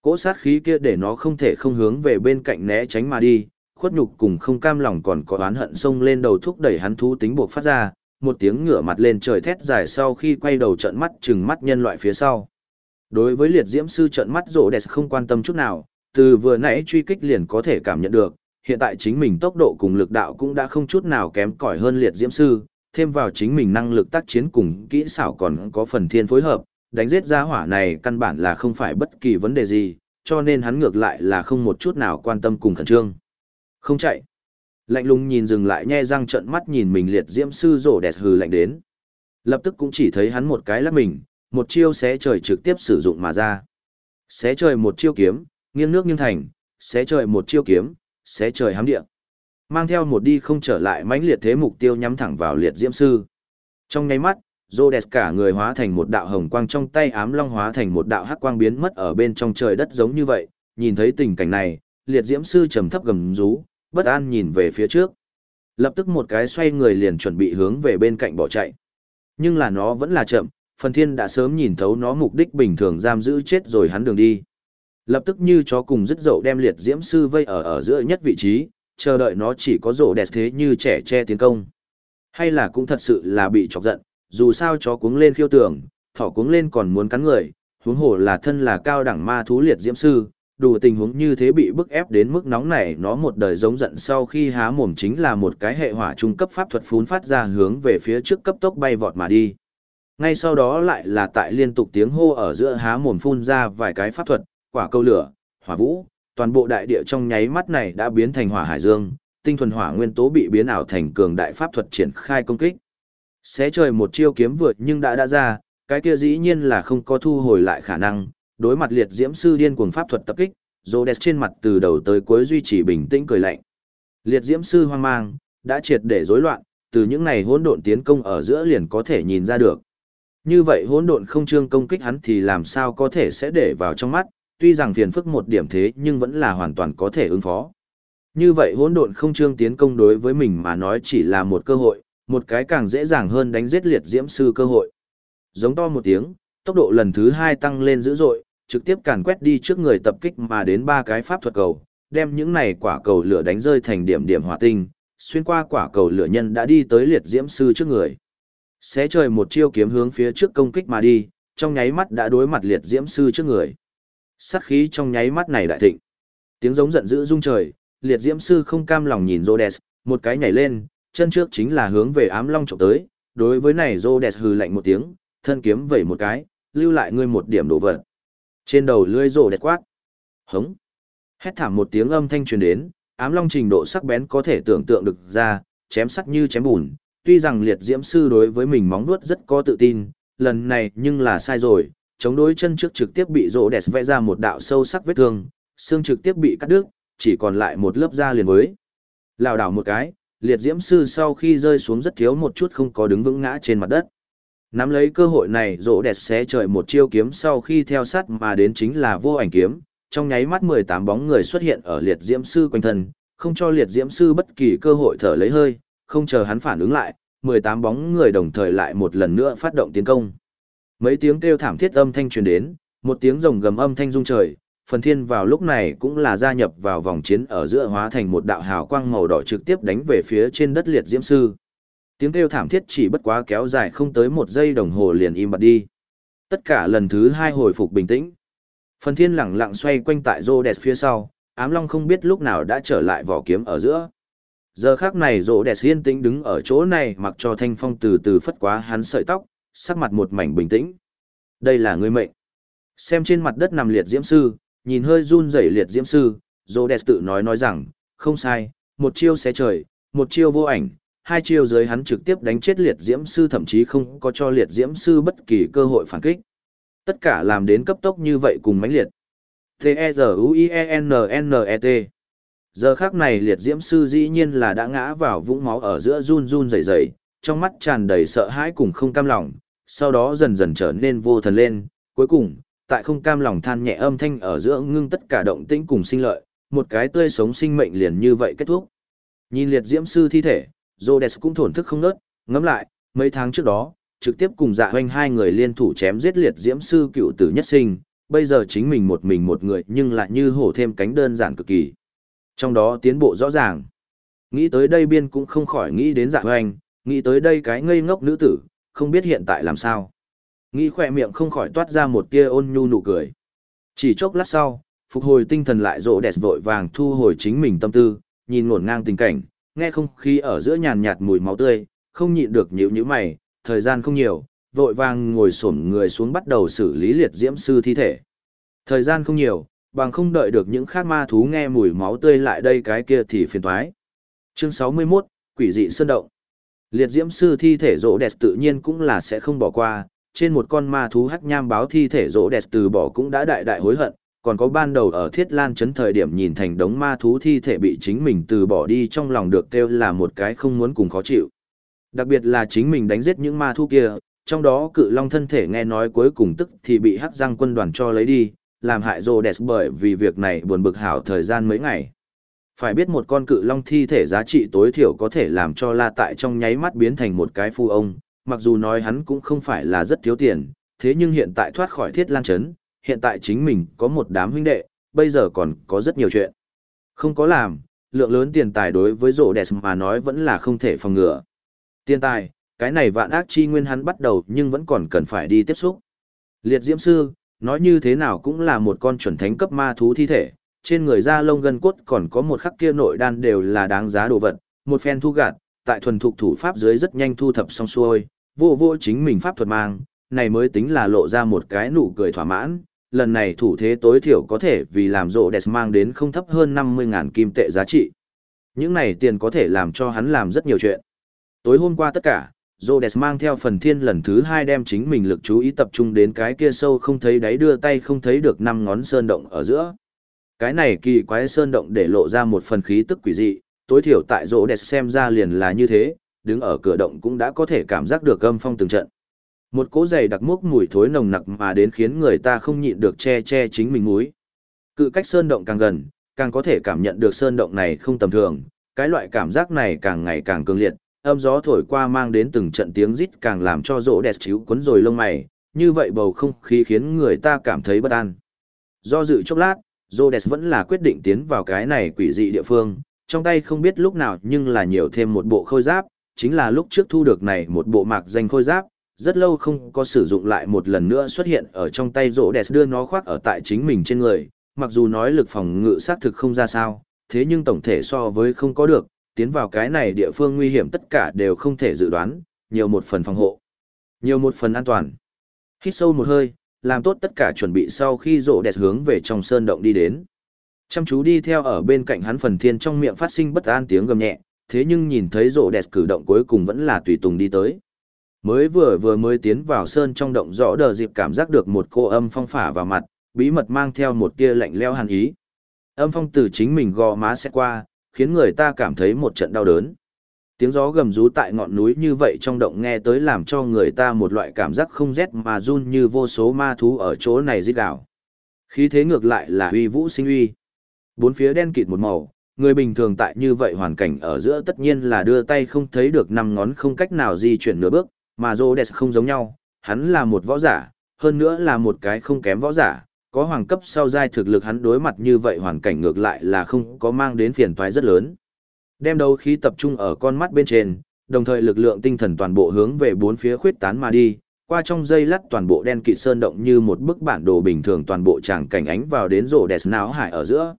Cỗ sát khí kia để nó không thể không hướng về bên cạnh né tránh mà đi, khuất nhục cùng không cam lòng còn có oán hận xông lên đầu thúc đẩy hắn thú tính buộc phát ra, một tiếng ngửa mặt lên trời thét dài sau khi quay đầu trận mắt chừng mắt nhân loại phía sau. Đối với liệt diễm sư trận mắt rỗ đẹp không quan tâm chút nào, từ vừa nãy truy kích liền có thể cảm nhận được, hiện tại chính mình tốc độ cùng lực đạo cũng đã không chút nào kém cỏi hơn liệt diễm sư, thêm vào chính mình năng lực tác chiến cùng kỹ xảo còn có phần thiên phối hợp, đánh giết ra hỏa này căn bản là không phải bất kỳ vấn đề gì, cho nên hắn ngược lại là không một chút nào quan tâm cùng khẩn trương. Không chạy. Lạnh lùng nhìn dừng lại nhe răng trận mắt nhìn mình liệt diễm sư rổ đẹp hừ lạnh đến. Lập tức cũng chỉ thấy hắn một cái lắp mình, một chiêu xé trời trực tiếp sử dụng mà ra. Xé trời một chiêu kiếm, nghiêng nước nghiêng thành, xé trời một chiêu kiếm, xé trời hám địa. Mang theo một đi không trở lại mãnh liệt thế mục tiêu nhắm thẳng vào liệt diễm sư. Trong nháy mắt, rô đẹp cả người hóa thành một đạo hồng quang trong tay ám long hóa thành một đạo hắc quang biến mất ở bên trong trời đất giống như vậy, nhìn thấy tình cảnh này, liệt diễm sư trầm thấp gầm rú, bất an nhìn về phía trước. Lập tức một cái xoay người liền chuẩn bị hướng về bên cạnh bỏ chạy. Nhưng là nó vẫn là chậm, phần thiên đã sớm nhìn thấu nó mục đích bình thường giam giữ chết rồi hắn đường đi. Lập tức như chó cùng dứt dậu đem liệt diễm sư vây ở ở giữa nhất vị trí, chờ đợi nó chỉ có rổ đẹp thế như trẻ che tiến công. Hay là cũng thật sự là bị chọc giận, dù sao chó cuống lên khiêu tưởng, thỏ cuống lên còn muốn cắn người, huống hồ là thân là cao đẳng ma thú liệt diễm sư, đủ tình huống như thế bị bức ép đến mức nóng này nó một đời giống giận sau khi há mồm chính là một cái hệ hỏa trung cấp pháp thuật phún phát ra hướng về phía trước cấp tốc bay vọt mà đi. Ngay sau đó lại là tại liên tục tiếng hô ở giữa há mồm phun ra vài cái pháp thuật, quả câu lửa, hỏa vũ, toàn bộ đại địa trong nháy mắt này đã biến thành hỏa hải dương, tinh thuần hỏa nguyên tố bị biến ảo thành cường đại pháp thuật triển khai công kích. Xé trời một chiêu kiếm vượt nhưng đã đã ra, cái kia dĩ nhiên là không có thu hồi lại khả năng, đối mặt liệt diễm sư điên cuồng pháp thuật tập kích, Rhodes trên mặt từ đầu tới cuối duy trì bình tĩnh cười lạnh. Liệt diễm sư hoang mang, đã triệt để rối loạn, từ những này hỗn độn tiến công ở giữa liền có thể nhìn ra được. Như vậy hỗn độn không trương công kích hắn thì làm sao có thể sẽ để vào trong mắt, tuy rằng phiền phức một điểm thế nhưng vẫn là hoàn toàn có thể ứng phó. Như vậy hỗn độn không trương tiến công đối với mình mà nói chỉ là một cơ hội, một cái càng dễ dàng hơn đánh giết liệt diễm sư cơ hội. Giống to một tiếng, tốc độ lần thứ hai tăng lên dữ dội, trực tiếp càn quét đi trước người tập kích mà đến ba cái pháp thuật cầu, đem những này quả cầu lửa đánh rơi thành điểm điểm hỏa tinh, xuyên qua quả cầu lửa nhân đã đi tới liệt diễm sư trước người. Xé trời một chiêu kiếm hướng phía trước công kích mà đi, trong nháy mắt đã đối mặt liệt diễm sư trước người. Sát khí trong nháy mắt này đại thịnh. Tiếng giống giận dữ rung trời, liệt diễm sư không cam lòng nhìn Rhodes, một cái nhảy lên, chân trước chính là hướng về ám long trộm tới, đối với này rô đẹp hừ lạnh một tiếng, thân kiếm vẩy một cái, lưu lại ngươi một điểm đồ vật. Trên đầu lưỡi đẹp quát. Hống. Hét thảm một tiếng âm thanh truyền đến, ám long trình độ sắc bén có thể tưởng tượng được ra, chém sắc như chém bùn. Tuy rằng liệt diễm sư đối với mình móng vuốt rất có tự tin, lần này nhưng là sai rồi, chống đối chân trước trực tiếp bị rô đẹp vẽ ra một đạo sâu sắc vết thương, xương trực tiếp bị cắt đứt, chỉ còn lại một lớp da liền với. Lào đảo một cái, liệt diễm sư sau khi rơi xuống rất thiếu một chút không có đứng vững ngã trên mặt đất. Nắm lấy cơ hội này rỗ đẹp xé trời một chiêu kiếm sau khi theo sát mà đến chính là vô ảnh kiếm, trong nháy mắt 18 bóng người xuất hiện ở liệt diễm sư quanh thân, không cho liệt diễm sư bất kỳ cơ hội thở lấy hơi, không chờ hắn phản ứng lại, 18 bóng người đồng thời lại một lần nữa phát động tiến công. Mấy tiếng kêu thảm thiết âm thanh truyền đến, một tiếng rồng gầm âm thanh rung trời, phần thiên vào lúc này cũng là gia nhập vào vòng chiến ở giữa hóa thành một đạo hào quang màu đỏ trực tiếp đánh về phía trên đất liệt diễm sư. Tiếng kêu thảm thiết chỉ bất quá kéo dài không tới một giây đồng hồ liền im bặt đi. Tất cả lần thứ hai hồi phục bình tĩnh. Phần thiên lẳng lặng xoay quanh tại rô đẹp phía sau, ám long không biết lúc nào đã trở lại vỏ kiếm ở giữa. Giờ khác này rô đẹp hiên tĩnh đứng ở chỗ này mặc cho thanh phong từ từ phất quá hắn sợi tóc, sắc mặt một mảnh bình tĩnh. Đây là người mệnh. Xem trên mặt đất nằm liệt diễm sư, nhìn hơi run rẩy liệt diễm sư, Rhodes tự nói nói rằng, không sai, một chiêu xé trời, một chiêu vô ảnh, hai chiêu dưới hắn trực tiếp đánh chết liệt diễm sư thậm chí không có cho liệt diễm sư bất kỳ cơ hội phản kích. Tất cả làm đến cấp tốc như vậy cùng mãnh liệt. T-E-Z-U-I-E-N-N-E-T Giờ khác này liệt diễm sư dĩ nhiên là đã ngã vào vũng máu ở giữa run run rẩy rẩy, trong mắt tràn đầy sợ hãi cùng không cam lòng, sau đó dần dần trở nên vô thần lên, cuối cùng, tại không cam lòng than nhẹ âm thanh ở giữa ngưng tất cả động tĩnh cùng sinh lợi, một cái tươi sống sinh mệnh liền như vậy kết thúc. Nhìn liệt diễm sư thi thể, Rhodes cũng thổn thức không nớt, ngẫm lại, mấy tháng trước đó, trực tiếp cùng dạ hoanh hai người liên thủ chém giết liệt diễm sư cựu tử nhất sinh, bây giờ chính mình một mình một người nhưng lại như hổ thêm cánh đơn giản cực kỳ. Trong đó tiến bộ rõ ràng. Nghĩ tới đây biên cũng không khỏi nghĩ đến dạ hoanh nghĩ tới đây cái ngây ngốc nữ tử, không biết hiện tại làm sao. Nghĩ khỏe miệng không khỏi toát ra một tia ôn nhu nụ cười. Chỉ chốc lát sau, phục hồi tinh thần lại rộ đẹp vội vàng thu hồi chính mình tâm tư, nhìn ngổn ngang tình cảnh, nghe không khí ở giữa nhàn nhạt mùi máu tươi, không nhịn được nhíu nhíu mày, thời gian không nhiều, vội vàng ngồi xổm người xuống bắt đầu xử lý liệt diễm sư thi thể. Thời gian không nhiều, bằng không đợi được những khác ma thú nghe mùi máu tươi lại đây cái kia thì phiền toái. Chương 61, Quỷ dị sơn động. Liệt diễm sư thi thể rỗ đẹp tự nhiên cũng là sẽ không bỏ qua, trên một con ma thú hắc nham báo thi thể rỗ đẹp từ bỏ cũng đã đại đại hối hận, còn có ban đầu ở thiết lan chấn thời điểm nhìn thành đống ma thú thi thể bị chính mình từ bỏ đi trong lòng được kêu là một cái không muốn cùng khó chịu. Đặc biệt là chính mình đánh giết những ma thú kia, trong đó cự long thân thể nghe nói cuối cùng tức thì bị hắc răng quân đoàn cho lấy đi, làm hại rô đẹp bởi vì việc này buồn bực hảo thời gian mấy ngày. Phải biết một con cự long thi thể giá trị tối thiểu có thể làm cho la tại trong nháy mắt biến thành một cái phu ông, mặc dù nói hắn cũng không phải là rất thiếu tiền, thế nhưng hiện tại thoát khỏi thiết lan chấn, hiện tại chính mình có một đám huynh đệ, bây giờ còn có rất nhiều chuyện. Không có làm, lượng lớn tiền tài đối với rổ đẹp mà nói vẫn là không thể phòng ngừa. Tiền tài, cái này vạn ác chi nguyên hắn bắt đầu nhưng vẫn còn cần phải đi tiếp xúc. Liệt diễm sư, nói như thế nào cũng là một con chuẩn thánh cấp ma thú thi thể, trên người da lông gân cốt còn có một khắc kia nội đan đều là đáng giá đồ vật, một phen thu gạt, tại thuần thục thủ pháp dưới rất nhanh thu thập xong xuôi, vô vô chính mình pháp thuật mang, này mới tính là lộ ra một cái nụ cười thỏa mãn, lần này thủ thế tối thiểu có thể vì làm rộ đẹp mang đến không thấp hơn 50.000 kim tệ giá trị. Những này tiền có thể làm cho hắn làm rất nhiều chuyện. Tối hôm qua tất cả, Rhodes mang theo phần thiên lần thứ hai đem chính mình lực chú ý tập trung đến cái kia sâu không thấy đáy đưa tay không thấy được năm ngón sơn động ở giữa. Cái này kỳ quái sơn động để lộ ra một phần khí tức quỷ dị, tối thiểu tại Rhodes xem ra liền là như thế, đứng ở cửa động cũng đã có thể cảm giác được âm phong từng trận. Một cỗ giày đặc mốc mùi thối nồng nặc mà đến khiến người ta không nhịn được che che chính mình mũi. Cự cách sơn động càng gần, càng có thể cảm nhận được sơn động này không tầm thường, cái loại cảm giác này càng ngày càng cường liệt, âm gió thổi qua mang đến từng trận tiếng rít càng làm cho rỗ đẹp chíu quấn rồi lông mày, như vậy bầu không khí khiến người ta cảm thấy bất an. Do dự chốc lát, Rhodes vẫn là quyết định tiến vào cái này quỷ dị địa phương, trong tay không biết lúc nào nhưng là nhiều thêm một bộ khôi giáp, chính là lúc trước thu được này một bộ mạc danh khôi giáp, rất lâu không có sử dụng lại một lần nữa xuất hiện ở trong tay rỗ đẹp đưa nó khoác ở tại chính mình trên người, mặc dù nói lực phòng ngự xác thực không ra sao, thế nhưng tổng thể so với không có được, tiến vào cái này địa phương nguy hiểm tất cả đều không thể dự đoán, nhiều một phần phòng hộ, nhiều một phần an toàn. Hít sâu một hơi, làm tốt tất cả chuẩn bị sau khi rỗ đẹp hướng về trong sơn động đi đến. Chăm chú đi theo ở bên cạnh hắn phần thiên trong miệng phát sinh bất an tiếng gầm nhẹ, thế nhưng nhìn thấy rộ đẹp cử động cuối cùng vẫn là tùy tùng đi tới. Mới vừa vừa mới tiến vào sơn trong động rõ đờ dịp cảm giác được một cô âm phong phả vào mặt, bí mật mang theo một tia lạnh leo hàn ý. Âm phong từ chính mình gò má xét qua, khiến người ta cảm thấy một trận đau đớn. Tiếng gió gầm rú tại ngọn núi như vậy trong động nghe tới làm cho người ta một loại cảm giác không rét mà run như vô số ma thú ở chỗ này giết đảo. Khí thế ngược lại là uy vũ sinh uy. Bốn phía đen kịt một màu, người bình thường tại như vậy hoàn cảnh ở giữa tất nhiên là đưa tay không thấy được năm ngón không cách nào di chuyển nửa bước, mà Rhodes không giống nhau, hắn là một võ giả, hơn nữa là một cái không kém võ giả, có hoàng cấp sau giai thực lực hắn đối mặt như vậy hoàn cảnh ngược lại là không có mang đến phiền toái rất lớn. Đem đấu khí tập trung ở con mắt bên trên, đồng thời lực lượng tinh thần toàn bộ hướng về bốn phía khuyết tán mà đi, qua trong dây lắt toàn bộ đen kịt sơn động như một bức bản đồ bình thường toàn bộ tràng cảnh ánh vào đến rổ đẹp náo hải ở giữa.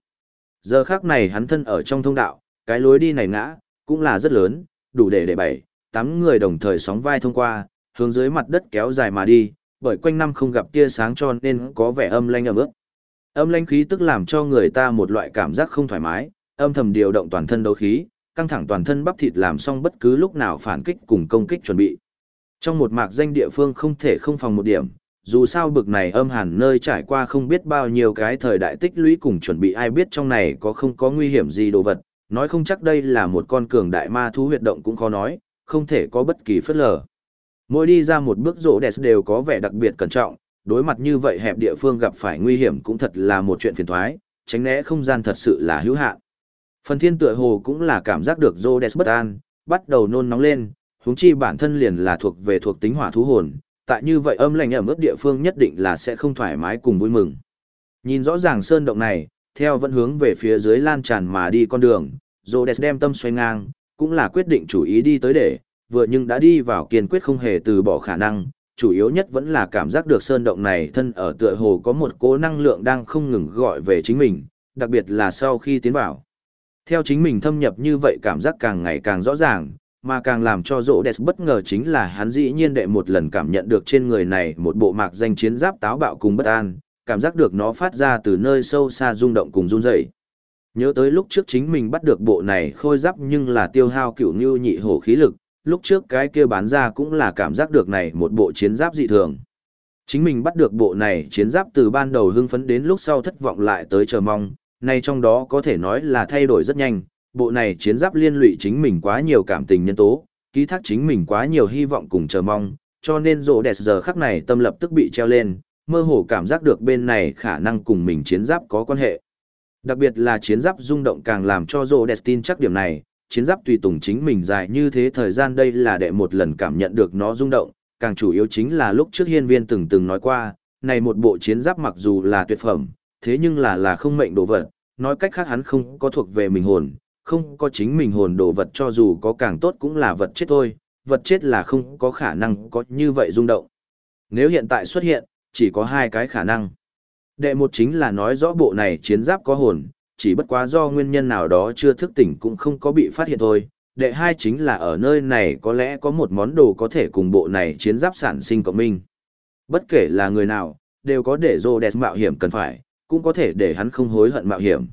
Giờ khác này hắn thân ở trong thông đạo, cái lối đi này ngã, cũng là rất lớn, đủ để để bảy, tám người đồng thời sóng vai thông qua, hướng dưới mặt đất kéo dài mà đi, bởi quanh năm không gặp tia sáng cho nên có vẻ âm lanh ẩm ướt. Âm lanh khí tức làm cho người ta một loại cảm giác không thoải mái, âm thầm điều động toàn thân đấu khí, căng thẳng toàn thân bắp thịt làm xong bất cứ lúc nào phản kích cùng công kích chuẩn bị. Trong một mạc danh địa phương không thể không phòng một điểm, dù sao bực này âm hàn nơi trải qua không biết bao nhiêu cái thời đại tích lũy cùng chuẩn bị ai biết trong này có không có nguy hiểm gì đồ vật, nói không chắc đây là một con cường đại ma thú huyệt động cũng khó nói, không thể có bất kỳ phất lờ. Mỗi đi ra một bước rỗ đẹp đều có vẻ đặc biệt cẩn trọng, đối mặt như vậy hẹp địa phương gặp phải nguy hiểm cũng thật là một chuyện phiền thoái, tránh né không gian thật sự là hữu hạn. Phần thiên tựa hồ cũng là cảm giác được rỗ đẹp bất an, bắt đầu nôn nóng lên, huống chi bản thân liền là thuộc về thuộc tính hỏa thú hồn, tại như vậy âm lạnh ẩm ướt địa phương nhất định là sẽ không thoải mái cùng vui mừng. Nhìn rõ ràng sơn động này, theo vẫn hướng về phía dưới lan tràn mà đi con đường, Rhodes đem tâm xoay ngang, cũng là quyết định chủ ý đi tới để, vừa nhưng đã đi vào kiên quyết không hề từ bỏ khả năng, chủ yếu nhất vẫn là cảm giác được sơn động này thân ở tựa hồ có một cố năng lượng đang không ngừng gọi về chính mình, đặc biệt là sau khi tiến vào. Theo chính mình thâm nhập như vậy cảm giác càng ngày càng rõ ràng, mà càng làm cho rỗ đẹp bất ngờ chính là hắn dĩ nhiên đệ một lần cảm nhận được trên người này một bộ mạc danh chiến giáp táo bạo cùng bất an, cảm giác được nó phát ra từ nơi sâu xa rung động cùng run rẩy. Nhớ tới lúc trước chính mình bắt được bộ này khôi giáp nhưng là tiêu hao cựu như nhị hổ khí lực, lúc trước cái kia bán ra cũng là cảm giác được này một bộ chiến giáp dị thường. Chính mình bắt được bộ này chiến giáp từ ban đầu hưng phấn đến lúc sau thất vọng lại tới chờ mong, nay trong đó có thể nói là thay đổi rất nhanh, bộ này chiến giáp liên lụy chính mình quá nhiều cảm tình nhân tố, ký thác chính mình quá nhiều hy vọng cùng chờ mong, cho nên rộ đẹp giờ khắc này tâm lập tức bị treo lên, mơ hồ cảm giác được bên này khả năng cùng mình chiến giáp có quan hệ. Đặc biệt là chiến giáp rung động càng làm cho rộ đẹp tin chắc điểm này, chiến giáp tùy tùng chính mình dài như thế thời gian đây là đệ một lần cảm nhận được nó rung động, càng chủ yếu chính là lúc trước hiên viên từng từng nói qua, này một bộ chiến giáp mặc dù là tuyệt phẩm, thế nhưng là là không mệnh đồ vật, nói cách khác hắn không có thuộc về mình hồn, không có chính mình hồn đồ vật cho dù có càng tốt cũng là vật chết thôi, vật chết là không có khả năng có như vậy rung động. Nếu hiện tại xuất hiện, chỉ có hai cái khả năng. Đệ một chính là nói rõ bộ này chiến giáp có hồn, chỉ bất quá do nguyên nhân nào đó chưa thức tỉnh cũng không có bị phát hiện thôi. Đệ hai chính là ở nơi này có lẽ có một món đồ có thể cùng bộ này chiến giáp sản sinh cộng minh. Bất kể là người nào, đều có để Rhodes mạo hiểm cần phải, cũng có thể để hắn không hối hận mạo hiểm.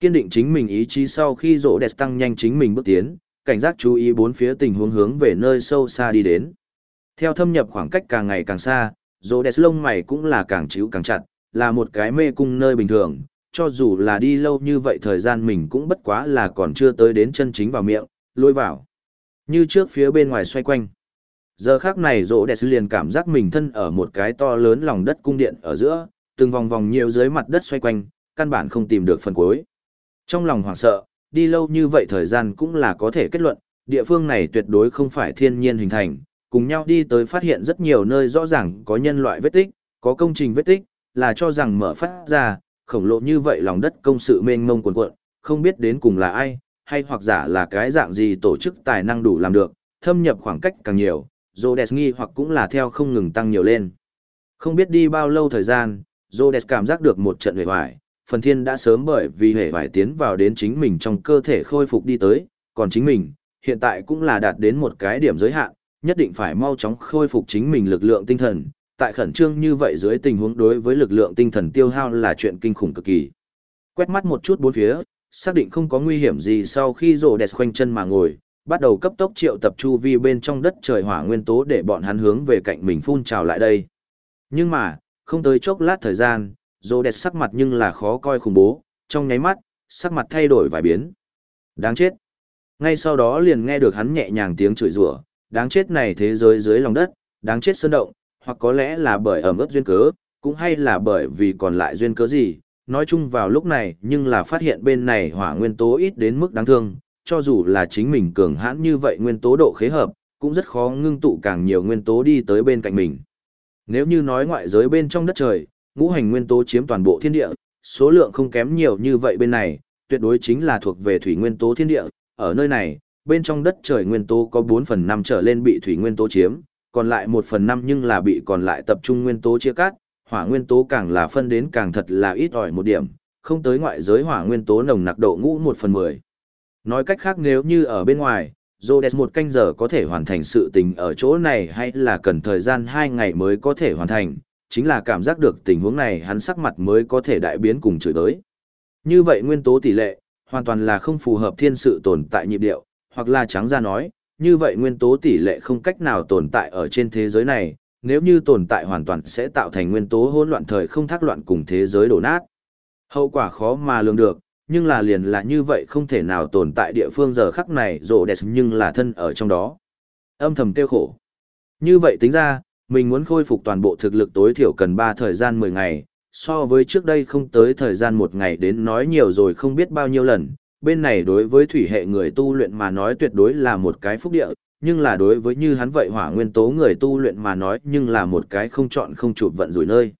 Kiên định chính mình ý chí sau khi rỗ đẹp tăng nhanh chính mình bước tiến, cảnh giác chú ý bốn phía tình huống hướng về nơi sâu xa đi đến. Theo thâm nhập khoảng cách càng ngày càng xa, rỗ đẹp lông mày cũng là càng chịu càng chặt, là một cái mê cung nơi bình thường, cho dù là đi lâu như vậy thời gian mình cũng bất quá là còn chưa tới đến chân chính vào miệng, lôi vào. Như trước phía bên ngoài xoay quanh. Giờ khác này rỗ đẹp liền cảm giác mình thân ở một cái to lớn lòng đất cung điện ở giữa, từng vòng vòng nhiều dưới mặt đất xoay quanh, căn bản không tìm được phần cuối. Trong lòng hoảng sợ, đi lâu như vậy thời gian cũng là có thể kết luận, địa phương này tuyệt đối không phải thiên nhiên hình thành, cùng nhau đi tới phát hiện rất nhiều nơi rõ ràng có nhân loại vết tích, có công trình vết tích, là cho rằng mở phát ra, khổng lồ như vậy lòng đất công sự mênh mông cuồn cuộn, không biết đến cùng là ai, hay hoặc giả là cái dạng gì tổ chức tài năng đủ làm được, thâm nhập khoảng cách càng nhiều, Rhodes nghi hoặc cũng là theo không ngừng tăng nhiều lên. Không biết đi bao lâu thời gian, Rhodes cảm giác được một trận hề hoài, phần thiên đã sớm bởi vì hệ vải tiến vào đến chính mình trong cơ thể khôi phục đi tới, còn chính mình, hiện tại cũng là đạt đến một cái điểm giới hạn, nhất định phải mau chóng khôi phục chính mình lực lượng tinh thần. Tại khẩn trương như vậy dưới tình huống đối với lực lượng tinh thần tiêu hao là chuyện kinh khủng cực kỳ. Quét mắt một chút bốn phía, xác định không có nguy hiểm gì sau khi rồ đẹp khoanh chân mà ngồi, bắt đầu cấp tốc triệu tập chu vi bên trong đất trời hỏa nguyên tố để bọn hắn hướng về cạnh mình phun trào lại đây. Nhưng mà, không tới chốc lát thời gian, Rô đẹp sắc mặt nhưng là khó coi khủng bố, trong nháy mắt, sắc mặt thay đổi vài biến. Đáng chết. Ngay sau đó liền nghe được hắn nhẹ nhàng tiếng chửi rủa, đáng chết này thế giới dưới lòng đất, đáng chết sơn động, hoặc có lẽ là bởi ẩm ướt duyên cớ, cũng hay là bởi vì còn lại duyên cớ gì. Nói chung vào lúc này, nhưng là phát hiện bên này hỏa nguyên tố ít đến mức đáng thương, cho dù là chính mình cường hãn như vậy nguyên tố độ khế hợp, cũng rất khó ngưng tụ càng nhiều nguyên tố đi tới bên cạnh mình. Nếu như nói ngoại giới bên trong đất trời, ngũ hành nguyên tố chiếm toàn bộ thiên địa, số lượng không kém nhiều như vậy bên này, tuyệt đối chính là thuộc về thủy nguyên tố thiên địa, ở nơi này, bên trong đất trời nguyên tố có 4 phần 5 trở lên bị thủy nguyên tố chiếm, còn lại 1 phần 5 nhưng là bị còn lại tập trung nguyên tố chia cắt, hỏa nguyên tố càng là phân đến càng thật là ít ỏi một điểm, không tới ngoại giới hỏa nguyên tố nồng nặc độ ngũ 1 phần 10. Nói cách khác nếu như ở bên ngoài, Rhodes một canh giờ có thể hoàn thành sự tình ở chỗ này hay là cần thời gian 2 ngày mới có thể hoàn thành, chính là cảm giác được tình huống này hắn sắc mặt mới có thể đại biến cùng chửi tới. Như vậy nguyên tố tỷ lệ, hoàn toàn là không phù hợp thiên sự tồn tại nhịp điệu, hoặc là trắng ra nói, như vậy nguyên tố tỷ lệ không cách nào tồn tại ở trên thế giới này, nếu như tồn tại hoàn toàn sẽ tạo thành nguyên tố hỗn loạn thời không thác loạn cùng thế giới đổ nát. Hậu quả khó mà lường được, nhưng là liền là như vậy không thể nào tồn tại địa phương giờ khắc này rộ đẹp nhưng là thân ở trong đó. Âm thầm tiêu khổ. Như vậy tính ra, mình muốn khôi phục toàn bộ thực lực tối thiểu cần 3 thời gian 10 ngày, so với trước đây không tới thời gian một ngày đến nói nhiều rồi không biết bao nhiêu lần. Bên này đối với thủy hệ người tu luyện mà nói tuyệt đối là một cái phúc địa, nhưng là đối với như hắn vậy hỏa nguyên tố người tu luyện mà nói nhưng là một cái không chọn không chụp vận rủi nơi.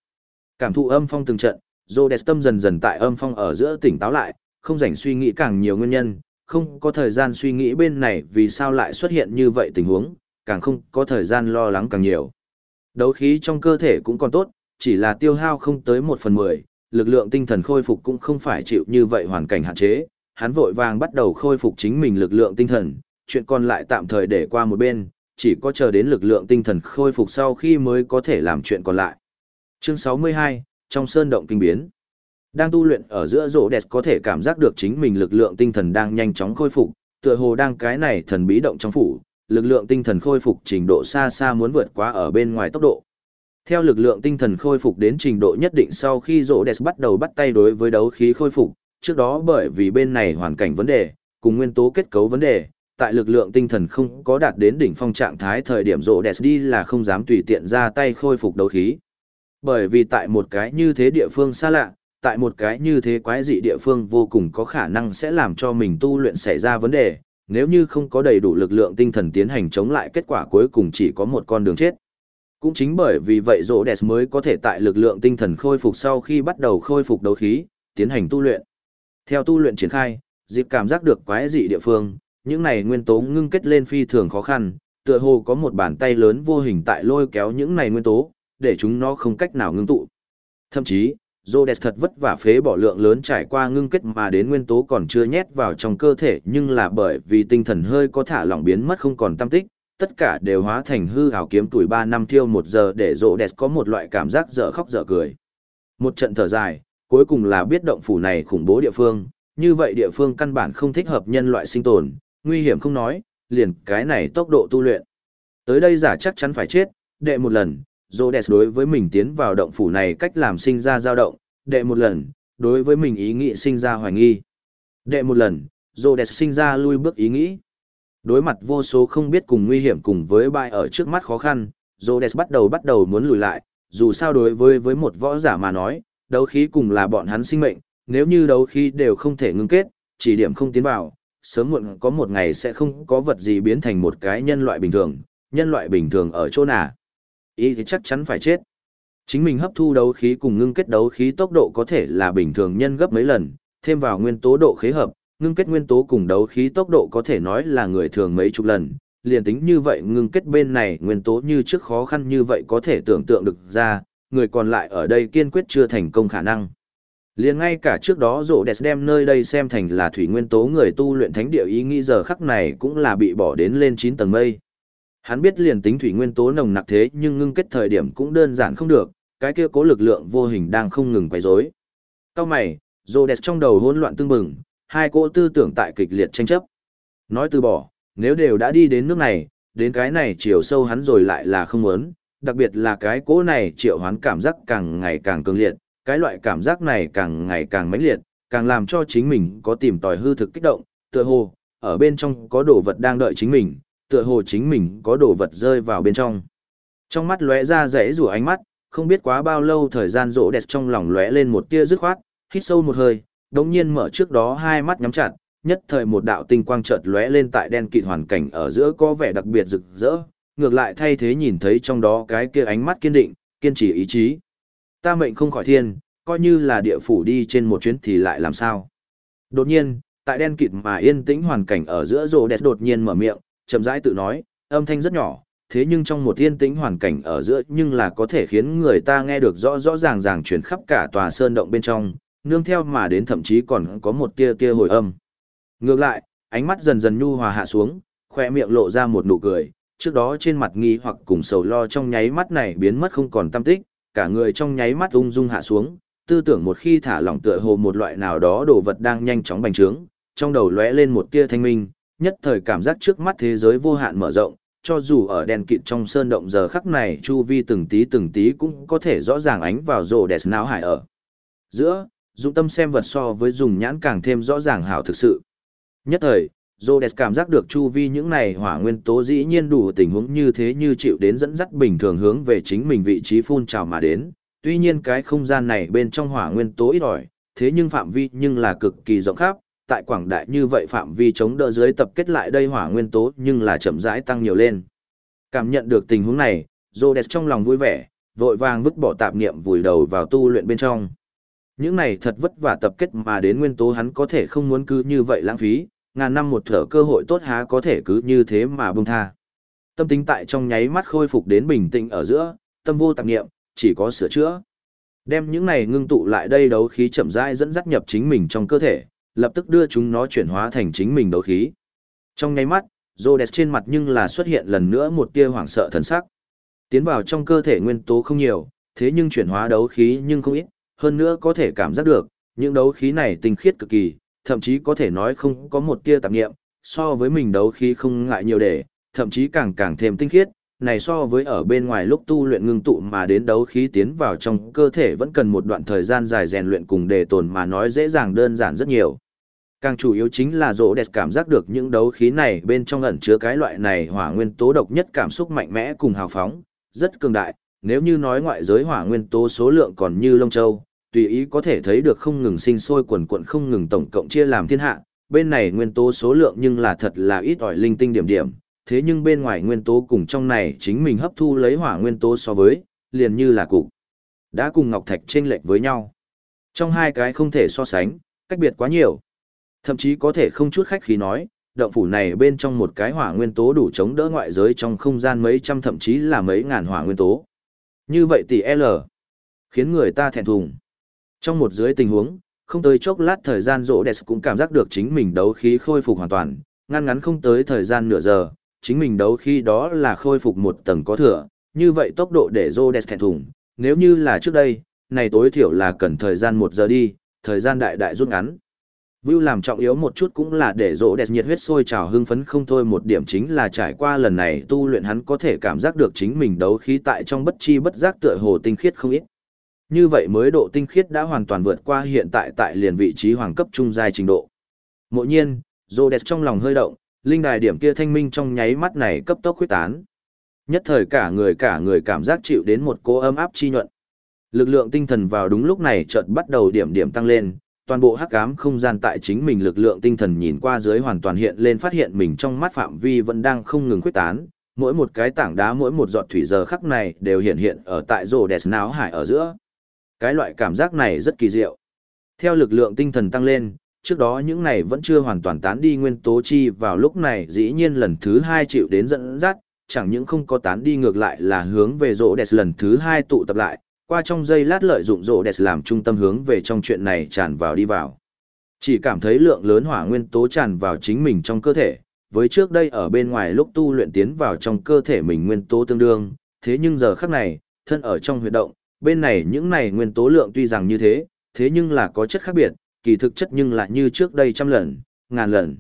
Cảm thụ âm phong từng trận, Rhodes tâm dần dần tại âm phong ở giữa tỉnh táo lại, không rảnh suy nghĩ càng nhiều nguyên nhân, không có thời gian suy nghĩ bên này vì sao lại xuất hiện như vậy tình huống, càng không có thời gian lo lắng càng nhiều. Đấu khí trong cơ thể cũng còn tốt, chỉ là tiêu hao không tới một phần mười, lực lượng tinh thần khôi phục cũng không phải chịu như vậy hoàn cảnh hạn chế, hắn vội vàng bắt đầu khôi phục chính mình lực lượng tinh thần, chuyện còn lại tạm thời để qua một bên, chỉ có chờ đến lực lượng tinh thần khôi phục sau khi mới có thể làm chuyện còn lại. Chương 62, trong sơn động kinh biến. Đang tu luyện ở giữa rỗ đẹp có thể cảm giác được chính mình lực lượng tinh thần đang nhanh chóng khôi phục, tựa hồ đang cái này thần bí động trong phủ, lực lượng tinh thần khôi phục trình độ xa xa muốn vượt quá ở bên ngoài tốc độ. Theo lực lượng tinh thần khôi phục đến trình độ nhất định sau khi rỗ đẹp bắt đầu bắt tay đối với đấu khí khôi phục, trước đó bởi vì bên này hoàn cảnh vấn đề, cùng nguyên tố kết cấu vấn đề, tại lực lượng tinh thần không có đạt đến đỉnh phong trạng thái thời điểm rỗ đẹp đi là không dám tùy tiện ra tay khôi phục đấu khí. Bởi vì tại một cái như thế địa phương xa lạ, tại một cái như thế quái dị địa phương vô cùng có khả năng sẽ làm cho mình tu luyện xảy ra vấn đề, nếu như không có đầy đủ lực lượng tinh thần tiến hành chống lại kết quả cuối cùng chỉ có một con đường chết. Cũng chính bởi vì vậy rỗ đẹp mới có thể tại lực lượng tinh thần khôi phục sau khi bắt đầu khôi phục đấu khí, tiến hành tu luyện. Theo tu luyện triển khai, dịp cảm giác được quái dị địa phương, những này nguyên tố ngưng kết lên phi thường khó khăn, tựa hồ có một bàn tay lớn vô hình tại lôi kéo những này nguyên tố, để chúng nó không cách nào ngưng tụ. Thậm chí, Rhodes thật vất vả phế bỏ lượng lớn trải qua ngưng kết mà đến nguyên tố còn chưa nhét vào trong cơ thể nhưng là bởi vì tinh thần hơi có thả lỏng biến mất không còn tâm tích, tất cả đều hóa thành hư hào kiếm tuổi 3 năm thiêu một giờ để Rhodes có một loại cảm giác dở khóc dở cười. Một trận thở dài, cuối cùng là biết động phủ này khủng bố địa phương, như vậy địa phương căn bản không thích hợp nhân loại sinh tồn, nguy hiểm không nói, liền cái này tốc độ tu luyện. Tới đây giả chắc chắn phải chết, đệ một lần, Rhodes đối với mình tiến vào động phủ này cách làm sinh ra dao động, đệ một lần, đối với mình ý nghĩ sinh ra hoài nghi. Đệ một lần, Rhodes sinh ra lui bước ý nghĩ. Đối mặt vô số không biết cùng nguy hiểm cùng với bại ở trước mắt khó khăn, Rhodes bắt đầu bắt đầu muốn lùi lại, dù sao đối với với một võ giả mà nói, đấu khí cùng là bọn hắn sinh mệnh, nếu như đấu khí đều không thể ngưng kết, chỉ điểm không tiến vào, sớm muộn có một ngày sẽ không có vật gì biến thành một cái nhân loại bình thường, nhân loại bình thường ở chỗ nào ý thì chắc chắn phải chết. Chính mình hấp thu đấu khí cùng ngưng kết đấu khí tốc độ có thể là bình thường nhân gấp mấy lần, thêm vào nguyên tố độ khế hợp, ngưng kết nguyên tố cùng đấu khí tốc độ có thể nói là người thường mấy chục lần. Liền tính như vậy ngưng kết bên này nguyên tố như trước khó khăn như vậy có thể tưởng tượng được ra, người còn lại ở đây kiên quyết chưa thành công khả năng. Liền ngay cả trước đó rộ đẹp đem nơi đây xem thành là thủy nguyên tố người tu luyện thánh địa ý nghĩ giờ khắc này cũng là bị bỏ đến lên 9 tầng mây. Hắn biết liền tính thủy nguyên tố nồng nặc thế nhưng ngưng kết thời điểm cũng đơn giản không được, cái kia cố lực lượng vô hình đang không ngừng quấy rối. Cao mày, Rhodes trong đầu hỗn loạn tương bừng, hai cỗ tư tưởng tại kịch liệt tranh chấp. Nói từ bỏ, nếu đều đã đi đến nước này, đến cái này chiều sâu hắn rồi lại là không muốn, đặc biệt là cái cỗ này triệu hoán cảm giác càng ngày càng cường liệt, cái loại cảm giác này càng ngày càng mãnh liệt, càng làm cho chính mình có tìm tòi hư thực kích động, tựa hồ, ở bên trong có đồ vật đang đợi chính mình, tựa hồ chính mình có đồ vật rơi vào bên trong. Trong mắt lóe ra rẽ rủa ánh mắt, không biết quá bao lâu thời gian rỗ đẹp trong lòng lóe lên một tia dứt khoát, hít sâu một hơi, đống nhiên mở trước đó hai mắt nhắm chặt, nhất thời một đạo tinh quang chợt lóe lên tại đen kịt hoàn cảnh ở giữa có vẻ đặc biệt rực rỡ, ngược lại thay thế nhìn thấy trong đó cái kia ánh mắt kiên định, kiên trì ý chí. Ta mệnh không khỏi thiên, coi như là địa phủ đi trên một chuyến thì lại làm sao. Đột nhiên, tại đen kịt mà yên tĩnh hoàn cảnh ở giữa rồ đẹp đột nhiên mở miệng, chậm rãi tự nói, âm thanh rất nhỏ, thế nhưng trong một yên tĩnh hoàn cảnh ở giữa nhưng là có thể khiến người ta nghe được rõ rõ ràng ràng truyền khắp cả tòa sơn động bên trong, nương theo mà đến thậm chí còn có một tia tia hồi âm. Ngược lại, ánh mắt dần dần nhu hòa hạ xuống, khoe miệng lộ ra một nụ cười, trước đó trên mặt nghi hoặc cùng sầu lo trong nháy mắt này biến mất không còn tâm tích, cả người trong nháy mắt ung dung hạ xuống, tư tưởng một khi thả lỏng tựa hồ một loại nào đó đồ vật đang nhanh chóng bành trướng, trong đầu lóe lên một tia thanh minh, nhất thời cảm giác trước mắt thế giới vô hạn mở rộng, cho dù ở đèn kịt trong sơn động giờ khắc này chu vi từng tí từng tí cũng có thể rõ ràng ánh vào rồ đẹp não hải ở. Giữa, dụng tâm xem vật so với dùng nhãn càng thêm rõ ràng hảo thực sự. Nhất thời, Rhodes cảm giác được chu vi những này hỏa nguyên tố dĩ nhiên đủ tình huống như thế như chịu đến dẫn dắt bình thường hướng về chính mình vị trí phun trào mà đến. Tuy nhiên cái không gian này bên trong hỏa nguyên tố ít ỏi, thế nhưng phạm vi nhưng là cực kỳ rộng khắp, tại quảng đại như vậy phạm vi chống đỡ dưới tập kết lại đây hỏa nguyên tố nhưng là chậm rãi tăng nhiều lên. Cảm nhận được tình huống này, Rhodes trong lòng vui vẻ, vội vàng vứt bỏ tạp niệm vùi đầu vào tu luyện bên trong. Những này thật vất vả tập kết mà đến nguyên tố hắn có thể không muốn cứ như vậy lãng phí, ngàn năm một thở cơ hội tốt há có thể cứ như thế mà buông tha. Tâm tính tại trong nháy mắt khôi phục đến bình tĩnh ở giữa, tâm vô tạp niệm chỉ có sửa chữa. Đem những này ngưng tụ lại đây đấu khí chậm rãi dẫn dắt nhập chính mình trong cơ thể, lập tức đưa chúng nó chuyển hóa thành chính mình đấu khí. Trong nháy mắt, Rhodes trên mặt nhưng là xuất hiện lần nữa một tia hoảng sợ thần sắc. Tiến vào trong cơ thể nguyên tố không nhiều, thế nhưng chuyển hóa đấu khí nhưng không ít, hơn nữa có thể cảm giác được, những đấu khí này tinh khiết cực kỳ, thậm chí có thể nói không có một tia tạp nghiệm, so với mình đấu khí không ngại nhiều để, thậm chí càng càng thêm tinh khiết, này so với ở bên ngoài lúc tu luyện ngưng tụ mà đến đấu khí tiến vào trong cơ thể vẫn cần một đoạn thời gian dài rèn luyện cùng đề tồn mà nói dễ dàng đơn giản rất nhiều. Càng chủ yếu chính là rỗ đẹp cảm giác được những đấu khí này bên trong ẩn chứa cái loại này hỏa nguyên tố độc nhất cảm xúc mạnh mẽ cùng hào phóng, rất cường đại, nếu như nói ngoại giới hỏa nguyên tố số lượng còn như lông châu, tùy ý có thể thấy được không ngừng sinh sôi quần quận không ngừng tổng cộng chia làm thiên hạ, bên này nguyên tố số lượng nhưng là thật là ít ỏi linh tinh điểm điểm, thế nhưng bên ngoài nguyên tố cùng trong này chính mình hấp thu lấy hỏa nguyên tố so với, liền như là cục. Đã cùng ngọc thạch chênh lệch với nhau. Trong hai cái không thể so sánh, cách biệt quá nhiều. Thậm chí có thể không chút khách khí nói, động phủ này bên trong một cái hỏa nguyên tố đủ chống đỡ ngoại giới trong không gian mấy trăm thậm chí là mấy ngàn hỏa nguyên tố. Như vậy tỷ L khiến người ta thẹn thùng. Trong một dưới tình huống, không tới chốc lát thời gian rỗ đẹp cũng cảm giác được chính mình đấu khí khôi phục hoàn toàn, ngăn ngắn không tới thời gian nửa giờ, chính mình đấu khí đó là khôi phục một tầng có thừa, như vậy tốc độ để rỗ đẹp thẹn thùng, nếu như là trước đây, này tối thiểu là cần thời gian một giờ đi, thời gian đại đại rút ngắn. View làm trọng yếu một chút cũng là để rỗ đẹp nhiệt huyết sôi trào hưng phấn không thôi một điểm chính là trải qua lần này tu luyện hắn có thể cảm giác được chính mình đấu khí tại trong bất chi bất giác tựa hồ tinh khiết không ít. Như vậy mới độ tinh khiết đã hoàn toàn vượt qua hiện tại tại liền vị trí hoàng cấp trung giai trình độ. Mộ nhiên, rỗ đẹp trong lòng hơi động, linh đài điểm kia thanh minh trong nháy mắt này cấp tốc khuyết tán. Nhất thời cả người cả người cảm giác chịu đến một cô ấm áp chi nhuận. Lực lượng tinh thần vào đúng lúc này chợt bắt đầu điểm điểm tăng lên, toàn bộ hắc ám không gian tại chính mình lực lượng tinh thần nhìn qua dưới hoàn toàn hiện lên phát hiện mình trong mắt phạm vi vẫn đang không ngừng khuếch tán, mỗi một cái tảng đá mỗi một giọt thủy giờ khắc này đều hiện hiện ở tại rồ đẹp náo hải ở giữa. Cái loại cảm giác này rất kỳ diệu. Theo lực lượng tinh thần tăng lên, trước đó những này vẫn chưa hoàn toàn tán đi nguyên tố chi vào lúc này dĩ nhiên lần thứ hai chịu đến dẫn dắt, chẳng những không có tán đi ngược lại là hướng về rỗ đẹp lần thứ hai tụ tập lại, qua trong giây lát lợi dụng rỗ đẹp làm trung tâm hướng về trong chuyện này tràn vào đi vào. Chỉ cảm thấy lượng lớn hỏa nguyên tố tràn vào chính mình trong cơ thể, với trước đây ở bên ngoài lúc tu luyện tiến vào trong cơ thể mình nguyên tố tương đương, thế nhưng giờ khắc này, thân ở trong huyệt động, bên này những này nguyên tố lượng tuy rằng như thế, thế nhưng là có chất khác biệt, kỳ thực chất nhưng lại như trước đây trăm lần, ngàn lần.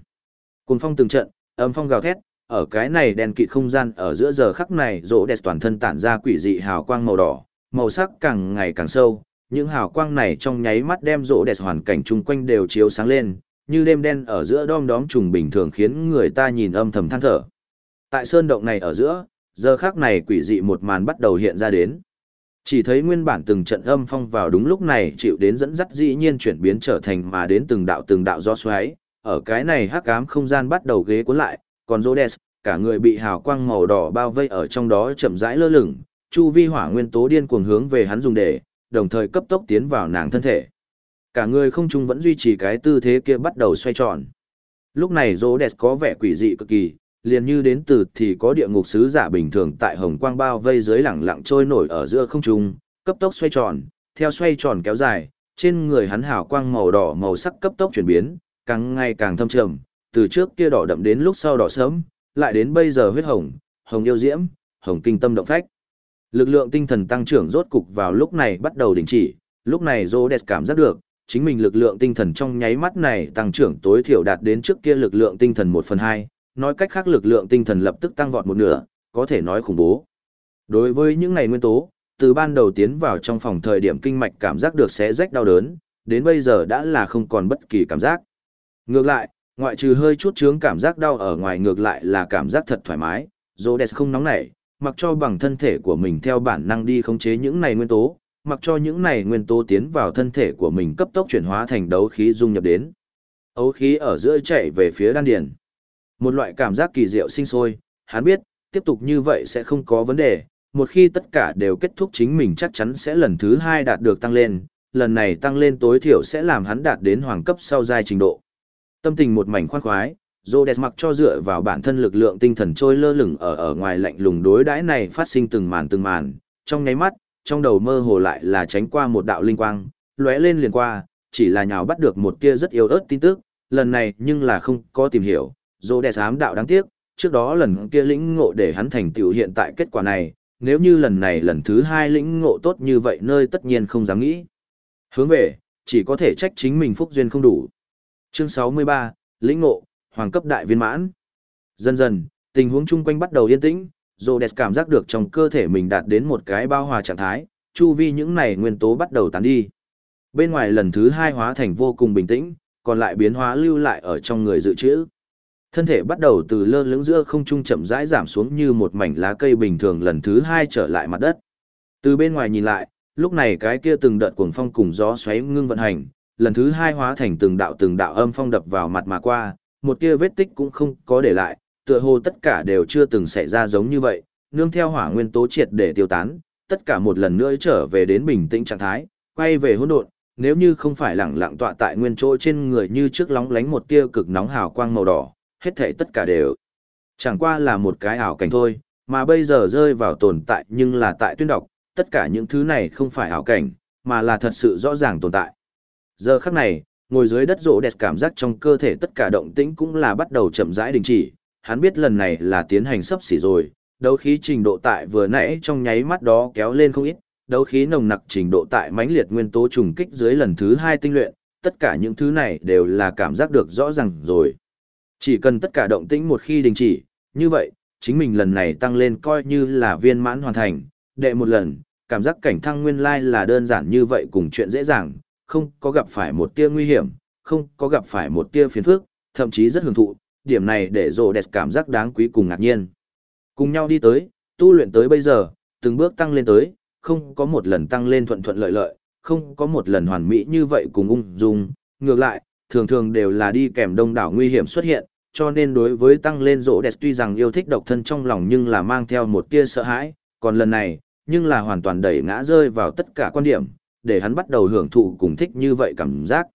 Cùng phong từng trận, âm phong gào thét, ở cái này đèn kịt không gian ở giữa giờ khắc này rỗ đẹp toàn thân tản ra quỷ dị hào quang màu đỏ, màu sắc càng ngày càng sâu, những hào quang này trong nháy mắt đem rỗ đẹp hoàn cảnh chung quanh đều chiếu sáng lên, như đêm đen ở giữa đom đóm trùng bình thường khiến người ta nhìn âm thầm than thở. Tại sơn động này ở giữa, giờ khắc này quỷ dị một màn bắt đầu hiện ra đến. Chỉ thấy nguyên bản từng trận âm phong vào đúng lúc này chịu đến dẫn dắt dĩ nhiên chuyển biến trở thành mà đến từng đạo từng đạo do xoáy, ở cái này hắc ám không gian bắt đầu ghế cuốn lại, còn Rhodes, cả người bị hào quang màu đỏ bao vây ở trong đó chậm rãi lơ lửng, chu vi hỏa nguyên tố điên cuồng hướng về hắn dùng để, đồng thời cấp tốc tiến vào nàng thân thể. Cả người không trung vẫn duy trì cái tư thế kia bắt đầu xoay tròn. Lúc này Rô Đẹp có vẻ quỷ dị cực kỳ, liền như đến từ thì có địa ngục sứ giả bình thường tại hồng quang bao vây dưới lẳng lặng trôi nổi ở giữa không trung, cấp tốc xoay tròn, theo xoay tròn kéo dài, trên người hắn hào quang màu đỏ màu sắc cấp tốc chuyển biến, càng ngày càng thâm trầm, từ trước kia đỏ đậm đến lúc sau đỏ sớm, lại đến bây giờ huyết hồng, hồng yêu diễm, hồng kinh tâm động phách. Lực lượng tinh thần tăng trưởng rốt cục vào lúc này bắt đầu đình chỉ, lúc này Rhodes cảm giác được, chính mình lực lượng tinh thần trong nháy mắt này tăng trưởng tối thiểu đạt đến trước kia lực lượng tinh thần 1 phần 2, nói cách khác lực lượng tinh thần lập tức tăng vọt một nửa, có thể nói khủng bố. Đối với những này nguyên tố, từ ban đầu tiến vào trong phòng thời điểm kinh mạch cảm giác được xé rách đau đớn, đến bây giờ đã là không còn bất kỳ cảm giác. Ngược lại, ngoại trừ hơi chút chướng cảm giác đau ở ngoài ngược lại là cảm giác thật thoải mái, Rhodes không nóng nảy, mặc cho bằng thân thể của mình theo bản năng đi khống chế những này nguyên tố, mặc cho những này nguyên tố tiến vào thân thể của mình cấp tốc chuyển hóa thành đấu khí dung nhập đến. Ấu khí ở giữa chạy về phía đan điền. Một loại cảm giác kỳ diệu sinh sôi, hắn biết, tiếp tục như vậy sẽ không có vấn đề, một khi tất cả đều kết thúc chính mình chắc chắn sẽ lần thứ hai đạt được tăng lên, lần này tăng lên tối thiểu sẽ làm hắn đạt đến hoàng cấp sau giai trình độ. Tâm tình một mảnh khoan khoái, Rhodes mặc cho dựa vào bản thân lực lượng tinh thần trôi lơ lửng ở ở ngoài lạnh lùng đối đãi này phát sinh từng màn từng màn, trong nháy mắt, trong đầu mơ hồ lại là tránh qua một đạo linh quang, lóe lên liền qua, chỉ là nhào bắt được một tia rất yếu ớt tin tức, lần này nhưng là không có tìm hiểu, Rhodes ám đạo đáng tiếc, trước đó lần kia lĩnh ngộ để hắn thành tựu hiện tại kết quả này, nếu như lần này lần thứ hai lĩnh ngộ tốt như vậy nơi tất nhiên không dám nghĩ. Hướng về, chỉ có thể trách chính mình phúc duyên không đủ. Chương 63, lĩnh ngộ, hoàng cấp đại viên mãn. Dần dần, tình huống chung quanh bắt đầu yên tĩnh, Rhodes cảm giác được trong cơ thể mình đạt đến một cái bao hòa trạng thái, chu vi những này nguyên tố bắt đầu tán đi. Bên ngoài lần thứ hai hóa thành vô cùng bình tĩnh, còn lại biến hóa lưu lại ở trong người dự trữ. Thân thể bắt đầu từ lơ lửng giữa không trung chậm rãi giảm xuống như một mảnh lá cây bình thường lần thứ hai trở lại mặt đất. Từ bên ngoài nhìn lại, lúc này cái kia từng đợt cuồng phong cùng gió xoáy ngưng vận hành, lần thứ hai hóa thành từng đạo từng đạo âm phong đập vào mặt mà qua, một tia vết tích cũng không có để lại, tựa hồ tất cả đều chưa từng xảy ra giống như vậy, nương theo hỏa nguyên tố triệt để tiêu tán, tất cả một lần nữa trở về đến bình tĩnh trạng thái, quay về hỗn độn, nếu như không phải lẳng lặng tọa tại nguyên chỗ trên người như trước lóng lánh một tia cực nóng hào quang màu đỏ, hết thảy tất cả đều chẳng qua là một cái ảo cảnh thôi, mà bây giờ rơi vào tồn tại nhưng là tại tuyên đọc, tất cả những thứ này không phải ảo cảnh, mà là thật sự rõ ràng tồn tại. Giờ khắc này, ngồi dưới đất rộ đẹp cảm giác trong cơ thể tất cả động tĩnh cũng là bắt đầu chậm rãi đình chỉ, hắn biết lần này là tiến hành sắp xỉ rồi, đấu khí trình độ tại vừa nãy trong nháy mắt đó kéo lên không ít, đấu khí nồng nặc trình độ tại mãnh liệt nguyên tố trùng kích dưới lần thứ hai tinh luyện, tất cả những thứ này đều là cảm giác được rõ ràng rồi. Chỉ cần tất cả động tĩnh một khi đình chỉ, như vậy, chính mình lần này tăng lên coi như là viên mãn hoàn thành, đệ một lần, cảm giác cảnh thăng nguyên lai là đơn giản như vậy cùng chuyện dễ dàng, không có gặp phải một tia nguy hiểm, không có gặp phải một tia phiền phức, thậm chí rất hưởng thụ, điểm này để rồ đẹp cảm giác đáng quý cùng ngạc nhiên. Cùng nhau đi tới, tu luyện tới bây giờ, từng bước tăng lên tới, không có một lần tăng lên thuận thuận lợi lợi, không có một lần hoàn mỹ như vậy cùng ung dung, ngược lại, thường thường đều là đi kèm đông đảo nguy hiểm xuất hiện, cho nên đối với tăng lên rỗ đẹp tuy rằng yêu thích độc thân trong lòng nhưng là mang theo một tia sợ hãi, còn lần này, nhưng là hoàn toàn đẩy ngã rơi vào tất cả quan điểm, để hắn bắt đầu hưởng thụ cùng thích như vậy cảm giác.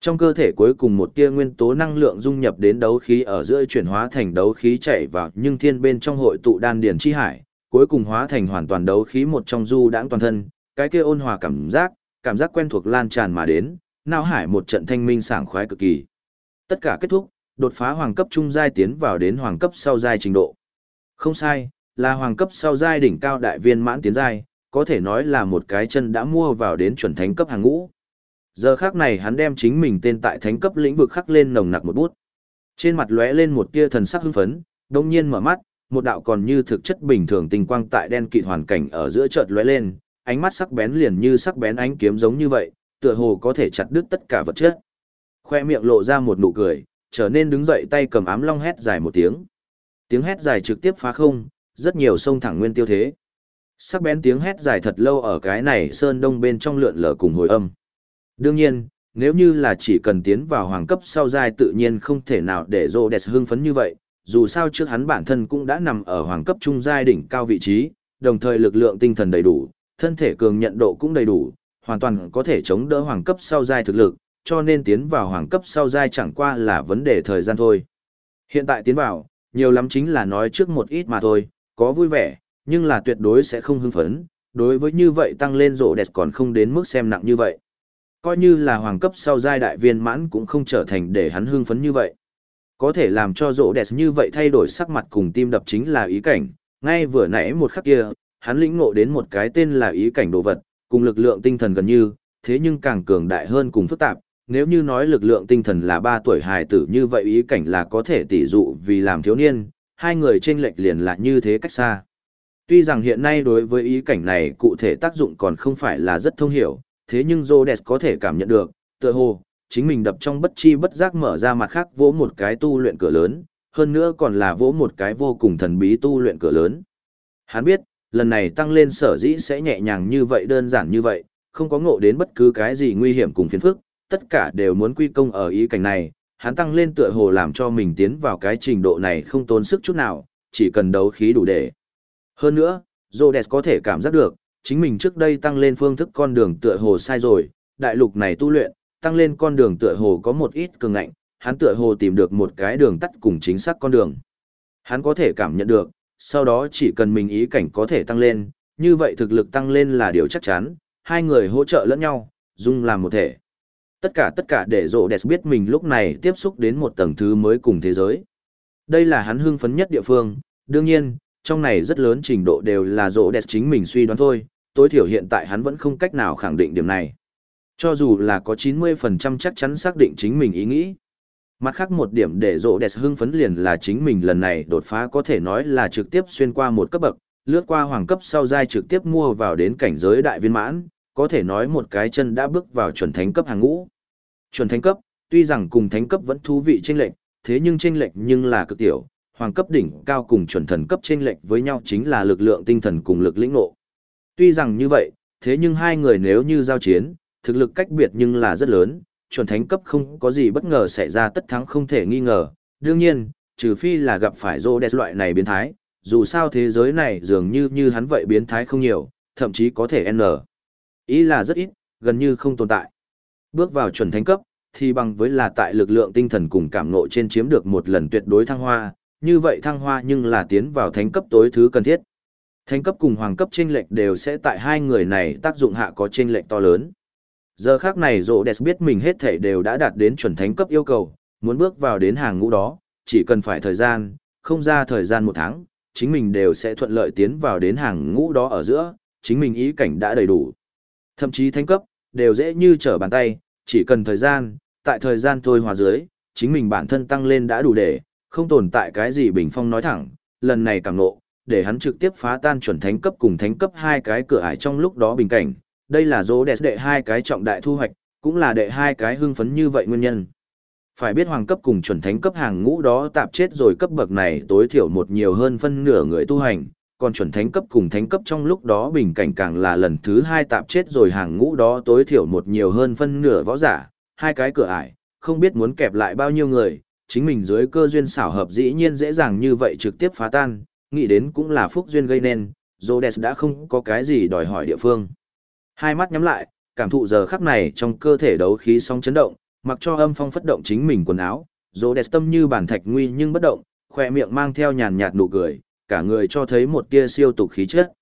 Trong cơ thể cuối cùng một tia nguyên tố năng lượng dung nhập đến đấu khí ở giữa chuyển hóa thành đấu khí chảy vào nhưng thiên bên trong hội tụ đan điển chi hải, cuối cùng hóa thành hoàn toàn đấu khí một trong du đãng toàn thân, cái kia ôn hòa cảm giác, cảm giác quen thuộc lan tràn mà đến, não hải một trận thanh minh sảng khoái cực kỳ. Tất cả kết thúc, đột phá hoàng cấp trung giai tiến vào đến hoàng cấp sau giai trình độ. Không sai, là hoàng cấp sau giai đỉnh cao đại viên mãn tiến giai, có thể nói là một cái chân đã mua vào đến chuẩn thánh cấp hàng ngũ. Giờ khác này hắn đem chính mình tên tại thánh cấp lĩnh vực khắc lên nồng nặc một bút. Trên mặt lóe lên một tia thần sắc hưng phấn, đồng nhiên mở mắt, một đạo còn như thực chất bình thường tình quang tại đen kịt hoàn cảnh ở giữa chợt lóe lên, ánh mắt sắc bén liền như sắc bén ánh kiếm giống như vậy, tựa hồ có thể chặt đứt tất cả vật chất. Khoe miệng lộ ra một nụ cười, trở nên đứng dậy tay cầm ám long hét dài một tiếng. Tiếng hét dài trực tiếp phá không, rất nhiều sông thẳng nguyên tiêu thế. Sắc bén tiếng hét dài thật lâu ở cái này sơn đông bên trong lượn lờ cùng hồi âm. Đương nhiên, nếu như là chỉ cần tiến vào hoàng cấp sau giai tự nhiên không thể nào để Rhodes hưng phấn như vậy, dù sao trước hắn bản thân cũng đã nằm ở hoàng cấp trung giai đỉnh cao vị trí, đồng thời lực lượng tinh thần đầy đủ, thân thể cường nhận độ cũng đầy đủ, hoàn toàn có thể chống đỡ hoàng cấp sau giai thực lực, cho nên tiến vào hoàng cấp sau giai chẳng qua là vấn đề thời gian thôi. Hiện tại tiến vào, nhiều lắm chính là nói trước một ít mà thôi, có vui vẻ, nhưng là tuyệt đối sẽ không hưng phấn, đối với như vậy tăng lên rộ đẹp còn không đến mức xem nặng như vậy. Coi như là hoàng cấp sau giai đại viên mãn cũng không trở thành để hắn hưng phấn như vậy. Có thể làm cho rộ đẹp như vậy thay đổi sắc mặt cùng tim đập chính là ý cảnh, ngay vừa nãy một khắc kia, hắn lĩnh ngộ đến một cái tên là ý cảnh đồ vật, cùng lực lượng tinh thần gần như, thế nhưng càng cường đại hơn cùng phức tạp. Nếu như nói lực lượng tinh thần là 3 tuổi hài tử như vậy ý cảnh là có thể tỷ dụ vì làm thiếu niên, hai người trên lệch liền là như thế cách xa. Tuy rằng hiện nay đối với ý cảnh này cụ thể tác dụng còn không phải là rất thông hiểu, thế nhưng Rhodes có thể cảm nhận được, tựa hồ, chính mình đập trong bất chi bất giác mở ra mặt khác vỗ một cái tu luyện cửa lớn, hơn nữa còn là vỗ một cái vô cùng thần bí tu luyện cửa lớn. Hắn biết, lần này tăng lên sở dĩ sẽ nhẹ nhàng như vậy đơn giản như vậy, không có ngộ đến bất cứ cái gì nguy hiểm cùng phiền phức, tất cả đều muốn quy công ở ý cảnh này, hắn tăng lên tựa hồ làm cho mình tiến vào cái trình độ này không tốn sức chút nào, chỉ cần đấu khí đủ để. Hơn nữa, Rhodes có thể cảm giác được, chính mình trước đây tăng lên phương thức con đường tựa hồ sai rồi, đại lục này tu luyện, tăng lên con đường tựa hồ có một ít cường ngạnh, hắn tựa hồ tìm được một cái đường tắt cùng chính xác con đường. Hắn có thể cảm nhận được, sau đó chỉ cần mình ý cảnh có thể tăng lên, như vậy thực lực tăng lên là điều chắc chắn, hai người hỗ trợ lẫn nhau, dung làm một thể. Tất cả tất cả để rộ đẹp biết mình lúc này tiếp xúc đến một tầng thứ mới cùng thế giới. Đây là hắn hưng phấn nhất địa phương, đương nhiên, trong này rất lớn trình độ đều là Rỗ đẹp chính mình suy đoán thôi, tối thiểu hiện tại hắn vẫn không cách nào khẳng định điểm này. Cho dù là có 90% chắc chắn xác định chính mình ý nghĩ. Mặt khác một điểm để Rỗ đẹp hưng phấn liền là chính mình lần này đột phá có thể nói là trực tiếp xuyên qua một cấp bậc, lướt qua hoàng cấp sau giai trực tiếp mua vào đến cảnh giới đại viên mãn, có thể nói một cái chân đã bước vào chuẩn thánh cấp hàng ngũ. Chuẩn thánh cấp, tuy rằng cùng thánh cấp vẫn thú vị chênh lệch, thế nhưng chênh lệch nhưng là cực tiểu, hoàng cấp đỉnh cao cùng chuẩn thần cấp chênh lệch với nhau chính là lực lượng tinh thần cùng lực lĩnh ngộ. Tuy rằng như vậy, thế nhưng hai người nếu như giao chiến, thực lực cách biệt nhưng là rất lớn, chuẩn thánh cấp không có gì bất ngờ xảy ra tất thắng không thể nghi ngờ. Đương nhiên, trừ phi là gặp phải rô đẹp loại này biến thái, dù sao thế giới này dường như như hắn vậy biến thái không nhiều, thậm chí có thể N. Ý là rất ít, gần như không tồn tại. Bước vào chuẩn thánh cấp, thì bằng với là tại lực lượng tinh thần cùng cảm ngộ trên chiếm được một lần tuyệt đối thăng hoa, như vậy thăng hoa nhưng là tiến vào thánh cấp tối thứ cần thiết. Thánh cấp cùng hoàng cấp chênh lệch đều sẽ tại hai người này tác dụng hạ có chênh lệch to lớn. Giờ khác này rộ đẹp biết mình hết thể đều đã đạt đến chuẩn thánh cấp yêu cầu, muốn bước vào đến hàng ngũ đó, chỉ cần phải thời gian, không ra thời gian một tháng, chính mình đều sẽ thuận lợi tiến vào đến hàng ngũ đó ở giữa, chính mình ý cảnh đã đầy đủ. Thậm chí thánh cấp, đều dễ như trở bàn tay, chỉ cần thời gian, tại thời gian thôi hòa dưới, chính mình bản thân tăng lên đã đủ để, không tồn tại cái gì bình phong nói thẳng, lần này càng nộ, để hắn trực tiếp phá tan chuẩn thánh cấp cùng thánh cấp hai cái cửa ải trong lúc đó bình cảnh, đây là dỗ đẹp đệ hai cái trọng đại thu hoạch, cũng là đệ hai cái hưng phấn như vậy nguyên nhân. Phải biết hoàng cấp cùng chuẩn thánh cấp hàng ngũ đó tạp chết rồi cấp bậc này tối thiểu một nhiều hơn phân nửa người tu hành, còn chuẩn thánh cấp cùng thánh cấp trong lúc đó bình cảnh càng là lần thứ hai tạp chết rồi hàng ngũ đó tối thiểu một nhiều hơn phân nửa võ giả, hai cái cửa ải, không biết muốn kẹp lại bao nhiêu người, chính mình dưới cơ duyên xảo hợp dĩ nhiên dễ dàng như vậy trực tiếp phá tan, nghĩ đến cũng là phúc duyên gây nên, Rhodes đã không có cái gì đòi hỏi địa phương. Hai mắt nhắm lại, cảm thụ giờ khắc này trong cơ thể đấu khí sóng chấn động, mặc cho âm phong phất động chính mình quần áo, Rhodes tâm như bản thạch nguy nhưng bất động, khỏe miệng mang theo nhàn nhạt nụ cười, cả người cho thấy một tia siêu tục khí chất.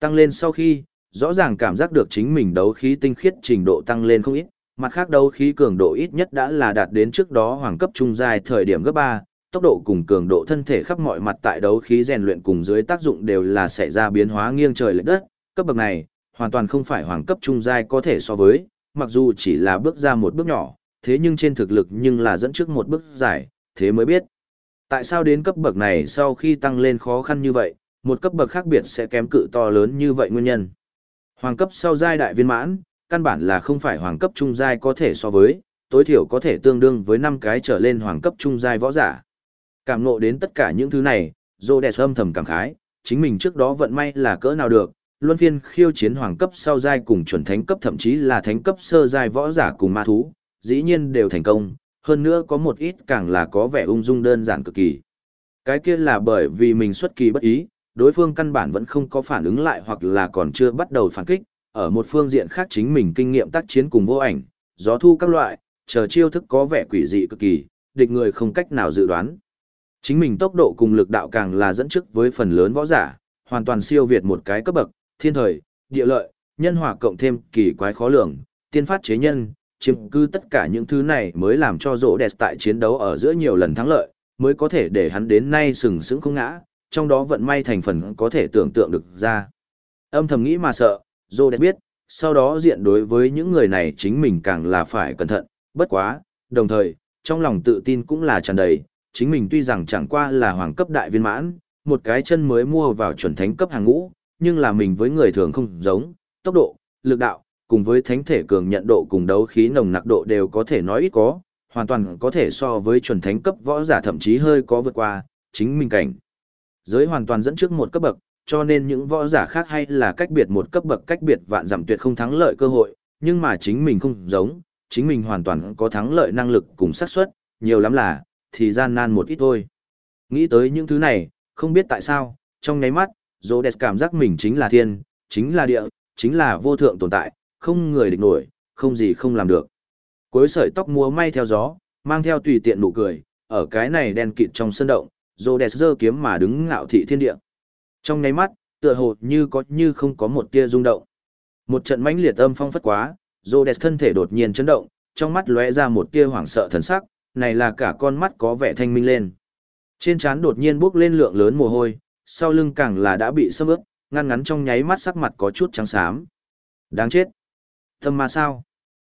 Tăng lên sau khi, rõ ràng cảm giác được chính mình đấu khí tinh khiết trình độ tăng lên không ít, mặt khác đấu khí cường độ ít nhất đã là đạt đến trước đó hoàng cấp trung giai thời điểm gấp 3, tốc độ cùng cường độ thân thể khắp mọi mặt tại đấu khí rèn luyện cùng dưới tác dụng đều là xảy ra biến hóa nghiêng trời lệch đất, cấp bậc này hoàn toàn không phải hoàng cấp trung giai có thể so với, mặc dù chỉ là bước ra một bước nhỏ, thế nhưng trên thực lực nhưng là dẫn trước một bước dài, thế mới biết. Tại sao đến cấp bậc này sau khi tăng lên khó khăn như vậy, một cấp bậc khác biệt sẽ kém cự to lớn như vậy nguyên nhân. Hoàng cấp sau giai đại viên mãn, căn bản là không phải hoàng cấp trung giai có thể so với, tối thiểu có thể tương đương với 5 cái trở lên hoàng cấp trung giai võ giả. Cảm ngộ đến tất cả những thứ này, Rhodes âm thầm cảm khái, chính mình trước đó vận may là cỡ nào được, luân phiên khiêu chiến hoàng cấp sau giai cùng chuẩn thánh cấp thậm chí là thánh cấp sơ giai võ giả cùng ma thú, dĩ nhiên đều thành công, hơn nữa có một ít càng là có vẻ ung dung đơn giản cực kỳ. Cái kia là bởi vì mình xuất kỳ bất ý, đối phương căn bản vẫn không có phản ứng lại hoặc là còn chưa bắt đầu phản kích, ở một phương diện khác chính mình kinh nghiệm tác chiến cùng vô ảnh, gió thu các loại, chờ chiêu thức có vẻ quỷ dị cực kỳ, địch người không cách nào dự đoán. Chính mình tốc độ cùng lực đạo càng là dẫn trước với phần lớn võ giả, hoàn toàn siêu việt một cái cấp bậc, thiên thời, địa lợi, nhân hòa cộng thêm kỳ quái khó lường, tiên phát chế nhân, chiếm cư tất cả những thứ này mới làm cho rỗ đẹp tại chiến đấu ở giữa nhiều lần thắng lợi, mới có thể để hắn đến nay sừng sững không ngã, trong đó vận may thành phần có thể tưởng tượng được ra. Âm thầm nghĩ mà sợ, Dô đẹp biết, sau đó diện đối với những người này chính mình càng là phải cẩn thận, bất quá, đồng thời, trong lòng tự tin cũng là tràn đầy, chính mình tuy rằng chẳng qua là hoàng cấp đại viên mãn, một cái chân mới mua vào chuẩn thánh cấp hàng ngũ, nhưng là mình với người thường không giống, tốc độ, lực đạo, cùng với thánh thể cường nhận độ cùng đấu khí nồng nặc độ đều có thể nói ít có, hoàn toàn có thể so với chuẩn thánh cấp võ giả thậm chí hơi có vượt qua, chính mình cảnh. Giới hoàn toàn dẫn trước một cấp bậc, cho nên những võ giả khác hay là cách biệt một cấp bậc cách biệt vạn giảm tuyệt không thắng lợi cơ hội, nhưng mà chính mình không giống, chính mình hoàn toàn có thắng lợi năng lực cùng xác suất, nhiều lắm là, thì gian nan một ít thôi. Nghĩ tới những thứ này, không biết tại sao, trong nháy mắt, Rhodes cảm giác mình chính là thiên, chính là địa, chính là vô thượng tồn tại, không người địch nổi, không gì không làm được. Cuối sợi tóc múa may theo gió, mang theo tùy tiện nụ cười, ở cái này đen kịt trong sân động, Rhodes giơ kiếm mà đứng ngạo thị thiên địa. Trong nháy mắt, tựa hồ như có như không có một tia rung động. Một trận mãnh liệt âm phong phất quá, Rhodes thân thể đột nhiên chấn động, trong mắt lóe ra một tia hoảng sợ thần sắc, này là cả con mắt có vẻ thanh minh lên. Trên trán đột nhiên bốc lên lượng lớn mồ hôi, sau lưng càng là đã bị sâm ướt, ngăn ngắn trong nháy mắt sắc mặt có chút trắng xám. Đáng chết. Tâm ma sao?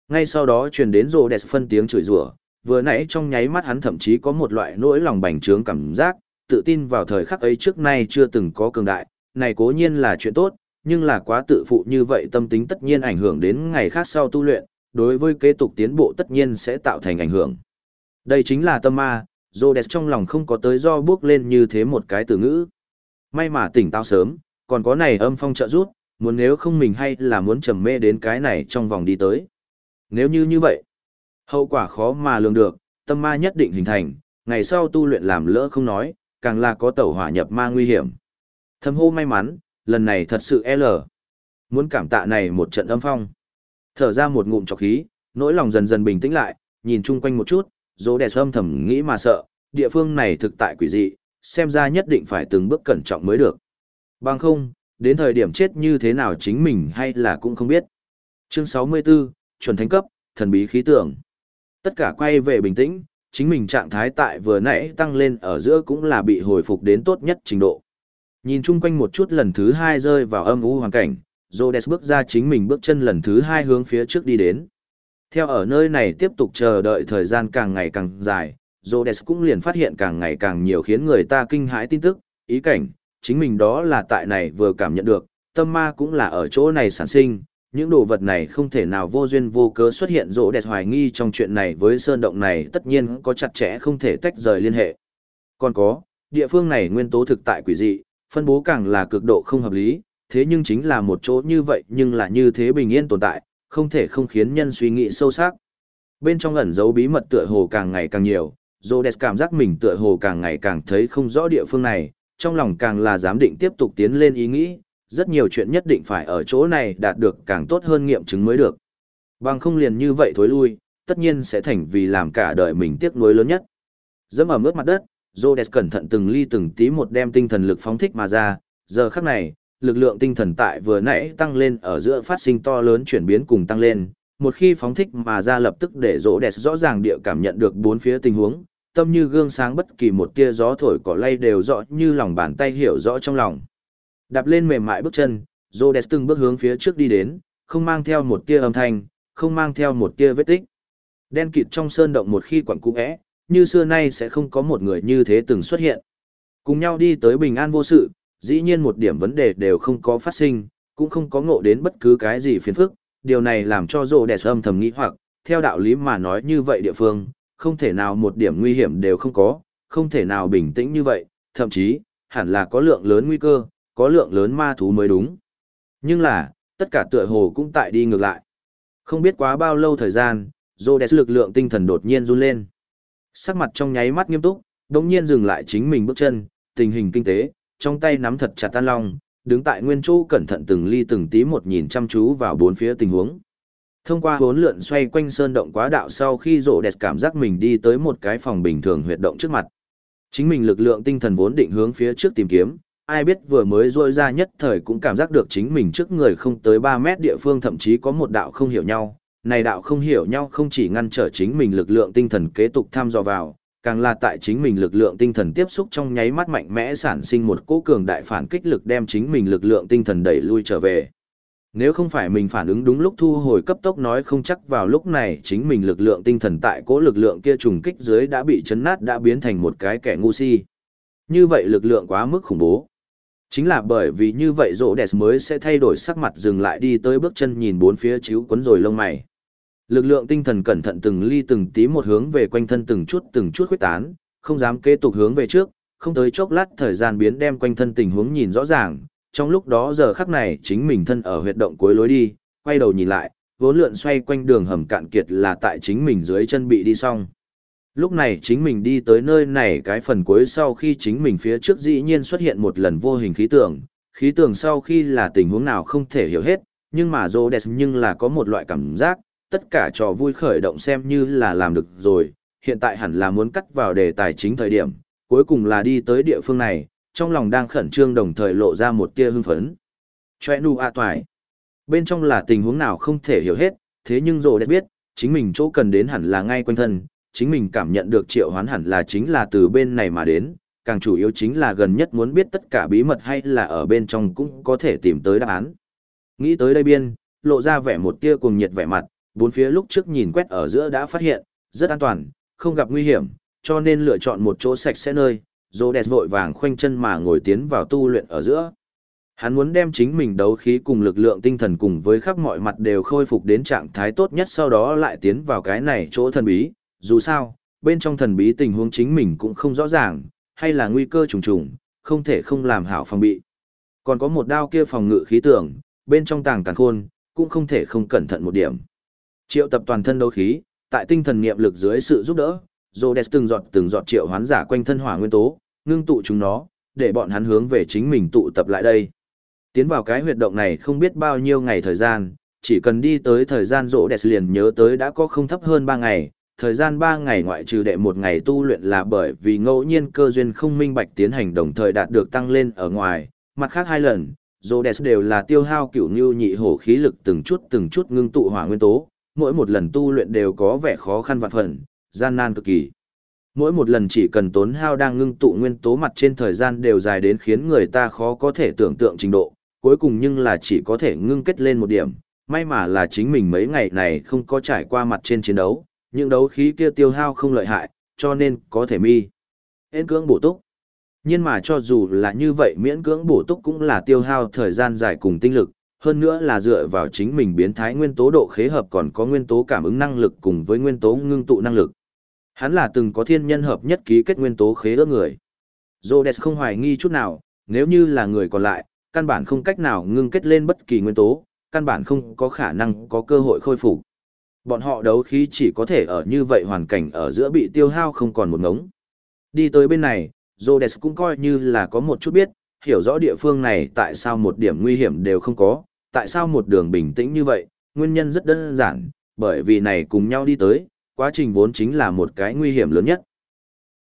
Ngay sau đó truyền đến rồ đẹp phân tiếng chửi rủa, vừa nãy trong nháy mắt hắn thậm chí có một loại nỗi lòng bành trướng cảm giác, tự tin vào thời khắc ấy trước nay chưa từng có cường đại, này cố nhiên là chuyện tốt, nhưng là quá tự phụ như vậy tâm tính tất nhiên ảnh hưởng đến ngày khác sau tu luyện, đối với kế tục tiến bộ tất nhiên sẽ tạo thành ảnh hưởng. Đây chính là tâm ma, Rhodes trong lòng không có tới do bước lên như thế một cái từ ngữ. May mà tỉnh táo sớm, còn có này âm phong trợ rút, muốn nếu không mình hay là muốn trầm mê đến cái này trong vòng đi tới. Nếu như như vậy, hậu quả khó mà lường được, tâm ma nhất định hình thành, ngày sau tu luyện làm lỡ không nói, càng là có tẩu hỏa nhập ma nguy hiểm. Thâm hô may mắn, lần này thật sự L. Muốn cảm tạ này một trận âm phong. Thở ra một ngụm trọc khí, nỗi lòng dần dần bình tĩnh lại, nhìn chung quanh một chút, dỗ đẹp âm thầm nghĩ mà sợ, địa phương này thực tại quỷ dị, xem ra nhất định phải từng bước cẩn trọng mới được. Bằng không, đến thời điểm chết như thế nào chính mình hay là cũng không biết. Chương 64, chuẩn thánh cấp, thần bí khí tượng. Tất cả quay về bình tĩnh, chính mình trạng thái tại vừa nãy tăng lên ở giữa cũng là bị hồi phục đến tốt nhất trình độ. Nhìn chung quanh một chút lần thứ hai rơi vào âm u hoàn cảnh, Rhodes bước ra chính mình bước chân lần thứ hai hướng phía trước đi đến. Theo ở nơi này tiếp tục chờ đợi thời gian càng ngày càng dài, Rhodes cũng liền phát hiện càng ngày càng nhiều khiến người ta kinh hãi tin tức, ý cảnh, chính mình đó là tại này vừa cảm nhận được, tâm ma cũng là ở chỗ này sản sinh, những đồ vật này không thể nào vô duyên vô cớ xuất hiện rỗ đẹp hoài nghi trong chuyện này với sơn động này tất nhiên có chặt chẽ không thể tách rời liên hệ. Còn có, địa phương này nguyên tố thực tại quỷ dị, phân bố càng là cực độ không hợp lý, thế nhưng chính là một chỗ như vậy nhưng là như thế bình yên tồn tại, không thể không khiến nhân suy nghĩ sâu sắc. Bên trong ẩn dấu bí mật tựa hồ càng ngày càng nhiều, Rhodes cảm giác mình tựa hồ càng ngày càng thấy không rõ địa phương này, trong lòng càng là dám định tiếp tục tiến lên ý nghĩ, rất nhiều chuyện nhất định phải ở chỗ này đạt được càng tốt hơn nghiệm chứng mới được. Bằng không liền như vậy thối lui, tất nhiên sẽ thành vì làm cả đời mình tiếc nuối lớn nhất. Dẫm ở mướt mặt đất, Rhodes cẩn thận từng ly từng tí một đem tinh thần lực phóng thích mà ra, giờ khắc này, lực lượng tinh thần tại vừa nãy tăng lên ở giữa phát sinh to lớn chuyển biến cùng tăng lên, một khi phóng thích mà ra lập tức để Rhodes rõ ràng địa cảm nhận được bốn phía tình huống, tâm như gương sáng bất kỳ một tia gió thổi cỏ lay đều rõ như lòng bàn tay hiểu rõ trong lòng. Đạp lên mềm mại bước chân, Rhodes từng bước hướng phía trước đi đến, không mang theo một tia âm thanh, không mang theo một tia vết tích. Đen kịt trong sơn động một khi quẩn cũ é, như xưa nay sẽ không có một người như thế từng xuất hiện. Cùng nhau đi tới bình an vô sự, dĩ nhiên một điểm vấn đề đều không có phát sinh, cũng không có ngộ đến bất cứ cái gì phiền phức, điều này làm cho Rhodes âm thầm nghĩ hoặc, theo đạo lý mà nói như vậy địa phương, không thể nào một điểm nguy hiểm đều không có, không thể nào bình tĩnh như vậy, thậm chí, hẳn là có lượng lớn nguy cơ, có lượng lớn ma thú mới đúng. Nhưng là, tất cả tựa hồ cũng tại đi ngược lại. Không biết quá bao lâu thời gian, Rhodes lực lượng tinh thần đột nhiên run lên. Sắc mặt trong nháy mắt nghiêm túc, đột nhiên dừng lại chính mình bước chân, tình hình kinh tế, trong tay nắm thật chặt tan long, đứng tại nguyên chỗ cẩn thận từng ly từng tí một nhìn chăm chú vào bốn phía tình huống. Thông qua hốn lượn xoay quanh sơn động quá đạo sau khi rộ đẹp cảm giác mình đi tới một cái phòng bình thường huyệt động trước mặt. Chính mình lực lượng tinh thần vốn định hướng phía trước tìm kiếm, ai biết vừa mới rôi ra nhất thời cũng cảm giác được chính mình trước người không tới 3 mét địa phương thậm chí có một đạo không hiểu nhau. Này đạo không hiểu nhau không chỉ ngăn trở chính mình lực lượng tinh thần kế tục tham dò vào, càng là tại chính mình lực lượng tinh thần tiếp xúc trong nháy mắt mạnh mẽ sản sinh một cỗ cường đại phản kích lực đem chính mình lực lượng tinh thần đẩy lui trở về. Nếu không phải mình phản ứng đúng lúc thu hồi cấp tốc nói không chắc vào lúc này chính mình lực lượng tinh thần tại cỗ lực lượng kia trùng kích dưới đã bị chấn nát đã biến thành một cái kẻ ngu si. Như vậy lực lượng quá mức khủng bố. Chính là bởi vì như vậy rỗ đẹp mới sẽ thay đổi sắc mặt dừng lại đi tới bước chân nhìn bốn phía chiếu quấn rồi lông mày. Lực lượng tinh thần cẩn thận từng ly từng tí một hướng về quanh thân từng chút từng chút khuếch tán, không dám kế tục hướng về trước, không tới chốc lát thời gian biến đem quanh thân tình huống nhìn rõ ràng, trong lúc đó giờ khắc này chính mình thân ở huyệt động cuối lối đi, quay đầu nhìn lại, vốn lượn xoay quanh đường hầm cạn kiệt là tại chính mình dưới chân bị đi xong. Lúc này chính mình đi tới nơi này cái phần cuối sau khi chính mình phía trước dĩ nhiên xuất hiện một lần vô hình khí tượng, khí tượng sau khi là tình huống nào không thể hiểu hết, nhưng mà Rhodes nhưng là có một loại cảm giác, tất cả trò vui khởi động xem như là làm được rồi, hiện tại hẳn là muốn cắt vào đề tài chính thời điểm, cuối cùng là đi tới địa phương này, trong lòng đang khẩn trương đồng thời lộ ra một tia hưng phấn. Chòe nu a toài. Bên trong là tình huống nào không thể hiểu hết, thế nhưng dô đẹp biết, chính mình chỗ cần đến hẳn là ngay quanh thân, chính mình cảm nhận được triệu hoán hẳn là chính là từ bên này mà đến, càng chủ yếu chính là gần nhất muốn biết tất cả bí mật hay là ở bên trong cũng có thể tìm tới đáp án. Nghĩ tới đây biên, lộ ra vẻ một tia cuồng nhiệt vẻ mặt, bốn phía lúc trước nhìn quét ở giữa đã phát hiện, rất an toàn, không gặp nguy hiểm, cho nên lựa chọn một chỗ sạch sẽ nơi, Rhodes vội vàng khoanh chân mà ngồi tiến vào tu luyện ở giữa. Hắn muốn đem chính mình đấu khí cùng lực lượng tinh thần cùng với khắp mọi mặt đều khôi phục đến trạng thái tốt nhất sau đó lại tiến vào cái này chỗ thần bí, dù sao, bên trong thần bí tình huống chính mình cũng không rõ ràng, hay là nguy cơ trùng trùng, không thể không làm hảo phòng bị. Còn có một đao kia phòng ngự khí tưởng, bên trong tàng tàng khôn, cũng không thể không cẩn thận một điểm. Triệu tập toàn thân đấu khí, tại tinh thần niệm lực dưới sự giúp đỡ, Rhodes từng giọt từng giọt triệu hoán giả quanh thân hỏa nguyên tố, ngưng tụ chúng nó, để bọn hắn hướng về chính mình tụ tập lại đây. Tiến vào cái huyệt động này không biết bao nhiêu ngày thời gian, chỉ cần đi tới thời gian Rhodes liền nhớ tới đã có không thấp hơn 3 ngày, thời gian 3 ngày ngoại trừ đệ một ngày tu luyện là bởi vì ngẫu nhiên cơ duyên không minh bạch tiến hành đồng thời đạt được tăng lên ở ngoài, mặt khác hai lần, Rhodes đều là tiêu hao cửu như nhị hổ khí lực từng chút từng chút ngưng tụ hỏa nguyên tố, mỗi một lần tu luyện đều có vẻ khó khăn vạn phần, gian nan cực kỳ. Mỗi một lần chỉ cần tốn hao đang ngưng tụ nguyên tố mặt trên thời gian đều dài đến khiến người ta khó có thể tưởng tượng trình độ, cuối cùng nhưng là chỉ có thể ngưng kết lên một điểm, may mà là chính mình mấy ngày này không có trải qua mặt trên chiến đấu, những đấu khí kia tiêu hao không lợi hại, cho nên có thể mi. Hên cưỡng bổ túc. Nhưng mà cho dù là như vậy miễn cưỡng bổ túc cũng là tiêu hao thời gian dài cùng tinh lực, hơn nữa là dựa vào chính mình biến thái nguyên tố độ khế hợp còn có nguyên tố cảm ứng năng lực cùng với nguyên tố ngưng tụ năng lực. Hắn là từng có thiên nhân hợp nhất ký kết nguyên tố khế ước người. Rhodes không hoài nghi chút nào, nếu như là người còn lại, căn bản không cách nào ngưng kết lên bất kỳ nguyên tố, căn bản không có khả năng có cơ hội khôi phục. Bọn họ đấu khí chỉ có thể ở như vậy hoàn cảnh ở giữa bị tiêu hao không còn một ngống. Đi tới bên này, Rhodes cũng coi như là có một chút biết, hiểu rõ địa phương này tại sao một điểm nguy hiểm đều không có, tại sao một đường bình tĩnh như vậy, nguyên nhân rất đơn giản, bởi vì này cùng nhau đi tới, quá trình vốn chính là một cái nguy hiểm lớn nhất.